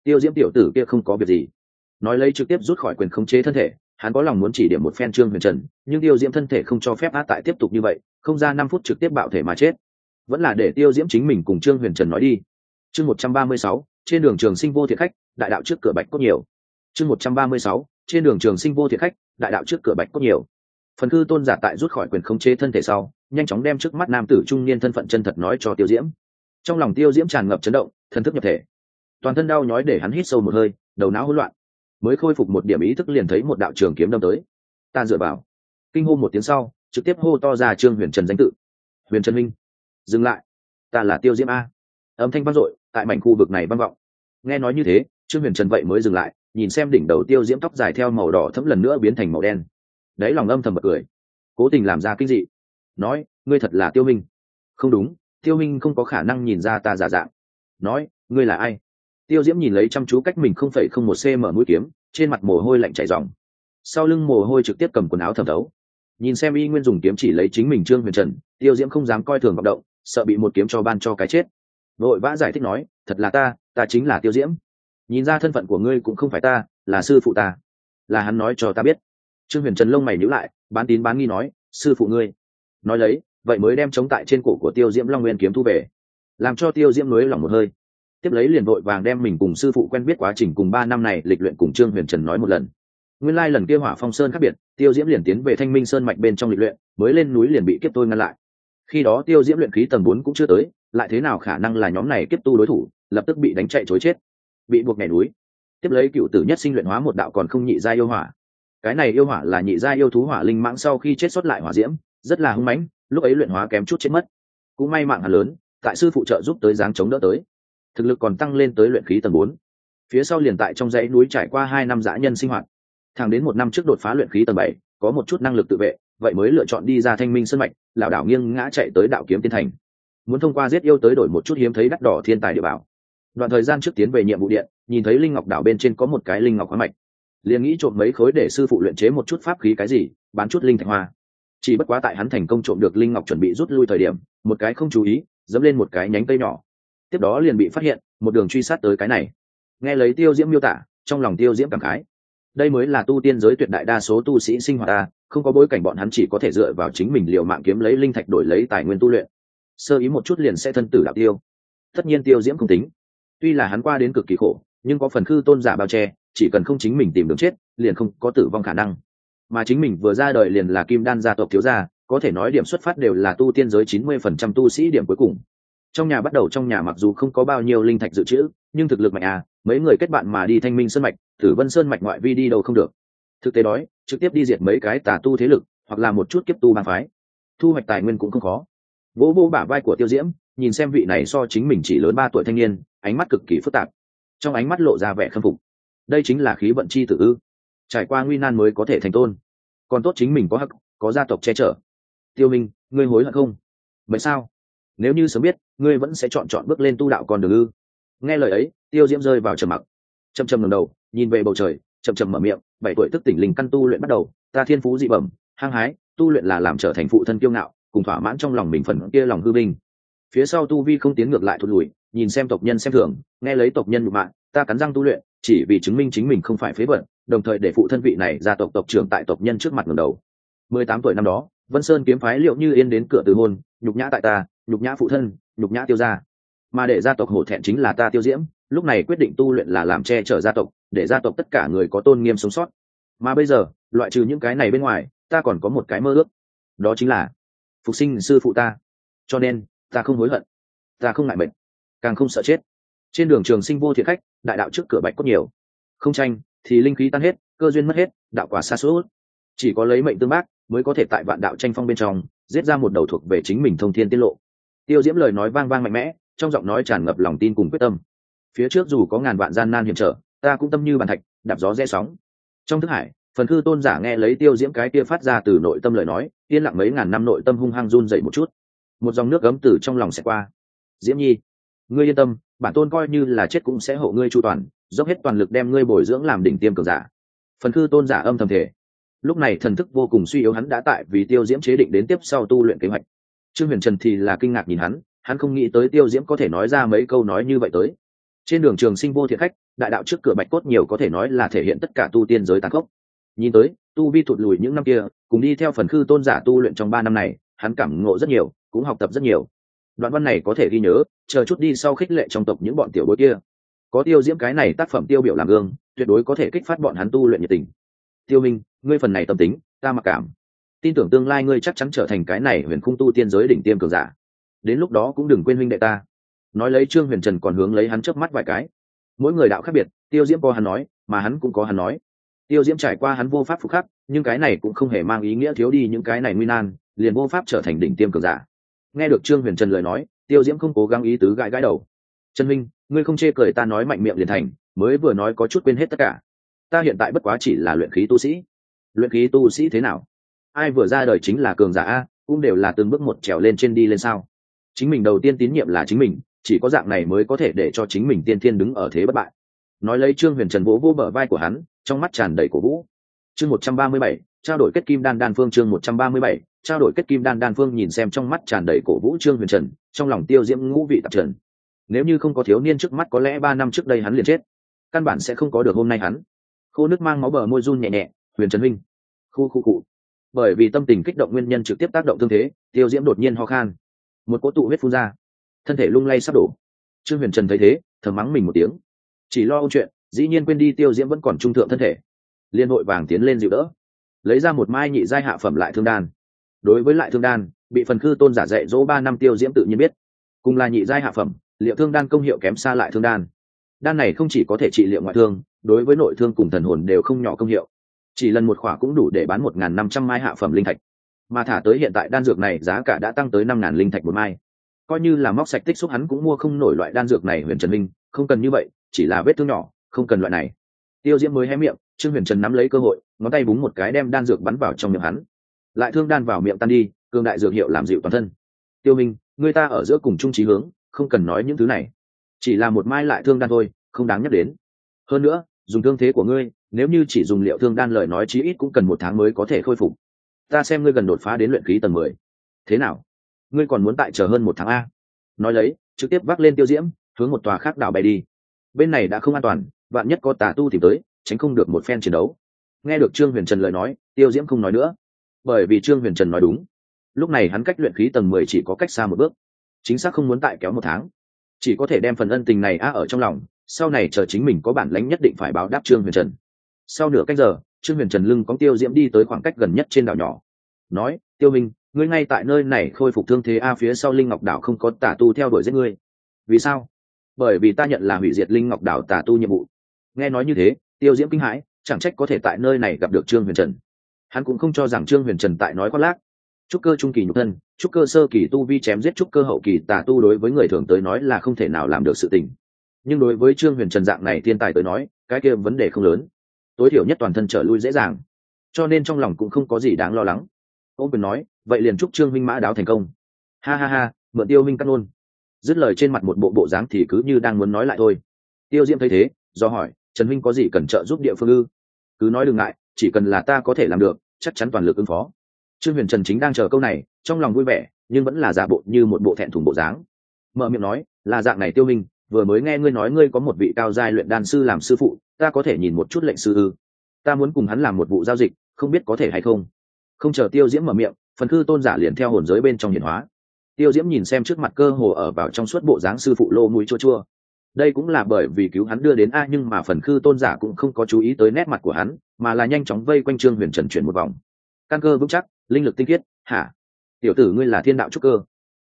Tiêu diễm tiểu tử kia không có việc gì. Nói lấy trực tiếp rút khỏi quyền khống chế thân thể, hắn có lòng muốn chỉ điểm một phen trương huyền trần, nhưng tiêu diễm thân thể không cho phép át tại tiếp tục như vậy, không ra năm phút trực tiếp bạo thể mà chết. Vẫn là để tiêu diễm chính mình cùng trương huyền trần nói đi. Chương một trăm ba mươi sáu, trên đường trường sinh vô thiệt khách, đại đạo trước cửa bạch cốt nhiều. Chương một trăm ba mươi sáu, trên đường trường sinh vô thiệt khách, đại đạo trước cửa bạch cốt nhiều. Phần cư tôn giả tại rút khỏi quyền khống chế thân thể sau nhanh chóng đem trước mắt nam tử trung niên thân phận chân thật nói cho tiêu diễm. Trong lòng tiêu diễm tràn ngập chấn động thân thức nhập thể. Toàn thân đau nhói để hắn hít sâu một hơi, đầu não hỗn loạn. Mới khôi phục một điểm ý thức liền thấy một đạo trường kiếm đâm tới. Ta dựa vào. Kinh hô một tiếng sau, trực tiếp hô to ra trương huyền trần danh tự. Huyền trần minh, dừng lại. Ta là tiêu diễm a. Âm thanh vang dội, tại mảnh khu vực này vang vọng. Nghe nói như thế, trương huyền trần vậy mới dừng lại, nhìn xem đỉnh đầu tiêu diễm tóc dài theo màu đỏ thấm lần nữa biến thành màu đen. Đấy lòng âm thầm bật cười. Cố tình làm ra kinh dị nói, ngươi thật là tiêu minh. Không đúng, tiêu minh không có khả năng nhìn ra ta giả dạng. Nói, ngươi là ai? Tiêu diễm nhìn lấy chăm chú cách mình không phẩy không một cm mũi kiếm, trên mặt mồ hôi lạnh chảy ròng. Sau lưng mồ hôi trực tiếp cầm quần áo thẩm thấu. Nhìn xem y nguyên dùng kiếm chỉ lấy chính mình trương huyền trần, tiêu diễm không dám coi thường vọng động, sợ bị một kiếm cho ban cho cái chết. Vội vã giải thích nói, thật là ta ta chính là tiêu diễm. Nhìn ra thân phận của ngươi cũng không phải ta, là sư phụ ta. Là hắn nói cho ta biết. Trương huyền trần lông mày nhữ lại, bán tín bán nghi nói, sư phụ ngươi nói lấy, vậy mới đem chống tại trên cổ của tiêu diễm long nguyên kiếm thu về. Làm cho tiêu diễm nối lòng một hơi. Tiếp lấy liền vội vàng đem mình cùng sư phụ quen biết quá trình cùng ba năm này lịch luyện cùng trương huyền trần nói một lần. Nguyên lai lần kia hỏa phong sơn khác biệt, tiêu diễm liền tiến về thanh minh sơn mạch bên trong lịch luyện, mới lên núi liền bị kiếp tôi ngăn lại. Khi đó tiêu diễm luyện khí tầng bốn cũng chưa tới, lại thế nào khả năng là nhóm này kiếp tu đối thủ, lập tức bị đánh chạy chối chết, bị buộc nhảy núi. Tiếp lấy cựu tử nhất sinh luyện hóa một đạo còn không nhị gia yêu hỏa. Cái này yêu hỏa là nhị gia yêu thú hỏa linh mãng sau khi chết xuất lại hỏa diễm rất là hưng mãnh, lúc ấy luyện hóa kém chút chết mất. Cũng may mạng hà lớn, tại sư phụ trợ giúp tới dáng chống đỡ tới. Thực lực còn tăng lên tới luyện khí tầng bốn. Phía sau liền tại trong dãy núi trải qua hai năm dã nhân sinh hoạt. Thẳng đến một năm trước đột phá luyện khí tầng bảy, có một chút năng lực tự vệ, vậy mới lựa chọn đi ra thanh minh sân mạch, lảo đảo nghiêng ngã chạy tới đạo kiếm tiên thành. Muốn thông qua giết yêu tới đổi một chút hiếm thấy đắt đỏ thiên tài địa bảo. Đoạn thời gian trước tiến về nhiệm vụ điện, nhìn thấy linh ngọc đảo bên trên có một cái linh ngọc hóa mạch. Liền nghĩ trộm mấy khối để sư phụ luyện chế một chút pháp khí cái gì, bán chút linh thạch hoa chỉ bất quá tại hắn thành công trộm được linh ngọc chuẩn bị rút lui thời điểm, một cái không chú ý, dẫm lên một cái nhánh cây nhỏ. Tiếp đó liền bị phát hiện, một đường truy sát tới cái này. Nghe lấy tiêu diễm miêu tả, trong lòng tiêu diễm cảm khái. Đây mới là tu tiên giới tuyệt đại đa số tu sĩ sinh hoạt ta, không có bối cảnh bọn hắn chỉ có thể dựa vào chính mình liều mạng kiếm lấy linh thạch đổi lấy tài nguyên tu luyện. Sơ ý một chút liền sẽ thân tử đạo tiêu. Tất nhiên tiêu diễm không tính. Tuy là hắn qua đến cực kỳ khổ, nhưng có phần khư tôn giả bao che, chỉ cần không chính mình tìm đường chết, liền không có tử vong khả năng mà chính mình vừa ra đời liền là kim đan gia tộc thiếu gia, có thể nói điểm xuất phát đều là tu tiên giới chín mươi phần trăm tu sĩ điểm cuối cùng. Trong nhà bắt đầu trong nhà mặc dù không có bao nhiêu linh thạch dự trữ, nhưng thực lực mạnh à mấy người kết bạn mà đi thanh minh sơn mạch thử vân sơn mạch ngoại vi đi đâu không được. Thực tế đói trực tiếp đi diệt mấy cái tà tu thế lực, hoặc là một chút kiếp tu bang phái. Thu hoạch tài nguyên cũng không khó. Vỗ vô bả vai của tiêu diễm, nhìn xem vị này so chính mình chỉ lớn ba tuổi thanh niên, ánh mắt cực kỳ phức tạp. Trong ánh mắt lộ ra vẻ khâm phục. Đây chính là khí vận chi tử ư? Trải qua nguy nan mới có thể thành tôn. Còn tốt chính mình có hắc, có gia tộc che chở. Tiêu minh, ngươi hối hận không? Vậy sao? Nếu như sớm biết, ngươi vẫn sẽ chọn chọn bước lên tu đạo còn đường ư? Nghe lời ấy, tiêu diễm rơi vào trầm mặc. Trầm trầm ngẩng đầu, nhìn về bầu trời trầm trầm mở miệng, bảy tuổi tức tỉnh linh căn tu luyện bắt đầu, ta thiên phú dị bẩm, hăng hái, tu luyện là làm trở thành phụ thân kiêu ngạo, cùng thỏa mãn trong lòng mình phần kia lòng hư bình. phía sau tu vi không tiến ngược lại thụt lùi, nhìn xem tộc nhân xem thường, nghe lấy tộc nhân nhục mạng ta cắn răng tu luyện chỉ vì chứng minh chính mình không phải phế vật, đồng thời để phụ thân vị này ra tộc tộc trưởng tại tộc nhân trước mặt ngẩng đầu. Mười tám tuổi năm đó, vân sơn kiếm phái liệu như yên đến cửa từ hôn, nhục nhã tại ta, nhục nhã phụ thân, nhục nhã tiêu gia. Mà để gia tộc hổ thẹn chính là ta tiêu diễm, lúc này quyết định tu luyện là làm che chở gia tộc, để gia tộc tất cả người có tôn nghiêm sống sót. Mà bây giờ, loại trừ những cái này bên ngoài, ta còn có một cái mơ ước. Đó chính là, phục sinh sư phụ ta. Cho nên, ta không hối hận, ta không ngại bệnh, càng không sợ chết trên đường trường sinh vô thiện khách, đại đạo trước cửa bạch cốt nhiều. Không tranh, thì linh khí tan hết, cơ duyên mất hết, đạo quả xa suốt. Chỉ có lấy mệnh tương bác, mới có thể tại vạn đạo tranh phong bên trong, giết ra một đầu thuộc về chính mình thông thiên tiết lộ. Tiêu diễm lời nói vang vang mạnh mẽ, trong giọng nói tràn ngập lòng tin cùng quyết tâm. Phía trước dù có ngàn vạn gian nan hiểm trở, ta cũng tâm như bàn thạch, đạp gió rẽ sóng. Trong thức hải, phần thư tôn giả nghe lấy tiêu diễm cái kia phát ra từ nội tâm lời nói, yên lặng mấy ngàn năm nội tâm hung hăng run dậy một chút. Một dòng nước gấm từ trong lòng sẽ qua. Diễm nhi ngươi yên tâm, bản tôn coi như là chết cũng sẽ hộ ngươi chu toàn, dốc hết toàn lực đem ngươi bồi dưỡng làm đỉnh tiêm cường giả. Phần cư tôn giả âm thầm thể lúc này thần thức vô cùng suy yếu hắn đã tại vì tiêu diễm chế định đến tiếp sau tu luyện kế hoạch. Trương huyền trần thì là kinh ngạc nhìn hắn hắn không nghĩ tới tiêu diễm có thể nói ra mấy câu nói như vậy tới. Trên đường trường sinh vô thiện khách, đại đạo trước cửa bạch cốt nhiều có thể nói là thể hiện tất cả tu tiên giới tàn khốc. Nhìn tới, tu vi thụt lùi những năm kia, cùng đi theo phần khư tôn giả tu luyện trong ba năm này, hắn cảm ngộ rất nhiều, cũng học tập rất nhiều đoạn văn này có thể ghi nhớ, chờ chút đi sau khích lệ trong tộc những bọn tiểu bối kia. Có tiêu diễm cái này tác phẩm tiêu biểu làm gương, tuyệt đối có thể kích phát bọn hắn tu luyện nhiệt tình. Tiêu minh, ngươi phần này tâm tính, ta mặc cảm. Tin tưởng tương lai ngươi chắc chắn trở thành cái này huyền khung tu tiên giới đỉnh tiêm cường giả. Đến lúc đó cũng đừng quên huynh đệ ta. Nói lấy trương huyền trần còn hướng lấy hắn chớp mắt vài cái. Mỗi người đạo khác biệt, tiêu diễm có hắn nói, mà hắn cũng có hắn nói. Tiêu diễm trải qua hắn vô pháp phục khắc, nhưng cái này cũng không hề mang ý nghĩa thiếu đi những cái này nguy nan, liền vô pháp trở thành đỉnh tiêm cường giả nghe được trương huyền trần lời nói, tiêu diễm không cố gắng ý tứ gãi gãi đầu. Trần minh, ngươi không chê cười ta nói mạnh miệng liền thành, mới vừa nói có chút quên hết tất cả. Ta hiện tại bất quá chỉ là luyện khí tu sĩ. Luyện khí tu sĩ thế nào? Ai vừa ra đời chính là cường giả a, cũng đều là từng bước một trèo lên trên đi lên sao? Chính mình đầu tiên tín nhiệm là chính mình, chỉ có dạng này mới có thể để cho chính mình tiên thiên đứng ở thế bất bại. Nói lấy trương huyền trần vỗ vỗ bờ vai của hắn, trong mắt tràn đầy cổ vũ. Chương một trăm ba mươi bảy, trao đổi kết kim đan đan phương chương một trăm ba mươi bảy trao đổi kết kim đan đan phương nhìn xem trong mắt tràn đầy cổ vũ trương huyền trần, trong lòng tiêu diễm ngũ vị tạp trần. Nếu như không có thiếu niên trước mắt có lẽ ba năm trước đây hắn liền chết, căn bản sẽ không có được hôm nay hắn. Khô nước mang máu bờ môi run nhẹ nhẹ, huyền trần minh khu khu cụ. Bởi vì tâm tình kích động nguyên nhân trực tiếp tác động thương thế, tiêu diễm đột nhiên ho khan. Một cỗ tụ huyết phun ra. Thân thể lung lay sắp đổ. Trương huyền trần thấy thế, thầm mắng mình một tiếng. Chỉ lo âu chuyện, dĩ nhiên quên đi tiêu diễm vẫn còn trung thượng thân thể. Liên hội vàng tiến lên dịu đỡ. Lấy ra một mai nhị giai hạ phẩm lại thương đan đối với lại thương đan, bị phần khư tôn giả dạy dỗ ba năm tiêu diễm tự nhiên biết. Cùng là nhị giai hạ phẩm, liệu thương đan công hiệu kém xa lại thương đan. Đan này không chỉ có thể trị liệu ngoại thương, đối với nội thương cùng thần hồn đều không nhỏ công hiệu. Chỉ lần một khỏa cũng đủ để bán một n g h n năm trăm mai hạ phẩm linh thạch. Mà thả tới hiện tại đan dược này giá cả đã tăng tới năm ngàn linh thạch một mai. Coi như là móc sạch tích xúc hắn cũng mua không nổi loại đan dược này, huyền trần minh, không cần như vậy, chỉ là vết thương nhỏ, không cần loại này. Tiêu diễm mới hé miệng, trương huyền trần nắm lấy cơ hội, ngón tay búng một cái đem đan dược bắn vào trong miệng hắn lại thương đan vào miệng tan đi, cương đại dược hiệu làm dịu toàn thân. Tiêu minh, người ta ở giữa cùng chung trí hướng, không cần nói những thứ này. Chỉ là một mai lại thương đan thôi, không đáng nhắc đến. Hơn nữa, dùng thương thế của ngươi, nếu như chỉ dùng liệu thương đan lời nói chí ít cũng cần một tháng mới có thể khôi phục. Ta xem ngươi gần đột phá đến luyện khí tầng mười. Thế nào? Ngươi còn muốn tại chờ hơn một tháng a? Nói lấy, trực tiếp vác lên tiêu diễm, hướng một tòa khác đảo bay đi. Bên này đã không an toàn, vạn nhất có tà tu tìm tới, tránh không được một phen chiến đấu. Nghe được trương huyền trần lời nói, tiêu diễm không nói nữa bởi vì trương huyền trần nói đúng. Lúc này hắn cách luyện khí tầng mười chỉ có cách xa một bước. Chính xác không muốn tại kéo một tháng. Chỉ có thể đem phần ân tình này a ở trong lòng, sau này chờ chính mình có bản lãnh nhất định phải báo đáp trương huyền trần. Sau nửa cách giờ, trương huyền trần lưng có tiêu diễm đi tới khoảng cách gần nhất trên đảo nhỏ. Nói, tiêu minh, ngươi ngay tại nơi này khôi phục thương thế a phía sau linh ngọc đảo không có tà tu theo đuổi giết ngươi. Vì sao? Bởi vì ta nhận là hủy diệt linh ngọc đảo tà tu nhiệm vụ. Nghe nói như thế, tiêu diễm kinh hãi, chẳng trách có thể tại nơi này gặp được trương huyền trần hắn cũng không cho rằng trương huyền trần tại nói khoác lác. Trúc cơ trung kỳ nhục thân, trúc cơ sơ kỳ tu vi chém giết trúc cơ hậu kỳ tà tu đối với người thường tới nói là không thể nào làm được sự tình. Nhưng đối với trương huyền trần dạng này thiên tài tới nói, cái kia vấn đề không lớn. Tối thiểu nhất toàn thân trở lui dễ dàng. Cho nên trong lòng cũng không có gì đáng lo lắng. Ô quyền nói, vậy liền chúc trương minh mã đáo thành công. Ha ha ha, mượn tiêu minh cắt luôn. Dứt lời trên mặt một bộ bộ dáng thì cứ như đang muốn nói lại thôi. Tiêu diễm thấy thế, do hỏi, trần minh có gì cần trợ giúp địa phương ư? Cứ nói đừng ngại chỉ cần là ta có thể làm được, chắc chắn toàn lực ứng phó. Trương huyền trần chính đang chờ câu này, trong lòng vui vẻ, nhưng vẫn là giả bộ như một bộ thẹn thùng bộ dáng. Mở miệng nói, là dạng này tiêu minh, vừa mới nghe ngươi nói ngươi có một vị cao giai luyện đan sư làm sư phụ, ta có thể nhìn một chút lệnh sư ư? Ta muốn cùng hắn làm một vụ giao dịch, không biết có thể hay không? Không chờ tiêu diễm mở miệng, phần khư tôn giả liền theo hồn giới bên trong hiển hóa. Tiêu diễm nhìn xem trước mặt cơ hồ ở vào trong suốt bộ dáng sư phụ lô mũi chua chua đây cũng là bởi vì cứu hắn đưa đến a, nhưng mà phần khư tôn giả cũng không có chú ý tới nét mặt của hắn, mà là nhanh chóng vây quanh trương huyền trần chuyển một vòng. Căn cơ vững chắc, linh lực tinh khiết, hả? Tiểu tử ngươi là thiên đạo trúc cơ.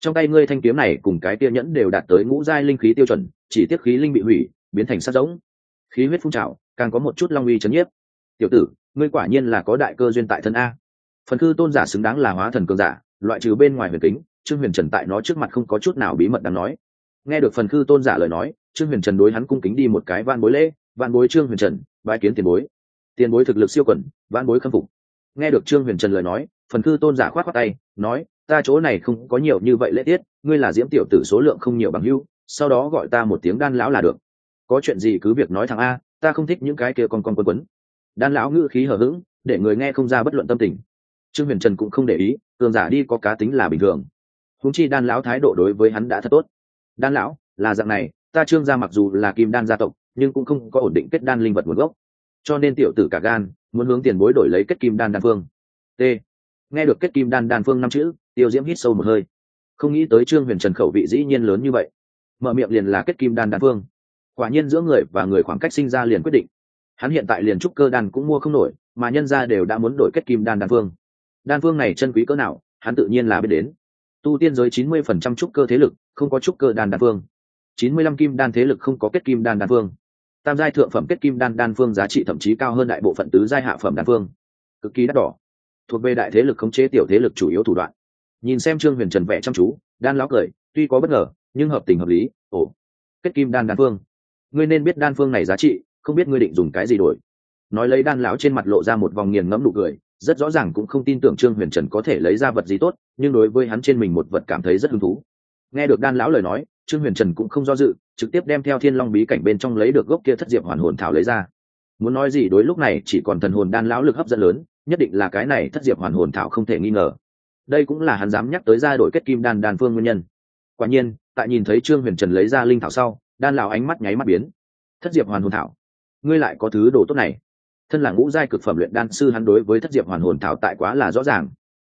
Trong tay ngươi thanh kiếm này cùng cái tia nhẫn đều đạt tới ngũ giai linh khí tiêu chuẩn, chỉ tiếc khí linh bị hủy, biến thành sát giống. Khí huyết phun trào, càng có một chút long uy chấn nhiếp. Tiểu tử, ngươi quả nhiên là có đại cơ duyên tại thân a. Phần cư tôn giả xứng đáng là hóa thần cường giả, loại trừ bên ngoài huyền kính, trương huyền trần tại nó trước mặt không có chút nào bí mật đáng nói. Nghe được phần cư tôn giả lời nói trương huyền trần đối hắn cung kính đi một cái van bối lễ van bối trương huyền trần bãi kiến tiền bối. Tiền bối thực lực siêu quẩn van bối khâm phục. Nghe được trương huyền trần lời nói, phần cư tôn giả khoát khoát tay, nói, ta chỗ này không có nhiều như vậy lễ tiết, ngươi là diễm tiểu tử số lượng không nhiều bằng hưu sau đó gọi ta một tiếng đan lão là được. Có chuyện gì cứ việc nói thằng a, ta không thích những cái kia con con quân quấn. Đan lão ngữ khí hở h ữ g để người nghe không ra bất luận tâm tình. Trương huyền trần cũng không để ý, cường giả đi có cá tính là bình thường. Húng chi đan lão thái độ đối với hắn đã thật tốt. Đan lão, là dạng này ta trương gia mặc dù là kim đan gia tộc, nhưng cũng không có ổn định kết đan linh vật nguồn gốc. Cho nên tiểu tử cả gan, muốn hướng tiền bối đổi lấy kết kim đan đan phương. T. Nghe được kết kim đan đan phương năm chữ, tiêu diễm hít sâu một hơi. Không nghĩ tới trương huyền trần khẩu vị dĩ nhiên lớn như vậy. Mở miệng liền là kết kim đan đan phương. Quả nhiên giữa người và người khoảng cách sinh ra liền quyết định. Hắn hiện tại liền trúc cơ đan cũng mua không nổi, mà nhân ra đều đã muốn đổi kết kim đan đan phương. Đan phương này chân quý cỡ nào, hắn tự nhiên là biết đến. Tu tiên giới chín mươi phần trăm trúc cơ thế lực, không có trúc cơ đan đan phương chín mươi lăm kim đan thế lực không có kết kim đan đan phương. Tam giai thượng phẩm kết kim đan đan phương giá trị thậm chí cao hơn đại bộ phận tứ giai hạ phẩm đan phương. Cực kỳ đắt đỏ. Thuộc về đại thế lực khống chế tiểu thế lực chủ yếu thủ đoạn. Nhìn xem trương huyền trần vẽ chăm chú, đan lão cười, tuy có bất ngờ, nhưng hợp tình hợp lý, ồ. Kết kim đan đan phương. Ngươi nên biết đan phương này giá trị, không biết ngươi định dùng cái gì đổi. Nói lấy đan lão trên mặt lộ ra một vòng nghiền ngẫm nụ cười, rất rõ ràng cũng không tin tưởng trương huyền trần có thể lấy ra vật gì tốt, nhưng đối với hắn trên mình một vật cảm thấy rất hứng thú nghe được đan lão lời nói, trương huyền trần cũng không do dự, trực tiếp đem theo thiên long bí cảnh bên trong lấy được gốc kia thất diệp hoàn hồn thảo lấy ra. Muốn nói gì đối lúc này chỉ còn thần hồn đan lão lực hấp dẫn lớn, nhất định là cái này thất diệp hoàn hồn thảo không thể nghi ngờ. Đây cũng là hắn dám nhắc tới ra đổi kết kim đan đan phương nguyên nhân. Quả nhiên, tại nhìn thấy trương huyền trần lấy ra linh thảo sau, đan lão ánh mắt nháy mắt biến. Thất diệp hoàn hồn thảo? Ngươi lại có thứ đồ tốt này. Thân là ngũ giai cực phẩm luyện đan sư hắn đối với thất diệp hoàn hồn thảo tại quá là rõ ràng.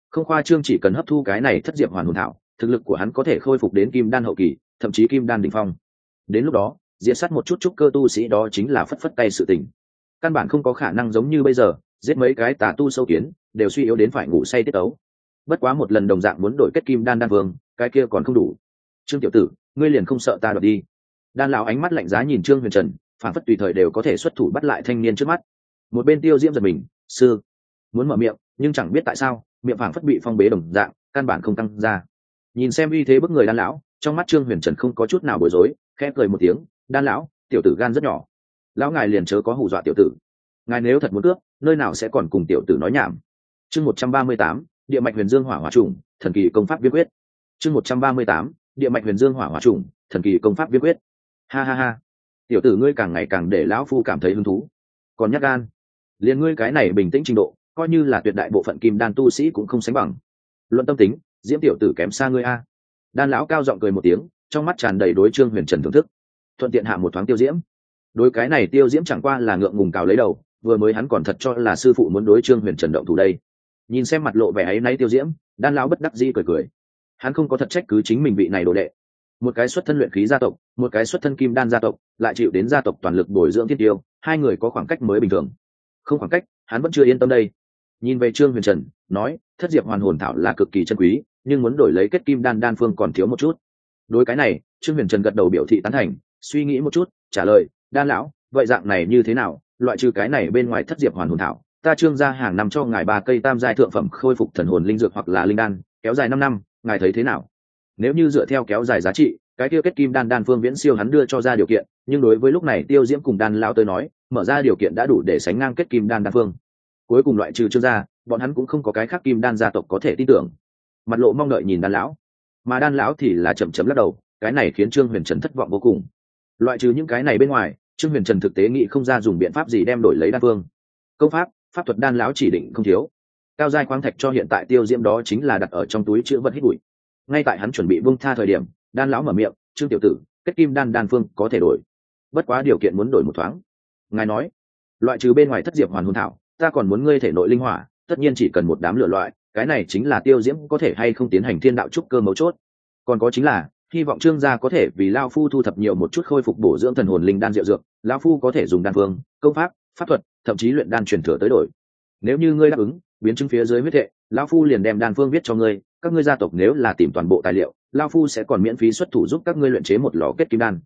Không khoa trương chỉ cần hấp thu cái này thất diệp hoàn hồn thảo thực lực của hắn có thể khôi phục đến kim đan hậu kỳ, thậm chí kim đan đ ỉ n h phong. Đến lúc đó diễn sát một chút chút cơ tu sĩ đó chính là phất phất tay sự tình. Căn bản không có khả năng giống như bây giờ, giết mấy cái tà tu sâu kiến, đều suy yếu đến phải ngủ say tiết ấu bất quá một lần đồng dạng muốn đổi kết kim đan đan vương, cái kia còn không đủ. Trương tiểu tử, ngươi liền không sợ ta đoạt đi. Đan lão ánh mắt lạnh giá nhìn trương huyền trần, phản phất tùy thời đều có thể xuất thủ bắt lại thanh niên trước mắt. Một bên tiêu diễm giật mình, sư, muốn mở miệng, nhưng chẳng biết tại sao, miệng phản phất bị phong bế đồng dạng, căn bản không tăng ra nhìn xem uy thế bức người đan lão, trong mắt trương huyền trần không có chút nào bối rối, khẽ cười một tiếng, đan lão, tiểu tử gan rất nhỏ. Lão ngài liền chớ có hù dọa tiểu tử. Ngài nếu thật muốn cướp, nơi nào sẽ còn cùng tiểu tử nói nhảm. Chương một trăm ba mươi tám, địa mạch huyền dương hỏa hỏa trùng, thần kỳ công pháp viết quyết. Chương một trăm ba mươi tám, địa mạch huyền dương hỏa hỏa trùng, thần kỳ công pháp viết quyết. Ha ha ha. Tiểu tử ngươi càng ngày càng để lão phu cảm thấy hứng thú. Còn nhắc gan. Liền ngươi cái này bình tĩnh trình độ, coi như là tuyệt đại bộ phận kim đan tu sĩ cũng không sánh bằng. Luận tâm tính diễm tiểu tử kém xa ngươi a. Đan lão cao giọng cười một tiếng, trong mắt tràn đầy đối trương huyền trần thưởng thức. Thuận tiện hạ một thoáng tiêu diễm. Đối cái này tiêu diễm chẳng qua là ngượng ngùng cào lấy đầu, vừa mới hắn còn thật cho là sư phụ muốn đối trương huyền trần động thủ đây. Nhìn xem mặt lộ vẻ ấy náy tiêu diễm, đan lão bất đắc dĩ cười cười. Hắn không có thật trách cứ chính mình vị này đồ đệ. Một cái xuất thân luyện khí gia tộc, một cái xuất thân kim đan gia tộc, lại chịu đến gia tộc toàn lực bồi dưỡng thiên tiêu, hai người có khoảng cách mới bình thường. Không khoảng cách, hắn vẫn chưa yên tâm đây. Nhìn về trương huyền trần, nói, thất diệp hoàn hồn thảo là cực kỳ chân quý nhưng muốn đổi lấy kết kim đan đan phương còn thiếu một chút. Đối cái này, trương huyền trần gật đầu biểu thị tán thành, suy nghĩ một chút, trả lời, đan lão, vậy dạng này như thế nào? Loại trừ cái này bên ngoài thất diệp hoàn hồn thảo, ta trương ra hàng năm cho ngài ba cây tam giai thượng phẩm khôi phục thần hồn linh dược hoặc là linh đan, kéo dài năm năm, ngài thấy thế nào? Nếu như dựa theo kéo dài giá trị, cái tiêu kết kim đan đan phương viễn siêu hắn đưa cho ra điều kiện, nhưng đối với lúc này tiêu diễm cùng đan lao tới nói, mở ra điều kiện đã đủ để sánh ngang kết kim đan đan phương. Cuối cùng loại trừ trương gia, bọn hắn cũng không có cái khác kim đan gia tộc có thể tin tưởng mặt lộ mong đợi nhìn đan lão. Mà đan lão thì là chậm chậm lắc đầu, cái này khiến trương huyền trần thất vọng vô cùng. Loại trừ những cái này bên ngoài, trương huyền trần thực tế nghĩ không ra dùng biện pháp gì đem đổi lấy đan phương. Công pháp pháp thuật đan lão chỉ định không thiếu. Cao giai khoáng thạch cho hiện tại tiêu diễm đó chính là đặt ở trong túi chữ vật hít bụi. Ngay tại hắn chuẩn bị vương tha thời điểm, đan lão mở miệng, trương tiểu tử, kết kim đan đan phương có thể đổi. Bất quá điều kiện muốn đổi một thoáng. Ngài nói, loại trừ bên ngoài thất diệp hoàn hồn thảo, ta còn muốn ngươi thể nội linh hỏa, tất nhiên chỉ cần một đám lửa loại cái này chính là tiêu diễm có thể hay không tiến hành thiên đạo trúc cơ mấu chốt. Còn có chính là, hy vọng trương gia có thể vì lao phu thu thập nhiều một chút khôi phục bổ dưỡng thần hồn linh đan diệu dược, lao phu có thể dùng đan phương, công pháp pháp thuật, thậm chí luyện đan truyền thừa tới đổi. Nếu như ngươi đáp ứng, biến chứng phía dưới huyết hệ, lao phu liền đem đan phương viết cho ngươi, các ngươi gia tộc nếu là tìm toàn bộ tài liệu, lao phu sẽ còn miễn phí xuất thủ giúp các ngươi luyện chế một lò kết kim đan.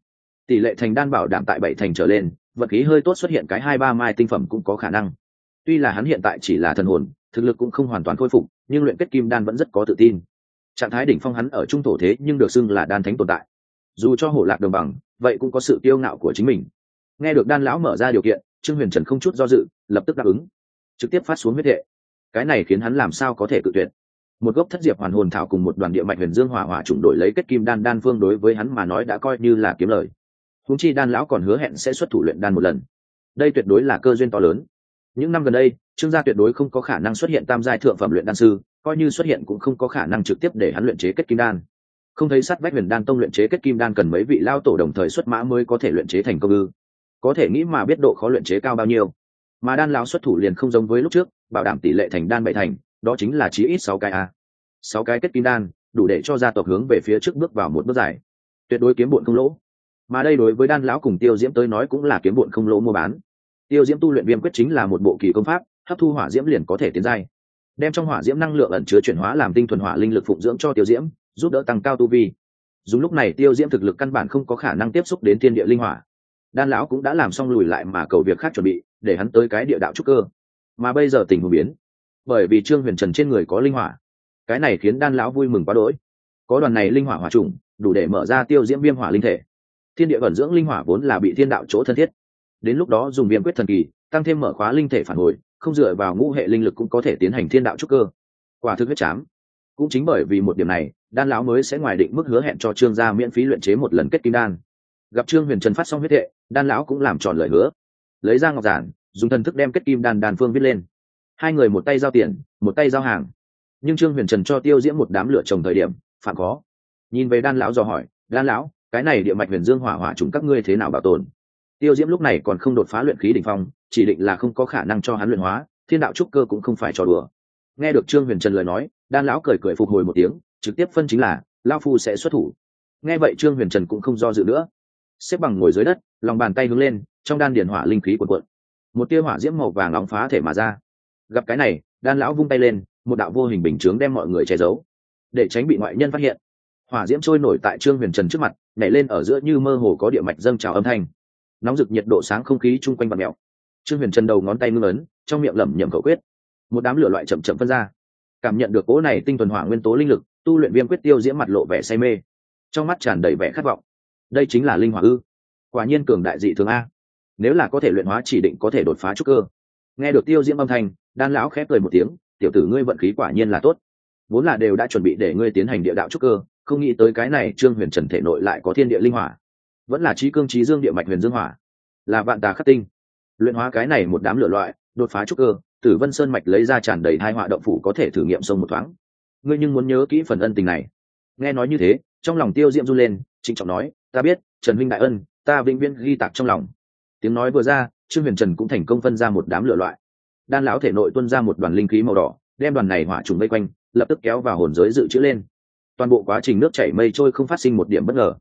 Tỷ lệ thành đan bảo đảm tại bảy thành trở lên vật khí hơi tốt xuất hiện cái hai ba mai tinh phẩm cũng có khả năng. Tuy là hắn hiện tại chỉ là thần hồn, thực lực cũng không hoàn toàn khôi phục nhưng luyện kết kim đan vẫn rất có tự tin. Trạng thái đỉnh phong hắn ở trung thổ thế nhưng được xưng là đan thánh tồn tại. Dù cho hổ lạc đồng bằng, vậy cũng có sự kiêu ngạo của chính mình. Nghe được đan lão mở ra điều kiện, trương huyền trần không chút do dự, lập tức đáp ứng. Trực tiếp phát xuống huyết hệ. Cái này khiến hắn làm sao có thể cự tuyệt? Một gốc thất diệp hoàn hồn thảo cùng một đoàn địa mạch huyền dương hỏa hỏa trùng đổi lấy kết kim đan đan phương đối với hắn mà nói đã coi như là kiếm lời. Húng chi đan lão còn hứa hẹn sẽ xuất thủ luyện đan một lần. Đây tuyệt đối là cơ duyên to lớn những năm gần đây, trương gia tuyệt đối không có khả năng xuất hiện tam giai thượng phẩm luyện đan sư, coi như xuất hiện cũng không có khả năng trực tiếp để hắn luyện chế kết kim đan. Không thấy sát vách huyền đan tông luyện chế kết kim đan cần mấy vị lao tổ đồng thời xuất mã mới có thể luyện chế thành công ư? Có thể nghĩ mà biết độ khó luyện chế cao bao nhiêu. Mà đan lão xuất thủ liền không giống với lúc trước, bảo đảm tỷ lệ thành đan bảy thành, đó chính là chí ít sáu cái a. Sáu cái kết kim đan, đủ để cho gia tộc hướng về phía trước bước vào một bước dài. Tuyệt đối kiếm bụn không lỗ. Mà đây đối với đan lão cùng tiêu diễm tới nói cũng là kiếm bụn không lỗ mua bán tiêu diễm tu luyện viêm quyết chính là một bộ kỳ công pháp, hấp thu hỏa diễm liền có thể tiến giai. Đem trong hỏa diễm năng lượng ẩn chứa chuyển hóa làm tinh thuần hỏa linh lực phụng dưỡng cho tiêu diễm, giúp đỡ tăng cao tu vi. Dùng lúc này tiêu diễm thực lực căn bản không có khả năng tiếp xúc đến thiên địa linh hỏa. Đan lão cũng đã làm xong lùi lại mà cầu việc khác chuẩn bị, để hắn tới cái địa đạo trúc cơ. Mà bây giờ tình huống biến, bởi vì trương huyền trần trên người có linh hỏa, cái này khiến đan lão vui mừng quá đỗi. Có đoàn này linh hỏa hỏa trùng, đủ để mở ra tiêu diễm viêm hỏa linh thể. Thiên địa vận dưỡng linh hỏa vốn là bị thiên đạo chỗ thân thiết đến lúc đó dùng viêm quyết thần kỳ, tăng thêm mở khóa linh thể phản hồi, không dựa vào ngũ hệ linh lực cũng có thể tiến hành thiên đạo trúc cơ. Quả thực huyết chám cũng chính bởi vì một điểm này, đan lão mới sẽ ngoài định mức hứa hẹn cho trương gia miễn phí luyện chế một lần kết kim đan. Gặp trương huyền trần phát xong huyết hệ, đan lão cũng làm tròn lời hứa. Lấy ra ngọc giản, dùng thần thức đem kết kim đan đan phương viết lên. Hai người một tay giao tiền, một tay giao hàng. Nhưng trương huyền trần cho tiêu diễm một đám lửa trồng thời điểm phạm khó. Nhìn về đan lão dò hỏi, đan lão, cái này địa mạch huyền dương hỏa hỏa chúng các ngươi thế nào bảo tồn? Tiêu diễm lúc này còn không đột phá luyện khí đ ỉ n h phong, chỉ định là không có khả năng cho hắn luyện hóa, thiên đạo trúc cơ cũng không phải trò đùa. Nghe được trương huyền trần lời nói, đan lão cười cười phục hồi một tiếng, trực tiếp phân chính là lao phu sẽ xuất thủ. Nghe vậy trương huyền trần cũng không do dự nữa. Xếp bằng ngồi dưới đất, lòng bàn tay hướng lên, trong đan điền hỏa linh khí cuộn cuộn. Một tia hỏa diễm màu vàng nóng phá thể mà ra. Gặp cái này, đan lão vung tay lên, một đạo vô hình bình chướng đem mọi người che giấu. Để tránh bị ngoại nhân phát hiện. Hỏa diễm trôi nổi tại trương huyền trần trước mặt, nhảy lên ở giữa như mơ hồ có địa mạch dâng trào âm thanh nóng rực nhiệt độ sáng không khí chung quanh bằng mèo trương huyền trần đầu ngón tay ngưng ấn, trong miệng lẩm nhẩm khẩu quyết. Một đám lửa loại chậm chậm phân ra. Cảm nhận được cỗ này tinh thuần hỏa nguyên tố linh lực, tu luyện viêm quyết tiêu diễm mặt lộ vẻ say mê. Trong mắt tràn đầy vẻ khát vọng. Đây chính là linh hỏa ư? Quả nhiên cường đại dị thường a. Nếu là có thể luyện hóa chỉ định có thể đột phá trúc cơ. Nghe được tiêu diễm âm thanh, đan lão khép cười một tiếng, tiểu tử ngươi vận khí quả nhiên là tốt. Vốn là đều đã chuẩn bị để ngươi tiến hành địa đạo trúc cơ, không nghĩ tới cái này trương huyền trần thể nội lại có thiên địa linh hỏa vẫn là trí cương trí dương địa mạch huyền dương hỏa. Là vạn tà khắc tinh. Luyện hóa cái này một đám lửa loại, đột phá trúc cơ, tử vân sơn mạch lấy ra tràn đầy hai họa động phủ có thể thử nghiệm sông một thoáng. Ngươi nhưng muốn nhớ kỹ phần ân tình này. Nghe nói như thế, trong lòng tiêu diệm run lên, trịnh trọng nói, ta biết, trần huynh đại ân, ta vĩnh viễn ghi tạc trong lòng. Tiếng nói vừa ra, trương huyền trần cũng thành công phân ra một đám lửa loại. Đan lão thể nội tuân ra một đoàn linh khí màu đỏ, đem đoàn này hỏa trùng vây quanh, lập tức kéo vào hồn giới dự trữ lên. Toàn bộ quá trình nước chảy mây trôi không phát sinh một điểm bất ngờ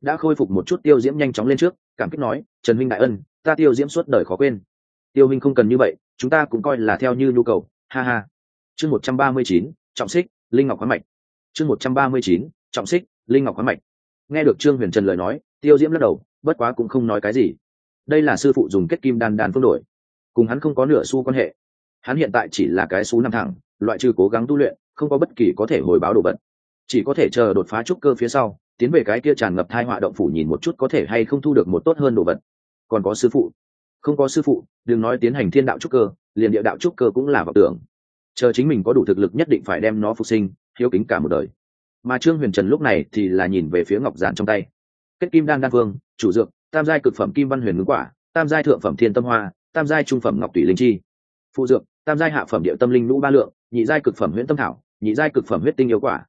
đã khôi phục một chút tiêu diễm nhanh chóng lên trước, cảm kích nói, trần minh đại ân, ta tiêu diễm suốt đời khó quên. Tiêu minh không cần như vậy, chúng ta cũng coi là theo như nhu cầu. Ha ha. Chương một trăm ba mươi chín, trọng xích, linh ngọc khoáng mạch. Chương một trăm ba mươi chín, trọng xích, linh ngọc khoáng mạch. Nghe được trương huyền trần lời nói, tiêu diễm lắc đầu, bất quá cũng không nói cái gì. Đây là sư phụ dùng kết kim đan đan phương đổi. Cùng hắn không có nửa xu quan hệ. Hắn hiện tại chỉ là cái xu năm thẳng, loại trừ cố gắng tu luyện, không có bất kỳ có thể hồi báo đồ vật. Chỉ có thể chờ đột phá trúc cơ phía sau tiến về cái kia tràn ngập thai họa động phủ nhìn một chút có thể hay không thu được một tốt hơn đồ vật. Còn có sư phụ. Không có sư phụ, đừng nói tiến hành thiên đạo trúc cơ, liền địa đạo trúc cơ cũng là vọng tưởng. Chờ chính mình có đủ thực lực nhất định phải đem nó phục sinh, hiếu kính cả một đời. Mà trương huyền trần lúc này thì là nhìn về phía ngọc giản trong tay. Kết kim đan đan vương, chủ dược, tam giai cực phẩm kim văn huyền ngưng quả, tam giai thượng phẩm thiên tâm hoa, tam giai trung phẩm ngọc tùy linh chi. Phụ dược, tam giai hạ phẩm địa tâm linh lũ ba lượng, nhị giai cực phẩm huyễn tâm thảo, nhị giai cực phẩm huyết tinh yêu quả.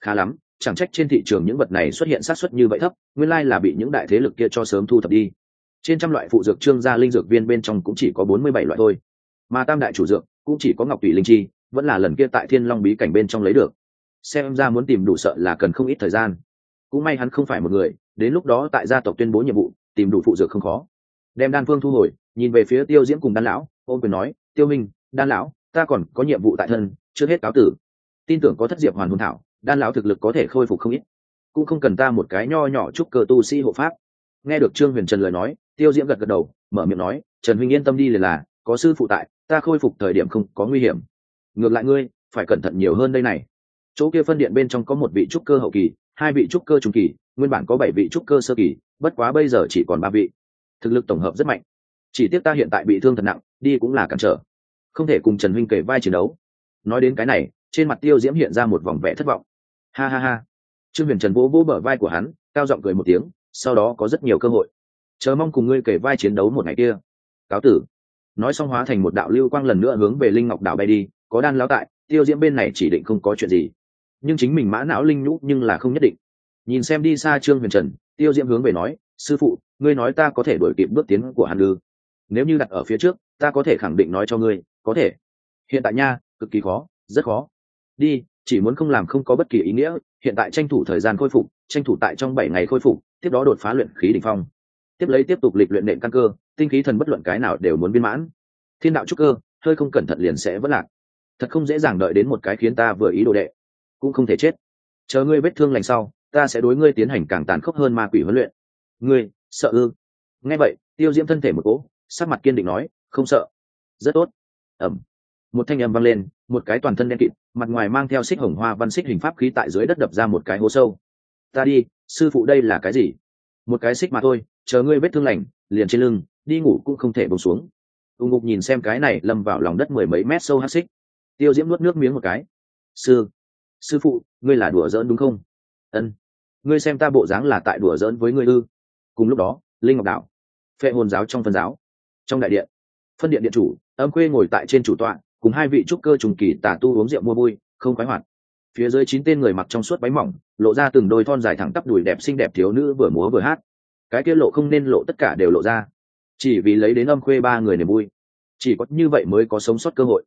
Khá lắm chẳng trách trên thị trường những vật này xuất hiện sát xuất như vậy thấp, nguyên lai là bị những đại thế lực kia cho sớm thu thập đi. Trên trăm loại phụ dược trương gia linh dược viên bên trong cũng chỉ có bốn mươi bảy loại thôi. Mà tam đại chủ dược cũng chỉ có ngọc tùy linh chi, vẫn là lần kia tại thiên long bí cảnh bên trong lấy được. Xem ra muốn tìm đủ sợ là cần không ít thời gian. Cũng may hắn không phải một người, đến lúc đó tại gia tộc tuyên bố nhiệm vụ, tìm đủ phụ dược không khó. Đem đan phương thu hồi, nhìn về phía tiêu diễm cùng đan lão ôm quyền nói, tiêu minh, đan lão, ta còn có nhiệm vụ tại thân, chưa hết cáo tử tin tưởng có thất diệp hoàn hồn thảo, đan lão thực lực có thể khôi phục không ít. Cũng không cần ta một cái nho nhỏ chúc cơ tu sĩ hộ pháp. Nghe được trương huyền trần lời nói, tiêu diễm gật gật đầu, mở miệng nói, trần huynh yên tâm đi liền là, có sư phụ tại, ta khôi phục thời điểm không có nguy hiểm. Ngược lại ngươi, phải cẩn thận nhiều hơn đây này. Chỗ kia phân điện bên trong có một vị trúc cơ hậu kỳ, hai vị trúc cơ trung kỳ, nguyên bản có bảy vị trúc cơ sơ kỳ, bất quá bây giờ chỉ còn ba vị. Thực lực tổng hợp rất mạnh. Chỉ tiếc ta hiện tại bị thương thật nặng, đi cũng là cản trở. Không thể cùng trần huynh kể vai chiến đấu. Nói đến cái này trên mặt tiêu diễm hiện ra một vòng vẻ thất vọng. Ha ha ha. Trương huyền trần vỗ vỗ bờ vai của hắn, cao giọng cười một tiếng, sau đó có rất nhiều cơ hội. Chờ mong cùng ngươi kể vai chiến đấu một ngày kia. Cáo tử. Nói xong hóa thành một đạo lưu quang lần nữa hướng về linh ngọc đảo bay đi, có đan lao tại, tiêu diễm bên này chỉ định không có chuyện gì. Nhưng chính mình mã não linh nhũ nhưng là không nhất định. Nhìn xem đi xa trương huyền trần, tiêu diễm hướng về nói, sư phụ, ngươi nói ta có thể đổi kịp bước tiến của hàn lư nếu như đặt ở phía trước, ta có thể khẳng định nói cho ngươi, có thể. Hiện tại nha, cực kỳ khó, rất khó đi, chỉ muốn không làm không có bất kỳ ý nghĩa, hiện tại tranh thủ thời gian khôi phục, tranh thủ tại trong bảy ngày khôi phục, tiếp đó đột phá luyện khí đ ỉ n h phong. Tiếp lấy tiếp tục lịch luyện nệm căn cơ, tinh khí thần bất luận cái nào đều muốn viên mãn. Thiên đạo trúc cơ, hơi không cẩn thận liền sẽ vất lạc. Thật không dễ dàng đợi đến một cái khiến ta vừa ý đồ đệ. Cũng không thể chết. Chờ ngươi vết thương lành sau, ta sẽ đối ngươi tiến hành càng tàn khốc hơn ma quỷ huấn luyện. Ngươi, sợ ư? Nghe vậy, tiêu diễm thân thể một cỗ, sắc mặt kiên định nói, không sợ. Rất tốt. Ẩm một thanh âm vang lên, một cái toàn thân đen kịt, mặt ngoài mang theo xích hồng hoa văn xích hình pháp khí tại dưới đất đập ra một cái hố sâu. Ta đi, sư phụ đây là cái gì? Một cái xích mà thôi, chờ ngươi vết thương lành, liền trên lưng, đi ngủ cũng không thể bông xuống. Ù ngục nhìn xem cái này lâm vào lòng đất mười mấy mét sâu hát xích. Tiêu diễm nuốt nước miếng một cái. Sư sư phụ, ngươi là đùa giỡn đúng không? Ân, ngươi xem ta bộ dáng là tại đùa giỡn với ngươi ư? Cùng lúc đó, linh ngọc đạo, phệ hồn giáo trong phân giáo, trong đại điện, phân điện điện chủ, âm khuê ngồi tại trên chủ tọa cùng hai vị trúc cơ trùng kỳ tà tu uống rượu mua vui, không khoái hoạt. Phía dưới chín tên người mặc trong suốt váy mỏng, lộ ra từng đôi thon dài thẳng tắp đùi đẹp xinh đẹp thiếu nữ vừa múa vừa hát. Cái kia lộ không nên lộ tất cả đều lộ ra. Chỉ vì lấy đến âm khuê ba người niềm vui. Chỉ có như vậy mới có sống sót cơ hội.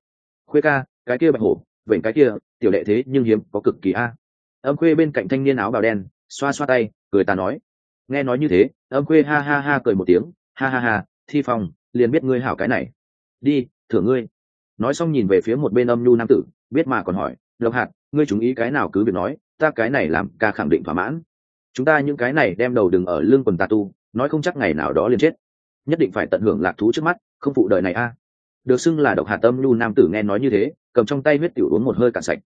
Khuê ca, cái kia bạch hổ, vểnh cái kia, tiểu đệ thế nhưng hiếm, có cực kỳ a. Âm khuê bên cạnh thanh niên áo bào đen, xoa xoa tay, cười ta nói. Nghe nói như thế, âm khuê ha ha ha cười một tiếng, ha ha ha, thi phòng liền biết ngươi hảo cái này. Đi, thưởng ngươi nói xong nhìn về phía một bên âm nhu nam tử, biết mà còn hỏi độc hạt ngươi chúng ý cái nào cứ việc nói, ta cái này làm ca khẳng định thỏa mãn. Chúng ta những cái này đem đầu đừng ở lưng quần tà tu, nói không chắc ngày nào đó liền chết. Nhất định phải tận hưởng lạc thú trước mắt, không phụ đời này a. Được xưng là độc hạt tâm nhu nam tử nghe nói như thế, cầm trong tay huyết tiểu uống một hơi cạn sạch.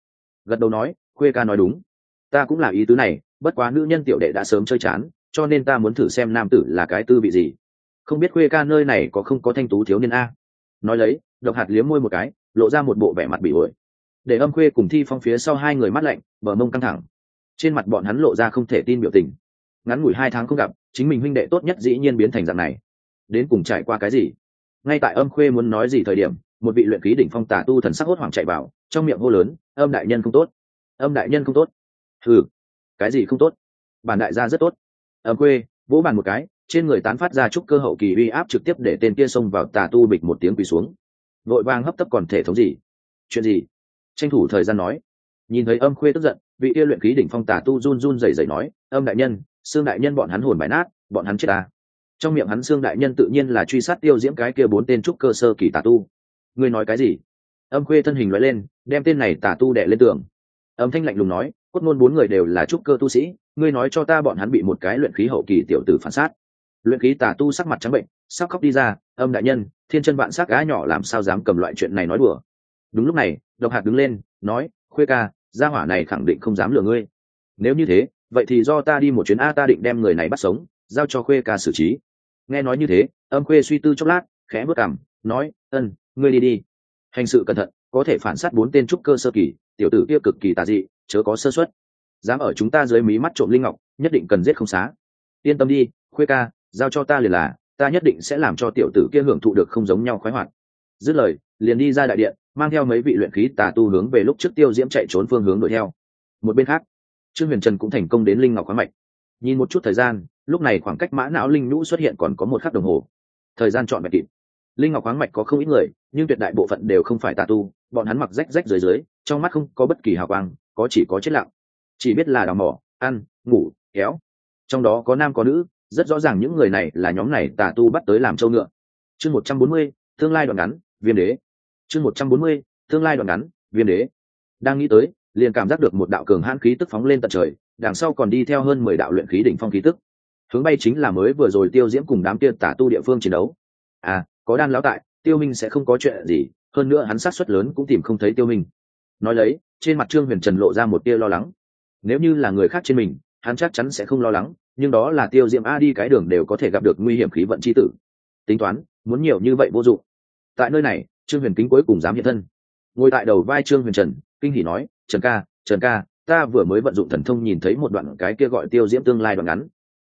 Gật đầu nói, khuê ca nói đúng. Ta cũng là ý tứ này, bất quá nữ nhân tiểu đệ đã sớm chơi chán, cho nên ta muốn thử xem nam tử là cái tư vị gì. Không biết khuê ca nơi này có không có thanh tú thiếu niên a? Nói lấy, độc hạt liếm môi một cái, lộ ra một bộ vẻ mặt bị ổi. Để âm khuê cùng thi phong phía sau hai người mắt lạnh, bờ mông căng thẳng. Trên mặt bọn hắn lộ ra không thể tin biểu tình. Ngắn ngủi hai tháng không gặp, chính mình huynh đệ tốt nhất dĩ nhiên biến thành dạng này. Đến cùng trải qua cái gì? Ngay tại âm khuê muốn nói gì thời điểm, một vị luyện khí đỉnh phong tà tu thần sắc hốt hoảng chạy vào, trong miệng hô lớn, âm đại nhân không tốt. Âm đại nhân không tốt. Ừ cái gì không tốt? Bản đại gia rất tốt. Âm khuê vỗ bàn một cái trên người tán phát ra chút cơ hậu kỳ uy áp trực tiếp để tên kia xông vào tà tu bịch một tiếng quỳ xuống. Vội vàng hấp tấp còn thể thống gì? Chuyện gì? Tranh thủ thời gian nói. Nhìn thấy âm khuê tức giận, vị kia luyện khí đỉnh phong tà tu run run rẩy rẩy nói, âm đại nhân, xương đại nhân bọn hắn hồn bài nát, bọn hắn chết ta. Trong miệng hắn xương đại nhân tự nhiên là truy sát tiêu diễm cái kia bốn tên trúc cơ sơ kỳ tà tu. Ngươi nói cái gì? Âm khuê thân hình loại lên, đem tên này tà tu đẻ lên tường. Âm thanh lạnh lùng nói, cốt ngôn bốn người đều là trúc cơ tu sĩ, ngươi nói cho ta bọn hắn bị một cái luyện khí hậu kỳ tiểu tử phản sát luyện khí tà tu sắc mặt trắng bệnh sắc khóc đi ra, âm đại nhân, thiên chân bạn sắc gái nhỏ làm sao dám cầm loại chuyện này nói đùa? Đúng lúc này, độc hạt đứng lên, nói, khuê ca, gia hỏa này khẳng định không dám lừa ngươi. Nếu như thế, vậy thì do ta đi một chuyến a ta định đem người này bắt sống, giao cho khuê ca xử trí. Nghe nói như thế, âm khuê suy tư chốc lát, khẽ bước cảm nói, ân, ngươi đi đi. Hành sự cẩn thận, có thể phản sát bốn tên trúc cơ sơ kỳ, tiểu tử kia cực kỳ tà dị, chớ có sơ xuất dám ở chúng ta dưới mí mắt trộm linh ngọc, nhất định cần giết không xá. Yên tâm đi, khuê ca giao cho ta liền là, ta nhất định sẽ làm cho tiểu tử kia hưởng thụ được không giống nhau khoái hoạt. Dứt lời, liền đi ra đại điện, mang theo mấy vị luyện khí tà tu hướng về lúc trước tiêu diễm chạy trốn phương hướng đuổi theo. Một bên khác, trương huyền trần cũng thành công đến linh ngọc khoáng mạch. Nhìn một chút thời gian, lúc này khoảng cách mã não linh nhũ xuất hiện còn có một khắc đồng hồ. Thời gian chọn mạch kịp. Linh ngọc khoáng mạch có không ít người, nhưng tuyệt đại bộ phận đều không phải tà tu, bọn hắn mặc rách rách dưới dưới, trong mắt không có bất kỳ hào quang, có chỉ có chết lặng. Chỉ biết là đào mỏ, ăn, ngủ, kéo. Trong đó có nam có nữ rất rõ ràng những người này là nhóm này tà tu bắt tới làm châu ngựa. Chương một trăm bốn mươi, tương lai đoạn ngắn, viêm đế. Chương một trăm bốn mươi, tương lai đoạn ngắn, viêm đế. Đang nghĩ tới, liền cảm giác được một đạo cường hãn khí tức phóng lên tận trời, đằng sau còn đi theo hơn mười đạo luyện khí đỉnh phong khí tức. Hướng bay chính là mới vừa rồi tiêu diễm cùng đám kia tả tu địa phương chiến đấu. À có đan lão tại, tiêu minh sẽ không có chuyện gì, hơn nữa hắn sát suất lớn cũng tìm không thấy tiêu minh. Nói lấy, trên mặt trương huyền trần lộ ra một tia lo lắng. Nếu như là người khác trên mình, hắn chắc chắn sẽ không lo lắng nhưng đó là tiêu diễm a đi cái đường đều có thể gặp được nguy hiểm khí vận c h i tử. Tính toán, muốn nhiều như vậy vô dụng. Tại nơi này, trương huyền kính cuối cùng dám hiện thân. Ngồi tại đầu vai trương huyền trần, kinh hỉ nói, trần ca trần ca, ta vừa mới vận dụng thần thông nhìn thấy một đoạn cái kia gọi tiêu diễm tương lai đoạn ngắn.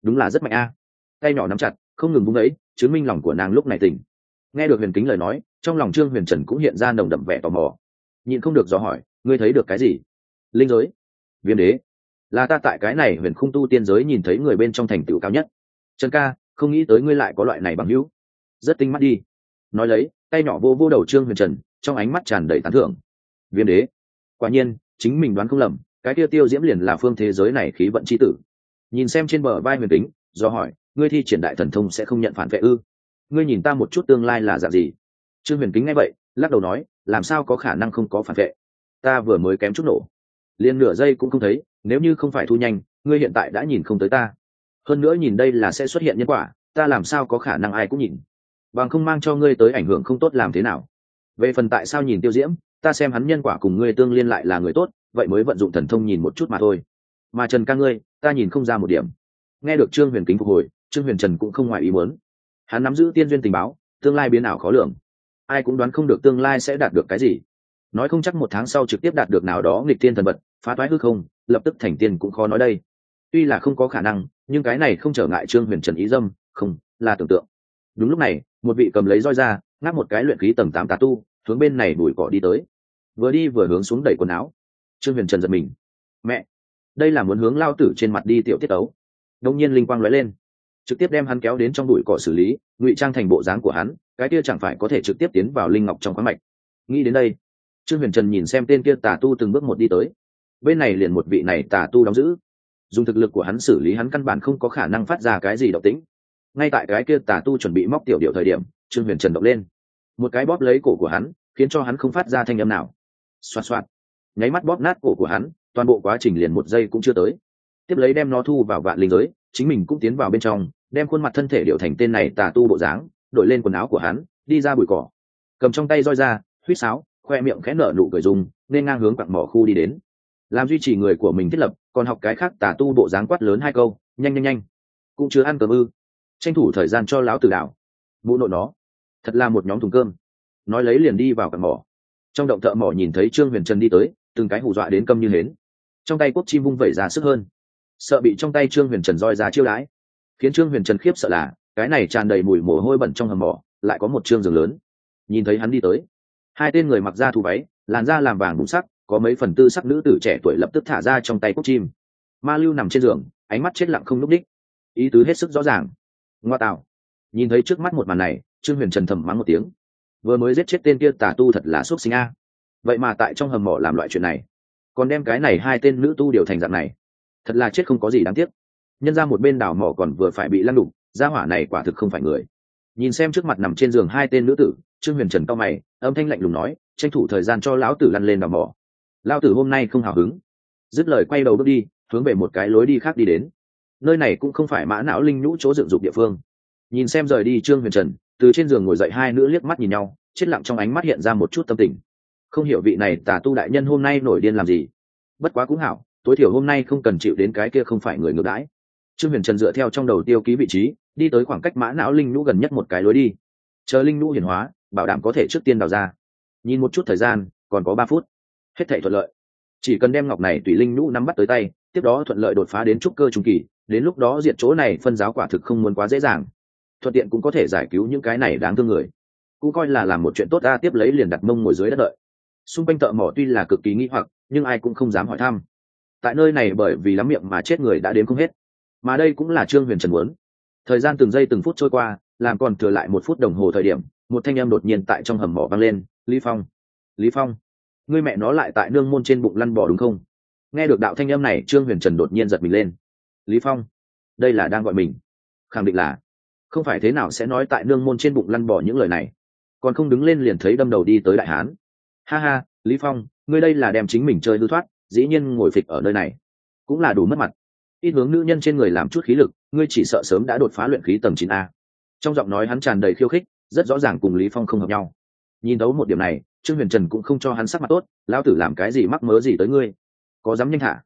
Đúng là rất mạnh a. Tay nhỏ nắm chặt, không ngừng vung ấy, chứng minh lòng của nàng lúc này tỉnh. Nghe được huyền kính lời nói, trong lòng trương huyền trần cũng hiện ra nồng đậm vẻ tò mò. Nhịn không được dò hỏi, ngươi thấy được cái gì? Linh giới. Viêm đế là ta tại cái này huyền khung tu tiên giới nhìn thấy người bên trong thành tựu cao nhất. Trần ca, không nghĩ tới ngươi lại có loại này bằng hữu. Rất tinh mắt đi. Nói lấy, tay nhỏ vô vô đầu trương huyền trần, trong ánh mắt tràn đầy tán thưởng. Viêm đế. Quả nhiên, chính mình đoán không lầm, cái tiêu tiêu diễm liền là phương thế giới này khí vận c h i tử. Nhìn xem trên bờ vai huyền tính do hỏi, ngươi thi triển đại thần thông sẽ không nhận phản vệ ư? Ngươi nhìn ta một chút tương lai là dạng gì? Trương huyền kính nghe vậy, lắc đầu nói, làm sao có khả năng không có phản vệ? Ta vừa mới kém chút nổ. Liền nửa giây cũng không thấy nếu như không phải thu nhanh, ngươi hiện tại đã nhìn không tới ta. Hơn nữa nhìn đây là sẽ xuất hiện nhân quả, ta làm sao có khả năng ai cũng nhìn. Bằng không mang cho ngươi tới ảnh hưởng không tốt làm thế nào. Về phần tại sao nhìn tiêu diễm, ta xem hắn nhân quả cùng ngươi tương liên lại là người tốt, vậy mới vận dụng thần thông nhìn một chút mà thôi. Mà trần ca ngươi, ta nhìn không ra một điểm. Nghe được trương huyền kính phục hồi, trương huyền trần cũng không ngoài ý muốn. Hắn nắm giữ tiên duyên tình báo, tương lai biến ảo khó lường. Ai cũng đoán không được tương lai sẽ đạt được cái gì. Nói không chắc một tháng sau trực tiếp đạt được nào đó nghịch tiên thần vật, phá toái hư không lập tức thành tiên cũng khó nói đây. Tuy là không có khả năng, nhưng cái này không trở ngại trương huyền trần ý dâm, không, là tưởng tượng. Đúng lúc này, một vị cầm lấy roi ra, ngáp một cái luyện khí tầng tám tà tu, hướng bên này đuổi cỏ đi tới. Vừa đi vừa hướng xuống đẩy quần áo. Trương huyền trần giật mình. Mẹ, đây là muốn hướng lao tử trên mặt đi tiểu tiết ấu đông nhiên linh quang lóe lên. Trực tiếp đem hắn kéo đến trong đùi cỏ xử lý, ngụy trang thành bộ dáng của hắn, cái kia chẳng phải có thể trực tiếp tiến vào linh ngọc trong khoáng mạch. Nghĩ đến đây, trương huyền trần nhìn xem tên kia tà tu từng bước một đi tới bên này liền một vị này tà tu đóng giữ. Dùng thực lực của hắn xử lý hắn căn bản không có khả năng phát ra cái gì độc tính ngay tại cái kia tà tu chuẩn bị móc tiểu điệu thời điểm, trương huyền trần động lên. Một cái bóp lấy cổ của hắn, khiến cho hắn không phát ra thanh âm nào. Xoạt xoạt. Nháy mắt bóp nát cổ của hắn, toàn bộ quá trình liền một giây cũng chưa tới. Tiếp lấy đem nó thu vào vạn linh giới, chính mình cũng tiến vào bên trong, đem khuôn mặt thân thể điệu thành tên này tà tu bộ dáng, đổi lên quần áo của hắn, đi ra bụi cỏ. Cầm trong tay roi ra, huýt sáo, khoe miệng khẽ nở nụ cười dùng nên ngang hướng quặng mỏ khu đi đến làm duy trì người của mình thiết lập, còn học cái khác tà tu bộ dáng quát lớn hai câu, nhanh nhanh nhanh. Cũng chưa ăn cơm ư. Tranh thủ thời gian cho lão tử đạo mụ nội nó, thật là một nhóm thùng cơm. Nói lấy liền đi vào cặn mỏ. Trong động thợ mỏ nhìn thấy trương huyền trần đi tới, từng cái hù dọa đến câm như hến. Trong tay quốc chim vung vẩy ra sức hơn. Sợ bị trong tay trương huyền trần roi ra chiêu đãi. Khiến trương huyền trần khiếp sợ là, cái này tràn đầy mùi mồ hôi bẩn trong hầm mỏ, lại có một trương giường lớn. Nhìn thấy hắn đi tới. Hai tên người mặc da thù váy, làn da làm vàng bụng sắc có mấy phần tư sắc nữ tử trẻ tuổi lập tức thả ra trong tay quốc chim. Ma lưu nằm trên giường, ánh mắt chết lặng không n ú c đích ý tứ hết sức rõ ràng. Ngoa tạo. Nhìn thấy trước mắt một màn này, trương huyền trần thầm mắng một tiếng. Vừa mới giết chết tên kia tà tu thật là x u ấ t sinh a. Vậy mà tại trong hầm mỏ làm loại chuyện này, còn đem cái này hai tên nữ tu điều thành dạng này, thật là chết không có gì đáng tiếc. Nhân ra một bên đảo mỏ còn vừa phải bị lăn đục, gia hỏa này quả thực không phải người. Nhìn xem trước mặt nằm trên giường hai tên nữ tử, trương huyền trần cao mày, âm thanh lạnh lùng nói, tranh thủ thời gian cho lão tử lăn lên đảo mỏ lao tử hôm nay không hào hứng. Dứt lời quay đầu bước đi, hướng về một cái lối đi khác đi đến. Nơi này cũng không phải mã não linh nhũ chỗ dựng dục địa phương. Nhìn xem rời đi trương huyền trần, từ trên giường ngồi dậy hai nữ liếc mắt nhìn nhau, chết lặng trong ánh mắt hiện ra một chút tâm tình. Không hiểu vị này tà tu đại nhân hôm nay nổi điên làm gì. Bất quá cũng hảo, tối thiểu hôm nay không cần chịu đến cái kia không phải người ngược đãi. Trương huyền trần dựa theo trong đầu tiêu ký vị trí, đi tới khoảng cách mã não linh nhũ gần nhất một cái lối đi. Chờ linh nhũ hiển hóa, bảo đảm có thể trước tiên đào ra. Nhìn một chút thời gian, còn có ba phút hết thảy thuận lợi. Chỉ cần đem ngọc này tùy linh nhũ nắm bắt tới tay, tiếp đó thuận lợi đột phá đến trúc cơ trung kỳ, đến lúc đó diệt chỗ này phân giáo quả thực không muốn quá dễ dàng. Thuận tiện cũng có thể giải cứu những cái này đáng thương người. Cũng coi là làm một chuyện tốt ta tiếp lấy liền đặt mông ngồi dưới đất đợi. Xung quanh thợ mỏ tuy là cực kỳ nghi hoặc, nhưng ai cũng không dám hỏi thăm. Tại nơi này bởi vì lắm miệng mà chết người đã đến không hết. Mà đây cũng là trương huyền trần muốn. Thời gian từng giây từng phút trôi qua, làm còn thừa lại một phút đồng hồ thời điểm, một thanh em đột nhiên tại trong hầm mỏ vang lên, lý phong lý phong ngươi mẹ nó lại tại nương môn trên bụng lăn bò đúng không? Nghe được đạo thanh âm này, trương huyền trần đột nhiên giật mình lên. Lý phong, đây là đang gọi mình. Khẳng định là. Không phải thế nào sẽ nói tại nương môn trên bụng lăn bỏ những lời này? Còn không đứng lên liền thấy đâm đầu đi tới đại hán. Ha ha, lý phong, ngươi đây là đem chính mình chơi hư thoát, dĩ nhiên ngồi phịch ở nơi này. Cũng là đủ mất mặt. Ít hướng nữ nhân trên người làm chút khí lực, ngươi chỉ sợ sớm đã đột phá luyện khí tầng chín a. Trong giọng nói hắn tràn đầy khiêu khích, rất rõ ràng cùng lý phong không hợp nhau nhìn đấu một điểm này, trương huyền trần cũng không cho hắn sắc mặt tốt lao tử làm cái gì mắc mớ gì tới ngươi? Có dám nhanh hạ?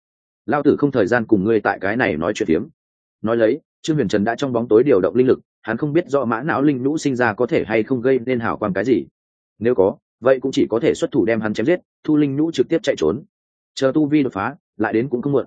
lao tử không thời gian cùng ngươi tại cái này nói chuyện tiếm nói lấy, trương huyền trần đã trong bóng tối điều động linh lực, hắn không biết do mã não linh lũ sinh ra có thể hay không gây nên hảo quan cái gì. Nếu có, vậy cũng chỉ có thể xuất thủ đem hắn chém giết, thu linh nhũ trực tiếp chạy trốn. Chờ tu vi đột phá, lại đến cũng không muộn.